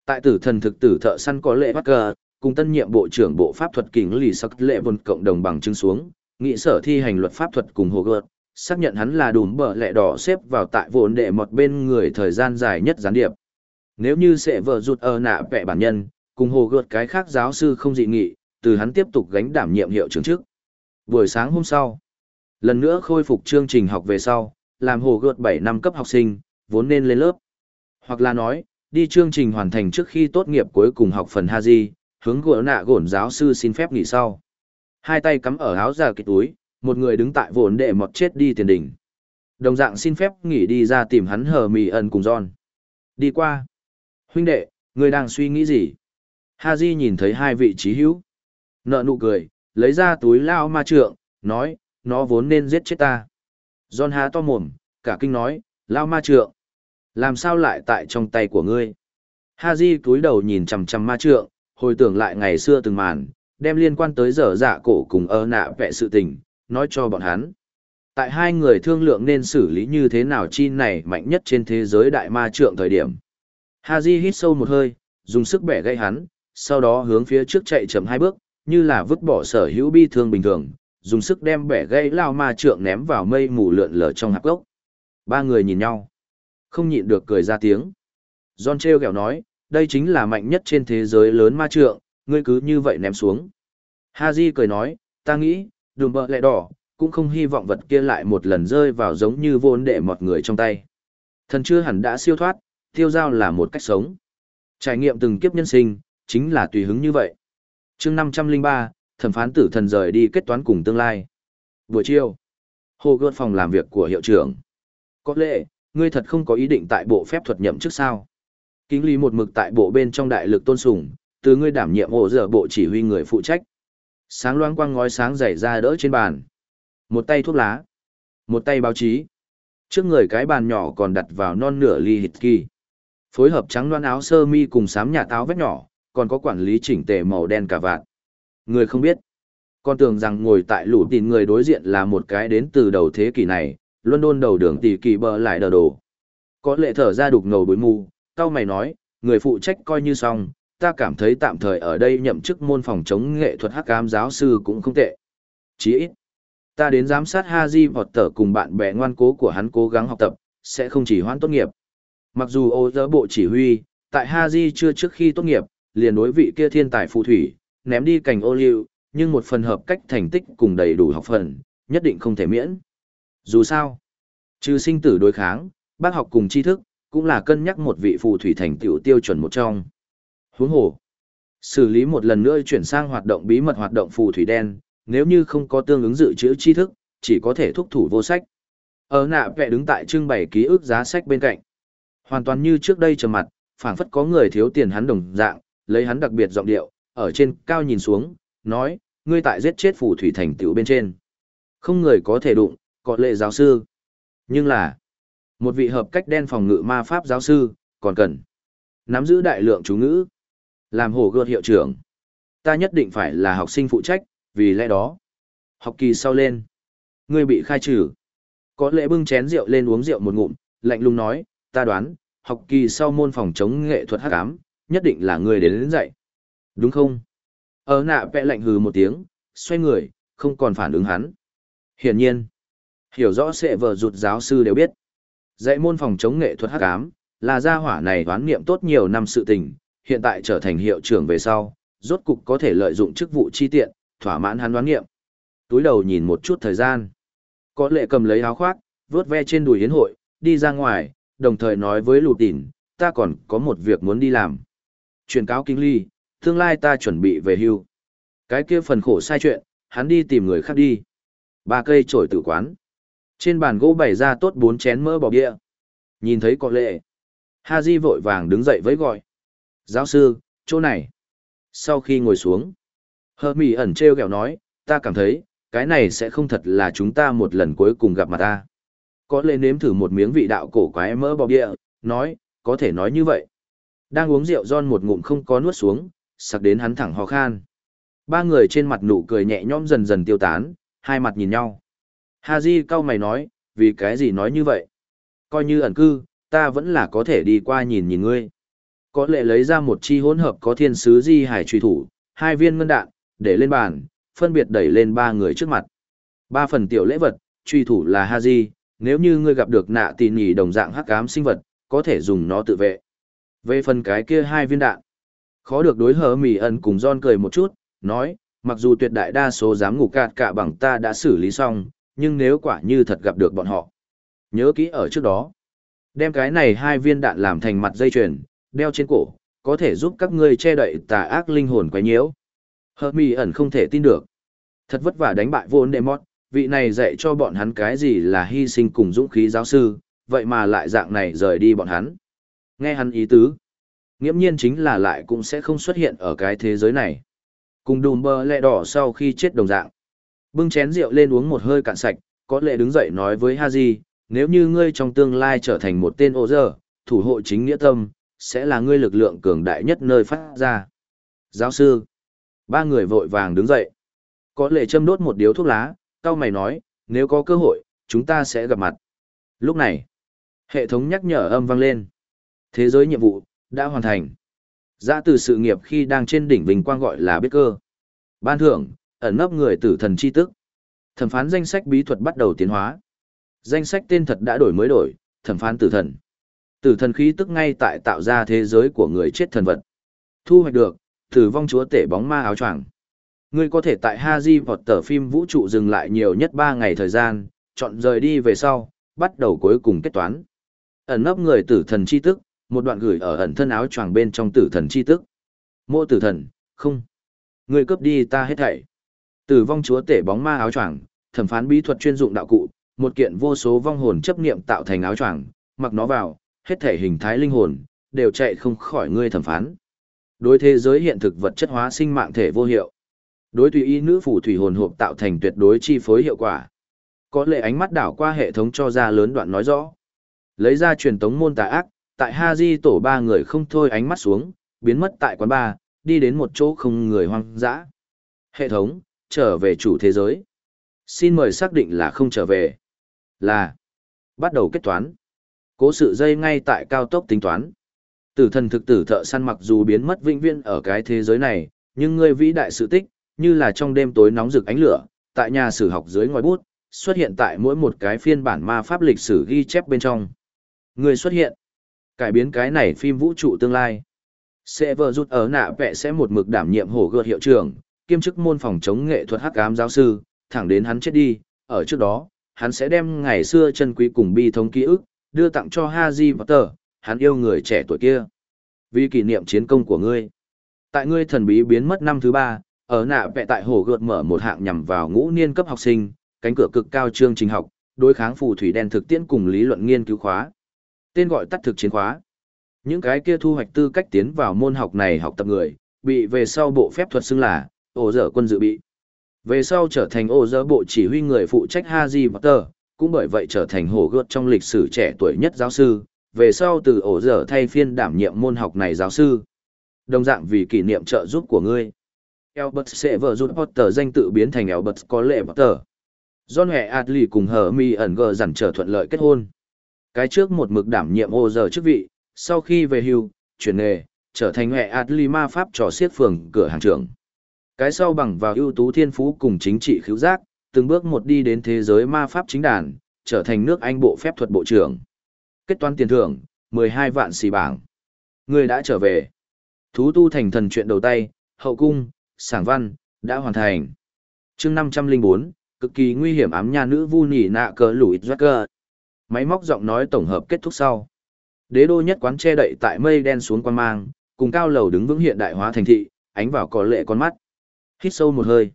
tại tử thần thực tử thợ săn có lệ bắt cờ, cùng tân nhiệm bộ trưởng bộ pháp thuật kính lì sắc lệ vốn cộng đồng bằng chứng xuống, nghị sở thi hành luật pháp thuật cùng hồ gợt, xác nhận hắn là đùm bờ lẹ đỏ xếp vào tại vốn đệ một bên người thời gian dài nhất gián điệp. Nếu như sẽ vợ rụt ở nạ vẽ bản nhân, cùng hồ gợt cái khác giáo sư không dị nghị, từ hắn tiếp tục gánh đảm nhiệm hiệu trưởng chức. Buổi sáng hôm sau, lần nữa khôi phục chương trình học về sau, làm hồ gợt 7 năm cấp học sinh, vốn nên lên lớp. Hoặc là nói, đi chương trình hoàn thành trước khi tốt nghiệp cuối cùng học phần Haji, hướng gỗ nạ gổn giáo sư xin phép nghỉ sau. Hai tay cắm ở áo giả kịch túi, một người đứng tại vồn đệ mọt chết đi tiền đỉnh. Đồng dạng xin phép nghỉ đi ra tìm hắn hờ mì ẩn cùng John. Đi qua. Huynh đệ, người đang suy nghĩ gì? Haji nhìn thấy hai vị trí hữu. Nợ nụ cười, lấy ra túi lao ma trượng, nói, nó vốn nên giết chết ta. John há to mồm, cả kinh nói, lao ma trượng. Làm sao lại tại trong tay của ngươi? Haji cúi đầu nhìn chằm chằm ma trượng, hồi tưởng lại ngày xưa từng màn, đem liên quan tới dở dạ cổ cùng ơ nạ vẹ sự tình, nói cho bọn hắn. Tại hai người thương lượng nên xử lý như thế nào chi này mạnh nhất trên thế giới đại ma trượng thời điểm. Haji hít sâu một hơi, dùng sức bẻ gây hắn, sau đó hướng phía trước chạy chậm hai bước, như là vứt bỏ sở hữu bi thương bình thường, dùng sức đem bẻ gãy lao ma trượng ném vào mây mù lượn lờ trong hạp gốc. Ba người nhìn nhau, không nhịn được cười ra tiếng. John treo kẹo nói, đây chính là mạnh nhất trên thế giới lớn ma trượng, ngươi cứ như vậy ném xuống. Haji cười nói, ta nghĩ, đùm bợ lẹ đỏ, cũng không hy vọng vật kia lại một lần rơi vào giống như vốn đệ một người trong tay. Thần chưa hẳn đã siêu thoát, tiêu giao là một cách sống. Trải nghiệm từng kiếp nhân sinh, chính là tùy hứng như vậy. chương 503, thẩm phán tử thần rời đi kết toán cùng tương lai. Buổi chiều, hồ gợt phòng làm việc của hiệu trưởng. Có lẽ, ngươi thật không có ý định tại bộ phép thuật nhậm trước sao. Kính lý một mực tại bộ bên trong đại lực tôn sùng, từ ngươi đảm nhiệm ổ giờ bộ chỉ huy người phụ trách. Sáng loáng quang ngói sáng dày ra đỡ trên bàn. Một tay thuốc lá. Một tay báo chí. Trước người cái bàn nhỏ còn đặt vào non nửa ly hít kỳ. Phối hợp trắng loan áo sơ mi cùng sám nhà táo vết nhỏ, còn có quản lý chỉnh tề màu đen cả vạn. Người không biết. Con tưởng rằng ngồi tại lũ tin người đối diện là một cái đến từ đầu thế kỷ này, London đầu đường tỷ kỳ bờ lại đờ đồ. Có lệ thở ra đục ngầu bối mù, cao mày nói, người phụ trách coi như xong, ta cảm thấy tạm thời ở đây nhậm chức môn phòng chống nghệ thuật hắc ám giáo sư cũng không tệ. Chỉ ít, ta đến giám sát Haji Potter cùng bạn bè ngoan cố của hắn cố gắng học tập, sẽ không chỉ hoãn tốt nghiệp. Mặc dù ô dỡ bộ chỉ huy, tại Haji chưa trước khi tốt nghiệp, liền đối vị kia thiên tài phù thủy, ném đi cành ô liu, nhưng một phần hợp cách thành tích cùng đầy đủ học phần, nhất định không thể miễn. Dù sao, trừ sinh tử đối kháng, bác học cùng tri thức, cũng là cân nhắc một vị phù thủy thành tựu tiêu chuẩn một trong. Huống hồ, Xử lý một lần nữa chuyển sang hoạt động bí mật hoạt động phù thủy đen, nếu như không có tương ứng dự trữ tri thức, chỉ có thể thúc thủ vô sách. Ở nạ vẽ đứng tại trưng bày ký ức giá sách bên cạnh. Hoàn toàn như trước đây trầm mặt, phảng phất có người thiếu tiền hắn đồng dạng, lấy hắn đặc biệt giọng điệu, ở trên cao nhìn xuống, nói, ngươi tại giết chết phù thủy thành tựu bên trên. Không người có thể đụng, có lệ giáo sư. Nhưng là, một vị hợp cách đen phòng ngự ma pháp giáo sư, còn cần nắm giữ đại lượng chú ngữ. Làm hồ gợt hiệu trưởng. Ta nhất định phải là học sinh phụ trách, vì lẽ đó. Học kỳ sau lên. Ngươi bị khai trừ. Có lẽ bưng chén rượu lên uống rượu một ngụm, lạnh lùng nói, ta đoán, học kỳ sau môn phòng chống nghệ thuật hắc ám, nhất định là ngươi đến đến dạy. Đúng không? Ở nạ vẽ lạnh hừ một tiếng, xoay người, không còn phản ứng hắn. Hiển nhiên, hiểu rõ sẽ vợ rụt giáo sư đều biết. Dạy môn phòng chống nghệ thuật hắc ám, là gia hỏa này đoán nghiệm tốt nhiều năm sự tình, hiện tại trở thành hiệu trưởng về sau, rốt cục có thể lợi dụng chức vụ chi tiện, thỏa mãn hắn đoán nghiệm. Túi đầu nhìn một chút thời gian. Có lệ cầm lấy áo khoác, vướt ve trên đùi hiến hội, đi ra ngoài, đồng thời nói với lụt tỉn, ta còn có một việc muốn đi làm. Truyền cáo kinh ly, tương lai ta chuẩn bị về hưu. Cái kia phần khổ sai chuyện, hắn đi tìm người khác đi. Ba cây trổi tử quán. Trên bàn gỗ bày ra tốt bốn chén mỡ bò bia. Nhìn thấy có lệ. Ha Di vội vàng đứng dậy với gọi. Giáo sư, chỗ này. Sau khi ngồi xuống, hờ mỉ ẩn treo kẹo nói, ta cảm thấy, cái này sẽ không thật là chúng ta một lần cuối cùng gặp mặt ta. Có lẽ nếm thử một miếng vị đạo cổ quái mỡ bò bia, nói, có thể nói như vậy. Đang uống rượu John một ngụm không có nuốt xuống, sặc đến hắn thẳng ho khan. Ba người trên mặt nụ cười nhẹ nhõm dần dần tiêu tán, hai mặt nhìn nhau. Haji cau mày nói, vì cái gì nói như vậy? Coi như ẩn cư, ta vẫn là có thể đi qua nhìn nhìn ngươi. Có lệ lấy ra một chi hỗn hợp có thiên sứ di hải truy thủ, hai viên ngân đạn, để lên bàn, phân biệt đẩy lên ba người trước mặt. Ba phần tiểu lễ vật, truy thủ là Haji, nếu như ngươi gặp được nạ tỉ nhỉ đồng dạng hắc ám sinh vật, có thể dùng nó tự vệ. Về phần cái kia hai viên đạn, khó được đối hở mỉ ẩn cùng John cười một chút, nói, mặc dù tuyệt đại đa số dám ngủ cạt cả bằng ta đã xử lý xong, nhưng nếu quả như thật gặp được bọn họ. Nhớ kỹ ở trước đó, đem cái này hai viên đạn làm thành mặt dây chuyền, đeo trên cổ, có thể giúp các ngươi che đậy tà ác linh hồn quấy nhiễu. Hợp mì ẩn không thể tin được. Thật vất vả đánh bại vô đệ mót, vị này dạy cho bọn hắn cái gì là hy sinh cùng dũng khí giáo sư, vậy mà lại dạng này rời đi bọn hắn. Nghe hắn ý tứ, nghiễm nhiên chính là lại cũng sẽ không xuất hiện ở cái thế giới này. Cùng đùm bơ lẹ đỏ sau khi chết đồng dạng. Bưng chén rượu lên uống một hơi cạn sạch, có lệ đứng dậy nói với Haji, nếu như ngươi trong tương lai trở thành một tên ô dơ, thủ hộ chính nghĩa tâm, sẽ là ngươi lực lượng cường đại nhất nơi phát ra. Giáo sư, ba người vội vàng đứng dậy. Có lệ châm đốt một điếu thuốc lá, cao mày nói, nếu có cơ hội, chúng ta sẽ gặp mặt. Lúc này, hệ thống nhắc nhở âm vang lên. Thế giới nhiệm vụ, đã hoàn thành. Ra từ sự nghiệp khi đang trên đỉnh vinh quang gọi là biết cơ. Ban thưởng, ẩn nấp người tử thần chi tức. Thẩm phán danh sách bí thuật bắt đầu tiến hóa. Danh sách tên thật đã đổi mới đổi, thẩm phán tử thần. Tử thần khí tức ngay tại tạo ra thế giới của người chết thần vật. Thu hoạch được, tử vong chúa tể bóng ma áo choàng. Ngươi có thể tại Haji hoặc tờ phim vũ trụ dừng lại nhiều nhất 3 ngày thời gian, chọn rời đi về sau, bắt đầu cuối cùng kết toán. Ẩn nấp người tử thần chi tức, một đoạn gửi ở ẩn thân áo choàng bên trong tử thần chi tức. Mô tử thần, không. Ngươi cướp đi ta hết thảy. Tử vong chúa tể bóng ma áo choàng, thẩm phán bí thuật chuyên dụng đạo cụ, một kiện vô số vong hồn chấp niệm tạo thành áo choàng, mặc nó vào, hết thể hình thái linh hồn, đều chạy không khỏi ngươi thẩm phán. Đối thế giới hiện thực vật chất hóa sinh mạng thể vô hiệu. Đối tùy y nữ phù thủy hồn hộp tạo thành tuyệt đối chi phối hiệu quả. Có lệ ánh mắt đảo qua hệ thống cho ra lớn đoạn nói rõ. Lấy ra truyền tống môn tà ác, tại Ha Di tổ ba người không thôi ánh mắt xuống, biến mất tại quán bar đi đến một chỗ không người hoang dã. Hệ thống, trở về chủ thế giới. Xin mời xác định là không trở về. Là. Bắt đầu kết toán. Cố sự dây ngay tại cao tốc tính toán. Tử thần thực tử thợ săn mặc dù biến mất vĩnh viễn ở cái thế giới này, nhưng ngươi vĩ đại sự tích, như là trong đêm tối nóng rực ánh lửa, tại nhà sử học dưới ngòi bút, xuất hiện tại mỗi một cái phiên bản ma pháp lịch sử ghi chép bên trong. người xuất hiện. Cải biến cái này phim vũ trụ tương lai. Sẽ vợ rút ở nạ vẽ sẽ một mực đảm nhiệm hổ gợt hiệu trưởng, kiêm chức môn phòng chống nghệ thuật hắc ám giáo sư, thẳng đến hắn chết đi, ở trước đó, hắn sẽ đem ngày xưa chân quý cùng bi thống ký ức, đưa tặng cho Haji Potter, hắn yêu người trẻ tuổi kia. Vì kỷ niệm chiến công của ngươi, Tại ngươi thần bí biến mất năm thứ ba, ở nạ vẹ tại hồ gợt mở một hạng nhằm vào ngũ niên cấp học sinh, cánh cửa cực cao chương trình học, đối kháng phù thủy đen thực tiễn cùng lý luận nghiên cứu khóa. Tên gọi tắt thực chiến khóa. Những cái kia thu hoạch tư cách tiến vào môn học này học tập người, bị về sau bộ phép thuật xưng là ô dở quân dự bị. Về sau trở thành ô dở bộ chỉ huy người phụ trách Haji Potter, cũng bởi vậy trở thành hồ gợt trong lịch sử trẻ tuổi nhất giáo sư, về sau từ ổ dở thay phiên đảm nhiệm môn học này giáo sư. Đồng dạng vì kỷ niệm trợ giúp của ngươi. Albert sẽ vợ rút Potter danh tự biến thành Albert có lệ Potter. John Hệ Adley cùng hờ mi ẩn gờ dặn trở thuận lợi kết hôn. Cái trước một mực đảm nhiệm ô giờ chức vị, sau khi về hưu, chuyển nghề, trở thành Hệ Adley ma pháp trò xiết phường cửa hàng trưởng. Cái sau bằng vào ưu tú thiên phú cùng chính trị khiếu giác, từng bước một đi đến thế giới ma pháp chính đàn, trở thành nước Anh bộ phép thuật bộ trưởng. Kết toán tiền thưởng, 12 vạn xì bảng. Người đã trở về. Thú tu thành thần chuyện đầu tay, hậu cung, sảng văn, đã hoàn thành. chương 504, cực kỳ nguy hiểm ám nha nữ vu nỉ nạ cờ lủi cơ Máy móc giọng nói tổng hợp kết thúc sau. Đế đô nhất quán che đậy tại mây đen xuống quan mang, cùng cao lầu đứng vững hiện đại hóa thành thị, ánh vào có lệ con mắt. Hít sâu một hơi.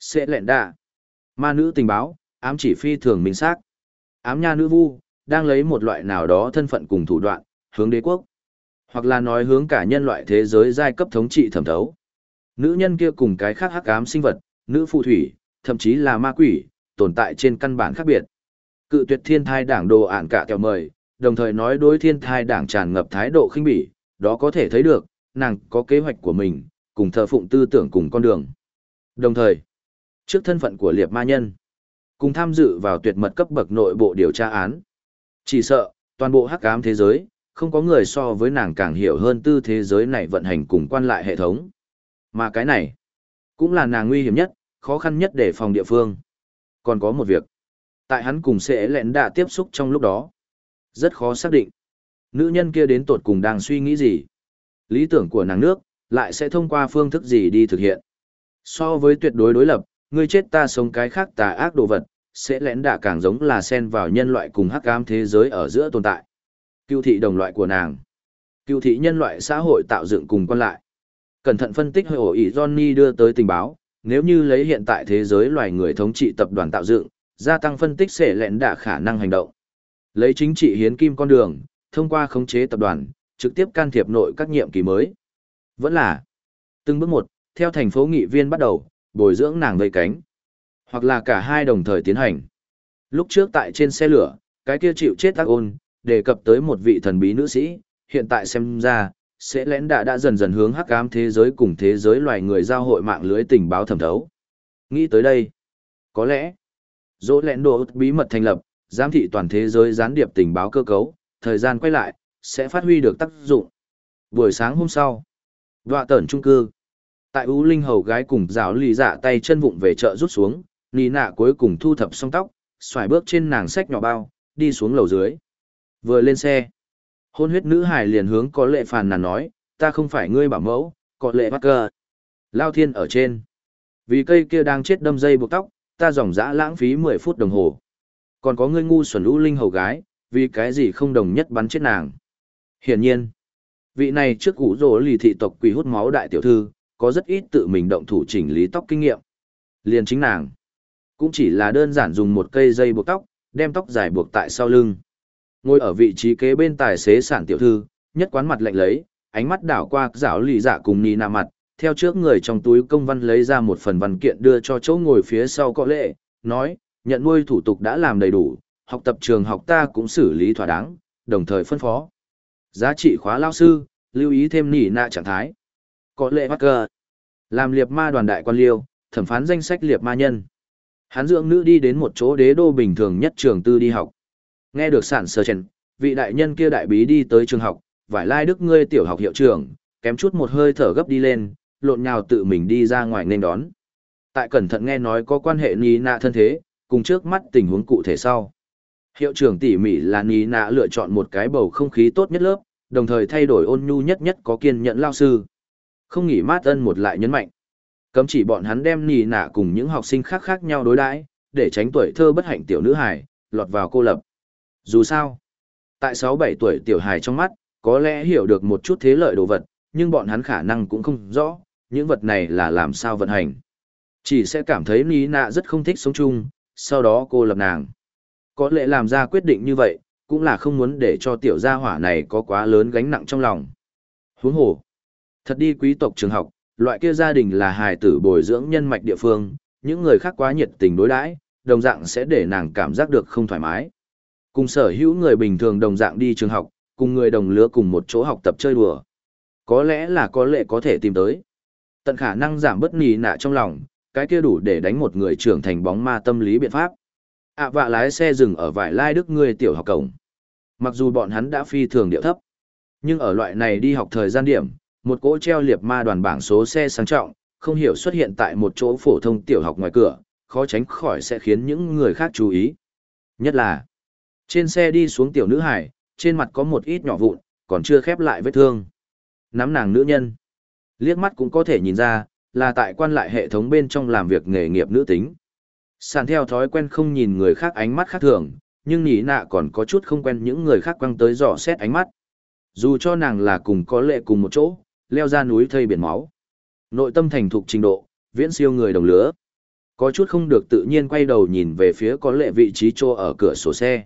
Sẽ lẹn đạ. Ma nữ tình báo, ám chỉ phi thường minh xác. Ám nha nữ vu, đang lấy một loại nào đó thân phận cùng thủ đoạn, hướng đế quốc. Hoặc là nói hướng cả nhân loại thế giới giai cấp thống trị thẩm thấu. Nữ nhân kia cùng cái khác hắc ám sinh vật, nữ phù thủy, thậm chí là ma quỷ, tồn tại trên căn bản khác biệt. Cự tuyệt thiên thai đảng đồ ản cả kẹo mời, đồng thời nói đối thiên thai đảng tràn ngập thái độ khinh bỉ, đó có thể thấy được, nàng có kế hoạch của mình, cùng thờ phụng tư tưởng cùng con đường. Đồng thời, trước thân phận của liệp ma nhân, cùng tham dự vào tuyệt mật cấp bậc nội bộ điều tra án. Chỉ sợ, toàn bộ hắc ám thế giới, không có người so với nàng càng hiểu hơn tư thế giới này vận hành cùng quan lại hệ thống. Mà cái này, cũng là nàng nguy hiểm nhất, khó khăn nhất để phòng địa phương. Còn có một việc, tại hắn cùng sẽ lẹn đã tiếp xúc trong lúc đó. Rất khó xác định, nữ nhân kia đến tột cùng đang suy nghĩ gì. Lý tưởng của nàng nước, lại sẽ thông qua phương thức gì đi thực hiện. So với tuyệt đối đối lập, người chết ta sống cái khác tà ác đồ vật, sẽ lẽn đạ càng giống là xen vào nhân loại cùng hắc ám thế giới ở giữa tồn tại. Cưu thị đồng loại của nàng. Cưu thị nhân loại xã hội tạo dựng cùng quan lại. Cẩn thận phân tích hội ổ ý Johnny đưa tới tình báo, nếu như lấy hiện tại thế giới loài người thống trị tập đoàn tạo dựng, gia tăng phân tích sẽ lẽn đạ khả năng hành động. Lấy chính trị hiến kim con đường, thông qua khống chế tập đoàn, trực tiếp can thiệp nội các nhiệm kỳ mới. Vẫn là từng bước một, theo thành phố nghị viên bắt đầu, bồi dưỡng nàng vây cánh. Hoặc là cả hai đồng thời tiến hành. Lúc trước tại trên xe lửa, cái kia chịu chết tác ôn, đề cập tới một vị thần bí nữ sĩ, hiện tại xem ra, sẽ lẽn đã đã dần dần hướng hắc ám thế giới cùng thế giới loài người giao hội mạng lưới tình báo thẩm thấu. Nghĩ tới đây, có lẽ, dỗ lẽn đồ bí mật thành lập, giám thị toàn thế giới gián điệp tình báo cơ cấu, thời gian quay lại, sẽ phát huy được tác dụng. Buổi sáng hôm sau, đọa tẩn trung cư. Tại U Linh hầu gái cùng giáo lì dạ tay chân vụng về chợ rút xuống, nì nạ cuối cùng thu thập xong tóc, xoài bước trên nàng sách nhỏ bao, đi xuống lầu dưới. Vừa lên xe, hôn huyết nữ hải liền hướng có lệ phàn nàn nói, ta không phải ngươi bảo mẫu, có lệ bắt cờ. Lao thiên ở trên. Vì cây kia đang chết đâm dây buộc tóc, ta dòng dã lãng phí 10 phút đồng hồ. Còn có ngươi ngu xuẩn lũ linh hầu gái, vì cái gì không đồng nhất bắn chết nàng. Hiển nhiên, vị này trước cũ rồ lì thị tộc quỷ hút máu đại tiểu thư, có rất ít tự mình động thủ chỉnh lý tóc kinh nghiệm. Liền chính nàng, cũng chỉ là đơn giản dùng một cây dây buộc tóc, đem tóc dài buộc tại sau lưng. Ngồi ở vị trí kế bên tài xế sản tiểu thư, nhất quán mặt lạnh lấy, ánh mắt đảo qua giáo lì dạ cùng nì nà mặt, theo trước người trong túi công văn lấy ra một phần văn kiện đưa cho chỗ ngồi phía sau có lệ, nói, nhận nuôi thủ tục đã làm đầy đủ, học tập trường học ta cũng xử lý thỏa đáng, đồng thời phân phó. Giá trị khóa lao sư, lưu ý thêm nỉ nạ trạng thái. Có lệ bắt cờ. Làm liệt ma đoàn đại quan liêu, thẩm phán danh sách liệt ma nhân. Hắn dưỡng nữ đi đến một chỗ đế đô bình thường nhất trường tư đi học. Nghe được sản sơ chèn, vị đại nhân kia đại bí đi tới trường học, vải lai đức ngươi tiểu học hiệu trưởng, kém chút một hơi thở gấp đi lên, lộn nhào tự mình đi ra ngoài nên đón. Tại cẩn thận nghe nói có quan hệ ní nạ thân thế, cùng trước mắt tình huống cụ thể sau. Hiệu trưởng tỉ mỉ là ní nạ lựa chọn một cái bầu không khí tốt nhất lớp, đồng thời thay đổi ôn nhu nhất nhất có kiên nhẫn lao sư. Không nghỉ mát ân một lại nhấn mạnh. Cấm chỉ bọn hắn đem ní nạ cùng những học sinh khác khác nhau đối đãi để tránh tuổi thơ bất hạnh tiểu nữ hài, lọt vào cô lập. Dù sao, tại sáu bảy tuổi tiểu hài trong mắt, có lẽ hiểu được một chút thế lợi đồ vật, nhưng bọn hắn khả năng cũng không rõ, những vật này là làm sao vận hành. Chỉ sẽ cảm thấy Ní Nạ rất không thích sống chung, sau đó cô lập nàng. Có lẽ làm ra quyết định như vậy, cũng là không muốn để cho tiểu gia hỏa này có quá lớn gánh nặng trong lòng. Huống hồ, thật đi quý tộc trường học, loại kia gia đình là hài tử bồi dưỡng nhân mạch địa phương, những người khác quá nhiệt tình đối đãi, đồng dạng sẽ để nàng cảm giác được không thoải mái. Cùng sở hữu người bình thường đồng dạng đi trường học, cùng người đồng lứa cùng một chỗ học tập chơi đùa. Có lẽ là có lệ có thể tìm tới. Tận khả năng giảm bớt nì nạ trong lòng, cái kia đủ để đánh một người trưởng thành bóng ma tâm lý biện pháp ạ vạ lái xe dừng ở vải lai đức người tiểu học cổng. Mặc dù bọn hắn đã phi thường điệu thấp, nhưng ở loại này đi học thời gian điểm, một cỗ treo liệp ma đoàn bảng số xe sang trọng, không hiểu xuất hiện tại một chỗ phổ thông tiểu học ngoài cửa, khó tránh khỏi sẽ khiến những người khác chú ý. Nhất là, trên xe đi xuống tiểu nữ hải, trên mặt có một ít nhỏ vụn, còn chưa khép lại vết thương. Nắm nàng nữ nhân. Liếc mắt cũng có thể nhìn ra, là tại quan lại hệ thống bên trong làm việc nghề nghiệp nữ tính. Sàn theo thói quen không nhìn người khác ánh mắt khác thường, nhưng nỉ nạ còn có chút không quen những người khác quăng tới dò xét ánh mắt. Dù cho nàng là cùng có lệ cùng một chỗ, leo ra núi thây biển máu. Nội tâm thành thục trình độ, viễn siêu người đồng lứa. Có chút không được tự nhiên quay đầu nhìn về phía có lệ vị trí trô ở cửa sổ xe.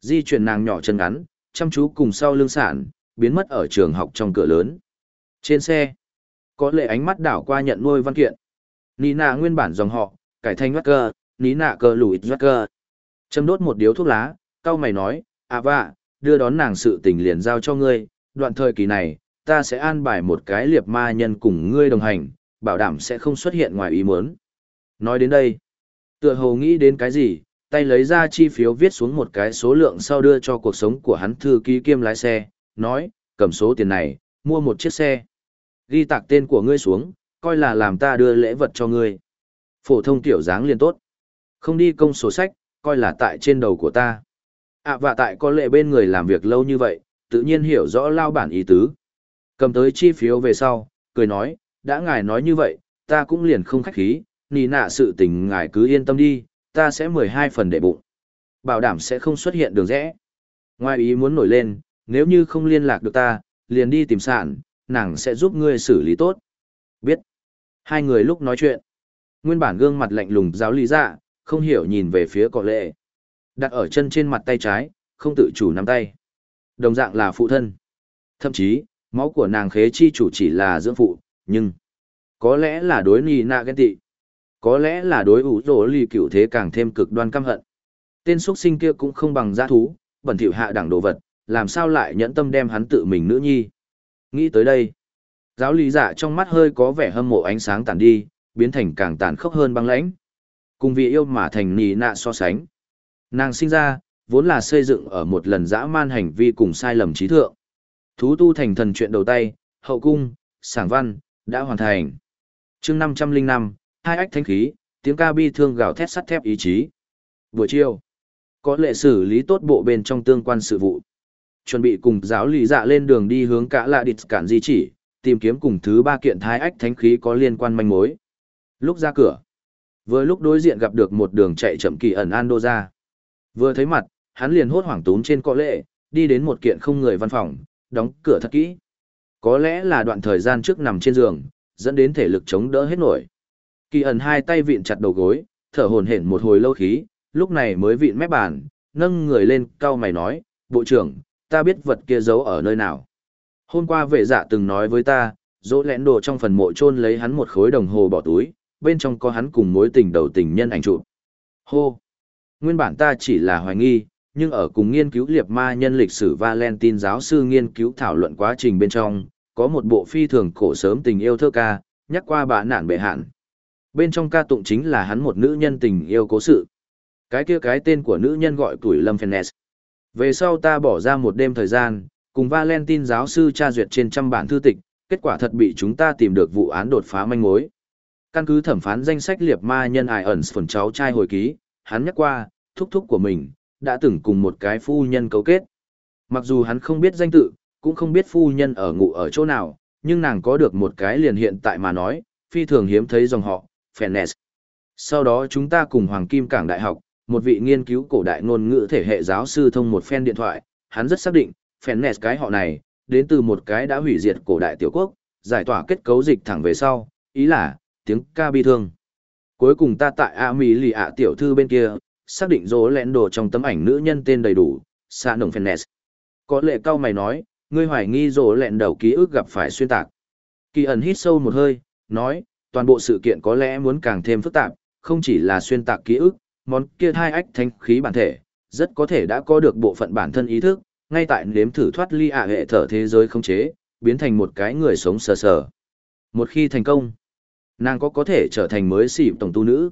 Di chuyển nàng nhỏ chân ngắn, chăm chú cùng sau lưng sản, biến mất ở trường học trong cửa lớn. Trên xe, có lệ ánh mắt đảo qua nhận nuôi văn kiện. Nina nguyên bản dòng họ, cải thanh mắt ní nạ cơ lùi mắt cơ. Châm đốt một điếu thuốc lá, cao mày nói, à vạ, đưa đón nàng sự tình liền giao cho ngươi, đoạn thời kỳ này, ta sẽ an bài một cái liệp ma nhân cùng ngươi đồng hành, bảo đảm sẽ không xuất hiện ngoài ý muốn. Nói đến đây, tựa hồ nghĩ đến cái gì, tay lấy ra chi phiếu viết xuống một cái số lượng sau đưa cho cuộc sống của hắn thư ký kiêm lái xe, nói, cầm số tiền này, mua một chiếc xe. Ghi tạc tên của ngươi xuống, coi là làm ta đưa lễ vật cho ngươi. Phổ thông tiểu dáng liền tốt. Không đi công sổ sách, coi là tại trên đầu của ta. À và tại có lệ bên người làm việc lâu như vậy, tự nhiên hiểu rõ lao bản ý tứ. Cầm tới chi phiếu về sau, cười nói, đã ngài nói như vậy, ta cũng liền không khách khí, nì nạ sự tình ngài cứ yên tâm đi, ta sẽ mười hai phần để bụng. Bảo đảm sẽ không xuất hiện đường rẽ. Ngoài ý muốn nổi lên, nếu như không liên lạc được ta, liền đi tìm sản, nàng sẽ giúp ngươi xử lý tốt. Biết. Hai người lúc nói chuyện. Nguyên bản gương mặt lạnh lùng giáo lý dạ, không hiểu nhìn về phía cọ lệ. Đặt ở chân trên mặt tay trái, không tự chủ nắm tay. Đồng dạng là phụ thân. Thậm chí, máu của nàng khế chi chủ chỉ là dưỡng phụ, nhưng có lẽ là đối nì na ghen tị. Có lẽ là đối ủ rỗ lì cựu thế càng thêm cực đoan căm hận. Tên xuất sinh kia cũng không bằng giã thú, bẩn thỉu hạ đẳng đồ vật, làm sao lại nhẫn tâm đem hắn tự mình nữ nhi. Nghĩ tới đây, giáo lý giả trong mắt hơi có vẻ hâm mộ ánh sáng tàn đi, biến thành càng tàn khốc hơn băng lãnh. Cùng vì yêu mà thành nì nạ so sánh. Nàng sinh ra, vốn là xây dựng ở một lần dã man hành vi cùng sai lầm trí thượng. Thú tu thành thần chuyện đầu tay, hậu cung, sảng văn, đã hoàn thành. chương năm trăm linh năm hai ách thanh khí, tiếng ca bi thương gào thét sắt thép ý chí. Buổi chiều, có lệ xử lý tốt bộ bên trong tương quan sự vụ. Chuẩn bị cùng giáo lý dạ lên đường đi hướng cả lạ địch cản di chỉ, tìm kiếm cùng thứ ba kiện thái ách thánh khí có liên quan manh mối. Lúc ra cửa, vừa lúc đối diện gặp được một đường chạy chậm kỳ ẩn Ando ra. Vừa thấy mặt, hắn liền hốt hoảng tún trên cọ lệ, đi đến một kiện không người văn phòng, đóng cửa thật kỹ. Có lẽ là đoạn thời gian trước nằm trên giường, dẫn đến thể lực chống đỡ hết nổi. Kỳ ẩn hai tay vịn chặt đầu gối, thở hổn hển một hồi lâu khí, lúc này mới vịn mép bàn, nâng người lên, cao mày nói, bộ trưởng, ta biết vật kia giấu ở nơi nào. Hôm qua vệ dạ từng nói với ta, dỗ lẽn đồ trong phần mộ chôn lấy hắn một khối đồng hồ bỏ túi, bên trong có hắn cùng mối tình đầu tình nhân ảnh chụp. Hô! Nguyên bản ta chỉ là hoài nghi, nhưng ở cùng nghiên cứu liệt ma nhân lịch sử Valentine giáo sư nghiên cứu thảo luận quá trình bên trong, có một bộ phi thường cổ sớm tình yêu thơ ca, nhắc qua bà nạn bệ hạn. Bên trong ca tụng chính là hắn một nữ nhân tình yêu cố sự. Cái kia cái tên của nữ nhân gọi tuổi Lâm Fennes. Về sau ta bỏ ra một đêm thời gian, cùng Valentine giáo sư tra duyệt trên trăm bản thư tịch, kết quả thật bị chúng ta tìm được vụ án đột phá manh mối. Căn cứ thẩm phán danh sách liệt ma nhân ải ẩn phần cháu trai hồi ký, hắn nhắc qua, thúc thúc của mình, đã từng cùng một cái phu nhân cấu kết. Mặc dù hắn không biết danh tự, cũng không biết phu nhân ở ngụ ở chỗ nào, nhưng nàng có được một cái liền hiện tại mà nói, phi thường hiếm thấy dòng họ, Fennes. Sau đó chúng ta cùng Hoàng Kim Cảng Đại học, một vị nghiên cứu cổ đại ngôn ngữ thể hệ giáo sư thông một phen điện thoại, hắn rất xác định, Fennes cái họ này, đến từ một cái đã hủy diệt cổ đại tiểu quốc, giải tỏa kết cấu dịch thẳng về sau, ý là, tiếng ca bi thương. Cuối cùng ta tại A Mỹ lì ạ tiểu thư bên kia, xác định dỗ lẹn đồ trong tấm ảnh nữ nhân tên đầy đủ, Sa Nồng Phenes. Có lệ cao mày nói, ngươi hoài nghi dỗ lẹn đầu ký ức gặp phải xuyên tạc. Kỳ ẩn hít sâu một hơi, nói, toàn bộ sự kiện có lẽ muốn càng thêm phức tạp, không chỉ là xuyên tạc ký ức, món kia hai ách thanh khí bản thể, rất có thể đã có được bộ phận bản thân ý thức, ngay tại nếm thử thoát ly ạ hệ thở thế giới không chế, biến thành một cái người sống sờ sờ. Một khi thành công, nàng có có thể trở thành mới xỉ tổng tu nữ.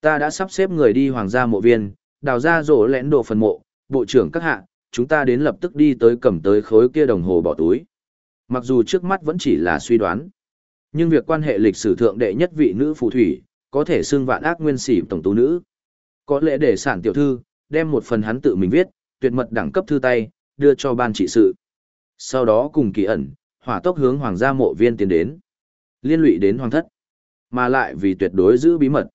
Ta đã sắp xếp người đi hoàng gia mộ viên, đào ra rổ lén đồ phần mộ, bộ trưởng các hạ, chúng ta đến lập tức đi tới cầm tới khối kia đồng hồ bỏ túi. Mặc dù trước mắt vẫn chỉ là suy đoán, nhưng việc quan hệ lịch sử thượng đệ nhất vị nữ phù thủy, có thể xưng vạn ác nguyên sĩ tổng tú nữ. Có lẽ để sản tiểu thư, đem một phần hắn tự mình viết, tuyệt mật đẳng cấp thư tay, đưa cho ban trị sự. Sau đó cùng kỳ ẩn, hỏa tốc hướng hoàng gia mộ viên tiến đến. Liên lụy đến hoàng thất. Mà lại vì tuyệt đối giữ bí mật.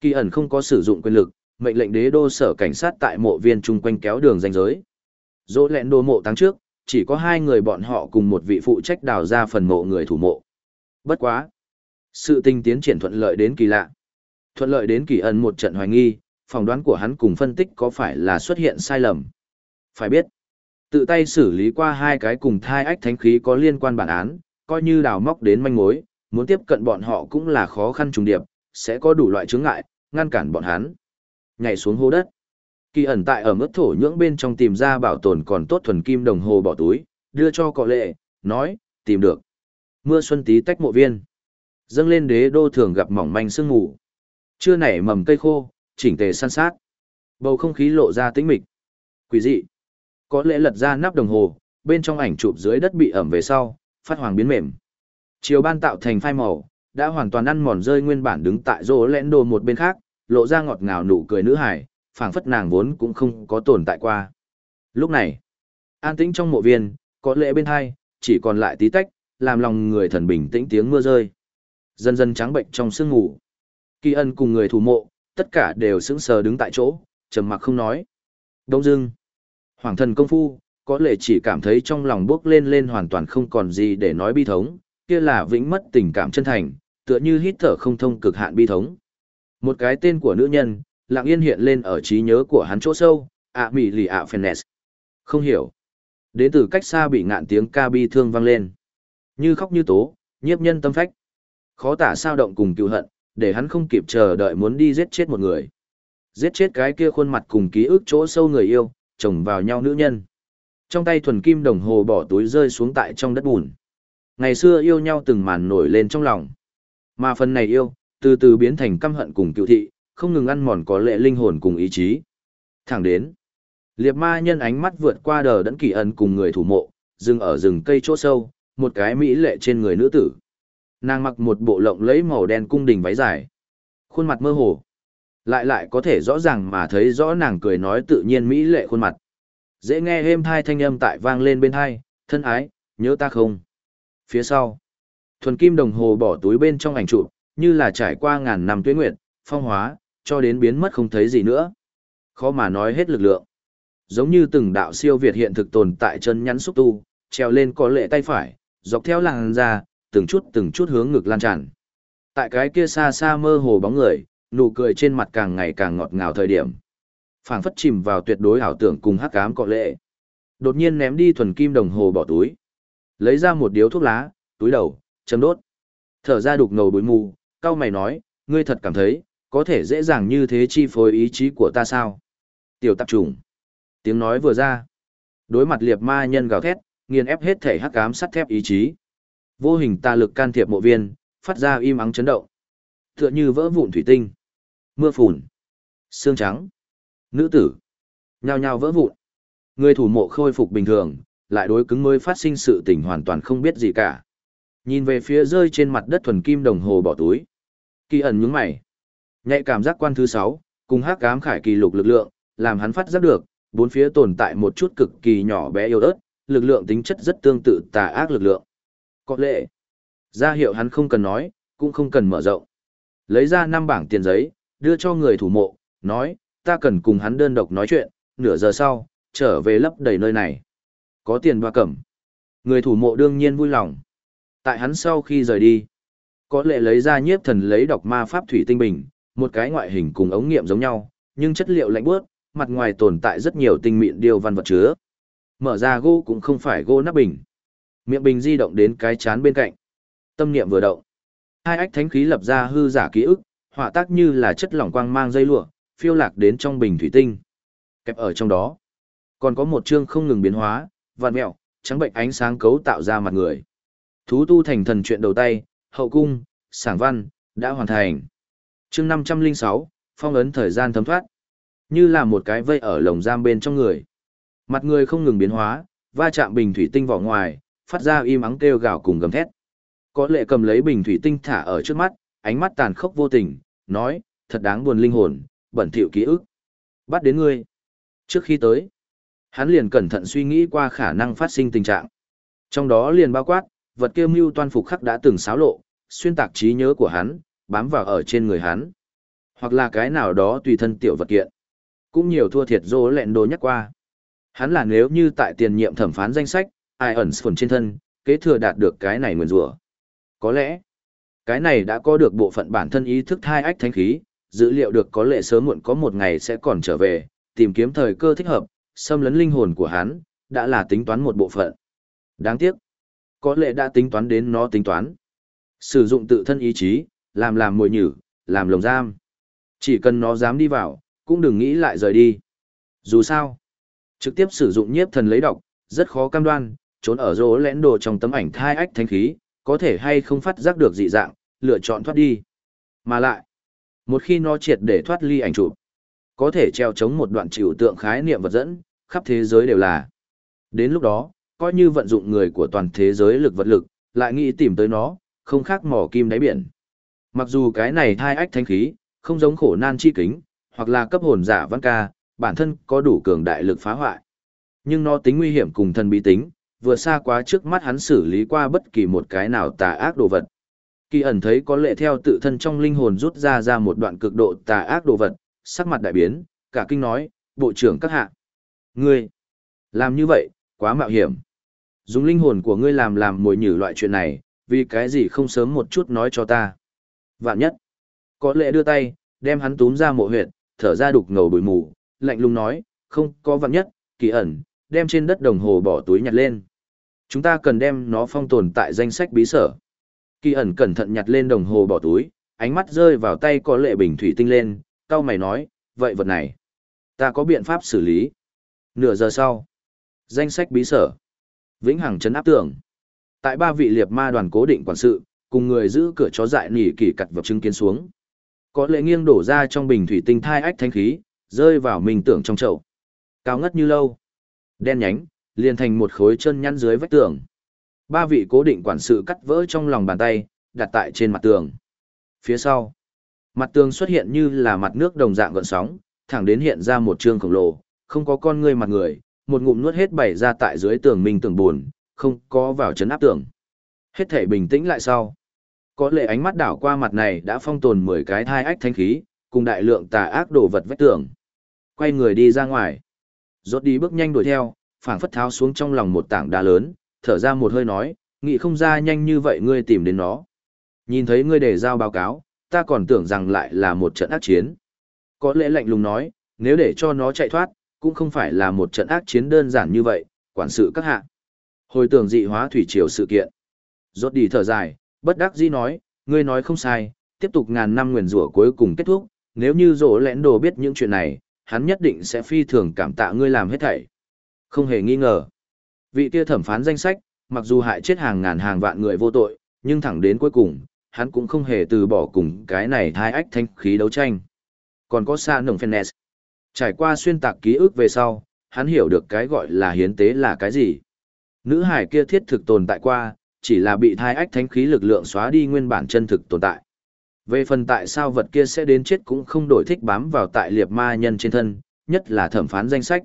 Kỳ ẩn không có sử dụng quyền lực, mệnh lệnh đế đô sở cảnh sát tại mộ viên chung quanh kéo đường danh giới. Dỗ lẹn đô mộ tháng trước, chỉ có hai người bọn họ cùng một vị phụ trách đào ra phần mộ người thủ mộ. Bất quá. Sự tình tiến triển thuận lợi đến kỳ lạ. Thuận lợi đến kỳ ẩn một trận hoài nghi, phỏng đoán của hắn cùng phân tích có phải là xuất hiện sai lầm. Phải biết, tự tay xử lý qua hai cái cùng thai ách thánh khí có liên quan bản án, coi như đào móc đến manh mối, muốn tiếp cận bọn họ cũng là khó khăn trùng điệp, sẽ có đủ loại chướng ngại, ngăn cản bọn hắn. Nhảy xuống hố đất. Kỳ ẩn tại ở mức thổ nhưỡng bên trong tìm ra bảo tồn còn tốt thuần kim đồng hồ bỏ túi, đưa cho cọ lệ, nói, tìm được. Mưa xuân tí tách mộ viên. Dâng lên đế đô thường gặp mỏng manh sương ngủ. Chưa nảy mầm cây khô, chỉnh tề san sát. Bầu không khí lộ ra tĩnh mịch. Quỷ dị. Có lẽ lật ra nắp đồng hồ, bên trong ảnh chụp dưới đất bị ẩm về sau, phát hoàng biến mềm. Chiều ban tạo thành phai màu, đã hoàn toàn ăn mòn rơi nguyên bản đứng tại rô lẽn đồ một bên khác, lộ ra ngọt ngào nụ cười nữ hải, phảng phất nàng vốn cũng không có tồn tại qua. Lúc này, an tĩnh trong mộ viên, có lẽ bên hai, chỉ còn lại tí tách, làm lòng người thần bình tĩnh tiếng mưa rơi. Dần dần trắng bệnh trong sương ngủ. Kỳ ân cùng người thủ mộ, tất cả đều sững sờ đứng tại chỗ, trầm mặc không nói. Đông dưng, hoàng thần công phu, có lẽ chỉ cảm thấy trong lòng bước lên lên hoàn toàn không còn gì để nói bi thống, kia là vĩnh mất tình cảm chân thành, tựa như hít thở không thông cực hạn bi thống. Một cái tên của nữ nhân, lặng yên hiện lên ở trí nhớ của hắn chỗ sâu, ạ mỉ lì ạ Phenes. Không hiểu. Đến từ cách xa bị ngạn tiếng ca bi thương vang lên. Như khóc như tố, nhiếp nhân tâm phách. Khó tả sao động cùng cựu hận, để hắn không kịp chờ đợi muốn đi giết chết một người. Giết chết cái kia khuôn mặt cùng ký ức chỗ sâu người yêu, chồng vào nhau nữ nhân. Trong tay thuần kim đồng hồ bỏ túi rơi xuống tại trong đất bùn. Ngày xưa yêu nhau từng màn nổi lên trong lòng. Mà phần này yêu, từ từ biến thành căm hận cùng cựu thị, không ngừng ăn mòn có lệ linh hồn cùng ý chí. Thẳng đến, liệt ma nhân ánh mắt vượt qua đờ đẫn kỳ ẩn cùng người thủ mộ, dừng ở rừng cây chỗ sâu, một cái mỹ lệ trên người nữ tử. Nàng mặc một bộ lộng lấy màu đen cung đình váy dài. Khuôn mặt mơ hồ. Lại lại có thể rõ ràng mà thấy rõ nàng cười nói tự nhiên mỹ lệ khuôn mặt. Dễ nghe êm thai thanh âm tại vang lên bên thai, thân ái, nhớ ta không. Phía sau, thuần kim đồng hồ bỏ túi bên trong ảnh chụp, như là trải qua ngàn năm tuế nguyệt, phong hóa, cho đến biến mất không thấy gì nữa. Khó mà nói hết lực lượng. Giống như từng đạo siêu việt hiện thực tồn tại chân nhắn xúc tu, treo lên có lệ tay phải, dọc theo làn ra, từng chút từng chút hướng ngực lan tràn. Tại cái kia xa xa mơ hồ bóng người, nụ cười trên mặt càng ngày càng ngọt ngào thời điểm. phảng phất chìm vào tuyệt đối ảo tưởng cùng hắc ám cọ lệ. Đột nhiên ném đi thuần kim đồng hồ bỏ túi. Lấy ra một điếu thuốc lá, túi đầu, châm đốt. Thở ra đục ngầu bụi mù, cao mày nói, ngươi thật cảm thấy, có thể dễ dàng như thế chi phối ý chí của ta sao? Tiểu tạp trùng. Tiếng nói vừa ra. Đối mặt liệt ma nhân gào thét, nghiền ép hết thể hắc ám sắt thép ý chí. Vô hình tà lực can thiệp mộ viên, phát ra im ắng chấn động. Tựa như vỡ vụn thủy tinh. Mưa phùn. Xương trắng. Nữ tử. Nhao nhao vỡ vụn. Người thủ mộ khôi phục bình thường, lại đối cứng mới phát sinh sự tình hoàn toàn không biết gì cả. Nhìn về phía rơi trên mặt đất thuần kim đồng hồ bỏ túi. Kỳ ẩn nhướng mày. Nhạy cảm giác quan thứ 6, cùng hắc ám khải kỳ lục lực lượng, làm hắn phát giác được, bốn phía tồn tại một chút cực kỳ nhỏ bé yếu ớt, lực lượng tính chất rất tương tự tà ác lực lượng. Có lệ. Ra hiệu hắn không cần nói, cũng không cần mở rộng. Lấy ra năm bảng tiền giấy, đưa cho người thủ mộ, nói, ta cần cùng hắn đơn độc nói chuyện, nửa giờ sau, trở về lấp đầy nơi này. Có tiền hoa cẩm. Người thủ mộ đương nhiên vui lòng. Tại hắn sau khi rời đi, có lệ lấy ra nhiếp thần lấy đọc ma pháp thủy tinh bình, một cái ngoại hình cùng ống nghiệm giống nhau, nhưng chất liệu lạnh bước, mặt ngoài tồn tại rất nhiều tinh mịn điều văn vật chứa. Mở ra gỗ cũng không phải gỗ nắp bình. Miệng bình di động đến cái chán bên cạnh. Tâm niệm vừa động. Hai ách thánh khí lập ra hư giả ký ức, họa tác như là chất lỏng quang mang dây lụa, phiêu lạc đến trong bình thủy tinh. Kẹp ở trong đó. Còn có một chương không ngừng biến hóa, vạn mẹo, trắng bệnh ánh sáng cấu tạo ra mặt người. Thú tu thành thần chuyện đầu tay, hậu cung, sảng văn, đã hoàn thành. chương 506, phong ấn thời gian thấm thoát. Như là một cái vây ở lồng giam bên trong người. Mặt người không ngừng biến hóa, va chạm bình thủy tinh vỏ ngoài, phát ra im ắng kêu gào cùng gầm thét. Có lệ cầm lấy bình thủy tinh thả ở trước mắt, ánh mắt tàn khốc vô tình, nói, thật đáng buồn linh hồn, bẩn thỉu ký ức. Bắt đến ngươi. Trước khi tới, hắn liền cẩn thận suy nghĩ qua khả năng phát sinh tình trạng. Trong đó liền bao quát, vật kia mưu toan phục khắc đã từng xáo lộ, xuyên tạc trí nhớ của hắn, bám vào ở trên người hắn. Hoặc là cái nào đó tùy thân tiểu vật kiện. Cũng nhiều thua thiệt dỗ lẹn đồ nhắc qua. Hắn là nếu như tại tiền nhiệm thẩm phán danh sách, ai ẩn phần trên thân, kế thừa đạt được cái này nguyền rủa Có lẽ, cái này đã có được bộ phận bản thân ý thức thai ách thánh khí, dữ liệu được có lệ sớm muộn có một ngày sẽ còn trở về, tìm kiếm thời cơ thích hợp, xâm lấn linh hồn của hắn, đã là tính toán một bộ phận. Đáng tiếc, có lệ đã tính toán đến nó tính toán. Sử dụng tự thân ý chí, làm làm mồi nhử, làm lồng giam. Chỉ cần nó dám đi vào, cũng đừng nghĩ lại rời đi. Dù sao, trực tiếp sử dụng nhiếp thần lấy độc, rất khó cam đoan, trốn ở rỗ lẽn đồ trong tấm ảnh thai ách thánh khí, có thể hay không phát giác được dị dạng, lựa chọn thoát đi. Mà lại, một khi nó triệt để thoát ly ảnh chụp, có thể treo chống một đoạn chịu tượng khái niệm vật dẫn, khắp thế giới đều là. Đến lúc đó, coi như vận dụng người của toàn thế giới lực vật lực, lại nghĩ tìm tới nó, không khác mỏ kim đáy biển. Mặc dù cái này thai ách thanh khí, không giống khổ nan chi kính, hoặc là cấp hồn giả văn ca, bản thân có đủ cường đại lực phá hoại. Nhưng nó tính nguy hiểm cùng thần bí tính, vừa xa quá trước mắt hắn xử lý qua bất kỳ một cái nào tà ác đồ vật. Kỳ ẩn thấy có lệ theo tự thân trong linh hồn rút ra ra một đoạn cực độ tà ác đồ vật, sắc mặt đại biến, cả kinh nói, bộ trưởng các hạ. Ngươi, làm như vậy, quá mạo hiểm. Dùng linh hồn của ngươi làm làm mồi nhử loại chuyện này, vì cái gì không sớm một chút nói cho ta. Vạn nhất, có lệ đưa tay, đem hắn túm ra mộ huyệt, thở ra đục ngầu bụi mù, lạnh lùng nói, không có vạn nhất, kỳ ẩn, đem trên đất đồng hồ bỏ túi nhặt lên. Chúng ta cần đem nó phong tồn tại danh sách bí sở. Kỳ ẩn cẩn thận nhặt lên đồng hồ bỏ túi, ánh mắt rơi vào tay có lệ bình thủy tinh lên, cao mày nói, vậy vật này, ta có biện pháp xử lý. Nửa giờ sau, danh sách bí sở, vĩnh hằng chấn áp tưởng. Tại ba vị liệt ma đoàn cố định quản sự, cùng người giữ cửa chó dại nỉ kỳ cặt vật chứng kiến xuống. Có lệ nghiêng đổ ra trong bình thủy tinh thai ách thanh khí, rơi vào mình tưởng trong chậu. Cao ngất như lâu. Đen nhánh, liền thành một khối chân nhăn dưới vách tường. Ba vị cố định quản sự cắt vỡ trong lòng bàn tay, đặt tại trên mặt tường. Phía sau, mặt tường xuất hiện như là mặt nước đồng dạng gợn sóng, thẳng đến hiện ra một trường khổng lồ, không có con người mặt người, một ngụm nuốt hết bảy ra tại dưới tường minh tường buồn, không có vào chấn áp tường. Hết thể bình tĩnh lại sau. Có lệ ánh mắt đảo qua mặt này đã phong tồn 10 cái thai ách thánh khí, cùng đại lượng tà ác đồ vật vách tường. Quay người đi ra ngoài. Rốt đi bước nhanh đuổi theo, phảng phất tháo xuống trong lòng một tảng đá lớn, thở ra một hơi nói, nghĩ không ra nhanh như vậy ngươi tìm đến nó. Nhìn thấy ngươi để giao báo cáo, ta còn tưởng rằng lại là một trận ác chiến. Có lẽ lạnh lùng nói, nếu để cho nó chạy thoát, cũng không phải là một trận ác chiến đơn giản như vậy, quản sự các hạ. Hồi tưởng dị hóa thủy triều sự kiện. Rốt đi thở dài, bất đắc dĩ nói, ngươi nói không sai, tiếp tục ngàn năm nguyền rủa cuối cùng kết thúc, nếu như rỗ lẽn đồ biết những chuyện này, hắn nhất định sẽ phi thường cảm tạ ngươi làm hết thảy. Không hề nghi ngờ. Vị kia thẩm phán danh sách, mặc dù hại chết hàng ngàn hàng vạn người vô tội, nhưng thẳng đến cuối cùng, hắn cũng không hề từ bỏ cùng cái này thai ách thanh khí đấu tranh. Còn có xa nồng Phenes. Trải qua xuyên tạc ký ức về sau, hắn hiểu được cái gọi là hiến tế là cái gì. Nữ hải kia thiết thực tồn tại qua, chỉ là bị thai ách thánh khí lực lượng xóa đi nguyên bản chân thực tồn tại. Về phần tại sao vật kia sẽ đến chết cũng không đổi thích bám vào tại liệt ma nhân trên thân, nhất là thẩm phán danh sách.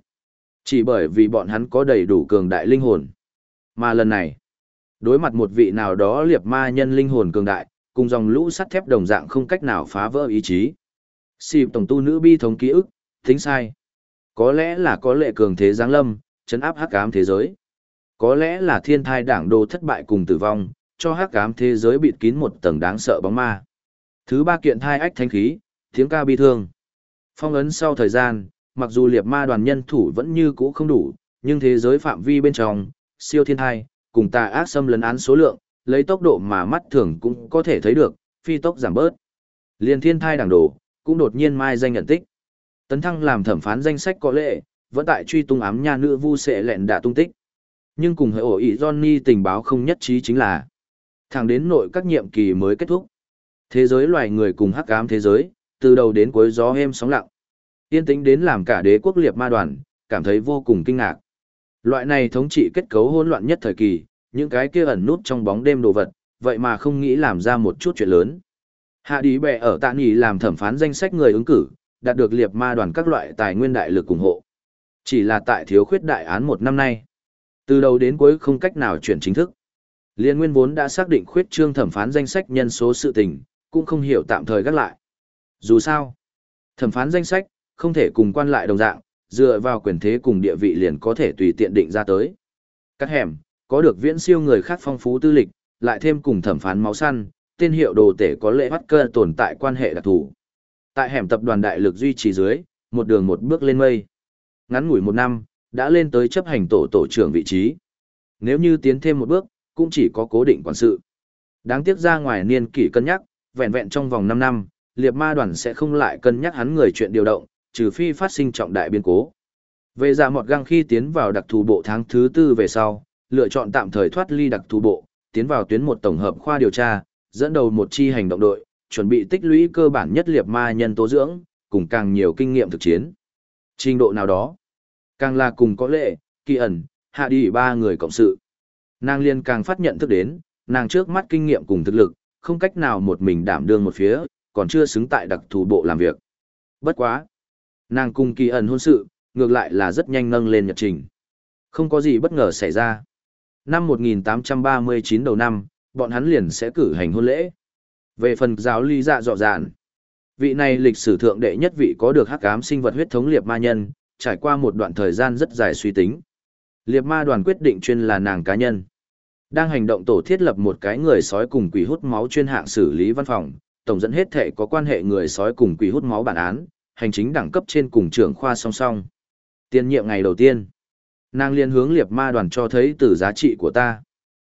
Chỉ bởi vì bọn hắn có đầy đủ cường đại linh hồn. Mà lần này, đối mặt một vị nào đó liệt ma nhân linh hồn cường đại, cùng dòng lũ sắt thép đồng dạng không cách nào phá vỡ ý chí. Xịp tổng tu nữ bi thống ký ức, tính sai. Có lẽ là có lệ cường thế giáng lâm, chấn áp hắc ám thế giới. Có lẽ là thiên thai đảng đồ thất bại cùng tử vong, cho hắc ám thế giới bịt kín một tầng đáng sợ bóng ma. Thứ ba kiện thai ách thanh khí, tiếng ca bi thương. Phong ấn sau thời gian, mặc dù liệt ma đoàn nhân thủ vẫn như cũ không đủ, nhưng thế giới phạm vi bên trong, siêu thiên thai, cùng tà ác xâm lấn án số lượng, lấy tốc độ mà mắt thường cũng có thể thấy được, phi tốc giảm bớt. Liên thiên thai đảng đồ, cũng đột nhiên mai danh nhận tích. Tấn thăng làm thẩm phán danh sách có lệ, vẫn tại truy tung ám nha nữ vu sẽ lẹn đã tung tích. Nhưng cùng hệ ổ ý Johnny tình báo không nhất trí chính là thẳng đến nội các nhiệm kỳ mới kết thúc. Thế giới loài người cùng hắc ám thế giới, từ đầu đến cuối gió êm sóng lặng. Yên tĩnh đến làm cả đế quốc liệt ma đoàn, cảm thấy vô cùng kinh ngạc. Loại này thống trị kết cấu hỗn loạn nhất thời kỳ, những cái kia ẩn nút trong bóng đêm đồ vật, vậy mà không nghĩ làm ra một chút chuyện lớn. Hạ Đi Bệ ở Tạ Nghỉ làm thẩm phán danh sách người ứng cử, đạt được liệt ma đoàn các loại tài nguyên đại lực ủng hộ. Chỉ là tại thiếu khuyết đại án một năm nay. Từ đầu đến cuối không cách nào chuyển chính thức. Liên nguyên vốn đã xác định khuyết trương thẩm phán danh sách nhân số sự tình, cũng không hiểu tạm thời gác lại. Dù sao, thẩm phán danh sách, không thể cùng quan lại đồng dạng, dựa vào quyền thế cùng địa vị liền có thể tùy tiện định ra tới. Cắt hẻm, có được viễn siêu người khác phong phú tư lịch, lại thêm cùng thẩm phán máu săn, tên hiệu đồ tể có lệ bắt cơ tồn tại quan hệ đặc thù. Tại hẻm tập đoàn đại lực duy trì dưới, một đường một bước lên mây. Ngắn ngủi một năm, đã lên tới chấp hành tổ tổ trưởng vị trí. Nếu như tiến thêm một bước, cũng chỉ có cố định quản sự. Đáng tiếc ra ngoài niên kỷ cân nhắc, vẹn vẹn trong vòng 5 năm, liệt ma đoàn sẽ không lại cân nhắc hắn người chuyện điều động, trừ phi phát sinh trọng đại biến cố. Về giả mọt găng khi tiến vào đặc thù bộ tháng thứ tư về sau, lựa chọn tạm thời thoát ly đặc thù bộ, tiến vào tuyến một tổng hợp khoa điều tra, dẫn đầu một chi hành động đội, chuẩn bị tích lũy cơ bản nhất liệt ma nhân tố dưỡng, cùng càng nhiều kinh nghiệm thực chiến. Trình độ nào đó, càng là cùng có lệ, kỳ ẩn, hạ đi ba người cộng sự. Nàng liên càng phát nhận thức đến, nàng trước mắt kinh nghiệm cùng thực lực, không cách nào một mình đảm đương một phía, còn chưa xứng tại đặc thù bộ làm việc. Bất quá. Nàng cùng kỳ ẩn hôn sự, ngược lại là rất nhanh nâng lên nhật trình. Không có gì bất ngờ xảy ra. Năm 1839 đầu năm, bọn hắn liền sẽ cử hành hôn lễ. Về phần giáo ly dạ dọ dạn, vị này lịch sử thượng đệ nhất vị có được hắc ám sinh vật huyết thống liệt ma nhân, trải qua một đoạn thời gian rất dài suy tính. Liệt ma đoàn quyết định chuyên là nàng cá nhân. Đang hành động tổ thiết lập một cái người sói cùng quỷ hút máu chuyên hạng xử lý văn phòng, tổng dẫn hết thể có quan hệ người sói cùng quỷ hút máu bản án, hành chính đẳng cấp trên cùng trưởng khoa song song. Tiên nhiệm ngày đầu tiên, nàng liên hướng liệt ma đoàn cho thấy từ giá trị của ta.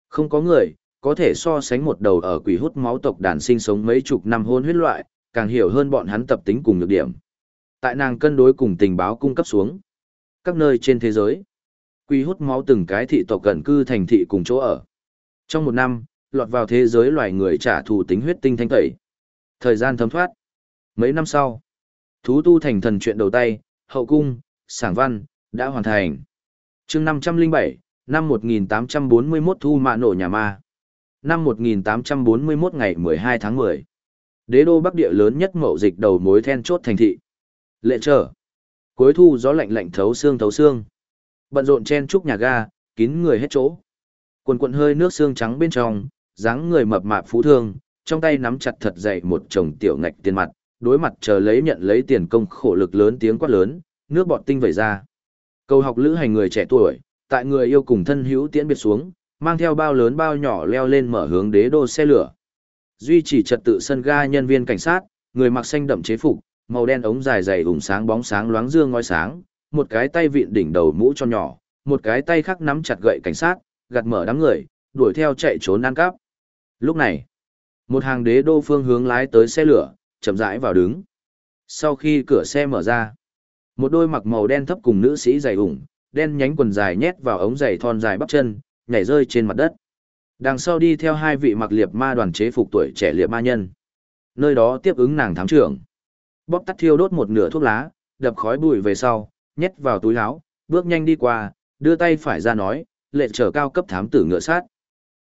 Không có người, có thể so sánh một đầu ở quỷ hút máu tộc đàn sinh sống mấy chục năm hôn huyết loại, càng hiểu hơn bọn hắn tập tính cùng nhược điểm. Tại nàng cân đối cùng tình báo cung cấp xuống. Các nơi trên thế giới, quỷ hút máu từng cái thị tộc gần cư thành thị cùng chỗ ở. Trong một năm, lọt vào thế giới loài người trả thù tính huyết tinh thanh tẩy. Thời gian thấm thoát. Mấy năm sau, thú tu thành thần chuyện đầu tay, hậu cung, sảng văn, đã hoàn thành chương 507, năm 1841 thu mạ nổ nhà ma. Năm 1841 ngày 12 tháng 10. Đế đô Bắc Địa lớn nhất mậu dịch đầu mối then chốt thành thị. Lệ trở. Cuối thu gió lạnh lạnh thấu xương thấu xương. Bận rộn chen chúc nhà ga, kín người hết chỗ. Quần quần hơi nước xương trắng bên trong, dáng người mập mạp phú thương, trong tay nắm chặt thật dày một chồng tiểu ngạch tiền mặt, đối mặt chờ lấy nhận lấy tiền công khổ lực lớn tiếng quát lớn, nước bọt tinh vẩy ra. Cầu học lữ hành người trẻ tuổi, tại người yêu cùng thân hữu tiễn biệt xuống, mang theo bao lớn bao nhỏ leo lên mở hướng đế đô xe lửa. Duy trì trật tự sân ga nhân viên cảnh sát, người mặc xanh đậm chế phục, màu đen ống dài dày ủng sáng bóng sáng loáng dương ngói sáng, một cái tay vịn đỉnh đầu mũ cho nhỏ, một cái tay khác nắm chặt gậy cảnh sát, gạt mở đám người, đuổi theo chạy trốn ăn cắp. Lúc này, một hàng đế đô phương hướng lái tới xe lửa, chậm rãi vào đứng. Sau khi cửa xe mở ra, một đôi mặc màu đen thấp cùng nữ sĩ dày ủng, đen nhánh quần dài nhét vào ống giày thon dài bắp chân, nhảy rơi trên mặt đất. Đằng sau đi theo hai vị mặc liệp ma đoàn chế phục tuổi trẻ liệp ma nhân. Nơi đó tiếp ứng nàng thám trưởng. Bóp tắt thiêu đốt một nửa thuốc lá, đập khói bụi về sau, nhét vào túi áo, bước nhanh đi qua, đưa tay phải ra nói, lệ trở cao cấp thám tử ngựa sát.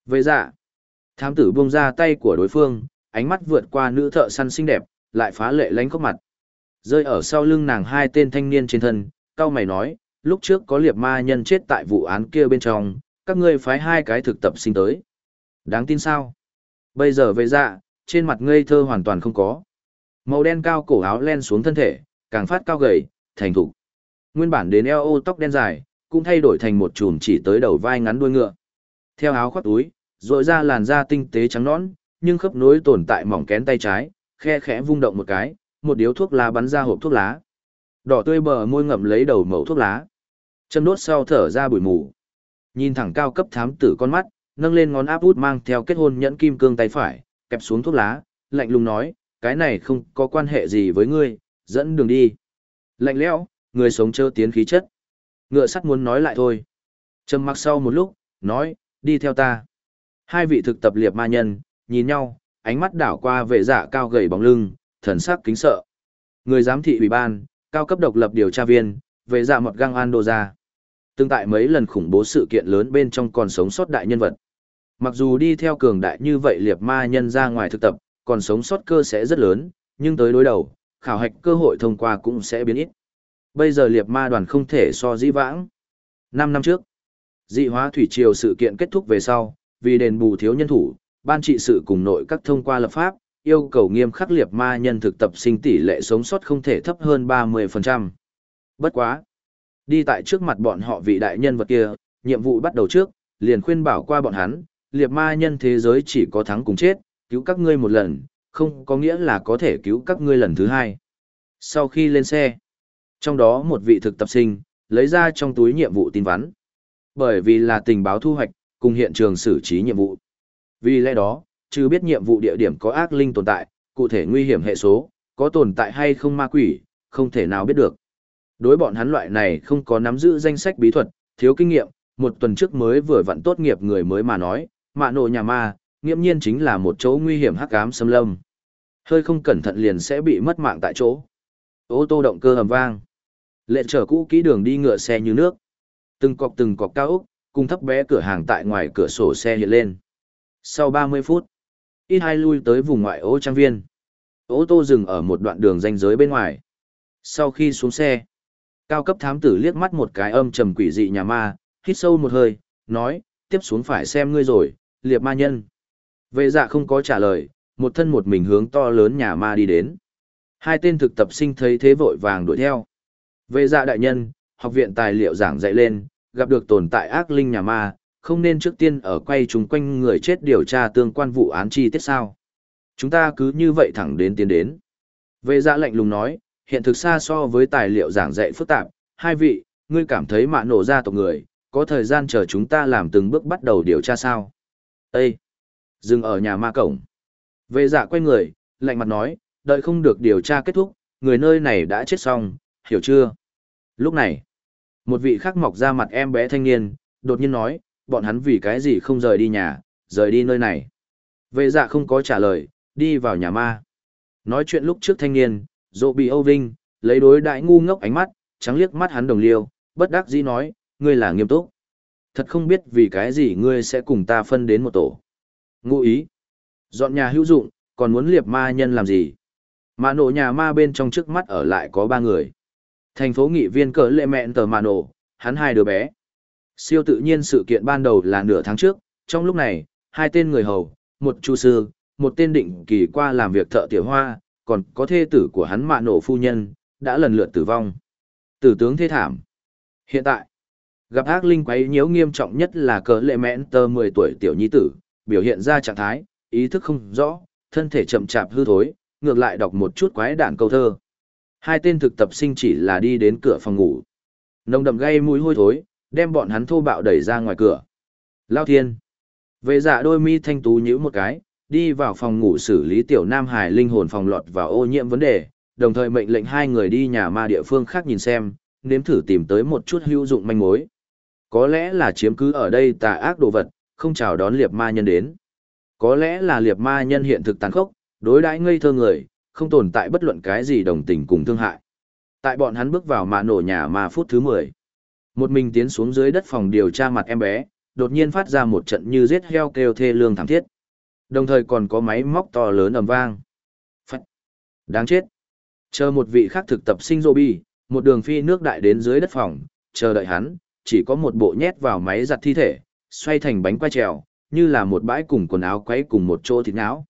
Về dạ, thám tử buông ra tay của đối phương, ánh mắt vượt qua nữ thợ săn xinh đẹp, lại phá lệ lánh khóc mặt. Rơi ở sau lưng nàng hai tên thanh niên trên thân, cao mày nói, lúc trước có liệp ma nhân chết tại vụ án kia bên trong, các ngươi phái hai cái thực tập sinh tới. Đáng tin sao? Bây giờ về dạ, trên mặt ngây thơ hoàn toàn không có. Màu đen cao cổ áo len xuống thân thể, càng phát cao gầy, thành thục. Nguyên bản đến eo ô tóc đen dài, cũng thay đổi thành một chùm chỉ tới đầu vai ngắn đuôi ngựa. Theo áo khoác túi, rội ra làn da tinh tế trắng nõn, nhưng khớp nối tồn tại mỏng kén tay trái, khe khẽ vung động một cái, một điếu thuốc lá bắn ra hộp thuốc lá. Đỏ tươi bờ môi ngậm lấy đầu mẩu thuốc lá. Châm đốt sau thở ra bụi mù. Nhìn thẳng cao cấp thám tử con mắt, nâng lên ngón áp út mang theo kết hôn nhẫn kim cương tay phải, kẹp xuống thuốc lá, lạnh lùng nói, cái này không có quan hệ gì với ngươi, dẫn đường đi. Lạnh lẽo, người sống chơ tiến khí chất. Ngựa sắt muốn nói lại thôi. Trầm mặc sau một lúc, nói, đi theo ta. Hai vị thực tập liệp ma nhân, nhìn nhau, ánh mắt đảo qua vệ dạ cao gầy bóng lưng, thần sắc kính sợ. Người giám thị ủy ban, cao cấp độc lập điều tra viên, về dạ mọt găng an ra. Tương tại mấy lần khủng bố sự kiện lớn bên trong còn sống sót đại nhân vật. Mặc dù đi theo cường đại như vậy liệp ma nhân ra ngoài thực tập, còn sống sót cơ sẽ rất lớn, nhưng tới đối đầu, khảo hạch cơ hội thông qua cũng sẽ biến ít. Bây giờ liệp ma đoàn không thể so dĩ vãng. Năm năm trước, dị hóa thủy triều sự kiện kết thúc về sau, vì đền bù thiếu nhân thủ, ban trị sự cùng nội các thông qua lập pháp, yêu cầu nghiêm khắc liệt ma nhân thực tập sinh tỷ lệ sống sót không thể thấp hơn 30%. Bất quá. Đi tại trước mặt bọn họ vị đại nhân vật kia, nhiệm vụ bắt đầu trước, liền khuyên bảo qua bọn hắn, Liệt ma nhân thế giới chỉ có thắng cùng chết, cứu các ngươi một lần, không có nghĩa là có thể cứu các ngươi lần thứ hai. Sau khi lên xe, trong đó một vị thực tập sinh, lấy ra trong túi nhiệm vụ tin vắn. Bởi vì là tình báo thu hoạch, cùng hiện trường xử trí nhiệm vụ. Vì lẽ đó, chứ biết nhiệm vụ địa điểm có ác linh tồn tại, cụ thể nguy hiểm hệ số, có tồn tại hay không ma quỷ, không thể nào biết được. Đối bọn hắn loại này không có nắm giữ danh sách bí thuật, thiếu kinh nghiệm, một tuần trước mới vừa vặn tốt nghiệp người mới mà nói, mạ nổ nhà ma, nghiễm nhiên chính là một chỗ nguy hiểm hắc ám xâm lâm. Hơi không cẩn thận liền sẽ bị mất mạng tại chỗ. Ô tô động cơ hầm vang. Lệ trở cũ kỹ đường đi ngựa xe như nước. Từng cọc từng cọc cao ốc, cùng thấp bé cửa hàng tại ngoài cửa sổ xe hiện lên. Sau 30 phút, ít hai lui tới vùng ngoại ô trang viên. Ô tô dừng ở một đoạn đường ranh giới bên ngoài. Sau khi xuống xe, cao cấp thám tử liếc mắt một cái âm trầm quỷ dị nhà ma, hít sâu một hơi, nói, tiếp xuống phải xem ngươi rồi, liệp ma nhân. Vệ dạ không có trả lời, một thân một mình hướng to lớn nhà ma đi đến. Hai tên thực tập sinh thấy thế vội vàng đuổi theo. Vệ dạ đại nhân, học viện tài liệu giảng dạy lên, gặp được tồn tại ác linh nhà ma, không nên trước tiên ở quay chung quanh người chết điều tra tương quan vụ án chi tiết sao. Chúng ta cứ như vậy thẳng đến tiến đến. Vệ dạ lạnh lùng nói, hiện thực xa so với tài liệu giảng dạy phức tạp, hai vị, ngươi cảm thấy mạ nổ ra tộc người, có thời gian chờ chúng ta làm từng bước bắt đầu điều tra sao. Ê! Dừng ở nhà ma cổng. Vệ dạ quay người, lạnh mặt nói, đợi không được điều tra kết thúc, người nơi này đã chết xong, hiểu chưa? Lúc này, một vị khắc mọc ra mặt em bé thanh niên, đột nhiên nói, bọn hắn vì cái gì không rời đi nhà, rời đi nơi này. Vệ dạ không có trả lời, đi vào nhà ma. Nói chuyện lúc trước thanh niên, dộ bị Âu Vinh, lấy đối đại ngu ngốc ánh mắt, trắng liếc mắt hắn đồng liêu, bất đắc dĩ nói, ngươi là nghiêm túc. Thật không biết vì cái gì ngươi sẽ cùng ta phân đến một tổ. Ngụ ý. Dọn nhà hữu dụng, còn muốn liệp ma nhân làm gì? Mà nổ nhà ma bên trong trước mắt ở lại có ba người. Thành phố nghị viên cỡ lệ mẹn tờ mà nổ, hắn hai đứa bé. Siêu tự nhiên sự kiện ban đầu là nửa tháng trước, trong lúc này, hai tên người hầu, một chu sư, một tên định kỳ qua làm việc thợ tiểu hoa, còn có thê tử của hắn mạ nổ phu nhân, đã lần lượt tử vong. Tử tướng thê thảm. Hiện tại, gặp ác linh quấy nhiễu nghiêm trọng nhất là cờ lệ mẹn tờ 10 tuổi tiểu nhi tử, biểu hiện ra trạng thái, ý thức không rõ, thân thể chậm chạp hư thối, ngược lại đọc một chút quái đản câu thơ. Hai tên thực tập sinh chỉ là đi đến cửa phòng ngủ. Nồng đậm gây mũi hôi thối, đem bọn hắn thô bạo đẩy ra ngoài cửa. Lao thiên. Về dạ đôi mi thanh tú nhíu một cái, đi vào phòng ngủ xử lý tiểu nam hải linh hồn phòng lọt và ô nhiễm vấn đề, đồng thời mệnh lệnh hai người đi nhà ma địa phương khác nhìn xem, nếm thử tìm tới một chút hữu dụng manh mối. Có lẽ là chiếm cứ ở đây tà ác đồ vật, không chào đón liệp ma nhân đến. Có lẽ là liệp ma nhân hiện thực tàn khốc, đối đãi ngây thơ người, không tồn tại bất luận cái gì đồng tình cùng thương hại. Tại bọn hắn bước vào mạ nổ nhà ma phút thứ 10. Một mình tiến xuống dưới đất phòng điều tra mặt em bé, đột nhiên phát ra một trận như giết heo kêu thê lương thảm thiết. Đồng thời còn có máy móc to lớn ầm vang. Phách. Đáng chết. Chờ một vị khác thực tập sinh Robi, một đường phi nước đại đến dưới đất phòng, chờ đợi hắn, chỉ có một bộ nhét vào máy giặt thi thể, xoay thành bánh quay trèo, như là một bãi cùng quần áo quấy cùng một chỗ thịt não.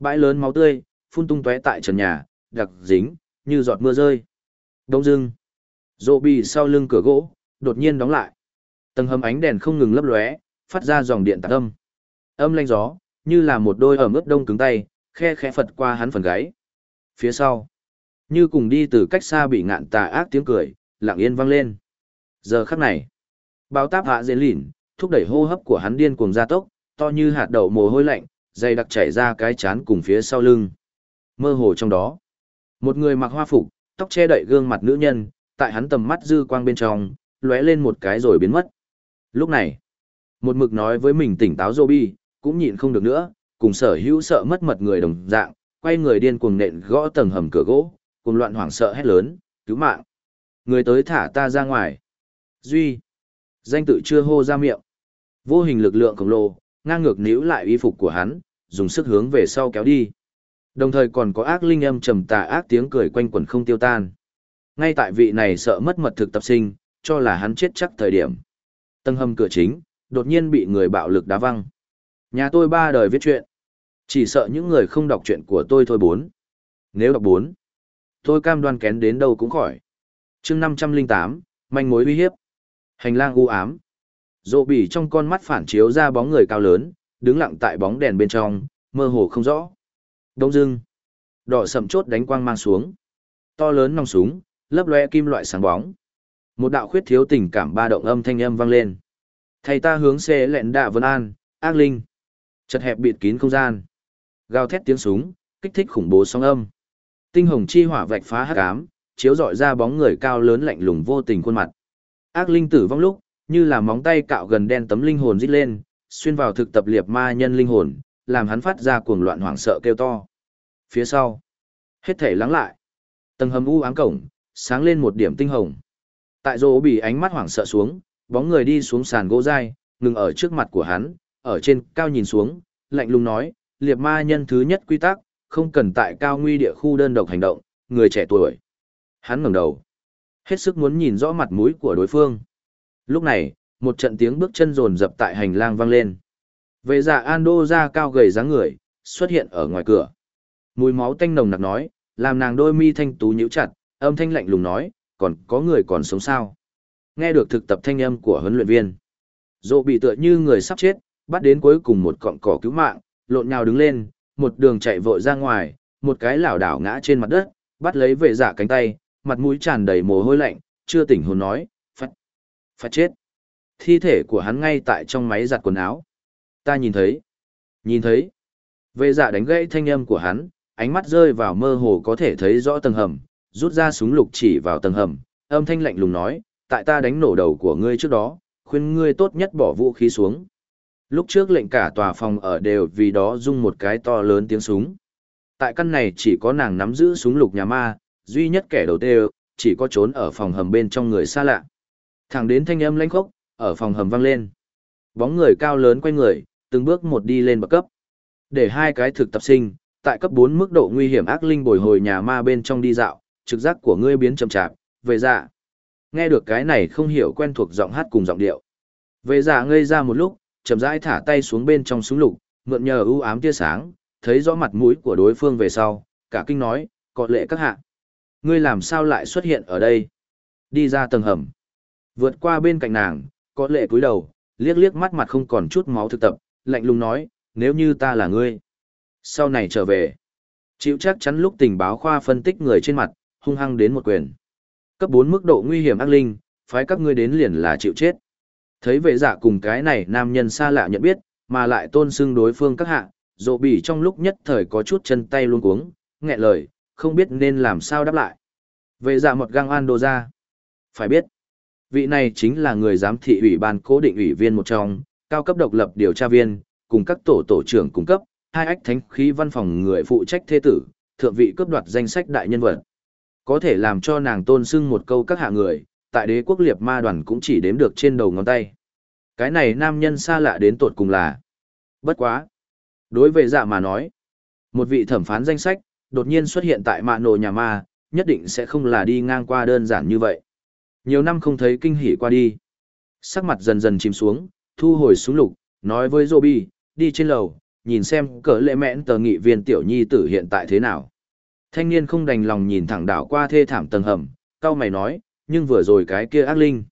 Bãi lớn máu tươi, phun tung tóe tại trần nhà, đặc dính, như giọt mưa rơi. Đông dưng, rộ sau lưng cửa gỗ, đột nhiên đóng lại. Tầng hầm ánh đèn không ngừng lấp lóe, phát ra dòng điện tạc âm. Âm lanh gió, như là một đôi ẩm ướt đông cứng tay, khe khẽ phật qua hắn phần gáy. Phía sau, như cùng đi từ cách xa bị ngạn tà ác tiếng cười, lặng yên vang lên. Giờ khắc này, bao táp hạ dễ lỉn, thúc đẩy hô hấp của hắn điên cuồng gia tốc, to như hạt đậu mồ hôi lạnh, dày đặc chảy ra cái chán cùng phía sau lưng. Mơ hồ trong đó, một người mặc hoa phục, tóc che đậy gương mặt nữ nhân, tại hắn tầm mắt dư quang bên trong, lóe lên một cái rồi biến mất. Lúc này, một mực nói với mình tỉnh táo Robi, cũng nhịn không được nữa, cùng sở hữu sợ mất mật người đồng dạng, quay người điên cuồng nện gõ tầng hầm cửa gỗ, cùng loạn hoảng sợ hét lớn, cứu mạng. Người tới thả ta ra ngoài. Duy. Danh tự chưa hô ra miệng. Vô hình lực lượng khổng lồ, ngang ngược níu lại y phục của hắn, dùng sức hướng về sau kéo đi. Đồng thời còn có ác linh âm trầm tà ác tiếng cười quanh quẩn không tiêu tan. Ngay tại vị này sợ mất mật thực tập sinh, cho là hắn chết chắc thời điểm. Tầng hầm cửa chính, đột nhiên bị người bạo lực đá văng. Nhà tôi ba đời viết chuyện. Chỉ sợ những người không đọc chuyện của tôi thôi bốn. Nếu đọc bốn, tôi cam đoan kén đến đâu cũng khỏi. chương năm trăm linh tám manh mối uy hiếp. Hành lang u ám. Rộ bỉ trong con mắt phản chiếu ra bóng người cao lớn, đứng lặng tại bóng đèn bên trong, mơ hồ không rõ. Đông dưng. Đỏ sầm chốt đánh quang mang xuống. To lớn nòng súng, lấp loe kim loại sáng bóng. Một đạo khuyết thiếu tình cảm ba động âm thanh âm vang lên. Thầy ta hướng xe lẹn đạ vân an, ác linh. Chật hẹp bịt kín không gian. Gào thét tiếng súng, kích thích khủng bố sóng âm. Tinh hồng chi hỏa vạch phá hắc ám, chiếu rọi ra bóng người cao lớn lạnh lùng vô tình khuôn mặt. Ác linh tử vong lúc, như là móng tay cạo gần đen tấm linh hồn rít lên, xuyên vào thực tập liệt ma nhân linh hồn, làm hắn phát ra cuồng loạn hoảng sợ kêu to. Phía sau, hết thể lắng lại. Tầng hầm u ám cổng, sáng lên một điểm tinh hồng. Tại rỗ bị ánh mắt hoảng sợ xuống, bóng người đi xuống sàn gỗ dai, ngừng ở trước mặt của hắn, ở trên cao nhìn xuống, lạnh lùng nói, liệt ma nhân thứ nhất quy tắc, không cần tại cao nguy địa khu đơn độc hành động, người trẻ tuổi. Hắn ngẩng đầu, hết sức muốn nhìn rõ mặt mũi của đối phương. Lúc này, một trận tiếng bước chân rồn rập tại hành lang vang lên. Vệ dạ Ando ra cao gầy dáng người, xuất hiện ở ngoài cửa. Mùi máu tanh nồng nặc nói, làm nàng đôi mi thanh tú nhíu chặt, âm thanh lạnh lùng nói, còn có người còn sống sao. Nghe được thực tập thanh âm của huấn luyện viên. Dỗ bị tựa như người sắp chết, bắt đến cuối cùng một cọng cỏ cứu mạng, lộn nhào đứng lên, một đường chạy vội ra ngoài, một cái lảo đảo ngã trên mặt đất, bắt lấy vệ giả cánh tay, mặt mũi tràn đầy mồ hôi lạnh, chưa tỉnh hồn nói, phát, phát chết. Thi thể của hắn ngay tại trong máy giặt quần áo. Ta nhìn thấy, nhìn thấy. Vệ giả đánh gãy thanh âm của hắn, ánh mắt rơi vào mơ hồ có thể thấy rõ tầng hầm, rút ra súng lục chỉ vào tầng hầm, âm thanh lạnh lùng nói, tại ta đánh nổ đầu của ngươi trước đó, khuyên ngươi tốt nhất bỏ vũ khí xuống. Lúc trước lệnh cả tòa phòng ở đều vì đó rung một cái to lớn tiếng súng. Tại căn này chỉ có nàng nắm giữ súng lục nhà ma, duy nhất kẻ đầu tê chỉ có trốn ở phòng hầm bên trong người xa lạ. Thẳng đến thanh âm lãnh khốc, ở phòng hầm vang lên. Bóng người cao lớn quay người, từng bước một đi lên bậc cấp. Để hai cái thực tập sinh, tại cấp 4 mức độ nguy hiểm ác linh bồi hồi nhà ma bên trong đi dạo, trực giác của ngươi biến chậm chạp, về dạ. Nghe được cái này không hiểu quen thuộc giọng hát cùng giọng điệu. Về dạ ngây ra một lúc, chậm rãi thả tay xuống bên trong súng lục, mượn nhờ ưu ám tia sáng, thấy rõ mặt mũi của đối phương về sau, cả kinh nói, có lệ các hạ. Ngươi làm sao lại xuất hiện ở đây? Đi ra tầng hầm. Vượt qua bên cạnh nàng, có lệ cúi đầu, liếc liếc mắt mặt không còn chút máu thực tập, lạnh lùng nói, nếu như ta là ngươi. Sau này trở về. Chịu chắc chắn lúc tình báo khoa phân tích người trên mặt, hung hăng đến một quyền. Cấp 4 mức độ nguy hiểm ác linh, phái các ngươi đến liền là chịu chết. Thấy vệ giả cùng cái này nam nhân xa lạ nhận biết, mà lại tôn xưng đối phương các hạ, dộ bỉ trong lúc nhất thời có chút chân tay luôn cuống, nghẹn lời, không biết nên làm sao đáp lại. Vệ giả một găng an đồ ra. Phải biết, vị này chính là người giám thị ủy ban cố định ủy viên một trong, cao cấp độc lập điều tra viên, cùng các tổ tổ trưởng cung cấp, hai ách thánh khí văn phòng người phụ trách thế tử, thượng vị cướp đoạt danh sách đại nhân vật. Có thể làm cho nàng tôn sưng một câu các hạ người, tại đế quốc liệt ma đoàn cũng chỉ đếm được trên đầu ngón tay. Cái này nam nhân xa lạ đến tột cùng là. Bất quá. Đối với dạ mà nói, một vị thẩm phán danh sách, đột nhiên xuất hiện tại mạ nổ nhà ma, nhất định sẽ không là đi ngang qua đơn giản như vậy. Nhiều năm không thấy kinh hỉ qua đi. Sắc mặt dần dần chìm xuống, thu hồi xuống lục, nói với Robi, đi trên lầu, nhìn xem cỡ lệ mẹn tờ nghị viên tiểu nhi tử hiện tại thế nào. Thanh niên không đành lòng nhìn thẳng đảo qua thê thảm tầng hầm, cao mày nói, nhưng vừa rồi cái kia ác linh.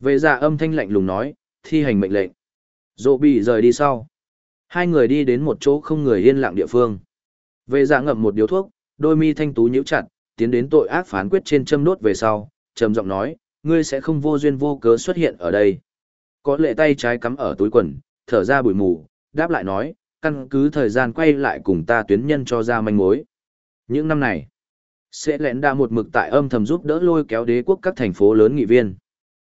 Vệ giả âm thanh lạnh lùng nói, thi hành mệnh lệnh. Dỗ bị rời đi sau. Hai người đi đến một chỗ không người yên lặng địa phương. Vệ giả ngậm một điếu thuốc, đôi mi thanh tú nhíu chặt, tiến đến tội ác phán quyết trên châm đốt về sau, trầm giọng nói, ngươi sẽ không vô duyên vô cớ xuất hiện ở đây. Có lệ tay trái cắm ở túi quần, thở ra bụi mù, đáp lại nói, căn cứ thời gian quay lại cùng ta tuyến nhân cho ra manh mối. Những năm này, sẽ lẽn đã một mực tại âm thầm giúp đỡ lôi kéo đế quốc các thành phố lớn nghị viên.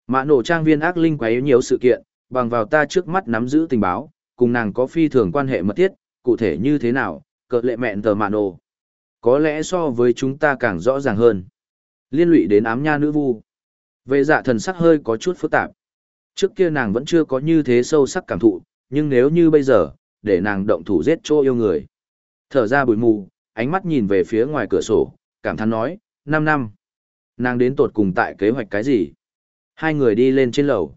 Mã nổ trang viên ác linh quấy nhiều sự kiện, bằng vào ta trước mắt nắm giữ tình báo, cùng nàng có phi thường quan hệ mật thiết, cụ thể như thế nào, cợt lệ mẹn tờ mạ nổ. Có lẽ so với chúng ta càng rõ ràng hơn. Liên lụy đến ám nha nữ vu. Về dạ thần sắc hơi có chút phức tạp. Trước kia nàng vẫn chưa có như thế sâu sắc cảm thụ, nhưng nếu như bây giờ, để nàng động thủ giết chỗ yêu người. Thở ra bụi mù, ánh mắt nhìn về phía ngoài cửa sổ, cảm thán nói, 5 năm. Nàng đến tột cùng tại kế hoạch cái gì? Hai người đi lên trên lầu.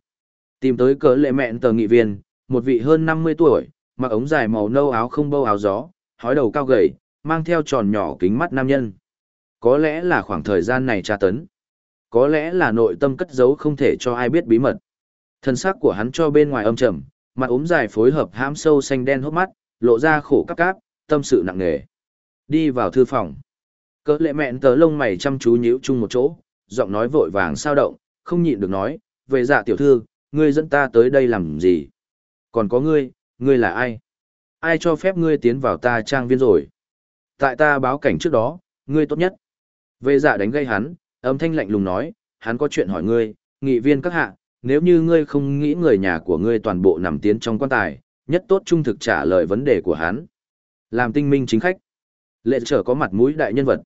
Tìm tới cỡ lệ mẹn tờ nghị viên, một vị hơn 50 tuổi, mặc ống dài màu nâu áo không bâu áo gió, hói đầu cao gầy, mang theo tròn nhỏ kính mắt nam nhân. Có lẽ là khoảng thời gian này tra tấn. Có lẽ là nội tâm cất giấu không thể cho ai biết bí mật. Thân xác của hắn cho bên ngoài âm trầm, mặt ốm dài phối hợp hãm sâu xanh đen hốc mắt, lộ ra khổ cắp cáp, tâm sự nặng nề. Đi vào thư phòng. Cỡ lệ mẹn tờ lông mày chăm chú nhíu chung một chỗ, giọng nói vội vàng sao động, không nhịn được nói, về dạ tiểu thư, ngươi dẫn ta tới đây làm gì? Còn có ngươi, ngươi là ai? Ai cho phép ngươi tiến vào ta trang viên rồi? Tại ta báo cảnh trước đó, ngươi tốt nhất. Về dạ đánh gây hắn, âm thanh lạnh lùng nói, hắn có chuyện hỏi ngươi, nghị viên các hạ, nếu như ngươi không nghĩ người nhà của ngươi toàn bộ nằm tiến trong quan tài, nhất tốt trung thực trả lời vấn đề của hắn. Làm tinh minh chính khách. Lệ trở có mặt mũi đại nhân vật.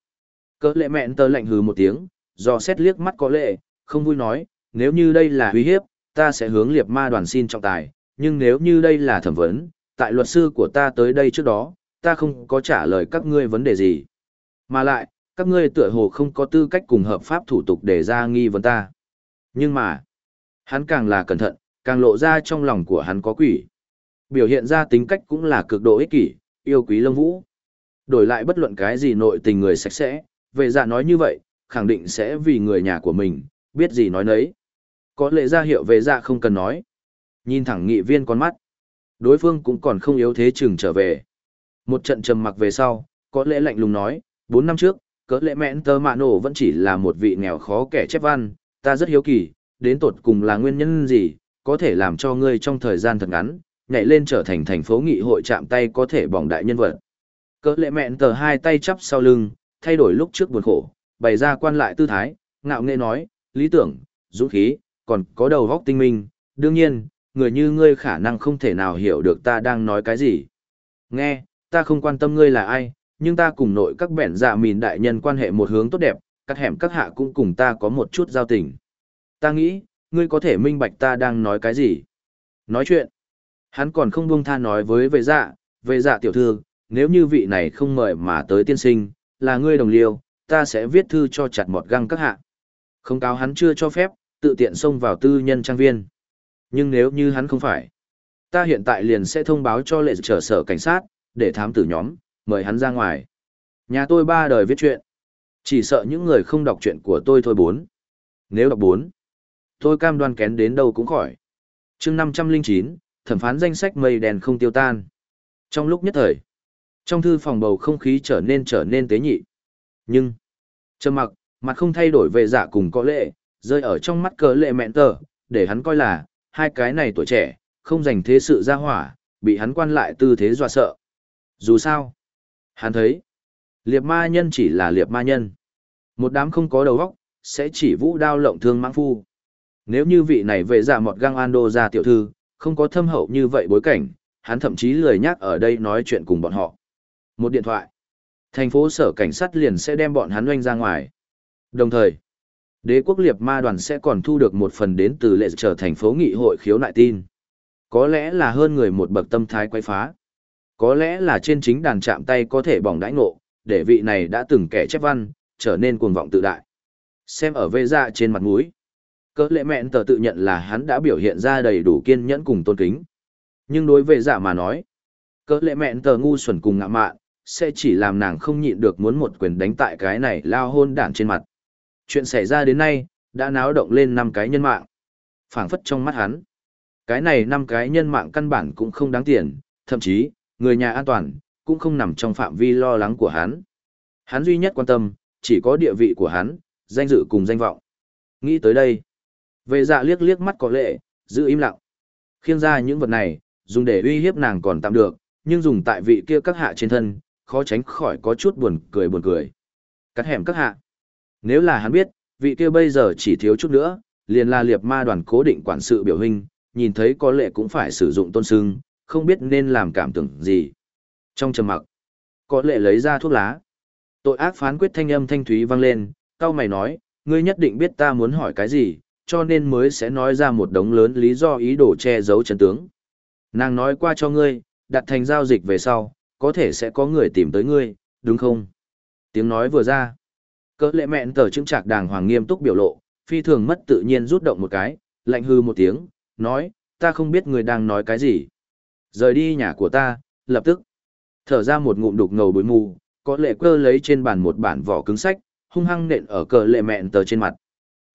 Cỡ lệ mẹn tơ lạnh hừ một tiếng, do xét liếc mắt có lệ, không vui nói, nếu như đây là uy hiếp, ta sẽ hướng liệt ma đoàn xin trọng tài, nhưng nếu như đây là thẩm vấn, tại luật sư của ta tới đây trước đó, ta không có trả lời các ngươi vấn đề gì. Mà lại, các ngươi tựa hồ không có tư cách cùng hợp pháp thủ tục để ra nghi vấn ta. Nhưng mà, hắn càng là cẩn thận, càng lộ ra trong lòng của hắn có quỷ. Biểu hiện ra tính cách cũng là cực độ ích kỷ, yêu quý lông vũ. Đổi lại bất luận cái gì nội tình người sạch sẽ, về dạ nói như vậy, khẳng định sẽ vì người nhà của mình, biết gì nói nấy. Có lệ ra hiệu về dạ không cần nói. Nhìn thẳng nghị viên con mắt. Đối phương cũng còn không yếu thế chừng trở về. Một trận trầm mặc về sau, có lẽ lạnh lùng nói, bốn năm trước, cỡ lễ mẹn tơ mạ nổ vẫn chỉ là một vị nghèo khó kẻ chép văn, ta rất hiếu kỳ, đến tột cùng là nguyên nhân gì, có thể làm cho ngươi trong thời gian thật ngắn, nhảy lên trở thành thành phố nghị hội chạm tay có thể bỏng đại nhân vật. Cỡ lệ mẹn tờ hai tay chắp sau lưng, thay đổi lúc trước buồn khổ, bày ra quan lại tư thái, ngạo nghệ nói, lý tưởng, dũng khí, còn có đầu góc tinh minh, đương nhiên, người như ngươi khả năng không thể nào hiểu được ta đang nói cái gì. Nghe, ta không quan tâm ngươi là ai, nhưng ta cùng nội các bẻn dạ mìn đại nhân quan hệ một hướng tốt đẹp, các hẻm các hạ cũng cùng ta có một chút giao tình. Ta nghĩ, ngươi có thể minh bạch ta đang nói cái gì. Nói chuyện. Hắn còn không buông tha nói với vệ dạ, vệ dạ tiểu thư, nếu như vị này không mời mà tới tiên sinh, là ngươi đồng liêu, ta sẽ viết thư cho chặt một găng các hạ. Không cáo hắn chưa cho phép, tự tiện xông vào tư nhân trang viên. Nhưng nếu như hắn không phải, ta hiện tại liền sẽ thông báo cho lệ trở sở cảnh sát, để thám tử nhóm, mời hắn ra ngoài. Nhà tôi ba đời viết chuyện. Chỉ sợ những người không đọc chuyện của tôi thôi bốn. Nếu đọc bốn, tôi cam đoan kén đến đâu cũng khỏi. chương 509, thẩm phán danh sách mây đèn không tiêu tan. Trong lúc nhất thời, trong thư phòng bầu không khí trở nên trở nên tế nhị. Nhưng, trầm mặc, mặt không thay đổi về giả cùng có lệ, rơi ở trong mắt cờ lệ mẹn tờ, để hắn coi là, hai cái này tuổi trẻ, không dành thế sự ra hỏa, bị hắn quan lại tư thế dọa sợ. Dù sao, hắn thấy, liệp ma nhân chỉ là liệp ma nhân. Một đám không có đầu óc, sẽ chỉ vũ đao lộng thương mãng phu. Nếu như vị này về dạ giả một găng ando ra tiểu thư, không có thâm hậu như vậy bối cảnh, hắn thậm chí lười nhắc ở đây nói chuyện cùng bọn họ. Một điện thoại. Thành phố sở cảnh sát liền sẽ đem bọn hắn oanh ra ngoài. Đồng thời, đế quốc liệt ma đoàn sẽ còn thu được một phần đến từ lệ trở thành phố nghị hội khiếu nại tin. Có lẽ là hơn người một bậc tâm thái quay phá. Có lẽ là trên chính đàn chạm tay có thể bỏng đãi ngộ, để vị này đã từng kẻ chép văn, trở nên cuồng vọng tự đại. Xem ở vê dạ trên mặt mũi. Cỡ lệ mẹn tờ tự nhận là hắn đã biểu hiện ra đầy đủ kiên nhẫn cùng tôn kính. Nhưng đối với dạ mà nói, cỡ lệ mẹn tờ ngu xuẩn cùng ngạ mạn, sẽ chỉ làm nàng không nhịn được muốn một quyền đánh tại cái này lao hôn đản trên mặt. Chuyện xảy ra đến nay, đã náo động lên năm cái nhân mạng. phảng phất trong mắt hắn. Cái này năm cái nhân mạng căn bản cũng không đáng tiền, thậm chí, người nhà an toàn, cũng không nằm trong phạm vi lo lắng của hắn. Hắn duy nhất quan tâm, chỉ có địa vị của hắn, danh dự cùng danh vọng. Nghĩ tới đây, về dạ liếc liếc mắt có lệ, giữ im lặng. Khiêng ra những vật này, dùng để uy hiếp nàng còn tạm được, nhưng dùng tại vị kia các hạ trên thân, khó tránh khỏi có chút buồn cười buồn cười. Cắt hẻm các hạ. Nếu là hắn biết, vị kia bây giờ chỉ thiếu chút nữa, liền là liệp ma đoàn cố định quản sự biểu hình, nhìn thấy có lệ cũng phải sử dụng tôn sưng, không biết nên làm cảm tưởng gì. Trong trầm mặc, có lệ lấy ra thuốc lá. Tội ác phán quyết thanh âm thanh thúy vang lên, cao mày nói, ngươi nhất định biết ta muốn hỏi cái gì, cho nên mới sẽ nói ra một đống lớn lý do ý đồ che giấu chân tướng. Nàng nói qua cho ngươi, đặt thành giao dịch về sau, có thể sẽ có người tìm tới ngươi, đúng không? Tiếng nói vừa ra. Cỡ lệ mẹn tờ chứng trạc đàng hoàng nghiêm túc biểu lộ, phi thường mất tự nhiên rút động một cái, lạnh hư một tiếng, nói, ta không biết người đang nói cái gì. Rời đi nhà của ta, lập tức. Thở ra một ngụm đục ngầu bối mù, có lệ cơ lấy trên bàn một bản vỏ cứng sách, hung hăng nện ở cờ lệ mẹn tờ trên mặt.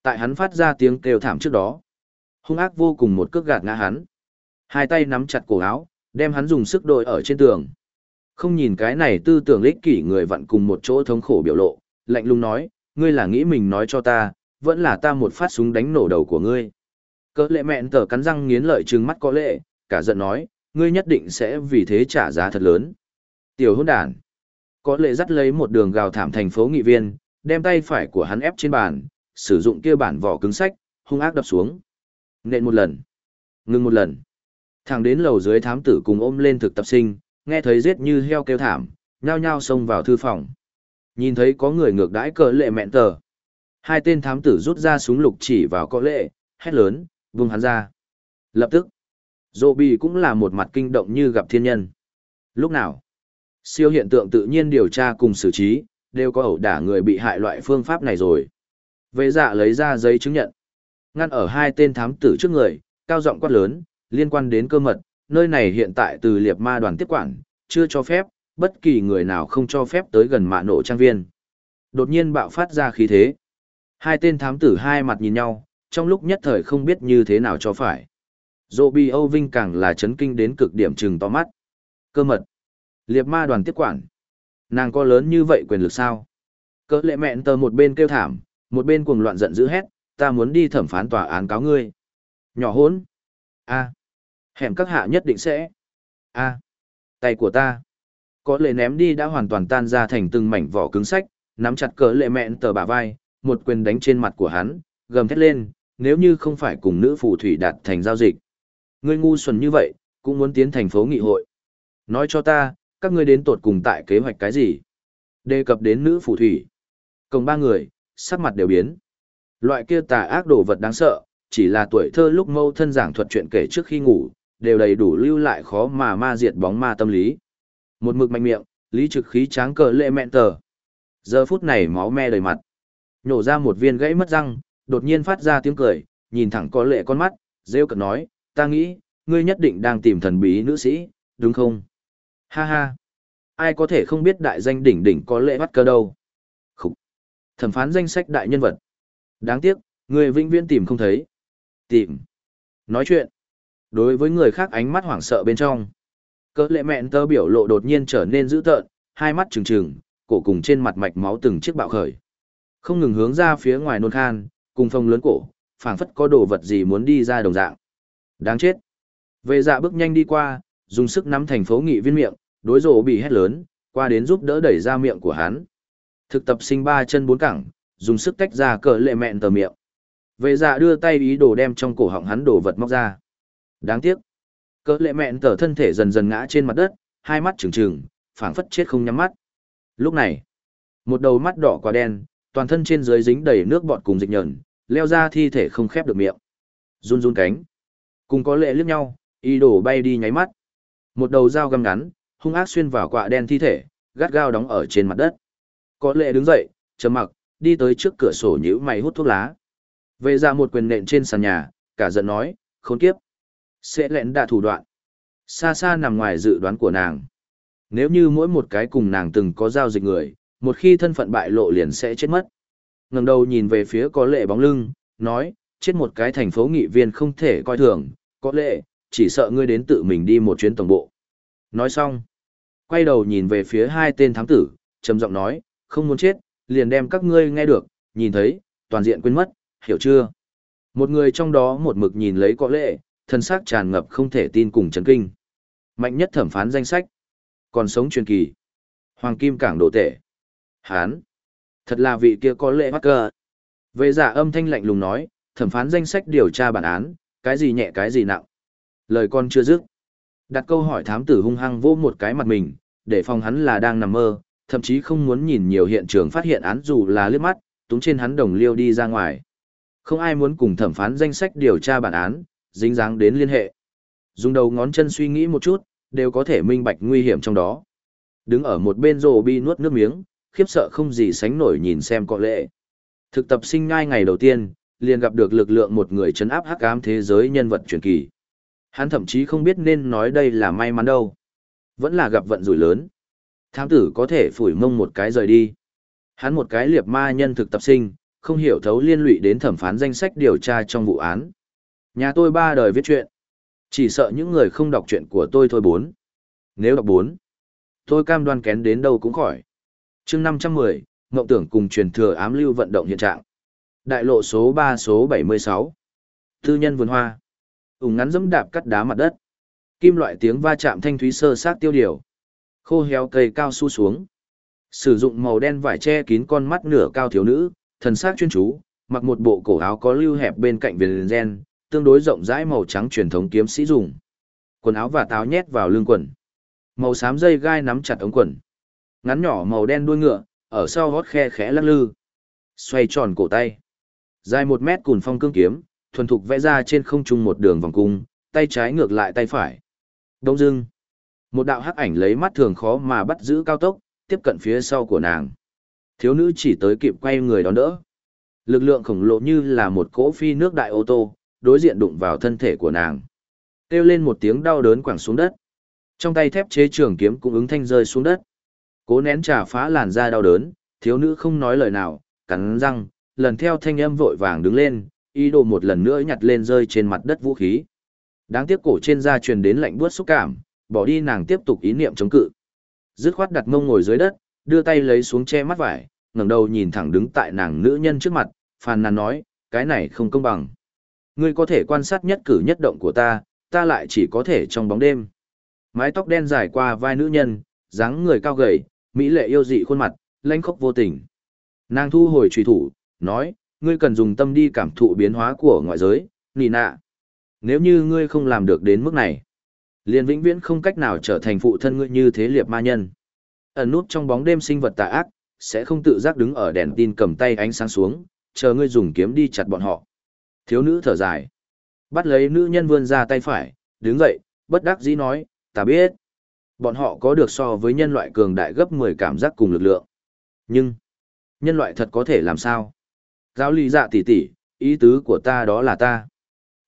Tại hắn phát ra tiếng kêu thảm trước đó. Hung ác vô cùng một cước gạt ngã hắn. Hai tay nắm chặt cổ áo, đem hắn dùng sức đội ở trên tường. Không nhìn cái này tư tưởng lích kỷ người vặn cùng một chỗ thống khổ biểu lộ, lạnh lùng nói, ngươi là nghĩ mình nói cho ta, vẫn là ta một phát súng đánh nổ đầu của ngươi. Cỡ lệ mẹn tờ cắn răng nghiến lợi trừng mắt có lệ, cả giận nói, ngươi nhất định sẽ vì thế trả giá thật lớn. Tiểu hôn đàn. Có lệ dắt lấy một đường gào thảm thành phố nghị viên, đem tay phải của hắn ép trên bàn, sử dụng kia bản vỏ cứng sách, hung ác đập xuống. Nện một lần. Ngưng một lần. Thẳng đến lầu dưới thám tử cùng ôm lên thực tập sinh, nghe thấy giết như heo kêu thảm, nhao nhao xông vào thư phòng. Nhìn thấy có người ngược đãi cờ lệ mẹn tờ. Hai tên thám tử rút ra súng lục chỉ vào cờ lệ, hét lớn, vung hắn ra. Lập tức, dô bì cũng là một mặt kinh động như gặp thiên nhân. Lúc nào, siêu hiện tượng tự nhiên điều tra cùng xử trí, đều có ẩu đả người bị hại loại phương pháp này rồi. Vệ dạ lấy ra giấy chứng nhận. Ngăn ở hai tên thám tử trước người, cao giọng quát lớn, liên quan đến cơ mật, nơi này hiện tại từ liệp ma đoàn tiếp quản, chưa cho phép, bất kỳ người nào không cho phép tới gần mạ nổ trang viên. Đột nhiên bạo phát ra khí thế. Hai tên thám tử hai mặt nhìn nhau, trong lúc nhất thời không biết như thế nào cho phải. Dô bi Âu Vinh càng là chấn kinh đến cực điểm trừng to mắt. Cơ mật. Liệp ma đoàn tiếp quản. Nàng có lớn như vậy quyền lực sao? Cỡ lệ mẹn tờ một bên kêu thảm, một bên cuồng loạn giận dữ hét, ta muốn đi thẩm phán tòa án cáo ngươi. Nhỏ hốn. a Hẻm các hạ nhất định sẽ. a Tay của ta. Có lệ ném đi đã hoàn toàn tan ra thành từng mảnh vỏ cứng sách, nắm chặt cỡ lệ mẹn tờ bả vai, một quyền đánh trên mặt của hắn, gầm thét lên, nếu như không phải cùng nữ phù thủy đạt thành giao dịch. Ngươi ngu xuẩn như vậy, cũng muốn tiến thành phố nghị hội. Nói cho ta, các ngươi đến tột cùng tại kế hoạch cái gì? Đề cập đến nữ phù thủy. Cộng ba người, sắc mặt đều biến. Loại kia tà ác đồ vật đáng sợ, chỉ là tuổi thơ lúc mâu thân giảng thuật chuyện kể trước khi ngủ, đều đầy đủ lưu lại khó mà ma diệt bóng ma tâm lý. Một mực mạnh miệng, lý trực khí tráng cờ lệ mẹn tờ. Giờ phút này máu me đầy mặt. Nhổ ra một viên gãy mất răng, đột nhiên phát ra tiếng cười, nhìn thẳng có lệ con mắt, rêu cực nói, ta nghĩ, ngươi nhất định đang tìm thần bí nữ sĩ, đúng không? Ha ha! Ai có thể không biết đại danh đỉnh đỉnh có lệ bắt cơ đâu? Khúc! Thẩm phán danh sách đại nhân vật. Đáng tiếc, người vĩnh viễn tìm không thấy. Tìm! Nói chuyện! Đối với người khác ánh mắt hoảng sợ bên trong. Cỡ lệ mẹn tơ biểu lộ đột nhiên trở nên dữ tợn, hai mắt trừng trừng, cổ cùng trên mặt mạch máu từng chiếc bạo khởi. Không ngừng hướng ra phía ngoài nôn khan, cùng phông lớn cổ, phảng phất có đồ vật gì muốn đi ra đồng dạng. Đáng chết. Vệ dạ bước nhanh đi qua, dùng sức nắm thành phố nghị viên miệng, đối rổ bị hét lớn, qua đến giúp đỡ đẩy ra miệng của hắn. Thực tập sinh ba chân bốn cẳng, dùng sức tách ra cỡ lệ mẹn tờ miệng. Vệ dạ đưa tay ý đồ đem trong cổ họng hắn đồ vật móc ra. Đáng tiếc. Cỡ lệ mẹn tở thân thể dần dần ngã trên mặt đất, hai mắt trừng trừng, phảng phất chết không nhắm mắt. Lúc này, một đầu mắt đỏ quá đen, toàn thân trên dưới dính đầy nước bọt cùng dịch nhờn, leo ra thi thể không khép được miệng. Run run cánh. Cùng có lệ liếc nhau, y đổ bay đi nháy mắt. Một đầu dao găm ngắn, hung ác xuyên vào quạ đen thi thể, gắt gao đóng ở trên mặt đất. Có lệ đứng dậy, trầm mặc, đi tới trước cửa sổ nhíu mày hút thuốc lá. Về ra dạ một quyền nện trên sàn nhà, cả giận nói, khốn kiếp. Sẽ lẹn đạ thủ đoạn. Xa xa nằm ngoài dự đoán của nàng. Nếu như mỗi một cái cùng nàng từng có giao dịch người, một khi thân phận bại lộ liền sẽ chết mất. ngẩng đầu nhìn về phía có lệ bóng lưng, nói, chết một cái thành phố nghị viên không thể coi thường, có lệ chỉ sợ ngươi đến tự mình đi một chuyến tổng bộ. Nói xong, quay đầu nhìn về phía hai tên thám tử, trầm giọng nói, không muốn chết, liền đem các ngươi nghe được, nhìn thấy, toàn diện quên mất, hiểu chưa? Một người trong đó một mực nhìn lấy có lệ, thân xác tràn ngập không thể tin cùng chấn kinh. Mạnh nhất thẩm phán danh sách. Còn sống truyền kỳ. Hoàng Kim Cảng Đồ Tể. Hán. Thật là vị kia có lệ mắc cờ Về giả âm thanh lạnh lùng nói, thẩm phán danh sách điều tra bản án, cái gì nhẹ cái gì nặng. Lời con chưa dứt. Đặt câu hỏi thám tử hung hăng vô một cái mặt mình, để phòng hắn là đang nằm mơ, thậm chí không muốn nhìn nhiều hiện trường phát hiện án dù là liếc mắt, túng trên hắn đồng liêu đi ra ngoài. Không ai muốn cùng thẩm phán danh sách điều tra bản án, dính dáng đến liên hệ. Dùng đầu ngón chân suy nghĩ một chút, đều có thể minh bạch nguy hiểm trong đó. Đứng ở một bên rồ bi nuốt nước miếng, khiếp sợ không gì sánh nổi nhìn xem có lệ. Thực tập sinh ngay ngày đầu tiên, liền gặp được lực lượng một người chấn áp hắc ám thế giới nhân vật truyền kỳ. Hắn thậm chí không biết nên nói đây là may mắn đâu. Vẫn là gặp vận rủi lớn. Thám tử có thể phủi mông một cái rời đi. Hắn một cái liệp ma nhân thực tập sinh, không hiểu thấu liên lụy đến thẩm phán danh sách điều tra trong vụ án. Nhà tôi ba đời viết chuyện. Chỉ sợ những người không đọc chuyện của tôi thôi bốn. Nếu đọc bốn, tôi cam đoan kén đến đâu cũng khỏi. chương 510, Ngộng tưởng cùng truyền thừa ám lưu vận động hiện trạng. Đại lộ số 3 số 76. Tư nhân vườn hoa. Úng ngắn dẫm đạp cắt đá mặt đất. Kim loại tiếng va chạm thanh thúy sơ sát tiêu điều. Khô héo cây cao su xuống. Sử dụng màu đen vải che kín con mắt nửa cao thiếu nữ, thần sắc chuyên chú, mặc một bộ cổ áo có lưu hẹp bên cạnh viền gen, tương đối rộng rãi màu trắng truyền thống kiếm sĩ dùng. Quần áo và táo nhét vào lưng quần. Màu xám dây gai nắm chặt ống quần. Ngắn nhỏ màu đen đuôi ngựa, ở sau hót khe khẽ lắc lư. Xoay tròn cổ tay. Dài một mét cùn phong cương kiếm, thuần thục vẽ ra trên không trung một đường vòng cung, tay trái ngược lại tay phải. Đông dưng. Một đạo hắc ảnh lấy mắt thường khó mà bắt giữ cao tốc, tiếp cận phía sau của nàng. Thiếu nữ chỉ tới kịp quay người đón đỡ. Lực lượng khổng lồ như là một cỗ phi nước đại ô tô, đối diện đụng vào thân thể của nàng. Kêu lên một tiếng đau đớn quẳng xuống đất. Trong tay thép chế trường kiếm cũng ứng thanh rơi xuống đất. Cố nén trả phá làn da đau đớn, thiếu nữ không nói lời nào, cắn răng, lần theo thanh âm vội vàng đứng lên, ý đồ một lần nữa nhặt lên rơi trên mặt đất vũ khí. Đáng tiếc cổ trên da truyền đến lạnh buốt xúc cảm, bỏ đi nàng tiếp tục ý niệm chống cự. Dứt khoát đặt mông ngồi dưới đất, đưa tay lấy xuống che mắt vải, ngẩng đầu nhìn thẳng đứng tại nàng nữ nhân trước mặt, phàn nàn nói, cái này không công bằng. Ngươi có thể quan sát nhất cử nhất động của ta, ta lại chỉ có thể trong bóng đêm. Mái tóc đen dài qua vai nữ nhân, dáng người cao gầy, mỹ lệ yêu dị khuôn mặt, lãnh khốc vô tình. Nàng thu hồi truy thủ, nói, ngươi cần dùng tâm đi cảm thụ biến hóa của ngoại giới, nì nạ. Nếu như ngươi không làm được đến mức này, liền vĩnh viễn không cách nào trở thành phụ thân ngươi như thế liệp ma nhân. Ẩn nút trong bóng đêm sinh vật tà ác, sẽ không tự giác đứng ở đèn tin cầm tay ánh sáng xuống, chờ ngươi dùng kiếm đi chặt bọn họ. Thiếu nữ thở dài. Bắt lấy nữ nhân vươn ra tay phải, đứng dậy, bất đắc dĩ nói, ta biết. Bọn họ có được so với nhân loại cường đại gấp 10 cảm giác cùng lực lượng. Nhưng, nhân loại thật có thể làm sao? Giáo lý dạ tỷ tỷ, ý tứ của ta đó là ta.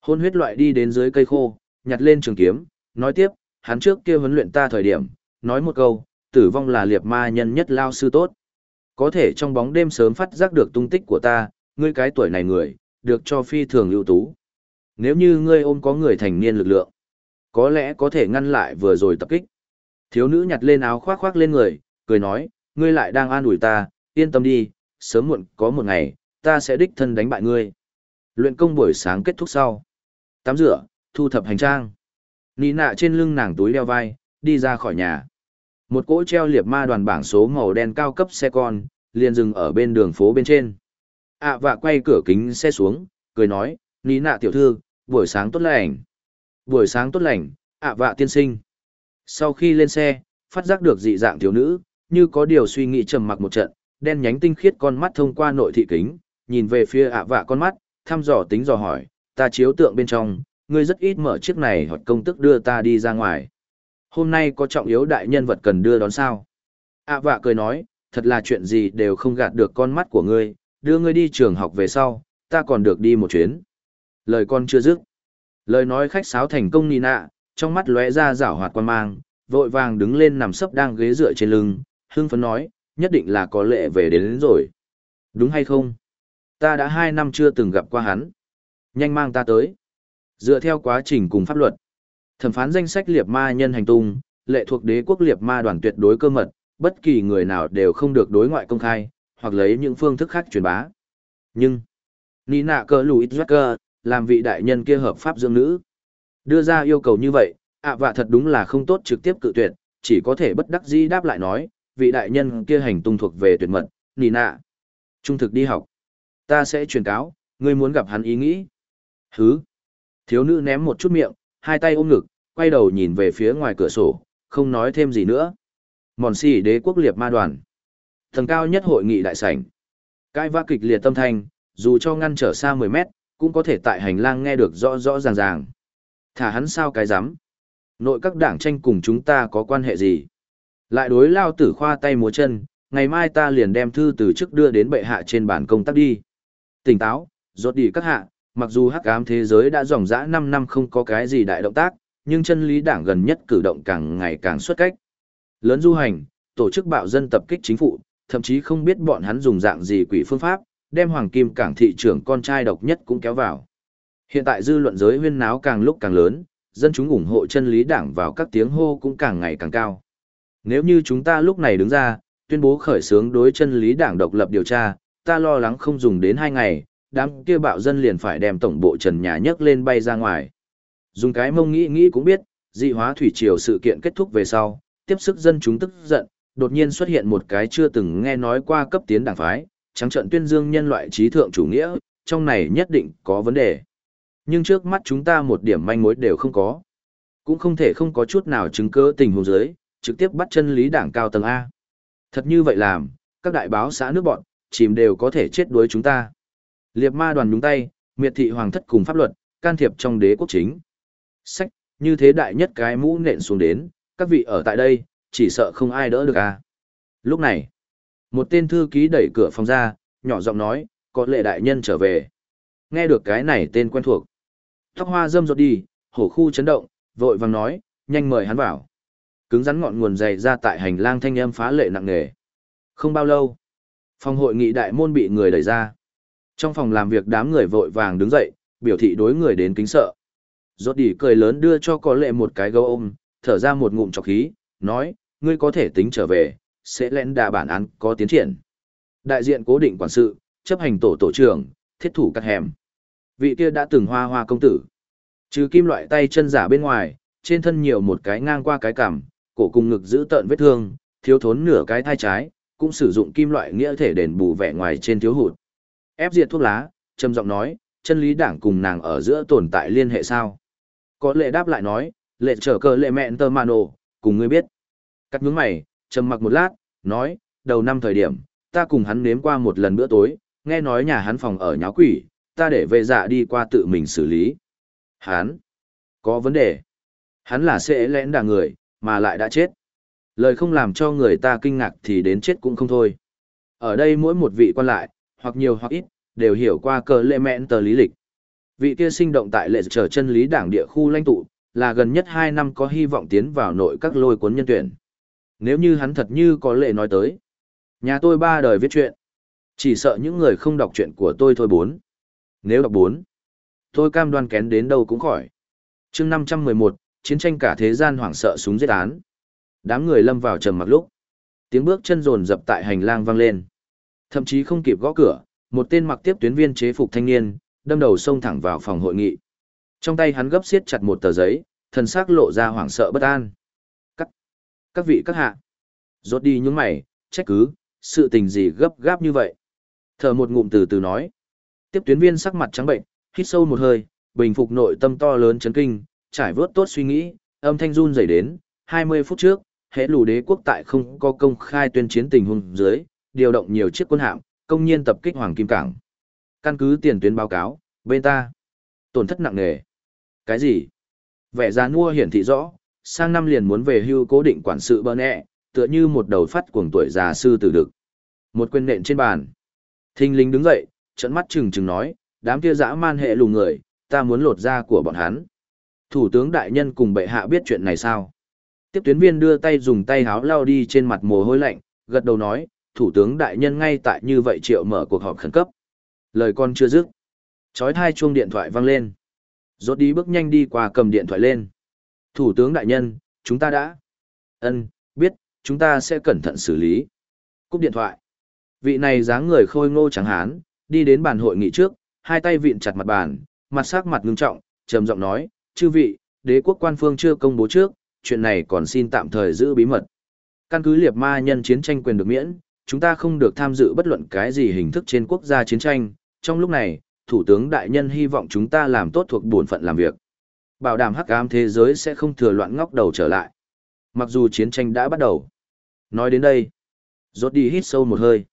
Hôn huyết loại đi đến dưới cây khô, nhặt lên trường kiếm, nói tiếp, hắn trước kia huấn luyện ta thời điểm, nói một câu, tử vong là liệt ma nhân nhất lao sư tốt. Có thể trong bóng đêm sớm phát giác được tung tích của ta, ngươi cái tuổi này người, được cho phi thường ưu tú. Nếu như ngươi ôm có người thành niên lực lượng, có lẽ có thể ngăn lại vừa rồi tập kích. Thiếu nữ nhặt lên áo khoác khoác lên người, cười nói, ngươi lại đang an ủi ta, yên tâm đi, sớm muộn có một ngày, ta sẽ đích thân đánh bại ngươi. Luyện công buổi sáng kết thúc sau. Tắm rửa, thu thập hành trang. Nị nạ trên lưng nàng túi đeo vai, đi ra khỏi nhà. Một cỗ treo liệp ma đoàn bảng số màu đen cao cấp xe con, liền dừng ở bên đường phố bên trên ạ à, và quay cửa kính xe xuống, cười nói, ní nạ tiểu thư, buổi sáng tốt lành. Buổi sáng tốt lành, ạ vạ tiên sinh. Sau khi lên xe, phát giác được dị dạng thiếu nữ, như có điều suy nghĩ trầm mặc một trận, đen nhánh tinh khiết con mắt thông qua nội thị kính, nhìn về phía ạ vạ con mắt, thăm dò tính dò hỏi, ta chiếu tượng bên trong, ngươi rất ít mở chiếc này hoặc công tức đưa ta đi ra ngoài. Hôm nay có trọng yếu đại nhân vật cần đưa đón sao? ạ vạ cười nói, thật là chuyện gì đều không gạt được con mắt của ngươi, đưa ngươi đi trường học về sau, ta còn được đi một chuyến. Lời con chưa dứt. Lời nói khách sáo thành công nạ, trong mắt lóe ra rảo hoạt quan mang, vội vàng đứng lên nằm sấp đang ghế dựa trên lưng, hưng phấn nói, nhất định là có lệ về đến, đến rồi. Đúng hay không? Ta đã hai năm chưa từng gặp qua hắn. Nhanh mang ta tới. Dựa theo quá trình cùng pháp luật, thẩm phán danh sách liệt ma nhân hành tung, lệ thuộc đế quốc liệt ma đoàn tuyệt đối cơ mật, bất kỳ người nào đều không được đối ngoại công khai, hoặc lấy những phương thức khác truyền bá. Nhưng, Nina cơ lùi làm vị đại nhân kia hợp pháp dương nữ. Đưa ra yêu cầu như vậy, ạ vạ thật đúng là không tốt trực tiếp cự tuyệt, chỉ có thể bất đắc dĩ đáp lại nói, vị đại nhân kia hành tung thuộc về tuyệt mật, Nina. Trung thực đi học. Ta sẽ truyền cáo, ngươi muốn gặp hắn ý nghĩ. Hứ. Thiếu nữ ném một chút miệng, hai tay ôm ngực, quay đầu nhìn về phía ngoài cửa sổ, không nói thêm gì nữa. Mòn xỉ đế quốc liệt ma đoàn. Tầng cao nhất hội nghị đại sảnh. Cái va kịch liệt tâm thanh, dù cho ngăn trở xa 10 mét, cũng có thể tại hành lang nghe được rõ rõ ràng ràng. Thả hắn sao cái dám. Nội các đảng tranh cùng chúng ta có quan hệ gì? Lại đối lao tử khoa tay múa chân, ngày mai ta liền đem thư từ chức đưa đến bệ hạ trên bàn công tác đi. Tỉnh táo, rốt đi các hạ, mặc dù hắc ám thế giới đã dòng dã 5 năm không có cái gì đại động tác, nhưng chân lý đảng gần nhất cử động càng ngày càng xuất cách. Lớn du hành, tổ chức bạo dân tập kích chính phủ, thậm chí không biết bọn hắn dùng dạng gì quỷ phương pháp, đem hoàng kim cảng thị trưởng con trai độc nhất cũng kéo vào. Hiện tại dư luận giới huyên náo càng lúc càng lớn, dân chúng ủng hộ chân lý đảng vào các tiếng hô cũng càng ngày càng cao. Nếu như chúng ta lúc này đứng ra, tuyên bố khởi xướng đối chân lý đảng độc lập điều tra, ta lo lắng không dùng đến hai ngày, đám kia bạo dân liền phải đem tổng bộ trần nhà nhấc lên bay ra ngoài. Dùng cái mông nghĩ nghĩ cũng biết, dị hóa thủy triều sự kiện kết thúc về sau, tiếp sức dân chúng tức giận, đột nhiên xuất hiện một cái chưa từng nghe nói qua cấp tiến đảng phái, trắng trận tuyên dương nhân loại trí thượng chủ nghĩa, trong này nhất định có vấn đề. Nhưng trước mắt chúng ta một điểm manh mối đều không có. Cũng không thể không có chút nào chứng cứ tình huống dưới, trực tiếp bắt chân lý đảng cao tầng A. Thật như vậy làm, các đại báo xã nước bọn, chìm đều có thể chết đuối chúng ta. Liệt ma đoàn nhúng tay, miệt thị hoàng thất cùng pháp luật, can thiệp trong đế quốc chính. Sách, như thế đại nhất cái mũ nện xuống đến, các vị ở tại đây, chỉ sợ không ai đỡ được à. Lúc này, một tên thư ký đẩy cửa phòng ra, nhỏ giọng nói, có lệ đại nhân trở về. Nghe được cái này tên quen thuộc. Tóc hoa dâm rột đi, hổ khu chấn động, vội vàng nói, nhanh mời hắn vào. Cứng rắn ngọn nguồn dày ra tại hành lang thanh âm phá lệ nặng nề. Không bao lâu, phòng hội nghị đại môn bị người đẩy ra. Trong phòng làm việc đám người vội vàng đứng dậy, biểu thị đối người đến kính sợ. Rốt đi cười lớn đưa cho có lệ một cái gấu ôm, thở ra một ngụm chọc khí, nói, ngươi có thể tính trở về, sẽ lẽn đà bản án có tiến triển. Đại diện cố định quản sự, chấp hành tổ tổ trưởng, thiết thủ cắt hẻm. Vị kia đã từng hoa hoa công tử. Trừ kim loại tay chân giả bên ngoài, trên thân nhiều một cái ngang qua cái cằm, cổ cùng ngực giữ tợn vết thương, thiếu thốn nửa cái thai trái, cũng sử dụng kim loại nghĩa thể đền bù vẻ ngoài trên thiếu hụt. Ép diệt thuốc lá, trầm giọng nói, chân lý đảng cùng nàng ở giữa tồn tại liên hệ sao? Có lệ đáp lại nói, lệ trở cờ lệ mẹn tơ mano, cùng ngươi biết. Cắt nhướng mày, trầm mặc một lát, nói, đầu năm thời điểm, ta cùng hắn nếm qua một lần bữa tối, nghe nói nhà hắn phòng ở nháo quỷ, ta để về dạ đi qua tự mình xử lý. Hắn, có vấn đề. Hắn là sẽ lẽn đà người, mà lại đã chết. Lời không làm cho người ta kinh ngạc thì đến chết cũng không thôi. Ở đây mỗi một vị quan lại, hoặc nhiều hoặc ít, đều hiểu qua cờ lệ mẹn tờ lý lịch. Vị kia sinh động tại lệ trở chân lý đảng địa khu lãnh tụ, là gần nhất 2 năm có hy vọng tiến vào nội các lôi cuốn nhân tuyển. Nếu như hắn thật như có lệ nói tới. Nhà tôi ba đời viết chuyện. Chỉ sợ những người không đọc chuyện của tôi thôi bốn. Nếu đọc bốn, tôi cam đoan kén đến đâu cũng khỏi. chương 511, chiến tranh cả thế gian hoảng sợ súng giết án. Đám người lâm vào trầm mặc lúc. Tiếng bước chân rồn dập tại hành lang vang lên. Thậm chí không kịp gõ cửa, một tên mặc tiếp tuyến viên chế phục thanh niên, đâm đầu xông thẳng vào phòng hội nghị. Trong tay hắn gấp siết chặt một tờ giấy, thần sắc lộ ra hoảng sợ bất an. Các, vị các hạ. Rốt đi những mày, trách cứ, sự tình gì gấp gáp như vậy. Thở một ngụm từ từ nói. Tiếp tuyến viên sắc mặt trắng bệnh, hít sâu một hơi, bình phục nội tâm to lớn chấn kinh, trải vớt tốt suy nghĩ, âm thanh run rẩy đến, 20 phút trước, hệ lù đế quốc tại không có công khai tuyên chiến tình huống dưới, điều động nhiều chiếc quân hạm, công nhiên tập kích Hoàng Kim Cảng. Căn cứ tiền tuyến báo cáo, bên ta, tổn thất nặng nề. Cái gì? Vẻ giá mua hiển thị rõ, sang năm liền muốn về hưu cố định quản sự bơ nẹ, tựa như một đầu phát cuồng tuổi già sư tử đực. Một quyền nện trên bàn. Thinh linh đứng dậy, trận mắt chừng chừng nói, đám kia dã man hệ lùng người, ta muốn lột da của bọn hắn. Thủ tướng đại nhân cùng bệ hạ biết chuyện này sao? Tiếp tuyến viên đưa tay dùng tay háo lao đi trên mặt mồ hôi lạnh, gật đầu nói, thủ tướng đại nhân ngay tại như vậy triệu mở cuộc họp khẩn cấp. Lời con chưa dứt. Chói thai chuông điện thoại vang lên. Rốt đi bước nhanh đi qua cầm điện thoại lên. Thủ tướng đại nhân, chúng ta đã. Ân, biết, chúng ta sẽ cẩn thận xử lý. Cúp điện thoại. Vị này dáng người khôi ngô trắng hán, đi đến bàn hội nghị trước, hai tay vịn chặt mặt bàn, mặt sắc mặt ngưng trọng, trầm giọng nói, chư vị, đế quốc quan phương chưa công bố trước, chuyện này còn xin tạm thời giữ bí mật. Căn cứ liệt ma nhân chiến tranh quyền được miễn, chúng ta không được tham dự bất luận cái gì hình thức trên quốc gia chiến tranh. Trong lúc này, Thủ tướng Đại Nhân hy vọng chúng ta làm tốt thuộc bổn phận làm việc. Bảo đảm hắc ám thế giới sẽ không thừa loạn ngóc đầu trở lại. Mặc dù chiến tranh đã bắt đầu. Nói đến đây, rốt đi hít sâu một hơi.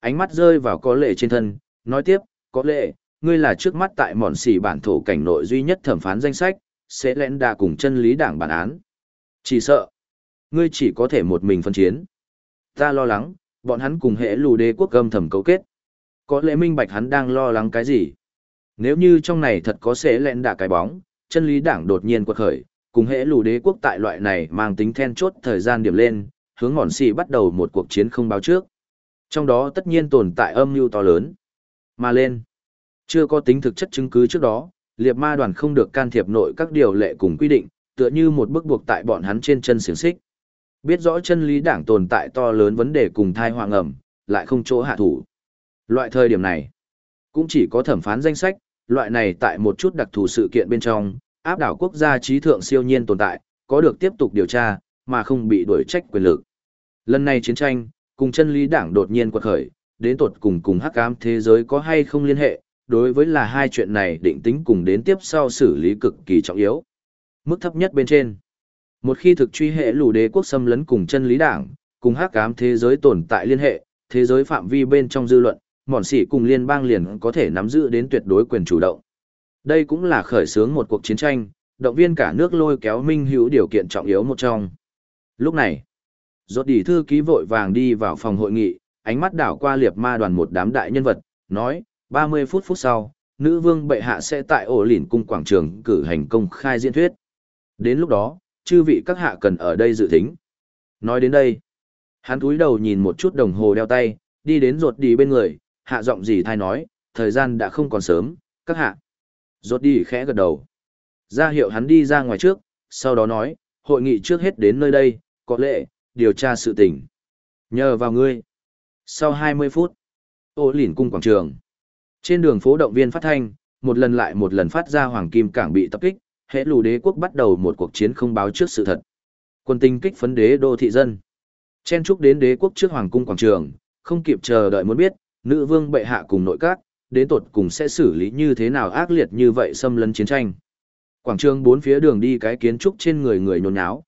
Ánh mắt rơi vào có lệ trên thân, nói tiếp, có lệ, ngươi là trước mắt tại mòn xỉ bản thổ cảnh nội duy nhất thẩm phán danh sách, sẽ lẽn đà cùng chân lý đảng bản án. Chỉ sợ, ngươi chỉ có thể một mình phân chiến. Ta lo lắng, bọn hắn cùng hệ lù đế quốc gâm thẩm cấu kết. Có lẽ minh bạch hắn đang lo lắng cái gì? Nếu như trong này thật có sẽ lẽn đà cái bóng, chân lý đảng đột nhiên quật khởi, cùng hệ lù đế quốc tại loại này mang tính then chốt thời gian điểm lên, hướng ngọn xì bắt đầu một cuộc chiến không báo trước. Trong đó tất nhiên tồn tại âm mưu to lớn. Mà lên, chưa có tính thực chất chứng cứ trước đó, liệt ma đoàn không được can thiệp nội các điều lệ cùng quy định, tựa như một bức buộc tại bọn hắn trên chân xiềng xích. Biết rõ chân lý đảng tồn tại to lớn vấn đề cùng thai hoàng ẩm, lại không chỗ hạ thủ. Loại thời điểm này, cũng chỉ có thẩm phán danh sách, loại này tại một chút đặc thù sự kiện bên trong, áp đảo quốc gia trí thượng siêu nhiên tồn tại, có được tiếp tục điều tra, mà không bị đuổi trách quyền lực. Lần này chiến tranh, cùng chân lý đảng đột nhiên quật khởi, đến tột cùng cùng hắc ám thế giới có hay không liên hệ, đối với là hai chuyện này định tính cùng đến tiếp sau xử lý cực kỳ trọng yếu. Mức thấp nhất bên trên. Một khi thực truy hệ lũ đế quốc xâm lấn cùng chân lý đảng, cùng hắc ám thế giới tồn tại liên hệ, thế giới phạm vi bên trong dư luận, mòn sĩ cùng liên bang liền có thể nắm giữ đến tuyệt đối quyền chủ động. Đây cũng là khởi xướng một cuộc chiến tranh, động viên cả nước lôi kéo minh hữu điều kiện trọng yếu một trong. Lúc này, rốt đi thư ký vội vàng đi vào phòng hội nghị, ánh mắt đảo qua liệt ma đoàn một đám đại nhân vật, nói, 30 phút phút sau, nữ vương bệ hạ sẽ tại ổ lỉn cung quảng trường cử hành công khai diễn thuyết. Đến lúc đó, chư vị các hạ cần ở đây dự thính. Nói đến đây, hắn cúi đầu nhìn một chút đồng hồ đeo tay, đi đến ruột đi bên người, hạ giọng gì thay nói, thời gian đã không còn sớm, các hạ. Rốt đi khẽ gật đầu. Ra hiệu hắn đi ra ngoài trước, sau đó nói, hội nghị trước hết đến nơi đây, có lệ, điều tra sự tình. Nhờ vào ngươi. Sau 20 phút, ô lỉn cung quảng trường. Trên đường phố động viên phát thanh, một lần lại một lần phát ra hoàng kim cảng bị tập kích, hệ lù đế quốc bắt đầu một cuộc chiến không báo trước sự thật. Quân tinh kích phấn đế đô thị dân. Chen trúc đến đế quốc trước hoàng cung quảng trường, không kịp chờ đợi muốn biết, nữ vương bệ hạ cùng nội các, đến tột cùng sẽ xử lý như thế nào ác liệt như vậy xâm lấn chiến tranh. Quảng trường bốn phía đường đi cái kiến trúc trên người người nhốn nháo.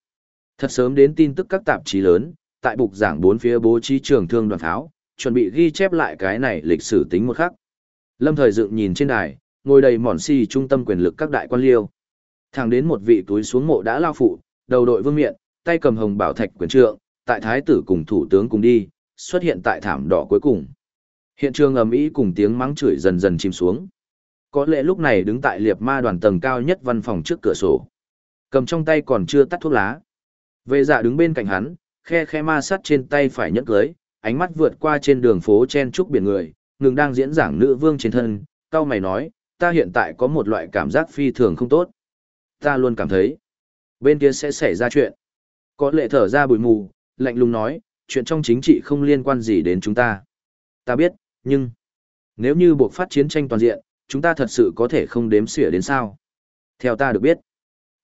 Thật sớm đến tin tức các tạp chí lớn, tại bục giảng bốn phía bố trí trường thương đoàn tháo, chuẩn bị ghi chép lại cái này lịch sử tính một khắc. Lâm Thời Dựng nhìn trên đài, ngồi đầy mòn si trung tâm quyền lực các đại quan liêu. Thẳng đến một vị túi xuống mộ đã lao phụ, đầu đội vương miện, tay cầm hồng bảo thạch quyền trượng, tại thái tử cùng thủ tướng cùng đi, xuất hiện tại thảm đỏ cuối cùng. Hiện trường ầm ĩ cùng tiếng mắng chửi dần dần chìm xuống. Có lẽ lúc này đứng tại liệp ma đoàn tầng cao nhất văn phòng trước cửa sổ. Cầm trong tay còn chưa tắt thuốc lá. Vệ dạ đứng bên cạnh hắn, khe khe ma sắt trên tay phải nhẫn cưới, ánh mắt vượt qua trên đường phố chen trúc biển người, ngừng đang diễn giảng nữ vương trên thân, cao mày nói, ta hiện tại có một loại cảm giác phi thường không tốt. Ta luôn cảm thấy, bên kia sẽ xảy ra chuyện. Có lệ thở ra bụi mù, lạnh lùng nói, chuyện trong chính trị không liên quan gì đến chúng ta. Ta biết, nhưng, nếu như buộc phát chiến tranh toàn diện, chúng ta thật sự có thể không đếm xỉa đến sao. Theo ta được biết,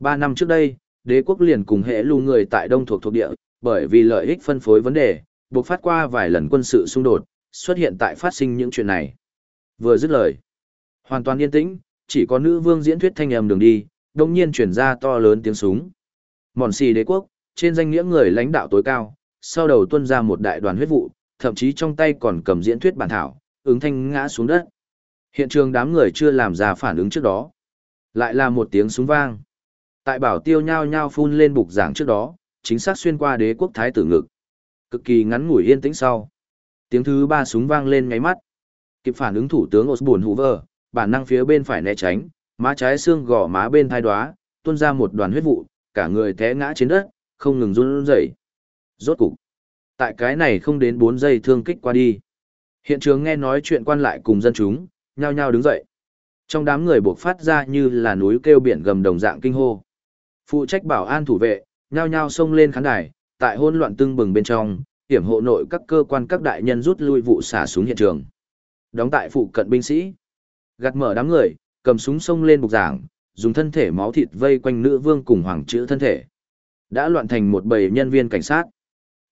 ba năm trước đây, đế quốc liền cùng hệ lưu người tại đông thuộc thuộc địa, bởi vì lợi ích phân phối vấn đề, buộc phát qua vài lần quân sự xung đột, xuất hiện tại phát sinh những chuyện này. Vừa dứt lời, hoàn toàn yên tĩnh, chỉ có nữ vương diễn thuyết thanh âm đường đi, đồng nhiên chuyển ra to lớn tiếng súng. Mòn xì đế quốc, trên danh nghĩa người lãnh đạo tối cao, sau đầu tuân ra một đại đoàn huyết vụ, thậm chí trong tay còn cầm diễn thuyết bản thảo, ứng thanh ngã xuống đất. Hiện trường đám người chưa làm ra phản ứng trước đó. Lại là một tiếng súng vang. Tại bảo tiêu nhao nhao phun lên bục giảng trước đó, chính xác xuyên qua đế quốc thái tử ngực. Cực kỳ ngắn ngủi yên tĩnh sau. Tiếng thứ ba súng vang lên ngáy mắt. Kịp phản ứng thủ tướng Osborne Hoover, bản năng phía bên phải né tránh, má trái xương gò má bên thai đoá, tuôn ra một đoàn huyết vụ, cả người té ngã trên đất, không ngừng run rẩy. Rốt cục, tại cái này không đến 4 giây thương kích qua đi. Hiện trường nghe nói chuyện quan lại cùng dân chúng, nhao nhao đứng dậy. Trong đám người buộc phát ra như là núi kêu biển gầm đồng dạng kinh hô. Phụ trách bảo an thủ vệ, nhao nhao xông lên khán đài, tại hỗn loạn tưng bừng bên trong, hiểm hộ nội các cơ quan các đại nhân rút lui vụ xả xuống hiện trường. Đóng tại phụ cận binh sĩ, gạt mở đám người, cầm súng xông lên bục giảng, dùng thân thể máu thịt vây quanh nữ vương cùng hoàng chữ thân thể. Đã loạn thành một bầy nhân viên cảnh sát.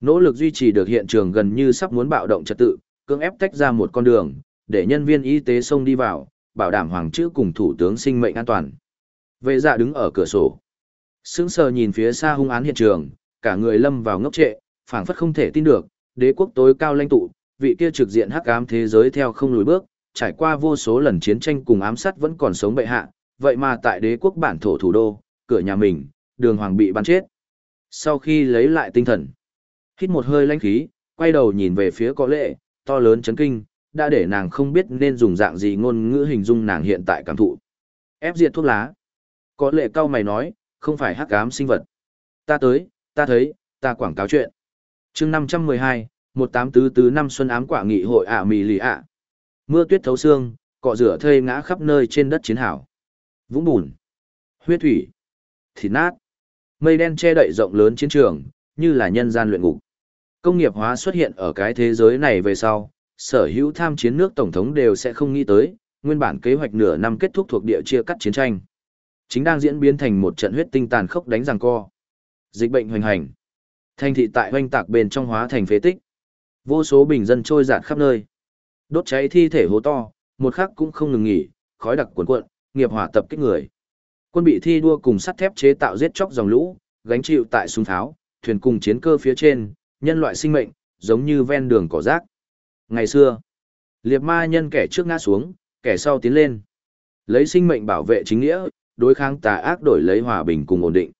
Nỗ lực duy trì được hiện trường gần như sắp muốn bạo động trật tự, cưỡng ép tách ra một con đường, để nhân viên y tế xông đi vào, bảo đảm hoàng chữ cùng thủ tướng sinh mệnh an toàn. Vệ dạ đứng ở cửa sổ. Sững sờ nhìn phía xa hung án hiện trường, cả người lâm vào ngốc trệ, phảng phất không thể tin được, đế quốc tối cao lãnh tụ, vị kia trực diện hắc ám thế giới theo không lùi bước, trải qua vô số lần chiến tranh cùng ám sát vẫn còn sống bệ hạ, vậy mà tại đế quốc bản thổ thủ đô, cửa nhà mình, đường hoàng bị bắn chết. Sau khi lấy lại tinh thần, hít một hơi lãnh khí, quay đầu nhìn về phía có lệ, to lớn chấn kinh, đã để nàng không biết nên dùng dạng gì ngôn ngữ hình dung nàng hiện tại cảm thụ. Ép diệt thuốc lá. Có lệ cao mày nói, không phải hắc ám sinh vật. Ta tới, ta thấy, ta quảng cáo chuyện. chương 512, 1844 năm xuân ám quả nghị hội ạ mì lì ạ. Mưa tuyết thấu xương, cọ rửa thây ngã khắp nơi trên đất chiến hảo. Vũng bùn, huyết thủy, thịt nát. Mây đen che đậy rộng lớn chiến trường, như là nhân gian luyện ngục. Công nghiệp hóa xuất hiện ở cái thế giới này về sau, sở hữu tham chiến nước tổng thống đều sẽ không nghĩ tới, nguyên bản kế hoạch nửa năm kết thúc thuộc địa chia cắt chiến tranh. Chính đang diễn biến thành một trận huyết tinh tàn khốc đánh giằng co. Dịch bệnh hoành hành. Thành thị tại hoành tạc bên trong hóa thành phế tích. Vô số bình dân trôi dạt khắp nơi. Đốt cháy thi thể hố to, một khắc cũng không ngừng nghỉ, khói đặc cuồn cuộn, nghiệp hỏa tập kích người. Quân bị thi đua cùng sắt thép chế tạo giết chóc dòng lũ, gánh chịu tại súng tháo, thuyền cùng chiến cơ phía trên, nhân loại sinh mệnh, giống như ven đường cỏ rác. Ngày xưa, liệt ma nhân kẻ trước ngã xuống, kẻ sau tiến lên. Lấy sinh mệnh bảo vệ chính nghĩa, đối kháng tà ác đổi lấy hòa bình cùng ổn định.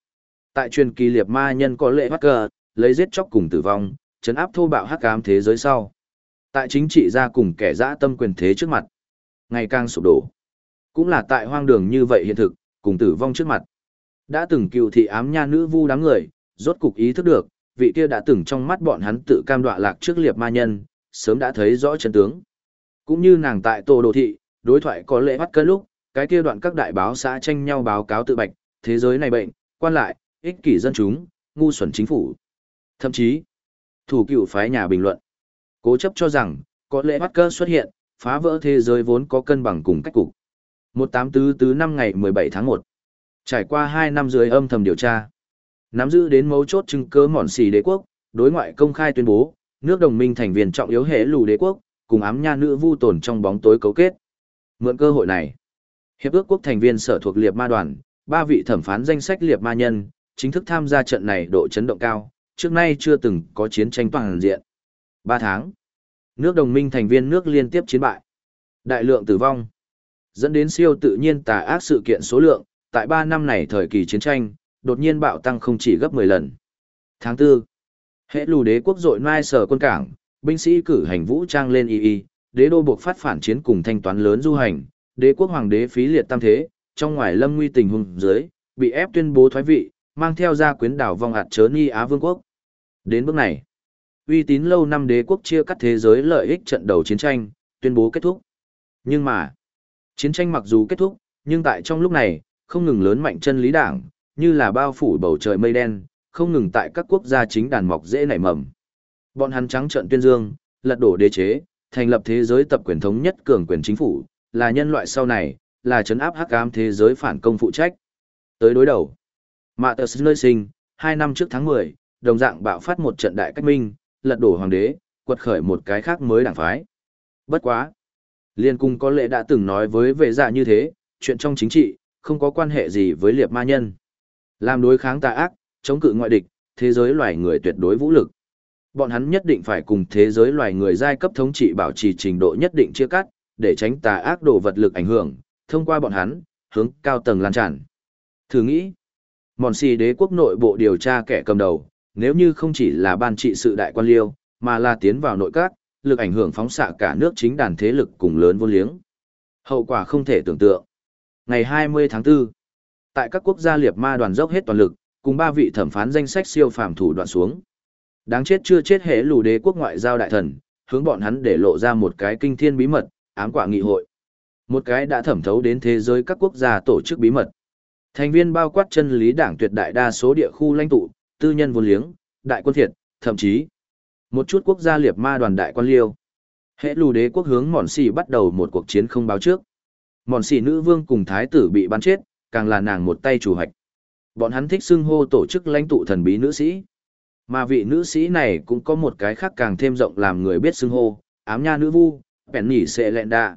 Tại truyền kỳ liệt ma nhân có lệ bắt cờ, lấy giết chóc cùng tử vong, chấn áp thô bạo hắc ám thế giới sau. Tại chính trị gia cùng kẻ dã tâm quyền thế trước mặt, ngày càng sụp đổ. Cũng là tại hoang đường như vậy hiện thực, cùng tử vong trước mặt. Đã từng cựu thị ám nha nữ vu đám người, rốt cục ý thức được, vị kia đã từng trong mắt bọn hắn tự cam đoạ lạc trước liệp ma nhân, sớm đã thấy rõ chân tướng. Cũng như nàng tại tổ đồ thị, đối thoại có lẽ bắt cân lúc, cái kia đoạn các đại báo xã tranh nhau báo cáo tự bạch, thế giới này bệnh, quan lại, ích kỷ dân chúng, ngu xuẩn chính phủ. Thậm chí, thủ cựu phái nhà bình luận, cố chấp cho rằng, có lẽ bắt cơ xuất hiện, phá vỡ thế giới vốn có cân bằng cùng cách cục. 1844 năm ngày 17 tháng 1. Trải qua 2 năm dưới âm thầm điều tra, nắm giữ đến mấu chốt chứng cứ mòn xì đế quốc, đối ngoại công khai tuyên bố, nước đồng minh thành viên trọng yếu hệ lù đế quốc, cùng ám nha nữ vu tồn trong bóng tối cấu kết. Mượn cơ hội này, hiệp ước quốc thành viên sở thuộc liệt ma đoàn, ba vị thẩm phán danh sách liệt ma nhân, chính thức tham gia trận này độ chấn động cao, trước nay chưa từng có chiến tranh toàn diện. 3 tháng, nước đồng minh thành viên nước liên tiếp chiến bại. Đại lượng tử vong, dẫn đến siêu tự nhiên tà ác sự kiện số lượng, tại 3 năm này thời kỳ chiến tranh, đột nhiên bạo tăng không chỉ gấp 10 lần. Tháng 4, hệ lù đế quốc dội mai sở quân cảng, binh sĩ cử hành vũ trang lên y y, đế đô buộc phát phản chiến cùng thanh toán lớn du hành, đế quốc hoàng đế phí liệt tam thế, trong ngoài lâm nguy tình hùng dưới, bị ép tuyên bố thoái vị, mang theo gia quyến đảo vong hạt chớ ni Á Vương quốc. Đến bước này, uy tín lâu năm đế quốc chia cắt thế giới lợi ích trận đầu chiến tranh, tuyên bố kết thúc. Nhưng mà, chiến tranh mặc dù kết thúc, nhưng tại trong lúc này, không ngừng lớn mạnh chân lý đảng, như là bao phủ bầu trời mây đen, không ngừng tại các quốc gia chính đàn mọc dễ nảy mầm. Bọn hắn trắng trợn tuyên dương, lật đổ đế chế, thành lập thế giới tập quyền thống nhất cường quyền chính phủ, là nhân loại sau này, là chấn áp hắc ám thế giới phản công phụ trách. Tới đối đầu, Mạ Tờ nơi sinh, hai năm trước tháng 10, đồng dạng bạo phát một trận đại cách minh, lật đổ hoàng đế, quật khởi một cái khác mới đảng phái. Bất quá. Liên cung có lẽ đã từng nói với vệ dạ như thế, chuyện trong chính trị, không có quan hệ gì với liệt ma nhân. Làm đối kháng tà ác, chống cự ngoại địch, thế giới loài người tuyệt đối vũ lực. Bọn hắn nhất định phải cùng thế giới loài người giai cấp thống trị bảo trì trình độ nhất định chia cắt, để tránh tà ác đổ vật lực ảnh hưởng, thông qua bọn hắn, hướng cao tầng lan tràn. Thử nghĩ, mòn xì đế quốc nội bộ điều tra kẻ cầm đầu, nếu như không chỉ là ban trị sự đại quan liêu, mà là tiến vào nội các, lực ảnh hưởng phóng xạ cả nước chính đàn thế lực cùng lớn vô liếng. Hậu quả không thể tưởng tượng. Ngày 20 tháng 4, tại các quốc gia liệt ma đoàn dốc hết toàn lực, cùng ba vị thẩm phán danh sách siêu phàm thủ đoạn xuống. Đáng chết chưa chết hệ lù đế quốc ngoại giao đại thần, hướng bọn hắn để lộ ra một cái kinh thiên bí mật, ám quả nghị hội. Một cái đã thẩm thấu đến thế giới các quốc gia tổ chức bí mật. Thành viên bao quát chân lý đảng tuyệt đại đa số địa khu lãnh tụ, tư nhân vô liếng, đại quân thiệt, thậm chí một chút quốc gia liệt ma đoàn đại quan liêu. Hệ lù đế quốc hướng mòn xì bắt đầu một cuộc chiến không báo trước. Mòn xì nữ vương cùng thái tử bị bắn chết, càng là nàng một tay chủ hoạch. Bọn hắn thích xưng hô tổ chức lãnh tụ thần bí nữ sĩ. Mà vị nữ sĩ này cũng có một cái khác càng thêm rộng làm người biết xưng hô, ám nha nữ vu, bèn nhỉ xệ lẹn đạ.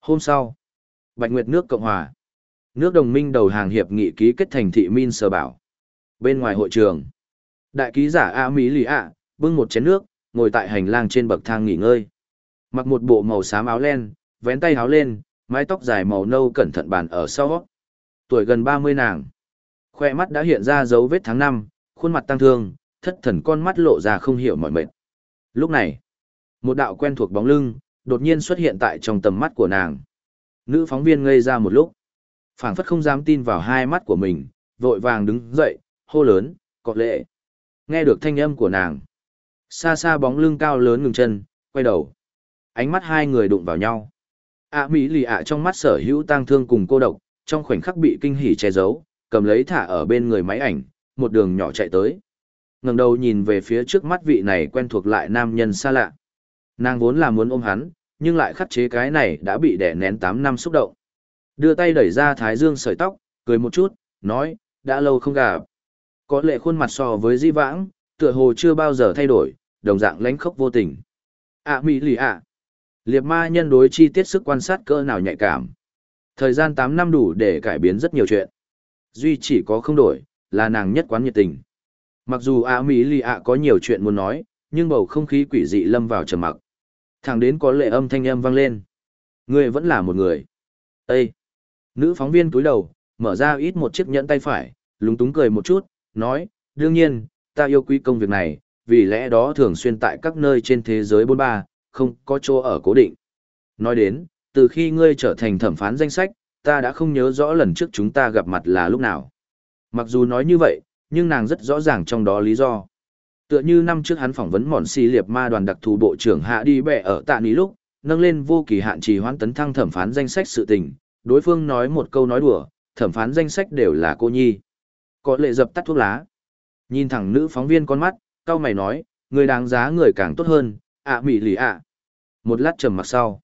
Hôm sau, Bạch Nguyệt nước Cộng Hòa. Nước đồng minh đầu hàng hiệp nghị ký kết thành thị Min sở Bảo. Bên ngoài hội trường, đại ký giả A Mỹ Lì ạ, bưng một chén nước, ngồi tại hành lang trên bậc thang nghỉ ngơi. Mặc một bộ màu xám áo len, vén tay áo lên, mái tóc dài màu nâu cẩn thận bàn ở sau. Tuổi gần 30 nàng. Khoe mắt đã hiện ra dấu vết tháng năm, khuôn mặt tăng thương, thất thần con mắt lộ ra không hiểu mọi mệt. Lúc này, một đạo quen thuộc bóng lưng, đột nhiên xuất hiện tại trong tầm mắt của nàng. Nữ phóng viên ngây ra một lúc. phảng phất không dám tin vào hai mắt của mình, vội vàng đứng dậy, hô lớn, cọt lệ. Nghe được thanh âm của nàng. Xa xa bóng lưng cao lớn ngừng chân, quay đầu. Ánh mắt hai người đụng vào nhau. ạ mỹ lì ạ trong mắt sở hữu tang thương cùng cô độc, trong khoảnh khắc bị kinh hỉ che giấu, cầm lấy thả ở bên người máy ảnh, một đường nhỏ chạy tới. ngẩng đầu nhìn về phía trước mắt vị này quen thuộc lại nam nhân xa lạ. Nàng vốn là muốn ôm hắn, nhưng lại khắc chế cái này đã bị đè nén 8 năm xúc động. Đưa tay đẩy ra thái dương sợi tóc, cười một chút, nói, đã lâu không gặp. Có lệ khuôn mặt so với di vãng, tựa hồ chưa bao giờ thay đổi, đồng dạng lánh khốc vô tình. À mỹ lì ạ. Liệp ma nhân đối chi tiết sức quan sát cỡ nào nhạy cảm. Thời gian 8 năm đủ để cải biến rất nhiều chuyện. Duy chỉ có không đổi, là nàng nhất quán nhiệt tình. Mặc dù ạ mỹ lì ạ có nhiều chuyện muốn nói, nhưng bầu không khí quỷ dị lâm vào trầm mặc. Thẳng đến có lệ âm thanh âm vang lên. Người vẫn là một người. Ê! Nữ phóng viên túi đầu, mở ra ít một chiếc nhẫn tay phải, lúng túng cười một chút, nói, đương nhiên, ta yêu quý công việc này, vì lẽ đó thường xuyên tại các nơi trên thế giới bôn ba, không có chỗ ở cố định. Nói đến, từ khi ngươi trở thành thẩm phán danh sách, ta đã không nhớ rõ lần trước chúng ta gặp mặt là lúc nào. Mặc dù nói như vậy, nhưng nàng rất rõ ràng trong đó lý do. Tựa như năm trước hắn phỏng vấn mòn xì liệp ma đoàn đặc thù bộ trưởng hạ đi bẻ ở tạ ní lúc, nâng lên vô kỳ hạn trì hoãn tấn thăng thẩm phán danh sách sự tình, đối phương nói một câu nói đùa, thẩm phán danh sách đều là cô nhi. Có lệ dập tắt thuốc lá. Nhìn thẳng nữ phóng viên con mắt, cao mày nói, người đáng giá người càng tốt hơn, ạ à, lì ạ. Một lát trầm mặc sau.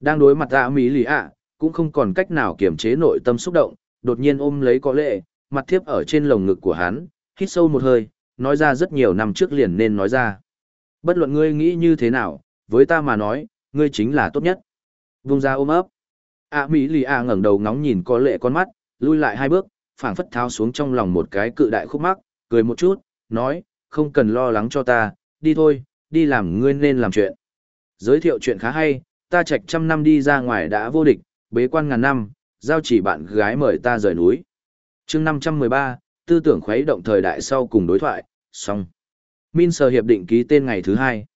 Đang đối mặt ạ mỹ lì ạ, cũng không còn cách nào kiềm chế nội tâm xúc động, đột nhiên ôm lấy có lệ, mặt thiếp ở trên lồng ngực của hắn, hít sâu một hơi, nói ra rất nhiều năm trước liền nên nói ra. Bất luận ngươi nghĩ như thế nào, với ta mà nói, ngươi chính là tốt nhất. Vung ra ôm ấp. A Mỹ Lì A ngẩng đầu ngóng nhìn có lệ con mắt, lui lại hai bước, phảng phất tháo xuống trong lòng một cái cự đại khúc mắc, cười một chút, nói, không cần lo lắng cho ta, đi thôi, đi làm ngươi nên làm chuyện. Giới thiệu chuyện khá hay, ta trạch trăm năm đi ra ngoài đã vô địch, bế quan ngàn năm, giao chỉ bạn gái mời ta rời núi. chương 513, tư tưởng khuấy động thời đại sau cùng đối thoại, xong. Min sờ hiệp định ký tên ngày thứ hai.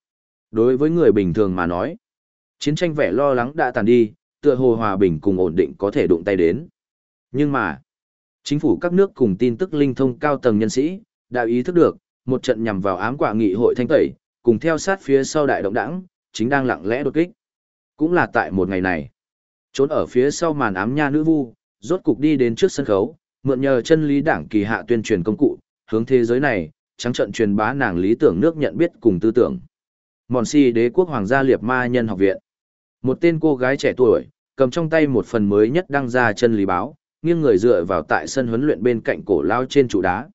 Đối với người bình thường mà nói, chiến tranh vẻ lo lắng đã tàn đi, tựa hồ hòa bình cùng ổn định có thể đụng tay đến. Nhưng mà, chính phủ các nước cùng tin tức linh thông cao tầng nhân sĩ, đã ý thức được, một trận nhằm vào ám quả nghị hội thanh tẩy, cùng theo sát phía sau đại động đảng, chính đang lặng lẽ đột kích. Cũng là tại một ngày này, trốn ở phía sau màn ám nha nữ vu, rốt cục đi đến trước sân khấu, mượn nhờ chân lý đảng kỳ hạ tuyên truyền công cụ, hướng thế giới này, trắng trận truyền bá nàng lý tưởng nước nhận biết cùng tư tưởng. Mòn si đế quốc hoàng gia liệt ma nhân học viện. Một tên cô gái trẻ tuổi, cầm trong tay một phần mới nhất đăng ra chân lý báo, nghiêng người dựa vào tại sân huấn luyện bên cạnh cổ lao trên trụ đá.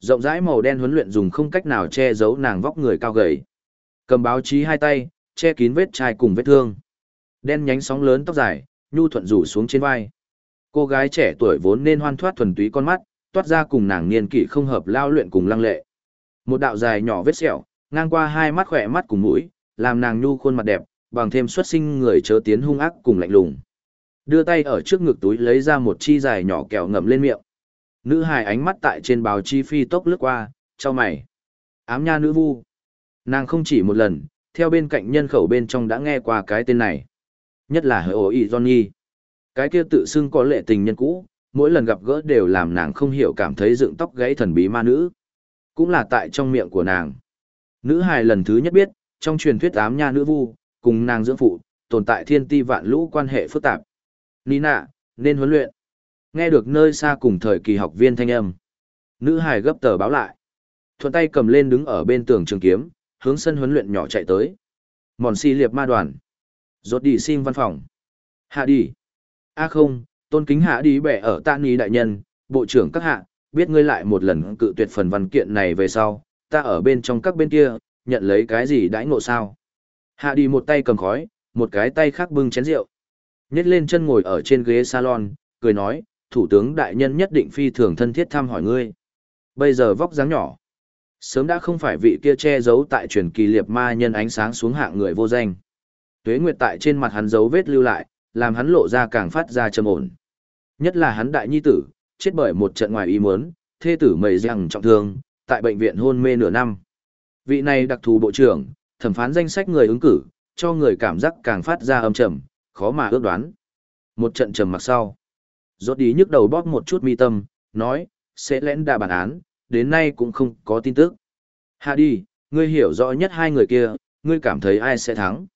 Rộng rãi màu đen huấn luyện dùng không cách nào che giấu nàng vóc người cao gầy. Cầm báo chí hai tay, che kín vết chai cùng vết thương. Đen nhánh sóng lớn tóc dài, nhu thuận rủ xuống trên vai. Cô gái trẻ tuổi vốn nên hoan thoát thuần túy con mắt, toát ra cùng nàng niên kỷ không hợp lao luyện cùng lăng lệ. Một đạo dài nhỏ vết sẹo, ngang qua hai mắt khỏe mắt cùng mũi, làm nàng nhu khuôn mặt đẹp, bằng thêm xuất sinh người chớ tiến hung ác cùng lạnh lùng. Đưa tay ở trước ngực túi lấy ra một chi dài nhỏ kẹo ngậm lên miệng. Nữ hài ánh mắt tại trên báo chi phi tốc lướt qua, cho mày. Ám nha nữ vu. Nàng không chỉ một lần, theo bên cạnh nhân khẩu bên trong đã nghe qua cái tên này. Nhất là hỡi ổ ý Johnny. Cái kia tự xưng có lệ tình nhân cũ, mỗi lần gặp gỡ đều làm nàng không hiểu cảm thấy dựng tóc gãy thần bí ma nữ. Cũng là tại trong miệng của nàng. Nữ hài lần thứ nhất biết, trong truyền thuyết ám nha nữ vu, cùng nàng dưỡng phụ, tồn tại thiên ti vạn lũ quan hệ phức tạp. Nina, nên huấn luyện. Nghe được nơi xa cùng thời kỳ học viên thanh âm. Nữ hài gấp tờ báo lại. Thuận tay cầm lên đứng ở bên tường trường kiếm, hướng sân huấn luyện nhỏ chạy tới. Mòn si liệp ma đoàn. Rốt đi xin văn phòng. Hạ đi. A không, tôn kính hạ đi bẻ ở tạ ní đại nhân, bộ trưởng các hạ, biết ngươi lại một lần cự tuyệt phần văn kiện này về sau, ta ở bên trong các bên kia, nhận lấy cái gì đãi ngộ sao. Hạ đi một tay cầm khói, một cái tay khác bưng chén rượu. Nhét lên chân ngồi ở trên ghế salon, cười nói, thủ tướng đại nhân nhất định phi thường thân thiết thăm hỏi ngươi. Bây giờ vóc dáng nhỏ. Sớm đã không phải vị kia che giấu tại truyền kỳ liệt ma nhân ánh sáng xuống hạng người vô danh. Tuế Nguyệt tại trên mặt hắn dấu vết lưu lại, làm hắn lộ ra càng phát ra trầm ổn. Nhất là hắn đại nhi tử, chết bởi một trận ngoài ý muốn, thê tử mầy rằng trọng thương, tại bệnh viện hôn mê nửa năm. Vị này đặc thù bộ trưởng, thẩm phán danh sách người ứng cử, cho người cảm giác càng phát ra âm trầm, khó mà ước đoán. Một trận trầm mặc sau. Rốt đi nhức đầu bóp một chút mi tâm, nói, sẽ lẽn đà bản án, đến nay cũng không có tin tức. Hạ đi, ngươi hiểu rõ nhất hai người kia, ngươi cảm thấy ai sẽ thắng.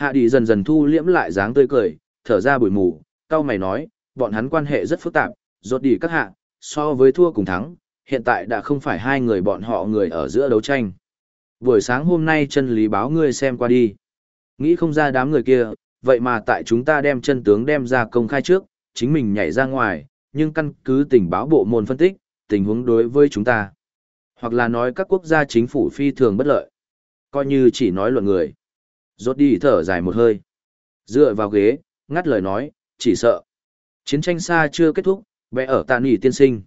Hạ đi dần dần thu liễm lại dáng tươi cười, thở ra bụi mù, cao mày nói, bọn hắn quan hệ rất phức tạp, rốt đi các hạ, so với thua cùng thắng, hiện tại đã không phải hai người bọn họ người ở giữa đấu tranh. Buổi sáng hôm nay chân lý báo ngươi xem qua đi. Nghĩ không ra đám người kia, vậy mà tại chúng ta đem chân tướng đem ra công khai trước, chính mình nhảy ra ngoài, nhưng căn cứ tình báo bộ môn phân tích, tình huống đối với chúng ta. Hoặc là nói các quốc gia chính phủ phi thường bất lợi. Coi như chỉ nói luận người. Rốt đi thở dài một hơi. Dựa vào ghế, ngắt lời nói, chỉ sợ. Chiến tranh xa chưa kết thúc, vẽ ở tàn nghỉ tiên sinh.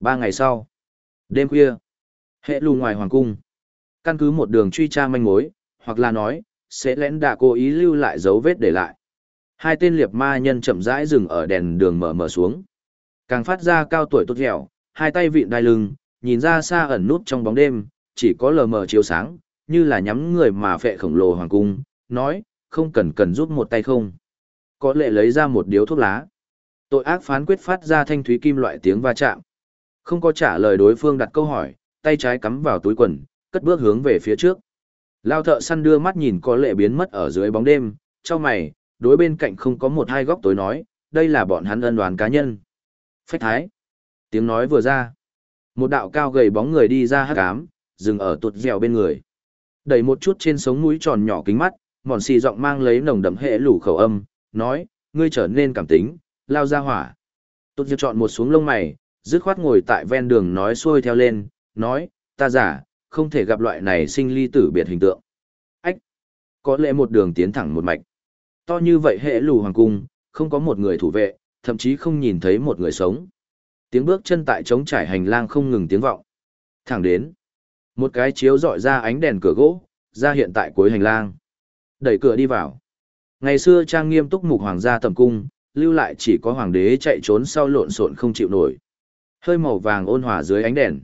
Ba ngày sau. Đêm khuya. Hệ lù ngoài hoàng cung. Căn cứ một đường truy tra manh mối, hoặc là nói, sẽ lén đã cố ý lưu lại dấu vết để lại. Hai tên liệp ma nhân chậm rãi dừng ở đèn đường mở mở xuống. Càng phát ra cao tuổi tốt dẻo, hai tay vịn đai lưng, nhìn ra xa ẩn nút trong bóng đêm, chỉ có lờ mờ chiếu sáng, như là nhắm người mà phệ khổng lồ hoàng cung, nói, không cần cần giúp một tay không. Có lệ lấy ra một điếu thuốc lá. Tội ác phán quyết phát ra thanh thúy kim loại tiếng va chạm. Không có trả lời đối phương đặt câu hỏi, tay trái cắm vào túi quần, cất bước hướng về phía trước. Lao thợ săn đưa mắt nhìn có lệ biến mất ở dưới bóng đêm, cho mày, đối bên cạnh không có một hai góc tối nói, đây là bọn hắn ân đoàn cá nhân. Phách thái. Tiếng nói vừa ra. Một đạo cao gầy bóng người đi ra hát cám, dừng ở tuột dẻo bên người. Đẩy một chút trên sống mũi tròn nhỏ kính mắt, mòn xì giọng mang lấy nồng đậm hệ lủ khẩu âm, nói, ngươi trở nên cảm tính, lao ra hỏa. Tốt dẻo chọn một xuống lông mày, dứt khoát ngồi tại ven đường nói xuôi theo lên, nói, ta giả, không thể gặp loại này sinh ly tử biệt hình tượng. Ách! Có lẽ một đường tiến thẳng một mạch. To như vậy hệ lù hoàng cung, không có một người thủ vệ, thậm chí không nhìn thấy một người sống. Tiếng bước chân tại trống trải hành lang không ngừng tiếng vọng. Thẳng đến. Một cái chiếu dọi ra ánh đèn cửa gỗ, ra hiện tại cuối hành lang. Đẩy cửa đi vào. Ngày xưa trang nghiêm túc mục hoàng gia tầm cung, lưu lại chỉ có hoàng đế chạy trốn sau lộn xộn không chịu nổi. Hơi màu vàng ôn hòa dưới ánh đèn.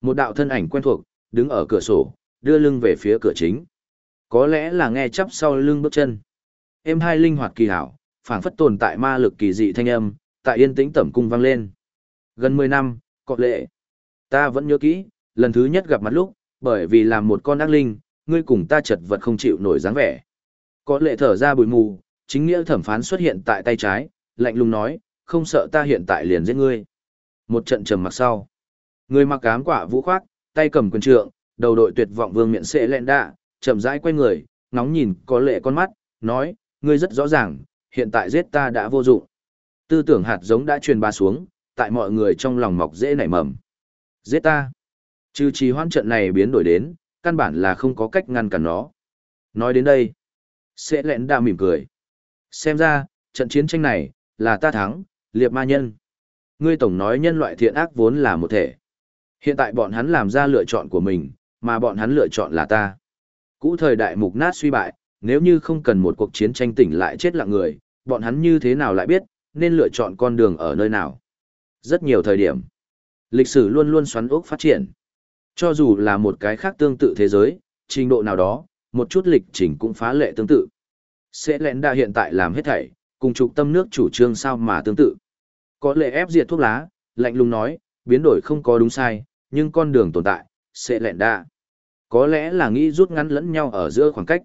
Một đạo thân ảnh quen thuộc, đứng ở cửa sổ, đưa lưng về phía cửa chính. Có lẽ là nghe chắp sau lưng bước chân. Êm hai linh hoạt kỳ hảo, phảng phất tồn tại ma lực kỳ dị thanh âm, tại yên tĩnh tẩm cung vang lên. Gần 10 năm, có lệ. Ta vẫn nhớ kỹ, lần thứ nhất gặp mặt lúc, bởi vì làm một con ác linh, ngươi cùng ta chật vật không chịu nổi dáng vẻ. Có lệ thở ra bụi mù, chính nghĩa thẩm phán xuất hiện tại tay trái, lạnh lùng nói, không sợ ta hiện tại liền giết ngươi. Một trận trầm mặc sau. Người mặc ám quả vũ khoác, tay cầm quyền trượng, đầu đội tuyệt vọng vương miệng sệ lẹn đạ, chậm rãi quay người, nóng nhìn có lệ con mắt, nói, ngươi rất rõ ràng, hiện tại giết ta đã vô dụng. Tư tưởng hạt giống đã truyền ba xuống, tại mọi người trong lòng mọc dễ nảy mầm. Giết ta. Trừ trì hoãn trận này biến đổi đến, căn bản là không có cách ngăn cản nó. Nói đến đây, sẽ lẹn đà mỉm cười. Xem ra, trận chiến tranh này, là ta thắng, liệp ma nhân. Ngươi tổng nói nhân loại thiện ác vốn là một thể. Hiện tại bọn hắn làm ra lựa chọn của mình, mà bọn hắn lựa chọn là ta. Cũ thời đại mục nát suy bại, nếu như không cần một cuộc chiến tranh tỉnh lại chết lặng người, bọn hắn như thế nào lại biết, nên lựa chọn con đường ở nơi nào. Rất nhiều thời điểm, lịch sử luôn luôn xoắn ốc phát triển. Cho dù là một cái khác tương tự thế giới, trình độ nào đó, một chút lịch trình cũng phá lệ tương tự. Sẽ lẽn đa hiện tại làm hết thảy, cùng trục tâm nước chủ trương sao mà tương tự. Có lệ ép diệt thuốc lá, lạnh lùng nói, biến đổi không có đúng sai, nhưng con đường tồn tại, sẽ lẹn đa. Có lẽ là nghĩ rút ngắn lẫn nhau ở giữa khoảng cách.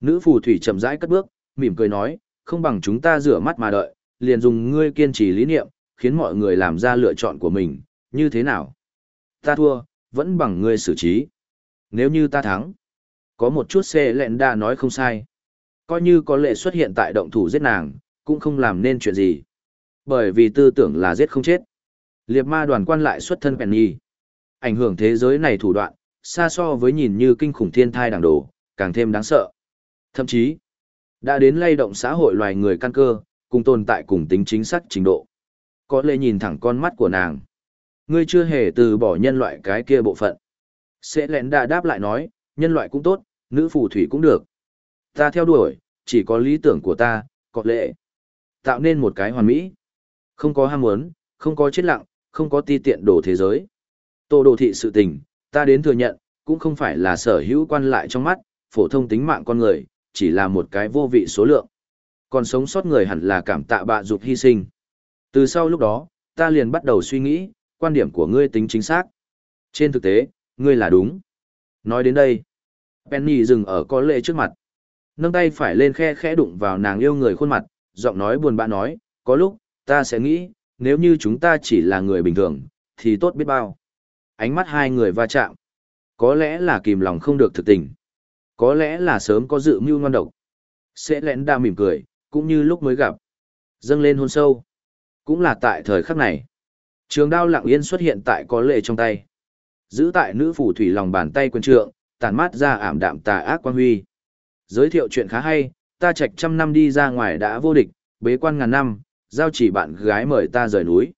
Nữ phù thủy chậm rãi cất bước, mỉm cười nói, không bằng chúng ta rửa mắt mà đợi, liền dùng ngươi kiên trì lý niệm, khiến mọi người làm ra lựa chọn của mình, như thế nào? Ta thua, vẫn bằng ngươi xử trí. Nếu như ta thắng, có một chút xe lẹn đa nói không sai. Coi như có lệ xuất hiện tại động thủ giết nàng, cũng không làm nên chuyện gì. Bởi vì tư tưởng là giết không chết. Liệt ma đoàn quan lại xuất thân Penny. Ảnh hưởng thế giới này thủ đoạn, xa so với nhìn như kinh khủng thiên thai đảng đồ, càng thêm đáng sợ. Thậm chí, đã đến lay động xã hội loài người căn cơ, cùng tồn tại cùng tính chính xác trình độ. Có lẽ nhìn thẳng con mắt của nàng. Ngươi chưa hề từ bỏ nhân loại cái kia bộ phận. Sẽ lén đã đáp lại nói, nhân loại cũng tốt, nữ phù thủy cũng được. Ta theo đuổi, chỉ có lý tưởng của ta, có lệ, tạo nên một cái hoàn mỹ. Không có ham muốn, không có chết lặng, không có ti tiện đồ thế giới. Tô đồ thị sự tình, ta đến thừa nhận, cũng không phải là sở hữu quan lại trong mắt, phổ thông tính mạng con người, chỉ là một cái vô vị số lượng. Còn sống sót người hẳn là cảm tạ bạ dục hy sinh. Từ sau lúc đó, ta liền bắt đầu suy nghĩ, quan điểm của ngươi tính chính xác. Trên thực tế, ngươi là đúng. Nói đến đây, Penny dừng ở có lệ trước mặt. Nâng tay phải lên khe khẽ đụng vào nàng yêu người khuôn mặt, giọng nói buồn bã nói, có lúc, ta sẽ nghĩ, nếu như chúng ta chỉ là người bình thường, thì tốt biết bao. Ánh mắt hai người va chạm. Có lẽ là kìm lòng không được thực tình. Có lẽ là sớm có dự mưu ngon độc. Sẽ lẽn đa mỉm cười, cũng như lúc mới gặp. Dâng lên hôn sâu. Cũng là tại thời khắc này. Trường đao lặng yên xuất hiện tại có lệ trong tay. Giữ tại nữ phủ thủy lòng bàn tay quân trượng, tàn mát ra ảm đạm tà ác quan huy. Giới thiệu chuyện khá hay, ta trạch trăm năm đi ra ngoài đã vô địch, bế quan ngàn năm, giao chỉ bạn gái mời ta rời núi.